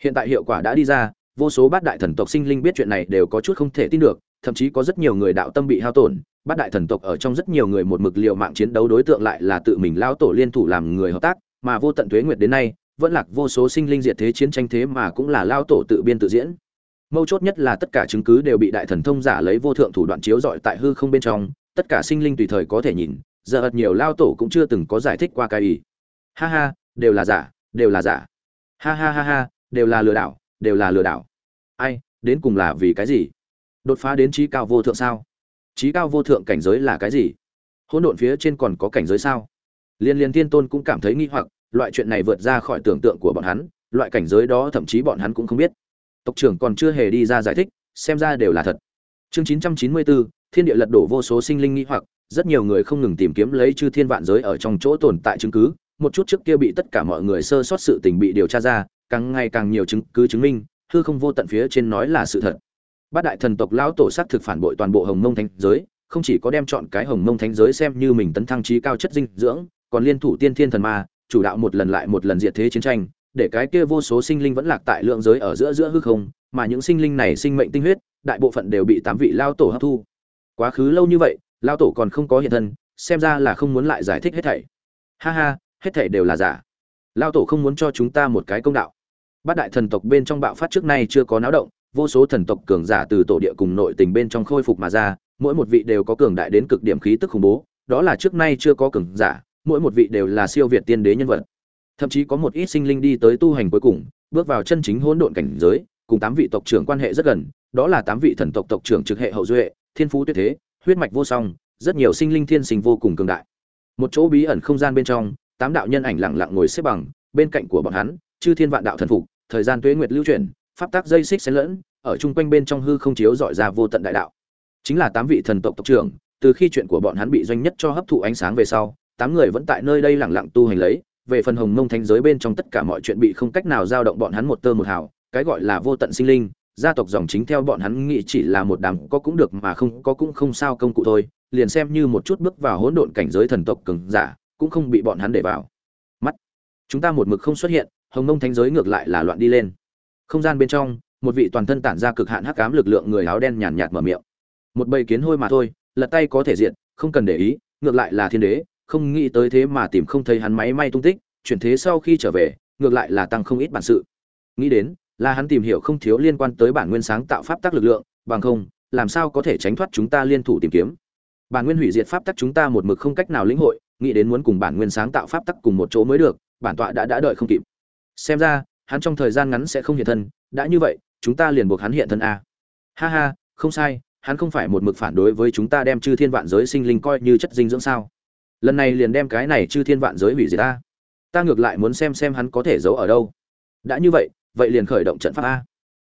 Hiện tại hiệu quả đã đi ra, vô số bát đại thần tộc sinh linh biết chuyện này đều có chút không thể tin được thậm chí có rất nhiều người đạo tâm bị hao tổn, bát đại thần tộc ở trong rất nhiều người một mực liều mạng chiến đấu đối tượng lại là tự mình lao tổ liên thủ làm người hợp tác, mà vô tận tuế nguyệt đến nay, vẫn lạc vô số sinh linh diệt thế chiến tranh thế mà cũng là lao tổ tự biên tự diễn. Mâu chốt nhất là tất cả chứng cứ đều bị đại thần thông giả lấy vô thượng thủ đoạn chiếu dọi tại hư không bên trong, tất cả sinh linh tùy thời có thể nhìn, giờ ật nhiều lao tổ cũng chưa từng có giải thích qua cái ý. Ha ha, đều là giả, đều là giả. Ha ha ha ha, đều là lừa đảo, đều là lừa đảo. Ai, đến cùng là vì cái gì? Đột phá đến trí cao vô thượng sao? Trí cao vô thượng cảnh giới là cái gì? Hỗn độn phía trên còn có cảnh giới sao? Liên liên thiên tôn cũng cảm thấy nghi hoặc, loại chuyện này vượt ra khỏi tưởng tượng của bọn hắn, loại cảnh giới đó thậm chí bọn hắn cũng không biết. Tộc trưởng còn chưa hề đi ra giải thích, xem ra đều là thật. Chương chín trăm chín mươi bốn thiên địa lật đổ vô số sinh linh nghi hoặc, rất nhiều người không ngừng tìm kiếm lấy chư thiên vạn giới ở trong chỗ tồn tại chứng cứ, một chút trước kia bị tất cả mọi người sơ sót sự tình bị điều tra ra, càng ngày càng nhiều chứng cứ chứng minh, hư không vô tận phía trên nói là sự thật bát đại thần tộc lão tổ sát thực phản bội toàn bộ hồng mông thánh giới, không chỉ có đem chọn cái hồng mông thánh giới xem như mình tấn thăng trí cao chất dinh dưỡng, còn liên thủ tiên thiên thần ma, chủ đạo một lần lại một lần diệt thế chiến tranh, để cái kia vô số sinh linh vẫn lạc tại lượng giới ở giữa giữa hư không, mà những sinh linh này sinh mệnh tinh huyết, đại bộ phận đều bị tám vị lao tổ hấp thu. Quá khứ lâu như vậy lao tổ còn không có hiện thân, xem ra là không muốn lại giải thích hết thảy. Ha ha, hết thảy đều là giả. Lao tổ không muốn cho chúng ta một cái công đạo. Bát đại thần tộc bên trong bạo phát trước nay chưa có náo động vô số thần tộc cường giả từ tổ địa cùng nội tình bên trong khôi phục mà ra, mỗi một vị đều có cường đại đến cực điểm khí tức khủng bố, đó là trước nay chưa có cường giả, mỗi một vị đều là siêu việt tiên đế nhân vật. Thậm chí có một ít sinh linh đi tới tu hành cuối cùng, bước vào chân chính hỗn độn cảnh giới, cùng tám vị tộc trưởng quan hệ rất gần, đó là tám vị thần tộc tộc trưởng trực hệ hậu duệ, thiên phú tuyệt thế, huyết mạch vô song, rất nhiều sinh linh thiên sinh vô cùng cường đại. Một chỗ bí ẩn không gian bên trong, tám đạo nhân ảnh lặng lặng ngồi xếp bằng, bên cạnh của bọn hắn, chư thiên vạn đạo thần phục, thời gian tuế nguyệt lưu chuyển pháp tác dây xích xen lẫn, ở chung quanh bên trong hư không chiếu dọi ra vô tận đại đạo. Chính là tám vị thần tộc tộc trưởng, từ khi chuyện của bọn hắn bị doanh nhất cho hấp thụ ánh sáng về sau, tám người vẫn tại nơi đây lặng lặng tu hành lấy, về phần hồng mông thánh giới bên trong tất cả mọi chuyện bị không cách nào dao động bọn hắn một tơ một hào, cái gọi là vô tận sinh linh, gia tộc dòng chính theo bọn hắn nghĩ chỉ là một đám có cũng được mà không có cũng không sao công cụ thôi, liền xem như một chút bước vào hỗn độn cảnh giới thần tộc cường giả, cũng không bị bọn hắn để vào. Mắt, chúng ta một mực không xuất hiện, hồng mông thánh giới ngược lại là loạn đi lên không gian bên trong, một vị toàn thân tản ra cực hạn hắc ám lực lượng người áo đen nhàn nhạt mở miệng. Một bầy kiến hôi mà thôi, lật tay có thể diện, không cần để ý, ngược lại là thiên đế, không nghĩ tới thế mà tìm không thấy hắn máy may tung tích, chuyển thế sau khi trở về, ngược lại là tăng không ít bản sự. Nghĩ đến, là hắn tìm hiểu không thiếu liên quan tới bản nguyên sáng tạo pháp tắc lực lượng, bằng không, làm sao có thể tránh thoát chúng ta liên thủ tìm kiếm? Bản nguyên hủy diệt pháp tắc chúng ta một mực không cách nào lĩnh hội, nghĩ đến muốn cùng bản nguyên sáng tạo pháp tắc cùng một chỗ mới được, bản tọa đã đã đợi không kịp. Xem ra hắn trong thời gian ngắn sẽ không hiện thân, đã như vậy, chúng ta liền buộc hắn hiện thân a. Ha ha, không sai, hắn không phải một mực phản đối với chúng ta đem chư thiên vạn giới sinh linh coi như chất dinh dưỡng sao. Lần này liền đem cái này chư thiên vạn giới hủy diệt ta ta ngược lại muốn xem xem hắn có thể giấu ở đâu. Đã như vậy vậy liền khởi động trận pháp a.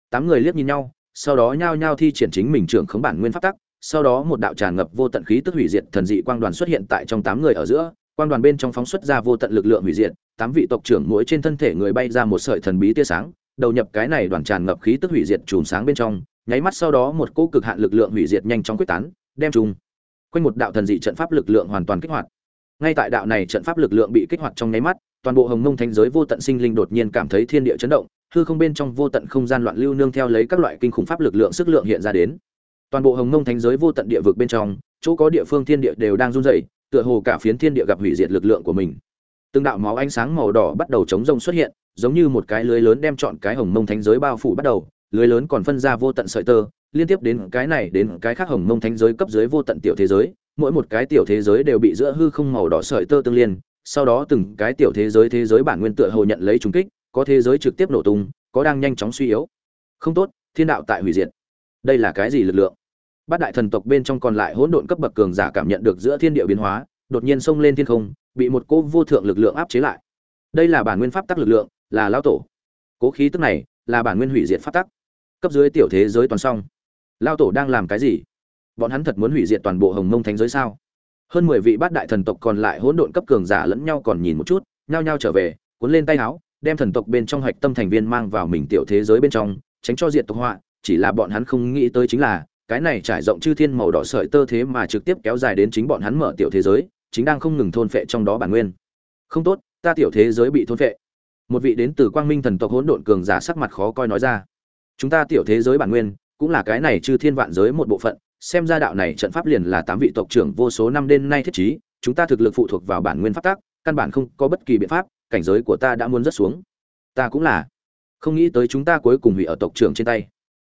Tám người liếc nhìn nhau, sau đó nhao nhao thi triển chính mình trưởng khống bản nguyên pháp tắc, sau đó một đạo tràn ngập vô tận khí tức hủy diệt thần dị quang đoàn xuất hiện tại trong tám người ở giữa Quan đoàn bên trong phóng xuất ra vô tận lực lượng hủy diệt, tám vị tộc trưởng mỗi trên thân thể người bay ra một sợi thần bí tia sáng, đầu nhập cái này đoàn tràn ngập khí tức hủy diệt chùm sáng bên trong, nháy mắt sau đó một cỗ cực hạn lực lượng hủy diệt nhanh chóng quyết tán, đem chung quanh một đạo thần dị trận pháp lực lượng hoàn toàn kích hoạt. Ngay tại đạo này trận pháp lực lượng bị kích hoạt trong nháy mắt, toàn bộ hồng mông thánh giới vô tận sinh linh đột nhiên cảm thấy thiên địa chấn động, hư không bên trong vô tận không gian loạn lưu nương theo lấy các loại kinh khủng pháp lực lượng sức lượng hiện ra đến. Toàn bộ hồng mông thánh giới vô tận địa vực bên trong, chỗ có địa phương thiên địa đều đang run rẩy tựa hồ cả phiến thiên địa gặp hủy diệt lực lượng của mình. Từng đạo máu ánh sáng màu đỏ bắt đầu chống rông xuất hiện, giống như một cái lưới lớn đem chọn cái hồng mông thánh giới bao phủ bắt đầu, lưới lớn còn phân ra vô tận sợi tơ, liên tiếp đến cái này đến cái khác hồng mông thánh giới cấp dưới vô tận tiểu thế giới, mỗi một cái tiểu thế giới đều bị giữa hư không màu đỏ sợi tơ tương liên, sau đó từng cái tiểu thế giới thế giới bản nguyên tựa hồ nhận lấy trùng kích, có thế giới trực tiếp nổ tung, có đang nhanh chóng suy yếu. Không tốt, thiên đạo tại hủy diệt. Đây là cái gì lực lượng? Bát đại thần tộc bên trong còn lại hỗn độn cấp bậc cường giả cảm nhận được giữa thiên địa biến hóa, đột nhiên xông lên thiên không, bị một cô vô thượng lực lượng áp chế lại. Đây là bản nguyên pháp tắc lực lượng, là lao tổ. Cố khí tức này là bản nguyên hủy diệt pháp tắc. Cấp dưới tiểu thế giới toàn xong. Lao tổ đang làm cái gì? Bọn hắn thật muốn hủy diệt toàn bộ hồng mông thánh giới sao? Hơn mười vị bát đại thần tộc còn lại hỗn độn cấp cường giả lẫn nhau còn nhìn một chút, nhao nhao trở về, cuốn lên tay áo, đem thần tộc bên trong hạch tâm thành viên mang vào mình tiểu thế giới bên trong, tránh cho diện tộc họa, chỉ là bọn hắn không nghĩ tới chính là cái này trải rộng chư thiên màu đỏ sợi tơ thế mà trực tiếp kéo dài đến chính bọn hắn mở tiểu thế giới, chính đang không ngừng thôn phệ trong đó bản nguyên. Không tốt, ta tiểu thế giới bị thôn phệ. Một vị đến từ quang minh thần tộc hỗn độn cường giả sắc mặt khó coi nói ra. Chúng ta tiểu thế giới bản nguyên, cũng là cái này chư thiên vạn giới một bộ phận, xem ra đạo này trận pháp liền là tám vị tộc trưởng vô số năm đến nay thiết trí, chúng ta thực lực phụ thuộc vào bản nguyên pháp tác, căn bản không có bất kỳ biện pháp, cảnh giới của ta đã muốn rất xuống. Ta cũng là không nghĩ tới chúng ta cuối cùng hủy ở tộc trưởng trên tay.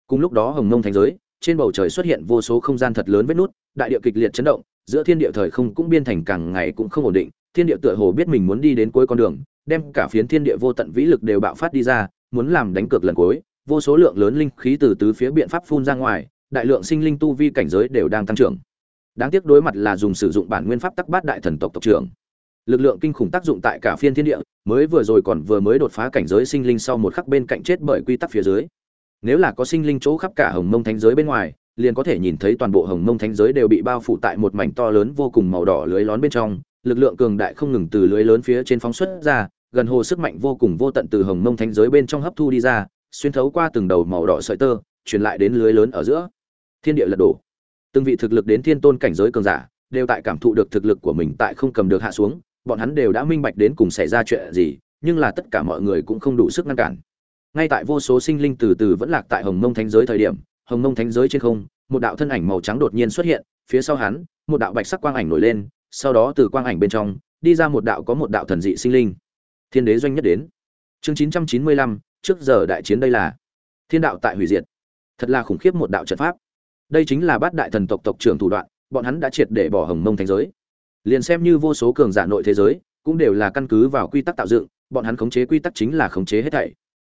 Cùng lúc đó hồng mông thành giới trên bầu trời xuất hiện vô số không gian thật lớn vết nút, đại địa kịch liệt chấn động, giữa thiên địa thời không cũng biên thành càng ngày cũng không ổn định, thiên địa tựa hồ biết mình muốn đi đến cuối con đường, đem cả phiến thiên địa vô tận vĩ lực đều bạo phát đi ra, muốn làm đánh cược lần cuối, vô số lượng lớn linh khí từ tứ phía biện pháp phun ra ngoài, đại lượng sinh linh tu vi cảnh giới đều đang tăng trưởng. Đáng tiếc đối mặt là dùng sử dụng bản nguyên pháp tắc bát đại thần tộc tộc trưởng, lực lượng kinh khủng tác dụng tại cả phiên thiên địa, mới vừa rồi còn vừa mới đột phá cảnh giới sinh linh sau một khắc bên cạnh chết bởi quy tắc phía dưới nếu là có sinh linh chỗ khắp cả hồng mông thánh giới bên ngoài, liền có thể nhìn thấy toàn bộ hồng mông thánh giới đều bị bao phủ tại một mảnh to lớn vô cùng màu đỏ lưới lón bên trong. Lực lượng cường đại không ngừng từ lưới lớn phía trên phóng xuất ra, gần hồ sức mạnh vô cùng vô tận từ hồng mông thánh giới bên trong hấp thu đi ra, xuyên thấu qua từng đầu màu đỏ sợi tơ, truyền lại đến lưới lớn ở giữa. Thiên địa lật đổ. Từng vị thực lực đến thiên tôn cảnh giới cường giả đều tại cảm thụ được thực lực của mình tại không cầm được hạ xuống. Bọn hắn đều đã minh bạch đến cùng xảy ra chuyện gì, nhưng là tất cả mọi người cũng không đủ sức ngăn cản ngay tại vô số sinh linh từ từ vẫn lạc tại hồng mông thánh giới thời điểm, hồng mông thánh giới trên không, một đạo thân ảnh màu trắng đột nhiên xuất hiện, phía sau hắn, một đạo bạch sắc quang ảnh nổi lên, sau đó từ quang ảnh bên trong, đi ra một đạo có một đạo thần dị sinh linh. Thiên đế doanh nhất đến. Chương chín trăm chín mươi lăm, trước giờ đại chiến đây là thiên đạo tại hủy diệt. Thật là khủng khiếp một đạo trận pháp. Đây chính là bát đại thần tộc tộc trưởng thủ đoạn, bọn hắn đã triệt để bỏ hồng mông thánh giới. Liền xem như vô số cường giả nội thế giới, cũng đều là căn cứ vào quy tắc tạo dựng, bọn hắn khống chế quy tắc chính là khống chế hết thảy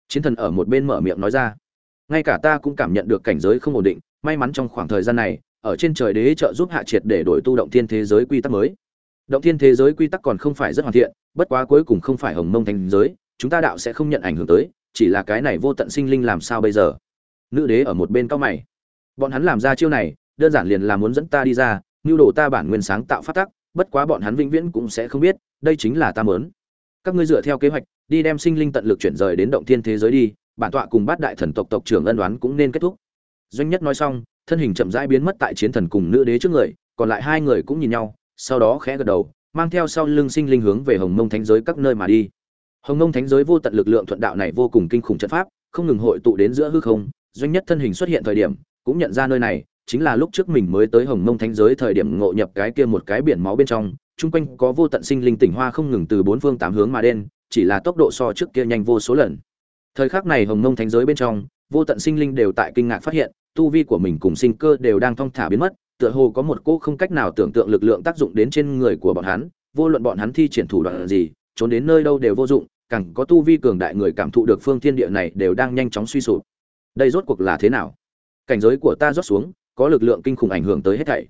chiến thần ở một bên mở miệng nói ra. Ngay cả ta cũng cảm nhận được cảnh giới không ổn định, may mắn trong khoảng thời gian này, ở trên trời đế trợ giúp hạ triệt để đổi tu động thiên thế giới quy tắc mới. Động thiên thế giới quy tắc còn không phải rất hoàn thiện, bất quá cuối cùng không phải hồng mông thành giới, chúng ta đạo sẽ không nhận ảnh hưởng tới, chỉ là cái này vô tận sinh linh làm sao bây giờ? Nữ đế ở một bên cao mày. Bọn hắn làm ra chiêu này, đơn giản liền là muốn dẫn ta đi ra nhu đồ ta bản nguyên sáng tạo phát tắc, bất quá bọn hắn vĩnh viễn cũng sẽ không biết, đây chính là ta mớn các ngươi dựa theo kế hoạch đi đem sinh linh tận lực chuyển rời đến động thiên thế giới đi, bản tọa cùng bát đại thần tộc tộc trưởng ân đoán cũng nên kết thúc. Doanh nhất nói xong, thân hình chậm rãi biến mất tại chiến thần cùng nữ đế trước người, còn lại hai người cũng nhìn nhau, sau đó khẽ gật đầu, mang theo sau lưng sinh linh hướng về hồng mông thánh giới các nơi mà đi. Hồng mông thánh giới vô tận lực lượng thuận đạo này vô cùng kinh khủng trận pháp, không ngừng hội tụ đến giữa hư không. Doanh nhất thân hình xuất hiện thời điểm, cũng nhận ra nơi này chính là lúc trước mình mới tới hồng mông thánh giới thời điểm ngộ nhập cái kia một cái biển máu bên trong. Chung quanh có vô tận sinh linh tỉnh hoa không ngừng từ bốn phương tám hướng mà đen chỉ là tốc độ so trước kia nhanh vô số lần. Thời khắc này hồng mông thánh giới bên trong, vô tận sinh linh đều tại kinh ngạc phát hiện, tu vi của mình cùng sinh cơ đều đang thong thả biến mất, tựa hồ có một cô không cách nào tưởng tượng lực lượng tác dụng đến trên người của bọn hắn, vô luận bọn hắn thi triển thủ đoạn gì, trốn đến nơi đâu đều vô dụng, càng có tu vi cường đại người cảm thụ được phương thiên địa này đều đang nhanh chóng suy sụp. Đây rốt cuộc là thế nào? Cảnh giới của ta rót xuống, có lực lượng kinh khủng ảnh hưởng tới hết thảy.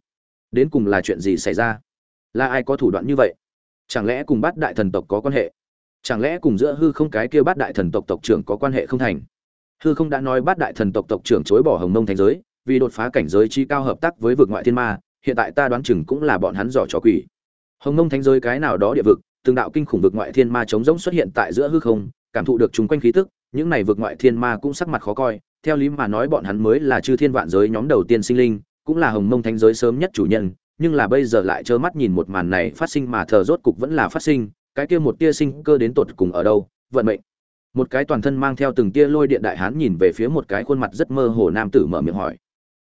Đến cùng là chuyện gì xảy ra? Là ai có thủ đoạn như vậy? Chẳng lẽ cùng bát đại thần tộc có quan hệ? Chẳng lẽ cùng giữa hư không cái kia bát đại thần tộc tộc trưởng có quan hệ không thành? Hư không đã nói bát đại thần tộc tộc trưởng chối bỏ hồng nông thành giới, vì đột phá cảnh giới chi cao hợp tác với vực ngoại thiên ma, hiện tại ta đoán chừng cũng là bọn hắn dò trò quỷ. Hồng nông thánh giới cái nào đó địa vực, từng đạo kinh khủng vực ngoại thiên ma chống rỗng xuất hiện tại giữa hư không, cảm thụ được chúng quanh khí tức, những này vực ngoại thiên ma cũng sắc mặt khó coi. Theo lý mà nói bọn hắn mới là chư thiên vạn giới nhóm đầu tiên sinh linh, cũng là hồng mông thánh giới sớm nhất chủ nhân, nhưng là bây giờ lại trơ mắt nhìn một màn này phát sinh mà thờ rốt cục vẫn là phát sinh cái kia một tia sinh cơ đến tột cùng ở đâu, vận mệnh. Một cái toàn thân mang theo từng tia lôi điện đại hán nhìn về phía một cái khuôn mặt rất mơ hồ nam tử mở miệng hỏi.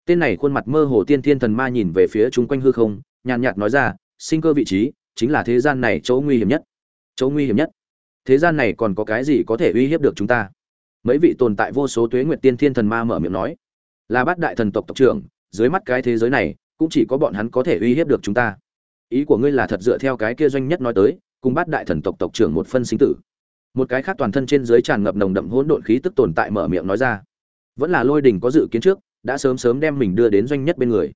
Tên này khuôn mặt mơ hồ tiên thiên thần ma nhìn về phía chung quanh hư không, nhàn nhạt nói ra, sinh cơ vị trí chính là thế gian này chỗ nguy hiểm nhất. Chỗ nguy hiểm nhất. Thế gian này còn có cái gì có thể uy hiếp được chúng ta? Mấy vị tồn tại vô số tuế nguyệt tiên thiên thần ma mở miệng nói, là bát đại thần tộc tộc trưởng, dưới mắt cái thế giới này cũng chỉ có bọn hắn có thể uy hiếp được chúng ta. Ý của ngươi là thật dựa theo cái kia doanh nhất nói tới cùng bát đại thần tộc tộc trưởng một phân sinh tử. Một cái khác toàn thân trên dưới tràn ngập nồng đậm hỗn độn khí tức tồn tại mở miệng nói ra. Vẫn là lôi đình có dự kiến trước, đã sớm sớm đem mình đưa đến doanh nhất bên người.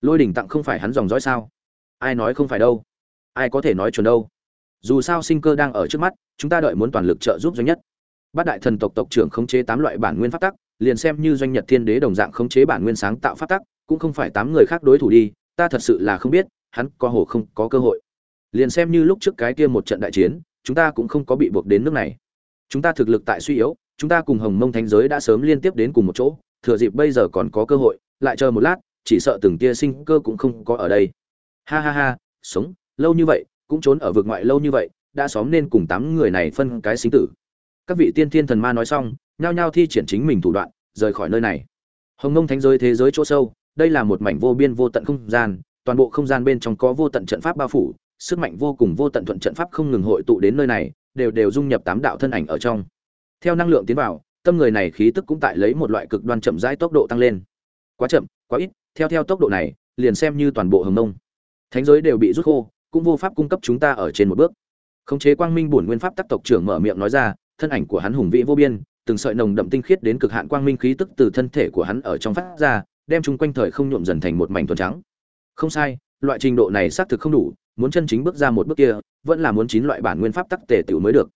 Lôi đình tặng không phải hắn dòng dõi sao? Ai nói không phải đâu? Ai có thể nói chuẩn đâu? Dù sao sinh cơ đang ở trước mắt, chúng ta đợi muốn toàn lực trợ giúp doanh nhất. Bát đại thần tộc tộc trưởng khống chế tám loại bản nguyên pháp tắc, liền xem như doanh nhật thiên đế đồng dạng khống chế bản nguyên sáng tạo pháp tắc, cũng không phải tám người khác đối thủ đi, ta thật sự là không biết, hắn có hồ không có cơ hội liền xem như lúc trước cái kia một trận đại chiến, chúng ta cũng không có bị buộc đến nước này. Chúng ta thực lực tại suy yếu, chúng ta cùng hồng mông thánh giới đã sớm liên tiếp đến cùng một chỗ, thừa dịp bây giờ còn có cơ hội, lại chờ một lát, chỉ sợ từng tia sinh cơ cũng không có ở đây. Ha ha ha, sống, lâu như vậy, cũng trốn ở vực ngoại lâu như vậy, đã xóm nên cùng tám người này phân cái sinh tử. Các vị tiên thiên thần ma nói xong, nhao nhao thi triển chính mình thủ đoạn, rời khỏi nơi này. Hồng mông thánh giới thế giới chỗ sâu, đây là một mảnh vô biên vô tận không gian, toàn bộ không gian bên trong có vô tận trận pháp bao phủ sức mạnh vô cùng vô tận thuận trận pháp không ngừng hội tụ đến nơi này, đều đều dung nhập tám đạo thân ảnh ở trong. Theo năng lượng tiến vào, tâm người này khí tức cũng tại lấy một loại cực đoan chậm rãi tốc độ tăng lên. Quá chậm, quá ít, theo theo tốc độ này, liền xem như toàn bộ hồng nông thánh giới đều bị rút khô, cũng vô pháp cung cấp chúng ta ở trên một bước. Khống chế quang minh bổn nguyên pháp tác tộc trưởng mở miệng nói ra, thân ảnh của hắn hùng vĩ vô biên, từng sợi nồng đậm tinh khiết đến cực hạn quang minh khí tức từ thân thể của hắn ở trong phát ra, đem chúng quanh thời không nhuộm dần thành một mảnh thuần trắng. Không sai, loại trình độ này xác thực không đủ muốn chân chính bước ra một bước kia, vẫn là muốn chín loại bản nguyên pháp tắc tề tiểu mới được.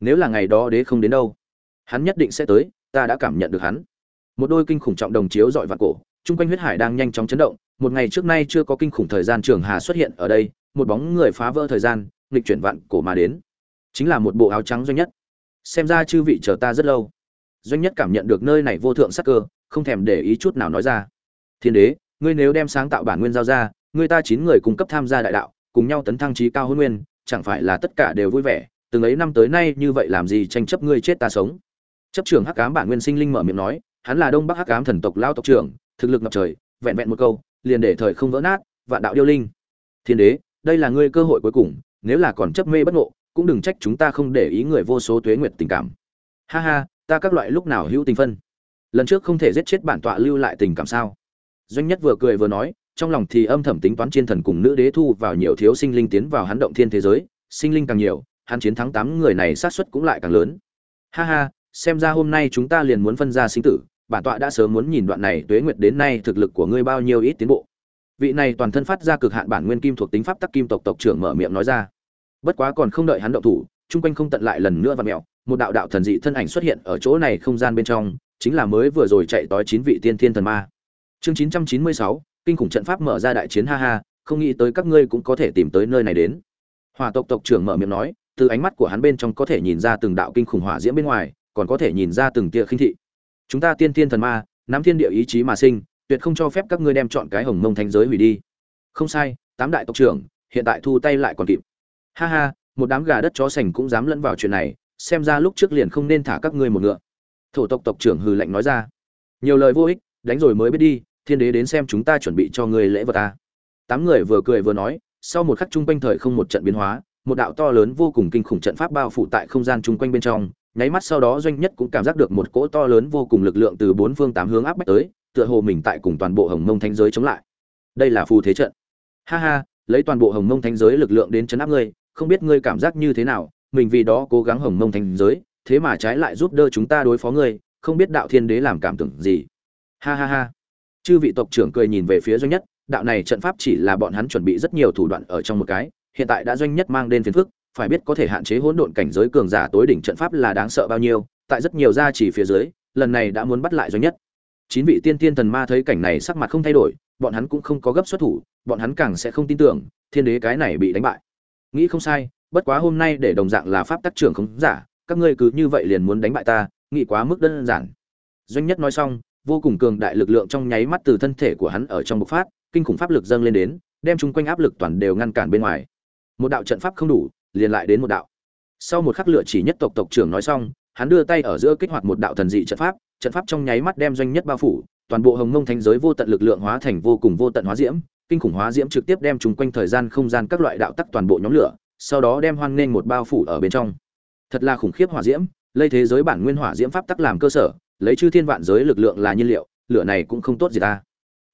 Nếu là ngày đó đế không đến đâu, hắn nhất định sẽ tới, ta đã cảm nhận được hắn. Một đôi kinh khủng trọng đồng chiếu dọi vạn cổ, chung quanh huyết hải đang nhanh chóng chấn động, một ngày trước nay chưa có kinh khủng thời gian trường hà xuất hiện ở đây, một bóng người phá vỡ thời gian, nghịch chuyển vạn cổ mà đến. Chính là một bộ áo trắng doanh nhất. Xem ra chư vị chờ ta rất lâu. Doanh nhất cảm nhận được nơi này vô thượng sắc cơ, không thèm để ý chút nào nói ra. Thiên đế, ngươi nếu đem sáng tạo bản nguyên giao ra người ta chín người cung cấp tham gia đại đạo cùng nhau tấn thăng trí cao hôn nguyên, chẳng phải là tất cả đều vui vẻ, từng ấy năm tới nay như vậy làm gì tranh chấp ngươi chết ta sống? Chấp trưởng hắc cám bản nguyên sinh linh mở miệng nói, hắn là đông bắc hắc cám thần tộc lao tộc trưởng, thực lực ngập trời, vẹn vẹn một câu, liền để thời không vỡ nát, vạn đạo điêu linh. Thiên đế, đây là ngươi cơ hội cuối cùng, nếu là còn chấp mê bất ngộ, cũng đừng trách chúng ta không để ý người vô số tuế nguyệt tình cảm. Ha ha, ta các loại lúc nào hữu tình phân? Lần trước không thể giết chết bản tọa lưu lại tình cảm sao? Doanh nhất vừa cười vừa nói trong lòng thì âm thầm tính toán chiến thần cùng nữ đế thu vào nhiều thiếu sinh linh tiến vào hắn động thiên thế giới, sinh linh càng nhiều, hắn chiến thắng tám người này sát suất cũng lại càng lớn. Ha ha, xem ra hôm nay chúng ta liền muốn phân ra sinh tử, bản tọa đã sớm muốn nhìn đoạn này tuế nguyệt đến nay thực lực của ngươi bao nhiêu ít tiến bộ. Vị này toàn thân phát ra cực hạn bản nguyên kim thuộc tính pháp tắc kim tộc tộc trưởng mở miệng nói ra. Bất quá còn không đợi hắn động thủ, trung quanh không tận lại lần nữa vặn mèo, một đạo đạo thần dị thân ảnh xuất hiện ở chỗ này không gian bên trong, chính là mới vừa rồi chạy tới chín vị tiên thiên thần ma. Chương 996, kinh khủng trận pháp mở ra đại chiến, ha ha, không nghĩ tới các ngươi cũng có thể tìm tới nơi này đến. Hòa tộc tộc trưởng mở miệng nói, từ ánh mắt của hắn bên trong có thể nhìn ra từng đạo kinh khủng hỏa diễm bên ngoài, còn có thể nhìn ra từng tia khinh thị. Chúng ta tiên thiên thần ma, nắm thiên địa ý chí mà sinh, tuyệt không cho phép các ngươi đem chọn cái hồng mông thánh giới hủy đi. Không sai, tám đại tộc trưởng, hiện tại thu tay lại còn kịp. Ha ha, một đám gà đất chó sành cũng dám lẫn vào chuyện này, xem ra lúc trước liền không nên thả các ngươi một ngựa. Thổ tộc tộc trưởng hừ lạnh nói ra. Nhiều lời vô ích, đánh rồi mới biết đi thiên đế đến xem chúng ta chuẩn bị cho ngươi lễ vật ta. Tám người vừa cười vừa nói, sau một khắc chung quanh thời không một trận biến hóa, một đạo to lớn vô cùng kinh khủng trận pháp bao phủ tại không gian chung quanh bên trong, nháy mắt sau đó doanh nhất cũng cảm giác được một cỗ to lớn vô cùng lực lượng từ bốn phương tám hướng áp bách tới, tựa hồ mình tại cùng toàn bộ hồng mông thánh giới chống lại. Đây là phù thế trận. Ha ha, lấy toàn bộ hồng mông thánh giới lực lượng đến chấn áp ngươi, không biết ngươi cảm giác như thế nào, mình vì đó cố gắng hồng mông thánh giới, thế mà trái lại giúp đỡ chúng ta đối phó ngươi, không biết đạo thiên đế làm cảm tưởng gì. Ha ha ha chư vị tộc trưởng cười nhìn về phía doanh nhất, đạo này trận pháp chỉ là bọn hắn chuẩn bị rất nhiều thủ đoạn ở trong một cái, hiện tại đã doanh nhất mang đến phiền phức, phải biết có thể hạn chế hỗn độn cảnh giới cường giả tối đỉnh trận pháp là đáng sợ bao nhiêu, tại rất nhiều gia chỉ phía dưới, lần này đã muốn bắt lại doanh nhất. Chín vị tiên tiên thần ma thấy cảnh này sắc mặt không thay đổi, bọn hắn cũng không có gấp xuất thủ, bọn hắn càng sẽ không tin tưởng, thiên đế cái này bị đánh bại. Nghĩ không sai, bất quá hôm nay để đồng dạng là pháp tác trưởng không giả, các ngươi cứ như vậy liền muốn đánh bại ta, nghĩ quá mức đơn giản. Doanh nhất nói xong vô cùng cường đại lực lượng trong nháy mắt từ thân thể của hắn ở trong bộc phát, kinh khủng pháp lực dâng lên đến, đem chúng quanh áp lực toàn đều ngăn cản bên ngoài. Một đạo trận pháp không đủ, liền lại đến một đạo. Sau một khắc lựa chỉ nhất tộc tộc trưởng nói xong, hắn đưa tay ở giữa kích hoạt một đạo thần dị trận pháp trận pháp trong nháy mắt đem doanh nhất bao phủ, toàn bộ hồng ngông thánh giới vô tận lực lượng hóa thành vô cùng vô tận hóa diễm, kinh khủng hóa diễm trực tiếp đem chúng quanh thời gian không gian các loại đạo tắc toàn bộ nhóm lửa, sau đó đem hoang nên một bao phủ ở bên trong. Thật là khủng khiếp hỏa diễm, lấy thế giới bản nguyên hỏa diễm pháp tắc làm cơ sở lấy chư thiên vạn giới lực lượng là nhiên liệu lửa này cũng không tốt gì ta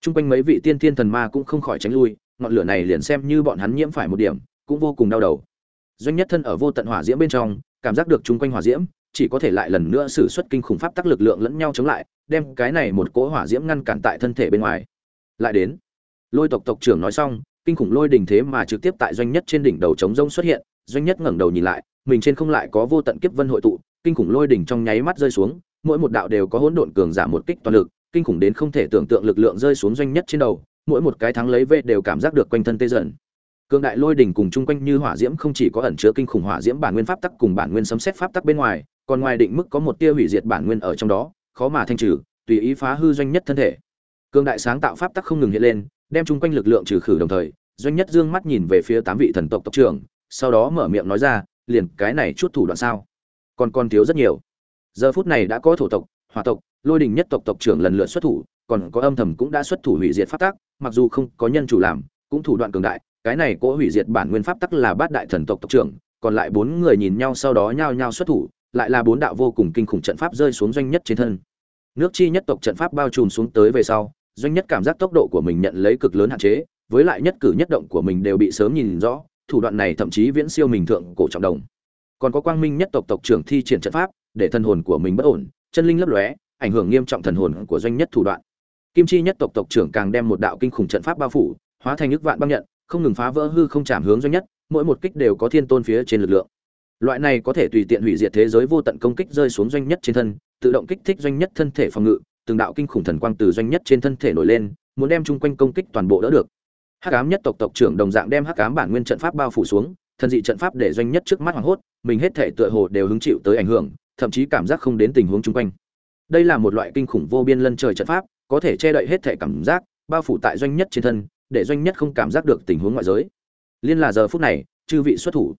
Trung quanh mấy vị tiên thiên thần ma cũng không khỏi tránh lui, ngọn lửa này liền xem như bọn hắn nhiễm phải một điểm, cũng vô cùng đau đầu. Doanh nhất thân ở vô tận hỏa diễm bên trong, cảm giác được trung quanh hỏa diễm, chỉ có thể lại lần nữa sử xuất kinh khủng pháp tắc lực lượng lẫn nhau chống lại, đem cái này một cỗ hỏa diễm ngăn cản tại thân thể bên ngoài. Lại đến. Lôi tộc tộc trưởng nói xong, kinh khủng lôi đỉnh thế mà trực tiếp tại doanh nhất trên đỉnh đầu trống rông xuất hiện, doanh nhất ngẩng đầu nhìn lại, mình trên không lại có vô tận kiếp vân hội tụ, kinh khủng lôi đỉnh trong nháy mắt rơi xuống, mỗi một đạo đều có hỗn độn cường giả một kích toàn lực, kinh khủng đến không thể tưởng tượng lực lượng rơi xuống doanh nhất trên đầu mỗi một cái thắng lấy vệ đều cảm giác được quanh thân tê dận. cương đại lôi đỉnh cùng chung quanh như hỏa diễm không chỉ có ẩn chứa kinh khủng hỏa diễm bản nguyên pháp tắc cùng bản nguyên sấm sét pháp tắc bên ngoài còn ngoài định mức có một tia hủy diệt bản nguyên ở trong đó khó mà thanh trừ tùy ý phá hư doanh nhất thân thể. Cương đại sáng tạo pháp tắc không ngừng hiện lên đem chung quanh lực lượng trừ khử đồng thời doanh nhất dương mắt nhìn về phía tám vị thần tộc tộc trưởng sau đó mở miệng nói ra liền cái này chút thủ đoạn sao? Còn còn thiếu rất nhiều giờ phút này đã có thổ tộc, hỏa tộc, lôi đình nhất tộc tộc trưởng lần lượt xuất thủ, còn có âm thầm cũng đã xuất thủ hủy diệt pháp tắc, mặc dù không có nhân chủ làm, cũng thủ đoạn cường đại. Cái này cỗ hủy diệt bản nguyên pháp tắc là bát đại thần tộc tộc trưởng, còn lại bốn người nhìn nhau sau đó nhao nhao xuất thủ, lại là bốn đạo vô cùng kinh khủng trận pháp rơi xuống doanh nhất trên thân. Nước chi nhất tộc trận pháp bao trùm xuống tới về sau, doanh nhất cảm giác tốc độ của mình nhận lấy cực lớn hạn chế, với lại nhất cử nhất động của mình đều bị sớm nhìn rõ, thủ đoạn này thậm chí viễn siêu mình thượng cổ trọng đồng còn có quang minh nhất tộc tộc trưởng thi triển trận pháp, để thân hồn của mình bất ổn, chân linh lấp lóe, ảnh hưởng nghiêm trọng thần hồn của doanh nhất thủ đoạn. Kim chi nhất tộc tộc trưởng càng đem một đạo kinh khủng trận pháp bao phủ, hóa thành nước vạn băng nhận, không ngừng phá vỡ hư không chạm hướng doanh nhất, mỗi một kích đều có thiên tôn phía trên lực lượng. Loại này có thể tùy tiện hủy diệt thế giới vô tận công kích rơi xuống doanh nhất trên thân, tự động kích thích doanh nhất thân thể phòng ngự, từng đạo kinh khủng thần quang từ doanh nhất trên thân thể nổi lên, muốn đem chung quanh công kích toàn bộ đỡ được. Hắc ám nhất tộc tộc trưởng đồng dạng đem hắc ám bản nguyên trận pháp bao phủ xuống, thần dị trận pháp để doanh nhất trước mắt hoảng hốt mình hết thể tựa hồ đều hứng chịu tới ảnh hưởng, thậm chí cảm giác không đến tình huống chung quanh. Đây là một loại kinh khủng vô biên lân trời trận pháp, có thể che đậy hết thể cảm giác, bao phủ tại doanh nhất trên thân, để doanh nhất không cảm giác được tình huống ngoại giới. Liên là giờ phút này, chư vị xuất thủ.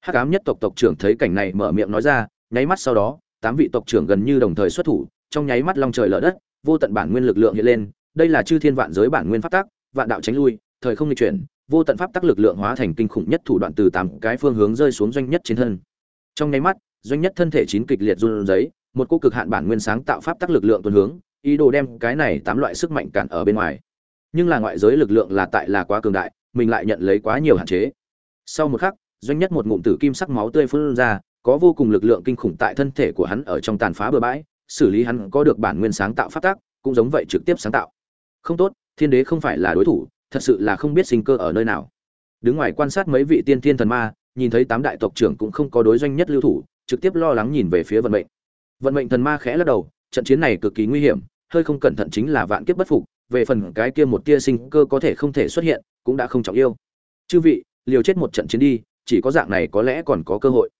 Hắc ám nhất tộc tộc trưởng thấy cảnh này mở miệng nói ra, nháy mắt sau đó, tám vị tộc trưởng gần như đồng thời xuất thủ, trong nháy mắt long trời lở đất, vô tận bản nguyên lực lượng hiện lên, đây là chư thiên vạn giới bản nguyên pháp tắc, vạn đạo tránh lui, thời không nghịch chuyển vô tận pháp tắc lực lượng hóa thành kinh khủng nhất thủ đoạn từ tám cái phương hướng rơi xuống doanh nhất trên thân. Trong nháy mắt, doanh nhất thân thể chín kịch liệt run rẩy, một cô cực hạn bản nguyên sáng tạo pháp tắc lực lượng tuần hướng, ý đồ đem cái này tám loại sức mạnh cản ở bên ngoài. Nhưng là ngoại giới lực lượng là tại là quá cường đại, mình lại nhận lấy quá nhiều hạn chế. Sau một khắc, doanh nhất một ngụm tử kim sắc máu tươi phun ra, có vô cùng lực lượng kinh khủng tại thân thể của hắn ở trong tàn phá bừa bãi, xử lý hắn có được bản nguyên sáng tạo pháp tắc, cũng giống vậy trực tiếp sáng tạo. Không tốt, thiên đế không phải là đối thủ thật sự là không biết sinh cơ ở nơi nào. Đứng ngoài quan sát mấy vị tiên thiên thần ma, nhìn thấy tám đại tộc trưởng cũng không có đối doanh nhất lưu thủ, trực tiếp lo lắng nhìn về phía vận mệnh. Vận mệnh thần ma khẽ lắc đầu, trận chiến này cực kỳ nguy hiểm, hơi không cẩn thận chính là vạn kiếp bất phục, về phần cái kia một tia sinh cơ có thể không thể xuất hiện, cũng đã không trọng yêu. Chư vị, liều chết một trận chiến đi, chỉ có dạng này có lẽ còn có cơ hội.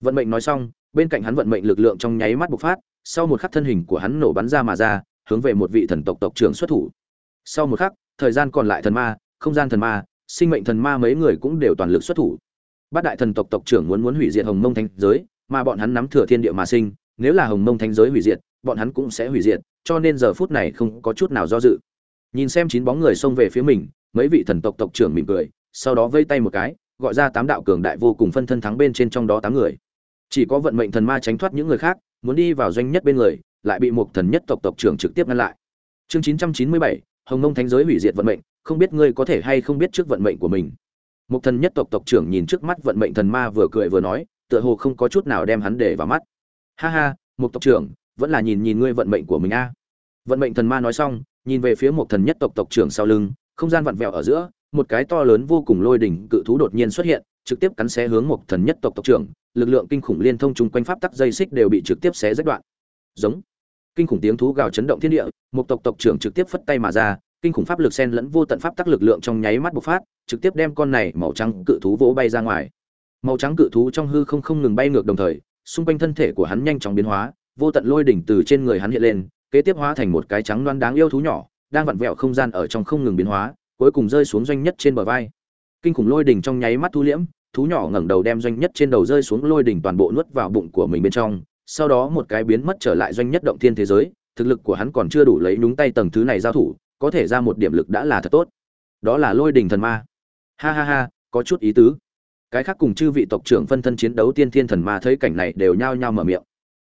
Vận mệnh nói xong, bên cạnh hắn vận mệnh lực lượng trong nháy mắt bộc phát, sau một khắc thân hình của hắn nổ bắn ra mà ra, hướng về một vị thần tộc tộc trưởng xuất thủ. Sau một khắc thời gian còn lại thần ma, không gian thần ma, sinh mệnh thần ma mấy người cũng đều toàn lực xuất thủ. Bát đại thần tộc tộc trưởng muốn muốn hủy diệt hồng mông thanh giới, mà bọn hắn nắm thừa thiên địa mà sinh, nếu là hồng mông thánh giới hủy diệt, bọn hắn cũng sẽ hủy diệt, cho nên giờ phút này không có chút nào do dự. Nhìn xem chín bóng người xông về phía mình, mấy vị thần tộc tộc trưởng mỉm cười, sau đó vây tay một cái, gọi ra tám đạo cường đại vô cùng phân thân thắng bên trên trong đó tám người. Chỉ có vận mệnh thần ma tránh thoát những người khác, muốn đi vào doanh nhất bên người, lại bị một thần nhất tộc tộc trưởng trực tiếp ngăn lại. Chương chín trăm chín mươi bảy hồng mông thánh giới hủy diệt vận mệnh, không biết ngươi có thể hay không biết trước vận mệnh của mình. Một thần nhất tộc tộc trưởng nhìn trước mắt vận mệnh thần ma vừa cười vừa nói, tựa hồ không có chút nào đem hắn để vào mắt. Ha ha một tộc trưởng, vẫn là nhìn nhìn ngươi vận mệnh của mình a. Vận mệnh thần ma nói xong, nhìn về phía một thần nhất tộc tộc trưởng sau lưng, không gian vặn vẹo ở giữa, một cái to lớn vô cùng lôi đỉnh cự thú đột nhiên xuất hiện, trực tiếp cắn xé hướng một thần nhất tộc tộc trưởng, lực lượng kinh khủng liên thông chung quanh pháp tắc dây xích đều bị trực tiếp xé rách đoạn. Giống kinh khủng tiếng thú gào chấn động thiên địa, một tộc tộc trưởng trực tiếp phất tay mà ra, kinh khủng pháp lực xen lẫn vô tận pháp tắc lực lượng trong nháy mắt bộc phát, trực tiếp đem con này màu trắng cự thú vỗ bay ra ngoài. Màu trắng cự thú trong hư không không ngừng bay ngược đồng thời, xung quanh thân thể của hắn nhanh chóng biến hóa, vô tận lôi đỉnh từ trên người hắn hiện lên, kế tiếp hóa thành một cái trắng loan đáng yêu thú nhỏ, đang vặn vẹo không gian ở trong không ngừng biến hóa, cuối cùng rơi xuống doanh nhất trên bờ vai. Kinh khủng lôi đỉnh trong nháy mắt thu liễm, thú nhỏ ngẩng đầu đem doanh nhất trên đầu rơi xuống lôi đỉnh toàn bộ nuốt vào bụng của mình bên trong sau đó một cái biến mất trở lại doanh nhất động thiên thế giới, thực lực của hắn còn chưa đủ lấy nhúng tay tầng thứ này giao thủ, có thể ra một điểm lực đã là thật tốt. Đó là lôi đỉnh thần ma. Ha ha ha, có chút ý tứ. Cái khác cùng chư vị tộc trưởng phân thân chiến đấu tiên thiên thần ma thấy cảnh này đều nhao nhao mở miệng.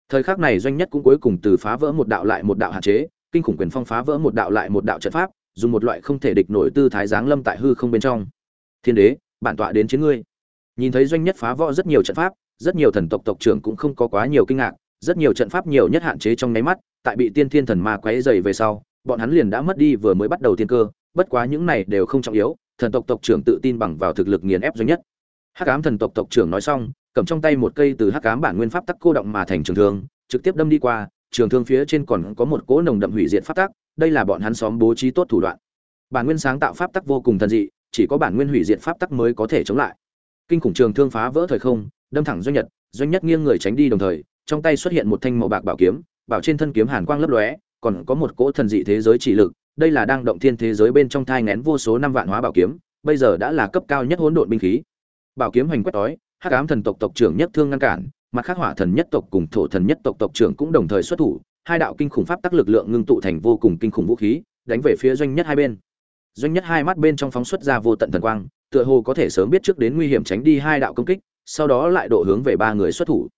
Thời khắc này doanh nhất cũng cuối cùng từ phá vỡ một đạo lại một đạo hạn chế, kinh khủng quyền phong phá vỡ một đạo lại một đạo trận pháp, dùng một loại không thể địch nổi tư thái giáng lâm tại hư không bên trong. Thiên đế, bản tọa đến chiến ngươi. Nhìn thấy doanh nhất phá vỡ rất nhiều trận pháp rất nhiều thần tộc tộc trưởng cũng không có quá nhiều kinh ngạc, rất nhiều trận pháp nhiều nhất hạn chế trong nháy mắt, tại bị tiên thiên thần ma quấy rầy về sau, bọn hắn liền đã mất đi vừa mới bắt đầu tiên cơ, bất quá những này đều không trọng yếu, thần tộc tộc trưởng tự tin bằng vào thực lực nghiền ép duy nhất. Hắc ám thần tộc tộc trưởng nói xong, cầm trong tay một cây từ hắc ám bản nguyên pháp tắc cô động mà thành trường thương, trực tiếp đâm đi qua, trường thương phía trên còn có một cỗ nồng đậm hủy diệt pháp tắc, đây là bọn hắn xóm bố trí tốt thủ đoạn. Bản nguyên sáng tạo pháp tắc vô cùng thần dị, chỉ có bản nguyên hủy diệt pháp tắc mới có thể chống lại. Kinh khủng trường thương phá vỡ thời không đâm thẳng doanh nhật, doanh nhất nghiêng người tránh đi đồng thời, trong tay xuất hiện một thanh màu bạc bảo kiếm, bảo trên thân kiếm hàn quang lấp lóe, còn có một cỗ thần dị thế giới chỉ lực, đây là đang động thiên thế giới bên trong thai ngén vô số năm vạn hóa bảo kiếm, bây giờ đã là cấp cao nhất hỗn độn binh khí. Bảo kiếm hành quét đói hắc ám thần tộc tộc trưởng nhất thương ngăn cản, mặt khác hỏa thần nhất tộc cùng thổ thần nhất tộc tộc trưởng cũng đồng thời xuất thủ, hai đạo kinh khủng pháp tắc lực lượng ngưng tụ thành vô cùng kinh khủng vũ khí, đánh về phía doanh nhất hai bên. Doanh nhất hai mắt bên trong phóng xuất ra vô tận thần quang, tựa hồ có thể sớm biết trước đến nguy hiểm tránh đi hai đạo công kích sau đó lại độ hướng về ba người xuất thủ.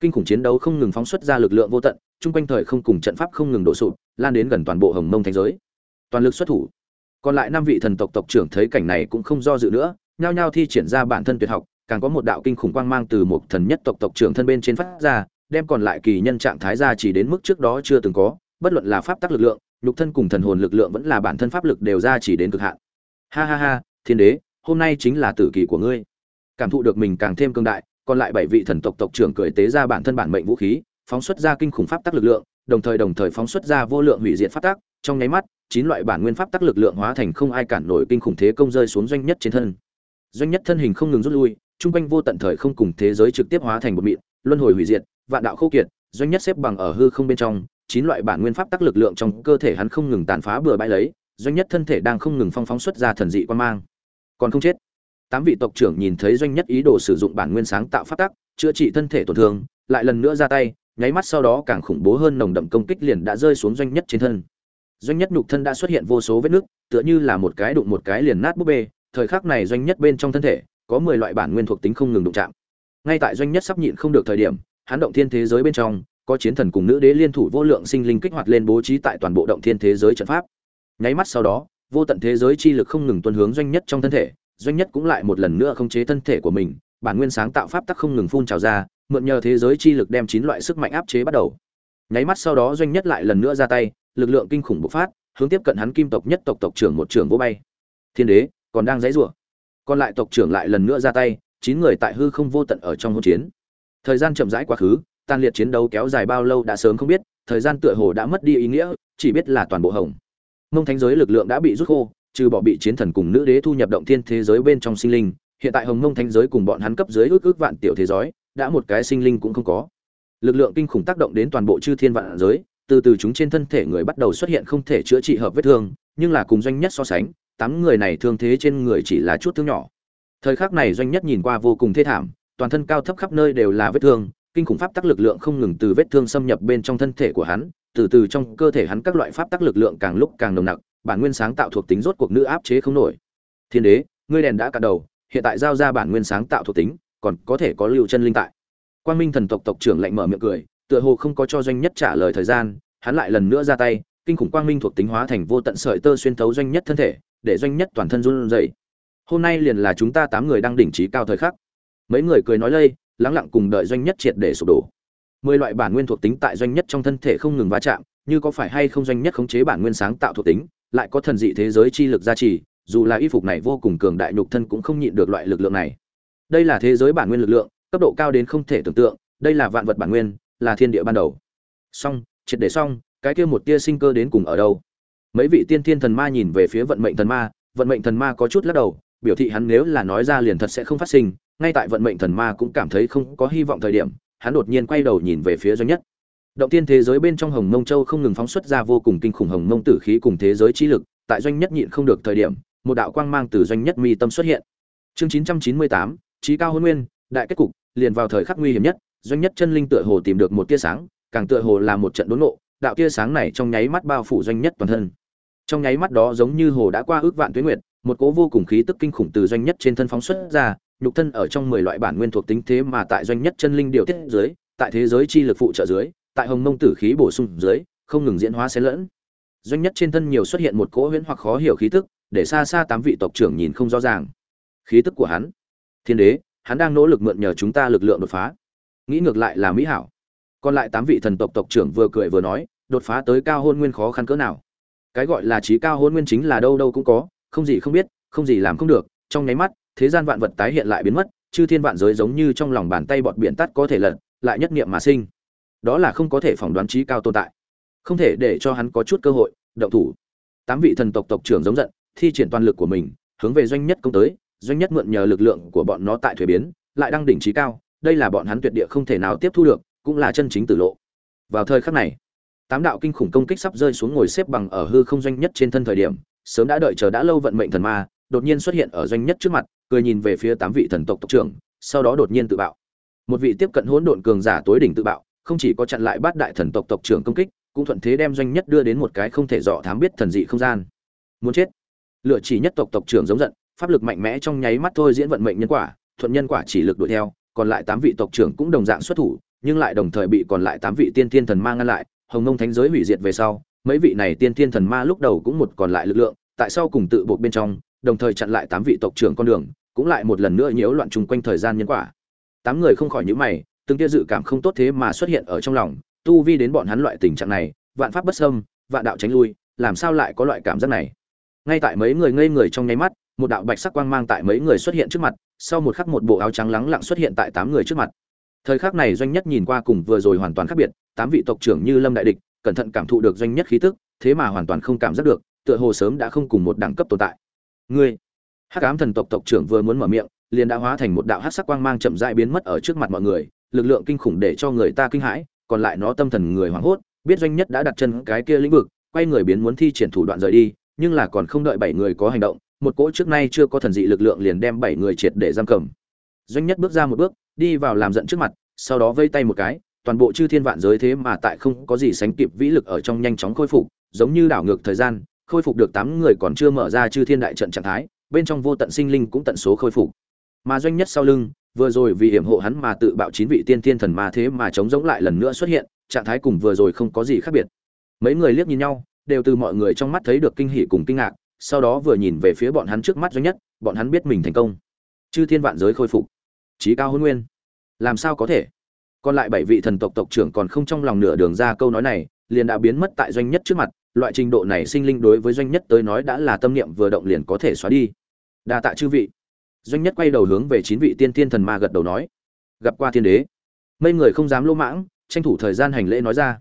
Kinh khủng chiến đấu không ngừng phóng xuất ra lực lượng vô tận, chung quanh thời không cùng trận pháp không ngừng đổ sụp, lan đến gần toàn bộ hồng mông thành giới. Toàn lực xuất thủ. Còn lại năm vị thần tộc tộc trưởng thấy cảnh này cũng không do dự nữa, nhao nhao thi triển ra bản thân tuyệt học, càng có một đạo kinh khủng quang mang từ một thần nhất tộc tộc trưởng thân bên trên phát ra, đem còn lại kỳ nhân trạng thái ra chỉ đến mức trước đó chưa từng có, bất luận là pháp tắc lực lượng, nhục thân cùng thần hồn lực lượng vẫn là bản thân pháp lực đều ra chỉ đến cực hạn. Ha ha ha, thiên đế, hôm nay chính là tử kỳ của ngươi cảm thụ được mình càng thêm cương đại, còn lại bảy vị thần tộc tộc trưởng cười tế ra bản thân bản mệnh vũ khí, phóng xuất ra kinh khủng pháp tắc lực lượng, đồng thời đồng thời phóng xuất ra vô lượng hủy diệt pháp tắc, trong nháy mắt, chín loại bản nguyên pháp tắc lực lượng hóa thành không ai cản nổi kinh khủng thế công rơi xuống doanh nhất trên thân. Doanh nhất thân hình không ngừng rút lui trung quanh vô tận thời không cùng thế giới trực tiếp hóa thành một mịn, luân hồi hủy diệt, vạn đạo khô kiệt, doanh nhất xếp bằng ở hư không bên trong, chín loại bản nguyên pháp tắc lực lượng trong cơ thể hắn không ngừng tàn phá bừa bãi lấy, doanh nhất thân thể đang không ngừng phong phóng xuất ra thần dị quan mang. Còn không chết tám vị tộc trưởng nhìn thấy doanh nhất ý đồ sử dụng bản nguyên sáng tạo phát tắc, chữa trị thân thể tổn thương, lại lần nữa ra tay, nháy mắt sau đó càng khủng bố hơn nồng đậm công kích liền đã rơi xuống doanh nhất trên thân. Doanh nhất nhục thân đã xuất hiện vô số vết nứt, tựa như là một cái đụng một cái liền nát búp bê, thời khắc này doanh nhất bên trong thân thể, có mười loại bản nguyên thuộc tính không ngừng đụng chạm. Ngay tại doanh nhất sắp nhịn không được thời điểm hán động thiên thế giới bên trong, có chiến thần cùng nữ đế liên thủ vô lượng sinh linh kích hoạt lên bố trí tại toàn bộ động thiên thế giới trận pháp. Nháy mắt sau đó, vô tận thế giới chi lực không ngừng tuân hướng doanh nhất trong thân thể doanh nhất cũng lại một lần nữa không chế thân thể của mình, bản nguyên sáng tạo pháp tắc không ngừng phun trào ra, mượn nhờ thế giới chi lực đem chín loại sức mạnh áp chế bắt đầu. Nháy mắt sau đó doanh nhất lại lần nữa ra tay, lực lượng kinh khủng bộc phát, hướng tiếp cận hắn kim tộc nhất tộc tộc trưởng một trưởng vô bay. Thiên đế, còn đang dãy rủa. Còn lại tộc trưởng lại lần nữa ra tay, chín người tại hư không vô tận ở trong hỗn chiến. Thời gian chậm rãi quá khứ, tan liệt chiến đấu kéo dài bao lâu đã sớm không biết, thời gian tựa hồ đã mất đi ý nghĩa, chỉ biết là toàn bộ hồng. Mông thánh giới lực lượng đã bị rút khô trừ bỏ bị chiến thần cùng nữ đế thu nhập động thiên thế giới bên trong sinh linh, hiện tại hồng mông thánh giới cùng bọn hắn cấp dưới ước ước vạn tiểu thế giới, đã một cái sinh linh cũng không có. Lực lượng kinh khủng tác động đến toàn bộ chư thiên vạn giới, từ từ chúng trên thân thể người bắt đầu xuất hiện không thể chữa trị hợp vết thương, nhưng là cùng doanh nhất so sánh, tám người này thương thế trên người chỉ là chút thương nhỏ. Thời khắc này doanh nhất nhìn qua vô cùng thê thảm, toàn thân cao thấp khắp nơi đều là vết thương, kinh khủng pháp tắc lực lượng không ngừng từ vết thương xâm nhập bên trong thân thể của hắn, từ từ trong cơ thể hắn các loại pháp tắc lực lượng càng lúc càng nồng nặc bản nguyên sáng tạo thuộc tính rốt cuộc nữ áp chế không nổi. Thiên đế, ngươi đèn đã cả đầu, hiện tại giao ra bản nguyên sáng tạo thuộc tính, còn có thể có lưu chân linh tại. Quang minh thần tộc tộc trưởng lạnh mở miệng cười, tựa hồ không có cho doanh nhất trả lời thời gian, hắn lại lần nữa ra tay, kinh khủng quang minh thuộc tính hóa thành vô tận sợi tơ xuyên thấu doanh nhất thân thể, để doanh nhất toàn thân run rẩy. Hôm nay liền là chúng ta tám người đang đỉnh trí cao thời khắc. Mấy người cười nói lây, lắng lặng cùng đợi doanh nhất triệt để sụp đổ. Mười loại bản nguyên thuộc tính tại doanh nhất trong thân thể không ngừng va chạm, như có phải hay không doanh nhất khống chế bản nguyên sáng tạo thuộc tính lại có thần dị thế giới chi lực gia trì, dù là y phục này vô cùng cường đại nhục thân cũng không nhịn được loại lực lượng này. Đây là thế giới bản nguyên lực lượng, cấp độ cao đến không thể tưởng tượng, đây là vạn vật bản nguyên, là thiên địa ban đầu. Xong, triệt để xong, cái kia một tia sinh cơ đến cùng ở đâu? Mấy vị tiên thiên thần ma nhìn về phía vận mệnh thần ma, vận mệnh thần ma có chút lắc đầu, biểu thị hắn nếu là nói ra liền thật sẽ không phát sinh, ngay tại vận mệnh thần ma cũng cảm thấy không có hy vọng thời điểm, hắn đột nhiên quay đầu nhìn về phía doanh nhất động tiên thế giới bên trong hồng mông châu không ngừng phóng xuất ra vô cùng kinh khủng hồng mông tử khí cùng thế giới trí lực, tại doanh nhất nhịn không được thời điểm, một đạo quang mang từ doanh nhất mi tâm xuất hiện. Chương chín trăm chín mươi tám trí cao hôn nguyên, đại kết cục, liền vào thời khắc nguy hiểm nhất, doanh nhất chân linh tựa hồ tìm được một tia sáng, càng tựa hồ là một trận đốn nộ đạo tia sáng này trong nháy mắt bao phủ doanh nhất toàn thân. Trong nháy mắt đó giống như hồ đã qua ước vạn tuyến nguyệt, một cố vô cùng khí tức kinh khủng từ doanh nhất trên thân phóng xuất ra, nhục thân ở trong mười loại bản nguyên thuộc tính thế mà tại doanh nhất chân linh điều tiết dưới, tại thế giới chi lực phụ trợ dưới tại hồng mông tử khí bổ sung dưới, không ngừng diễn hóa xen lẫn. Doanh nhất trên thân nhiều xuất hiện một cỗ huyễn hoặc khó hiểu khí tức, để xa xa tám vị tộc trưởng nhìn không rõ ràng. Khí tức của hắn. Thiên đế, hắn đang nỗ lực mượn nhờ chúng ta lực lượng đột phá. Nghĩ ngược lại là mỹ hảo. Còn lại tám vị thần tộc tộc trưởng vừa cười vừa nói, đột phá tới cao hôn nguyên khó khăn cỡ nào. Cái gọi là trí cao hôn nguyên chính là đâu đâu cũng có, không gì không biết, không gì làm không được. Trong nháy mắt, thế gian vạn vật tái hiện lại biến mất, chư thiên vạn giới giống như trong lòng bàn tay bọt biển tắt có thể lật, lại nhất niệm mà sinh đó là không có thể phỏng đoán trí cao tồn tại. Không thể để cho hắn có chút cơ hội, động thủ. Tám vị thần tộc tộc trưởng giống giận, thi triển toàn lực của mình, hướng về doanh nhất công tới, doanh nhất mượn nhờ lực lượng của bọn nó tại thuế biến, lại đang đỉnh trí cao, đây là bọn hắn tuyệt địa không thể nào tiếp thu được, cũng là chân chính tử lộ. Vào thời khắc này, tám đạo kinh khủng công kích sắp rơi xuống ngồi xếp bằng ở hư không doanh nhất trên thân thời điểm, sớm đã đợi chờ đã lâu vận mệnh thần ma, đột nhiên xuất hiện ở doanh nhất trước mặt, cười nhìn về phía tám vị thần tộc tộc trưởng, sau đó đột nhiên tự bạo. Một vị tiếp cận hỗn độn cường giả tối đỉnh tự bạo không chỉ có chặn lại bát đại thần tộc tộc trưởng công kích, cũng thuận thế đem doanh nhất đưa đến một cái không thể dò thám biết thần dị không gian. Muốn chết. Lựa chỉ nhất tộc tộc trưởng giống giận, pháp lực mạnh mẽ trong nháy mắt thôi diễn vận mệnh nhân quả, thuận nhân quả chỉ lực đuổi theo, còn lại tám vị tộc trưởng cũng đồng dạng xuất thủ, nhưng lại đồng thời bị còn lại tám vị tiên thiên thần ma ngăn lại, hồng nông thánh giới hủy diệt về sau, mấy vị này tiên thiên thần ma lúc đầu cũng một còn lại lực lượng, tại sao cùng tự buộc bên trong, đồng thời chặn lại tám vị tộc trưởng con đường, cũng lại một lần nữa nhiễu loạn chung quanh thời gian nhân quả. Tám người không khỏi nhíu mày từng tia dự cảm không tốt thế mà xuất hiện ở trong lòng, tu vi đến bọn hắn loại tình trạng này, vạn pháp bất xâm, vạn đạo tránh lui, làm sao lại có loại cảm giác này? Ngay tại mấy người ngây người trong nháy mắt, một đạo bạch sắc quang mang tại mấy người xuất hiện trước mặt, sau một khắc một bộ áo trắng lắng lặng xuất hiện tại tám người trước mặt. Thời khắc này doanh nhất nhìn qua cùng vừa rồi hoàn toàn khác biệt, tám vị tộc trưởng như lâm đại địch, cẩn thận cảm thụ được doanh nhất khí tức, thế mà hoàn toàn không cảm giác được, tựa hồ sớm đã không cùng một đẳng cấp tồn tại. Ngươi, hắc ám thần tộc tộc trưởng vừa muốn mở miệng, liền đã hóa thành một đạo hắc sắc quang mang chậm rãi biến mất ở trước mặt mọi người lực lượng kinh khủng để cho người ta kinh hãi, còn lại nó tâm thần người hoảng hốt, biết doanh nhất đã đặt chân cái kia lĩnh vực, quay người biến muốn thi triển thủ đoạn rời đi, nhưng là còn không đợi bảy người có hành động, một cỗ trước nay chưa có thần dị lực lượng liền đem bảy người triệt để giam cầm. Doanh nhất bước ra một bước, đi vào làm giận trước mặt, sau đó vây tay một cái, toàn bộ chư thiên vạn giới thế mà tại không có gì sánh kịp vĩ lực ở trong nhanh chóng khôi phục, giống như đảo ngược thời gian, khôi phục được tám người còn chưa mở ra chư thiên đại trận trạng thái, bên trong vô tận sinh linh cũng tận số khôi phục. Mà doanh nhất sau lưng vừa rồi vì hiểm hộ hắn mà tự bạo chín vị tiên thiên thần ma thế mà chống giống lại lần nữa xuất hiện, trạng thái cùng vừa rồi không có gì khác biệt. Mấy người liếc nhìn nhau, đều từ mọi người trong mắt thấy được kinh hỉ cùng kinh ngạc, sau đó vừa nhìn về phía bọn hắn trước mắt doanh nhất, bọn hắn biết mình thành công. Chư thiên vạn giới khôi phục. Trí cao hôn nguyên. Làm sao có thể? Còn lại bảy vị thần tộc tộc trưởng còn không trong lòng nửa đường ra câu nói này, liền đã biến mất tại doanh nhất trước mặt, loại trình độ này sinh linh đối với doanh nhất tới nói đã là tâm niệm vừa động liền có thể xóa đi. Đa tạ chư vị doanh nhất quay đầu hướng về chín vị tiên tiên thần ma gật đầu nói, gặp qua thiên đế. Mấy người không dám lỗ mãng, tranh thủ thời gian hành lễ nói ra.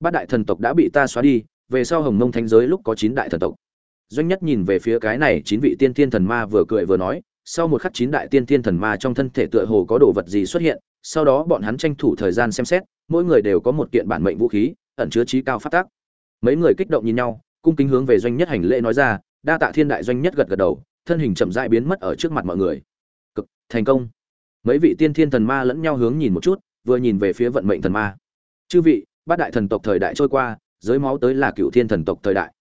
Bát đại thần tộc đã bị ta xóa đi, về sau hồng mông thánh giới lúc có chín đại thần tộc. Doanh nhất nhìn về phía cái này chín vị tiên tiên thần ma vừa cười vừa nói, sau một khắc chín đại tiên tiên thần ma trong thân thể tựa hồ có đồ vật gì xuất hiện, sau đó bọn hắn tranh thủ thời gian xem xét, mỗi người đều có một kiện bản mệnh vũ khí, ẩn chứa trí cao phát tác mấy người kích động nhìn nhau, cung kính hướng về doanh nhất hành lễ nói ra, đa tạ thiên đại doanh nhất gật gật đầu thân hình chậm rãi biến mất ở trước mặt mọi người. Cực, thành công. Mấy vị tiên thiên thần ma lẫn nhau hướng nhìn một chút, vừa nhìn về phía vận mệnh thần ma. Chư vị, bát đại thần tộc thời đại trôi qua, giới máu tới là cựu thiên thần tộc thời đại.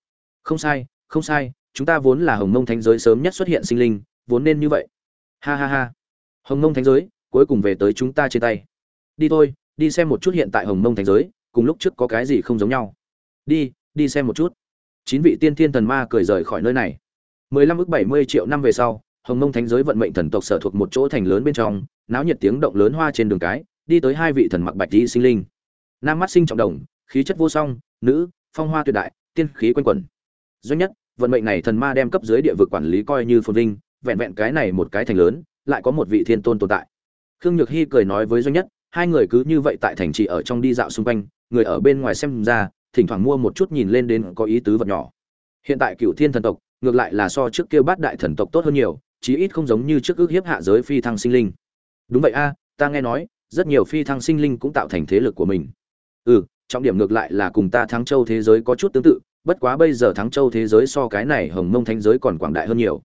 Không sai không sai, chúng ta vốn là hồng mông thánh giới sớm nhất xuất hiện sinh linh, vốn nên như vậy. Ha ha ha. Hồng mông thánh giới, cuối cùng về tới chúng ta trên tay. Đi thôi, đi xem một chút hiện tại hồng mông thánh giới, cùng lúc trước có cái gì không giống nhau. Đi đi xem một chút. Chín vị tiên thiên thần ma cười rời khỏi nơi này mười lăm ước bảy mươi triệu năm về sau, hồng mông thánh giới vận mệnh thần tộc sở thuộc một chỗ thành lớn bên trong, náo nhiệt tiếng động lớn hoa trên đường cái, đi tới hai vị thần mặc bạch y sinh linh. Nam mắt sinh trọng đồng, khí chất vô song, nữ, phong hoa tuyệt đại, tiên khí quanh quẩn. Duy nhất, vận mệnh này thần ma đem cấp dưới địa vực quản lý coi như phồn vinh, vẹn vẹn cái này một cái thành lớn, lại có một vị thiên tôn tồn tại. Khương nhược Hi cười nói với Duy nhất, hai người cứ như vậy tại thành trì ở trong đi dạo xung quanh, người ở bên ngoài xem ra, thỉnh thoảng mua một chút nhìn lên đến có ý tứ vật nhỏ. Hiện tại cựu thiên thần tộc ngược lại là so trước kia bát đại thần tộc tốt hơn nhiều, chí ít không giống như trước ước hiếp hạ giới phi thăng sinh linh. Đúng vậy a, ta nghe nói, rất nhiều phi thăng sinh linh cũng tạo thành thế lực của mình. Ừ trọng điểm ngược lại là cùng ta thắng châu thế giới có chút tương tự, bất quá bây giờ thắng châu thế giới so cái này hồng mông thánh giới còn quảng đại hơn nhiều.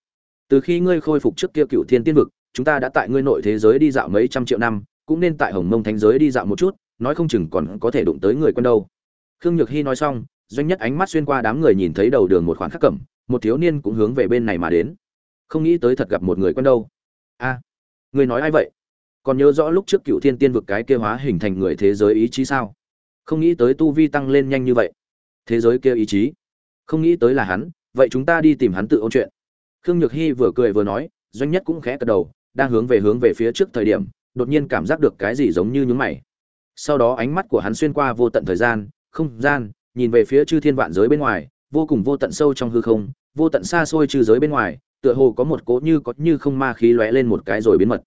Từ khi ngươi khôi phục trước kia cựu thiên tiên vực, chúng ta đã tại ngươi nội thế giới đi dạo mấy trăm triệu năm, cũng nên tại hồng mông thánh giới đi dạo một chút, nói không chừng còn có thể đụng tới người quen đâu. Khương nhược hy nói xong, doanh nhất ánh mắt xuyên qua đám người nhìn thấy đầu đường một khoản khắc cẩm một thiếu niên cũng hướng về bên này mà đến. Không nghĩ tới thật gặp một người quen đâu. A, người nói ai vậy? Còn nhớ rõ lúc trước cựu thiên tiên vực cái kia hóa hình thành người thế giới ý chí sao? Không nghĩ tới tu vi tăng lên nhanh như vậy. Thế giới kia ý chí. Không nghĩ tới là hắn, vậy chúng ta đi tìm hắn tự ôn chuyện. Khương nhược hy vừa cười vừa nói, doanh nhất cũng khẽ cật đầu, đang hướng về hướng về phía trước thời điểm, đột nhiên cảm giác được cái gì giống như nhúng mày. Sau đó ánh mắt của hắn xuyên qua vô tận thời gian, không gian, nhìn về phía chư thiên vạn giới bên ngoài vô cùng vô tận sâu trong hư không, vô tận xa xôi trừ giới bên ngoài, tựa hồ có một cỗ như có như không ma khí lóe lên một cái rồi biến mất.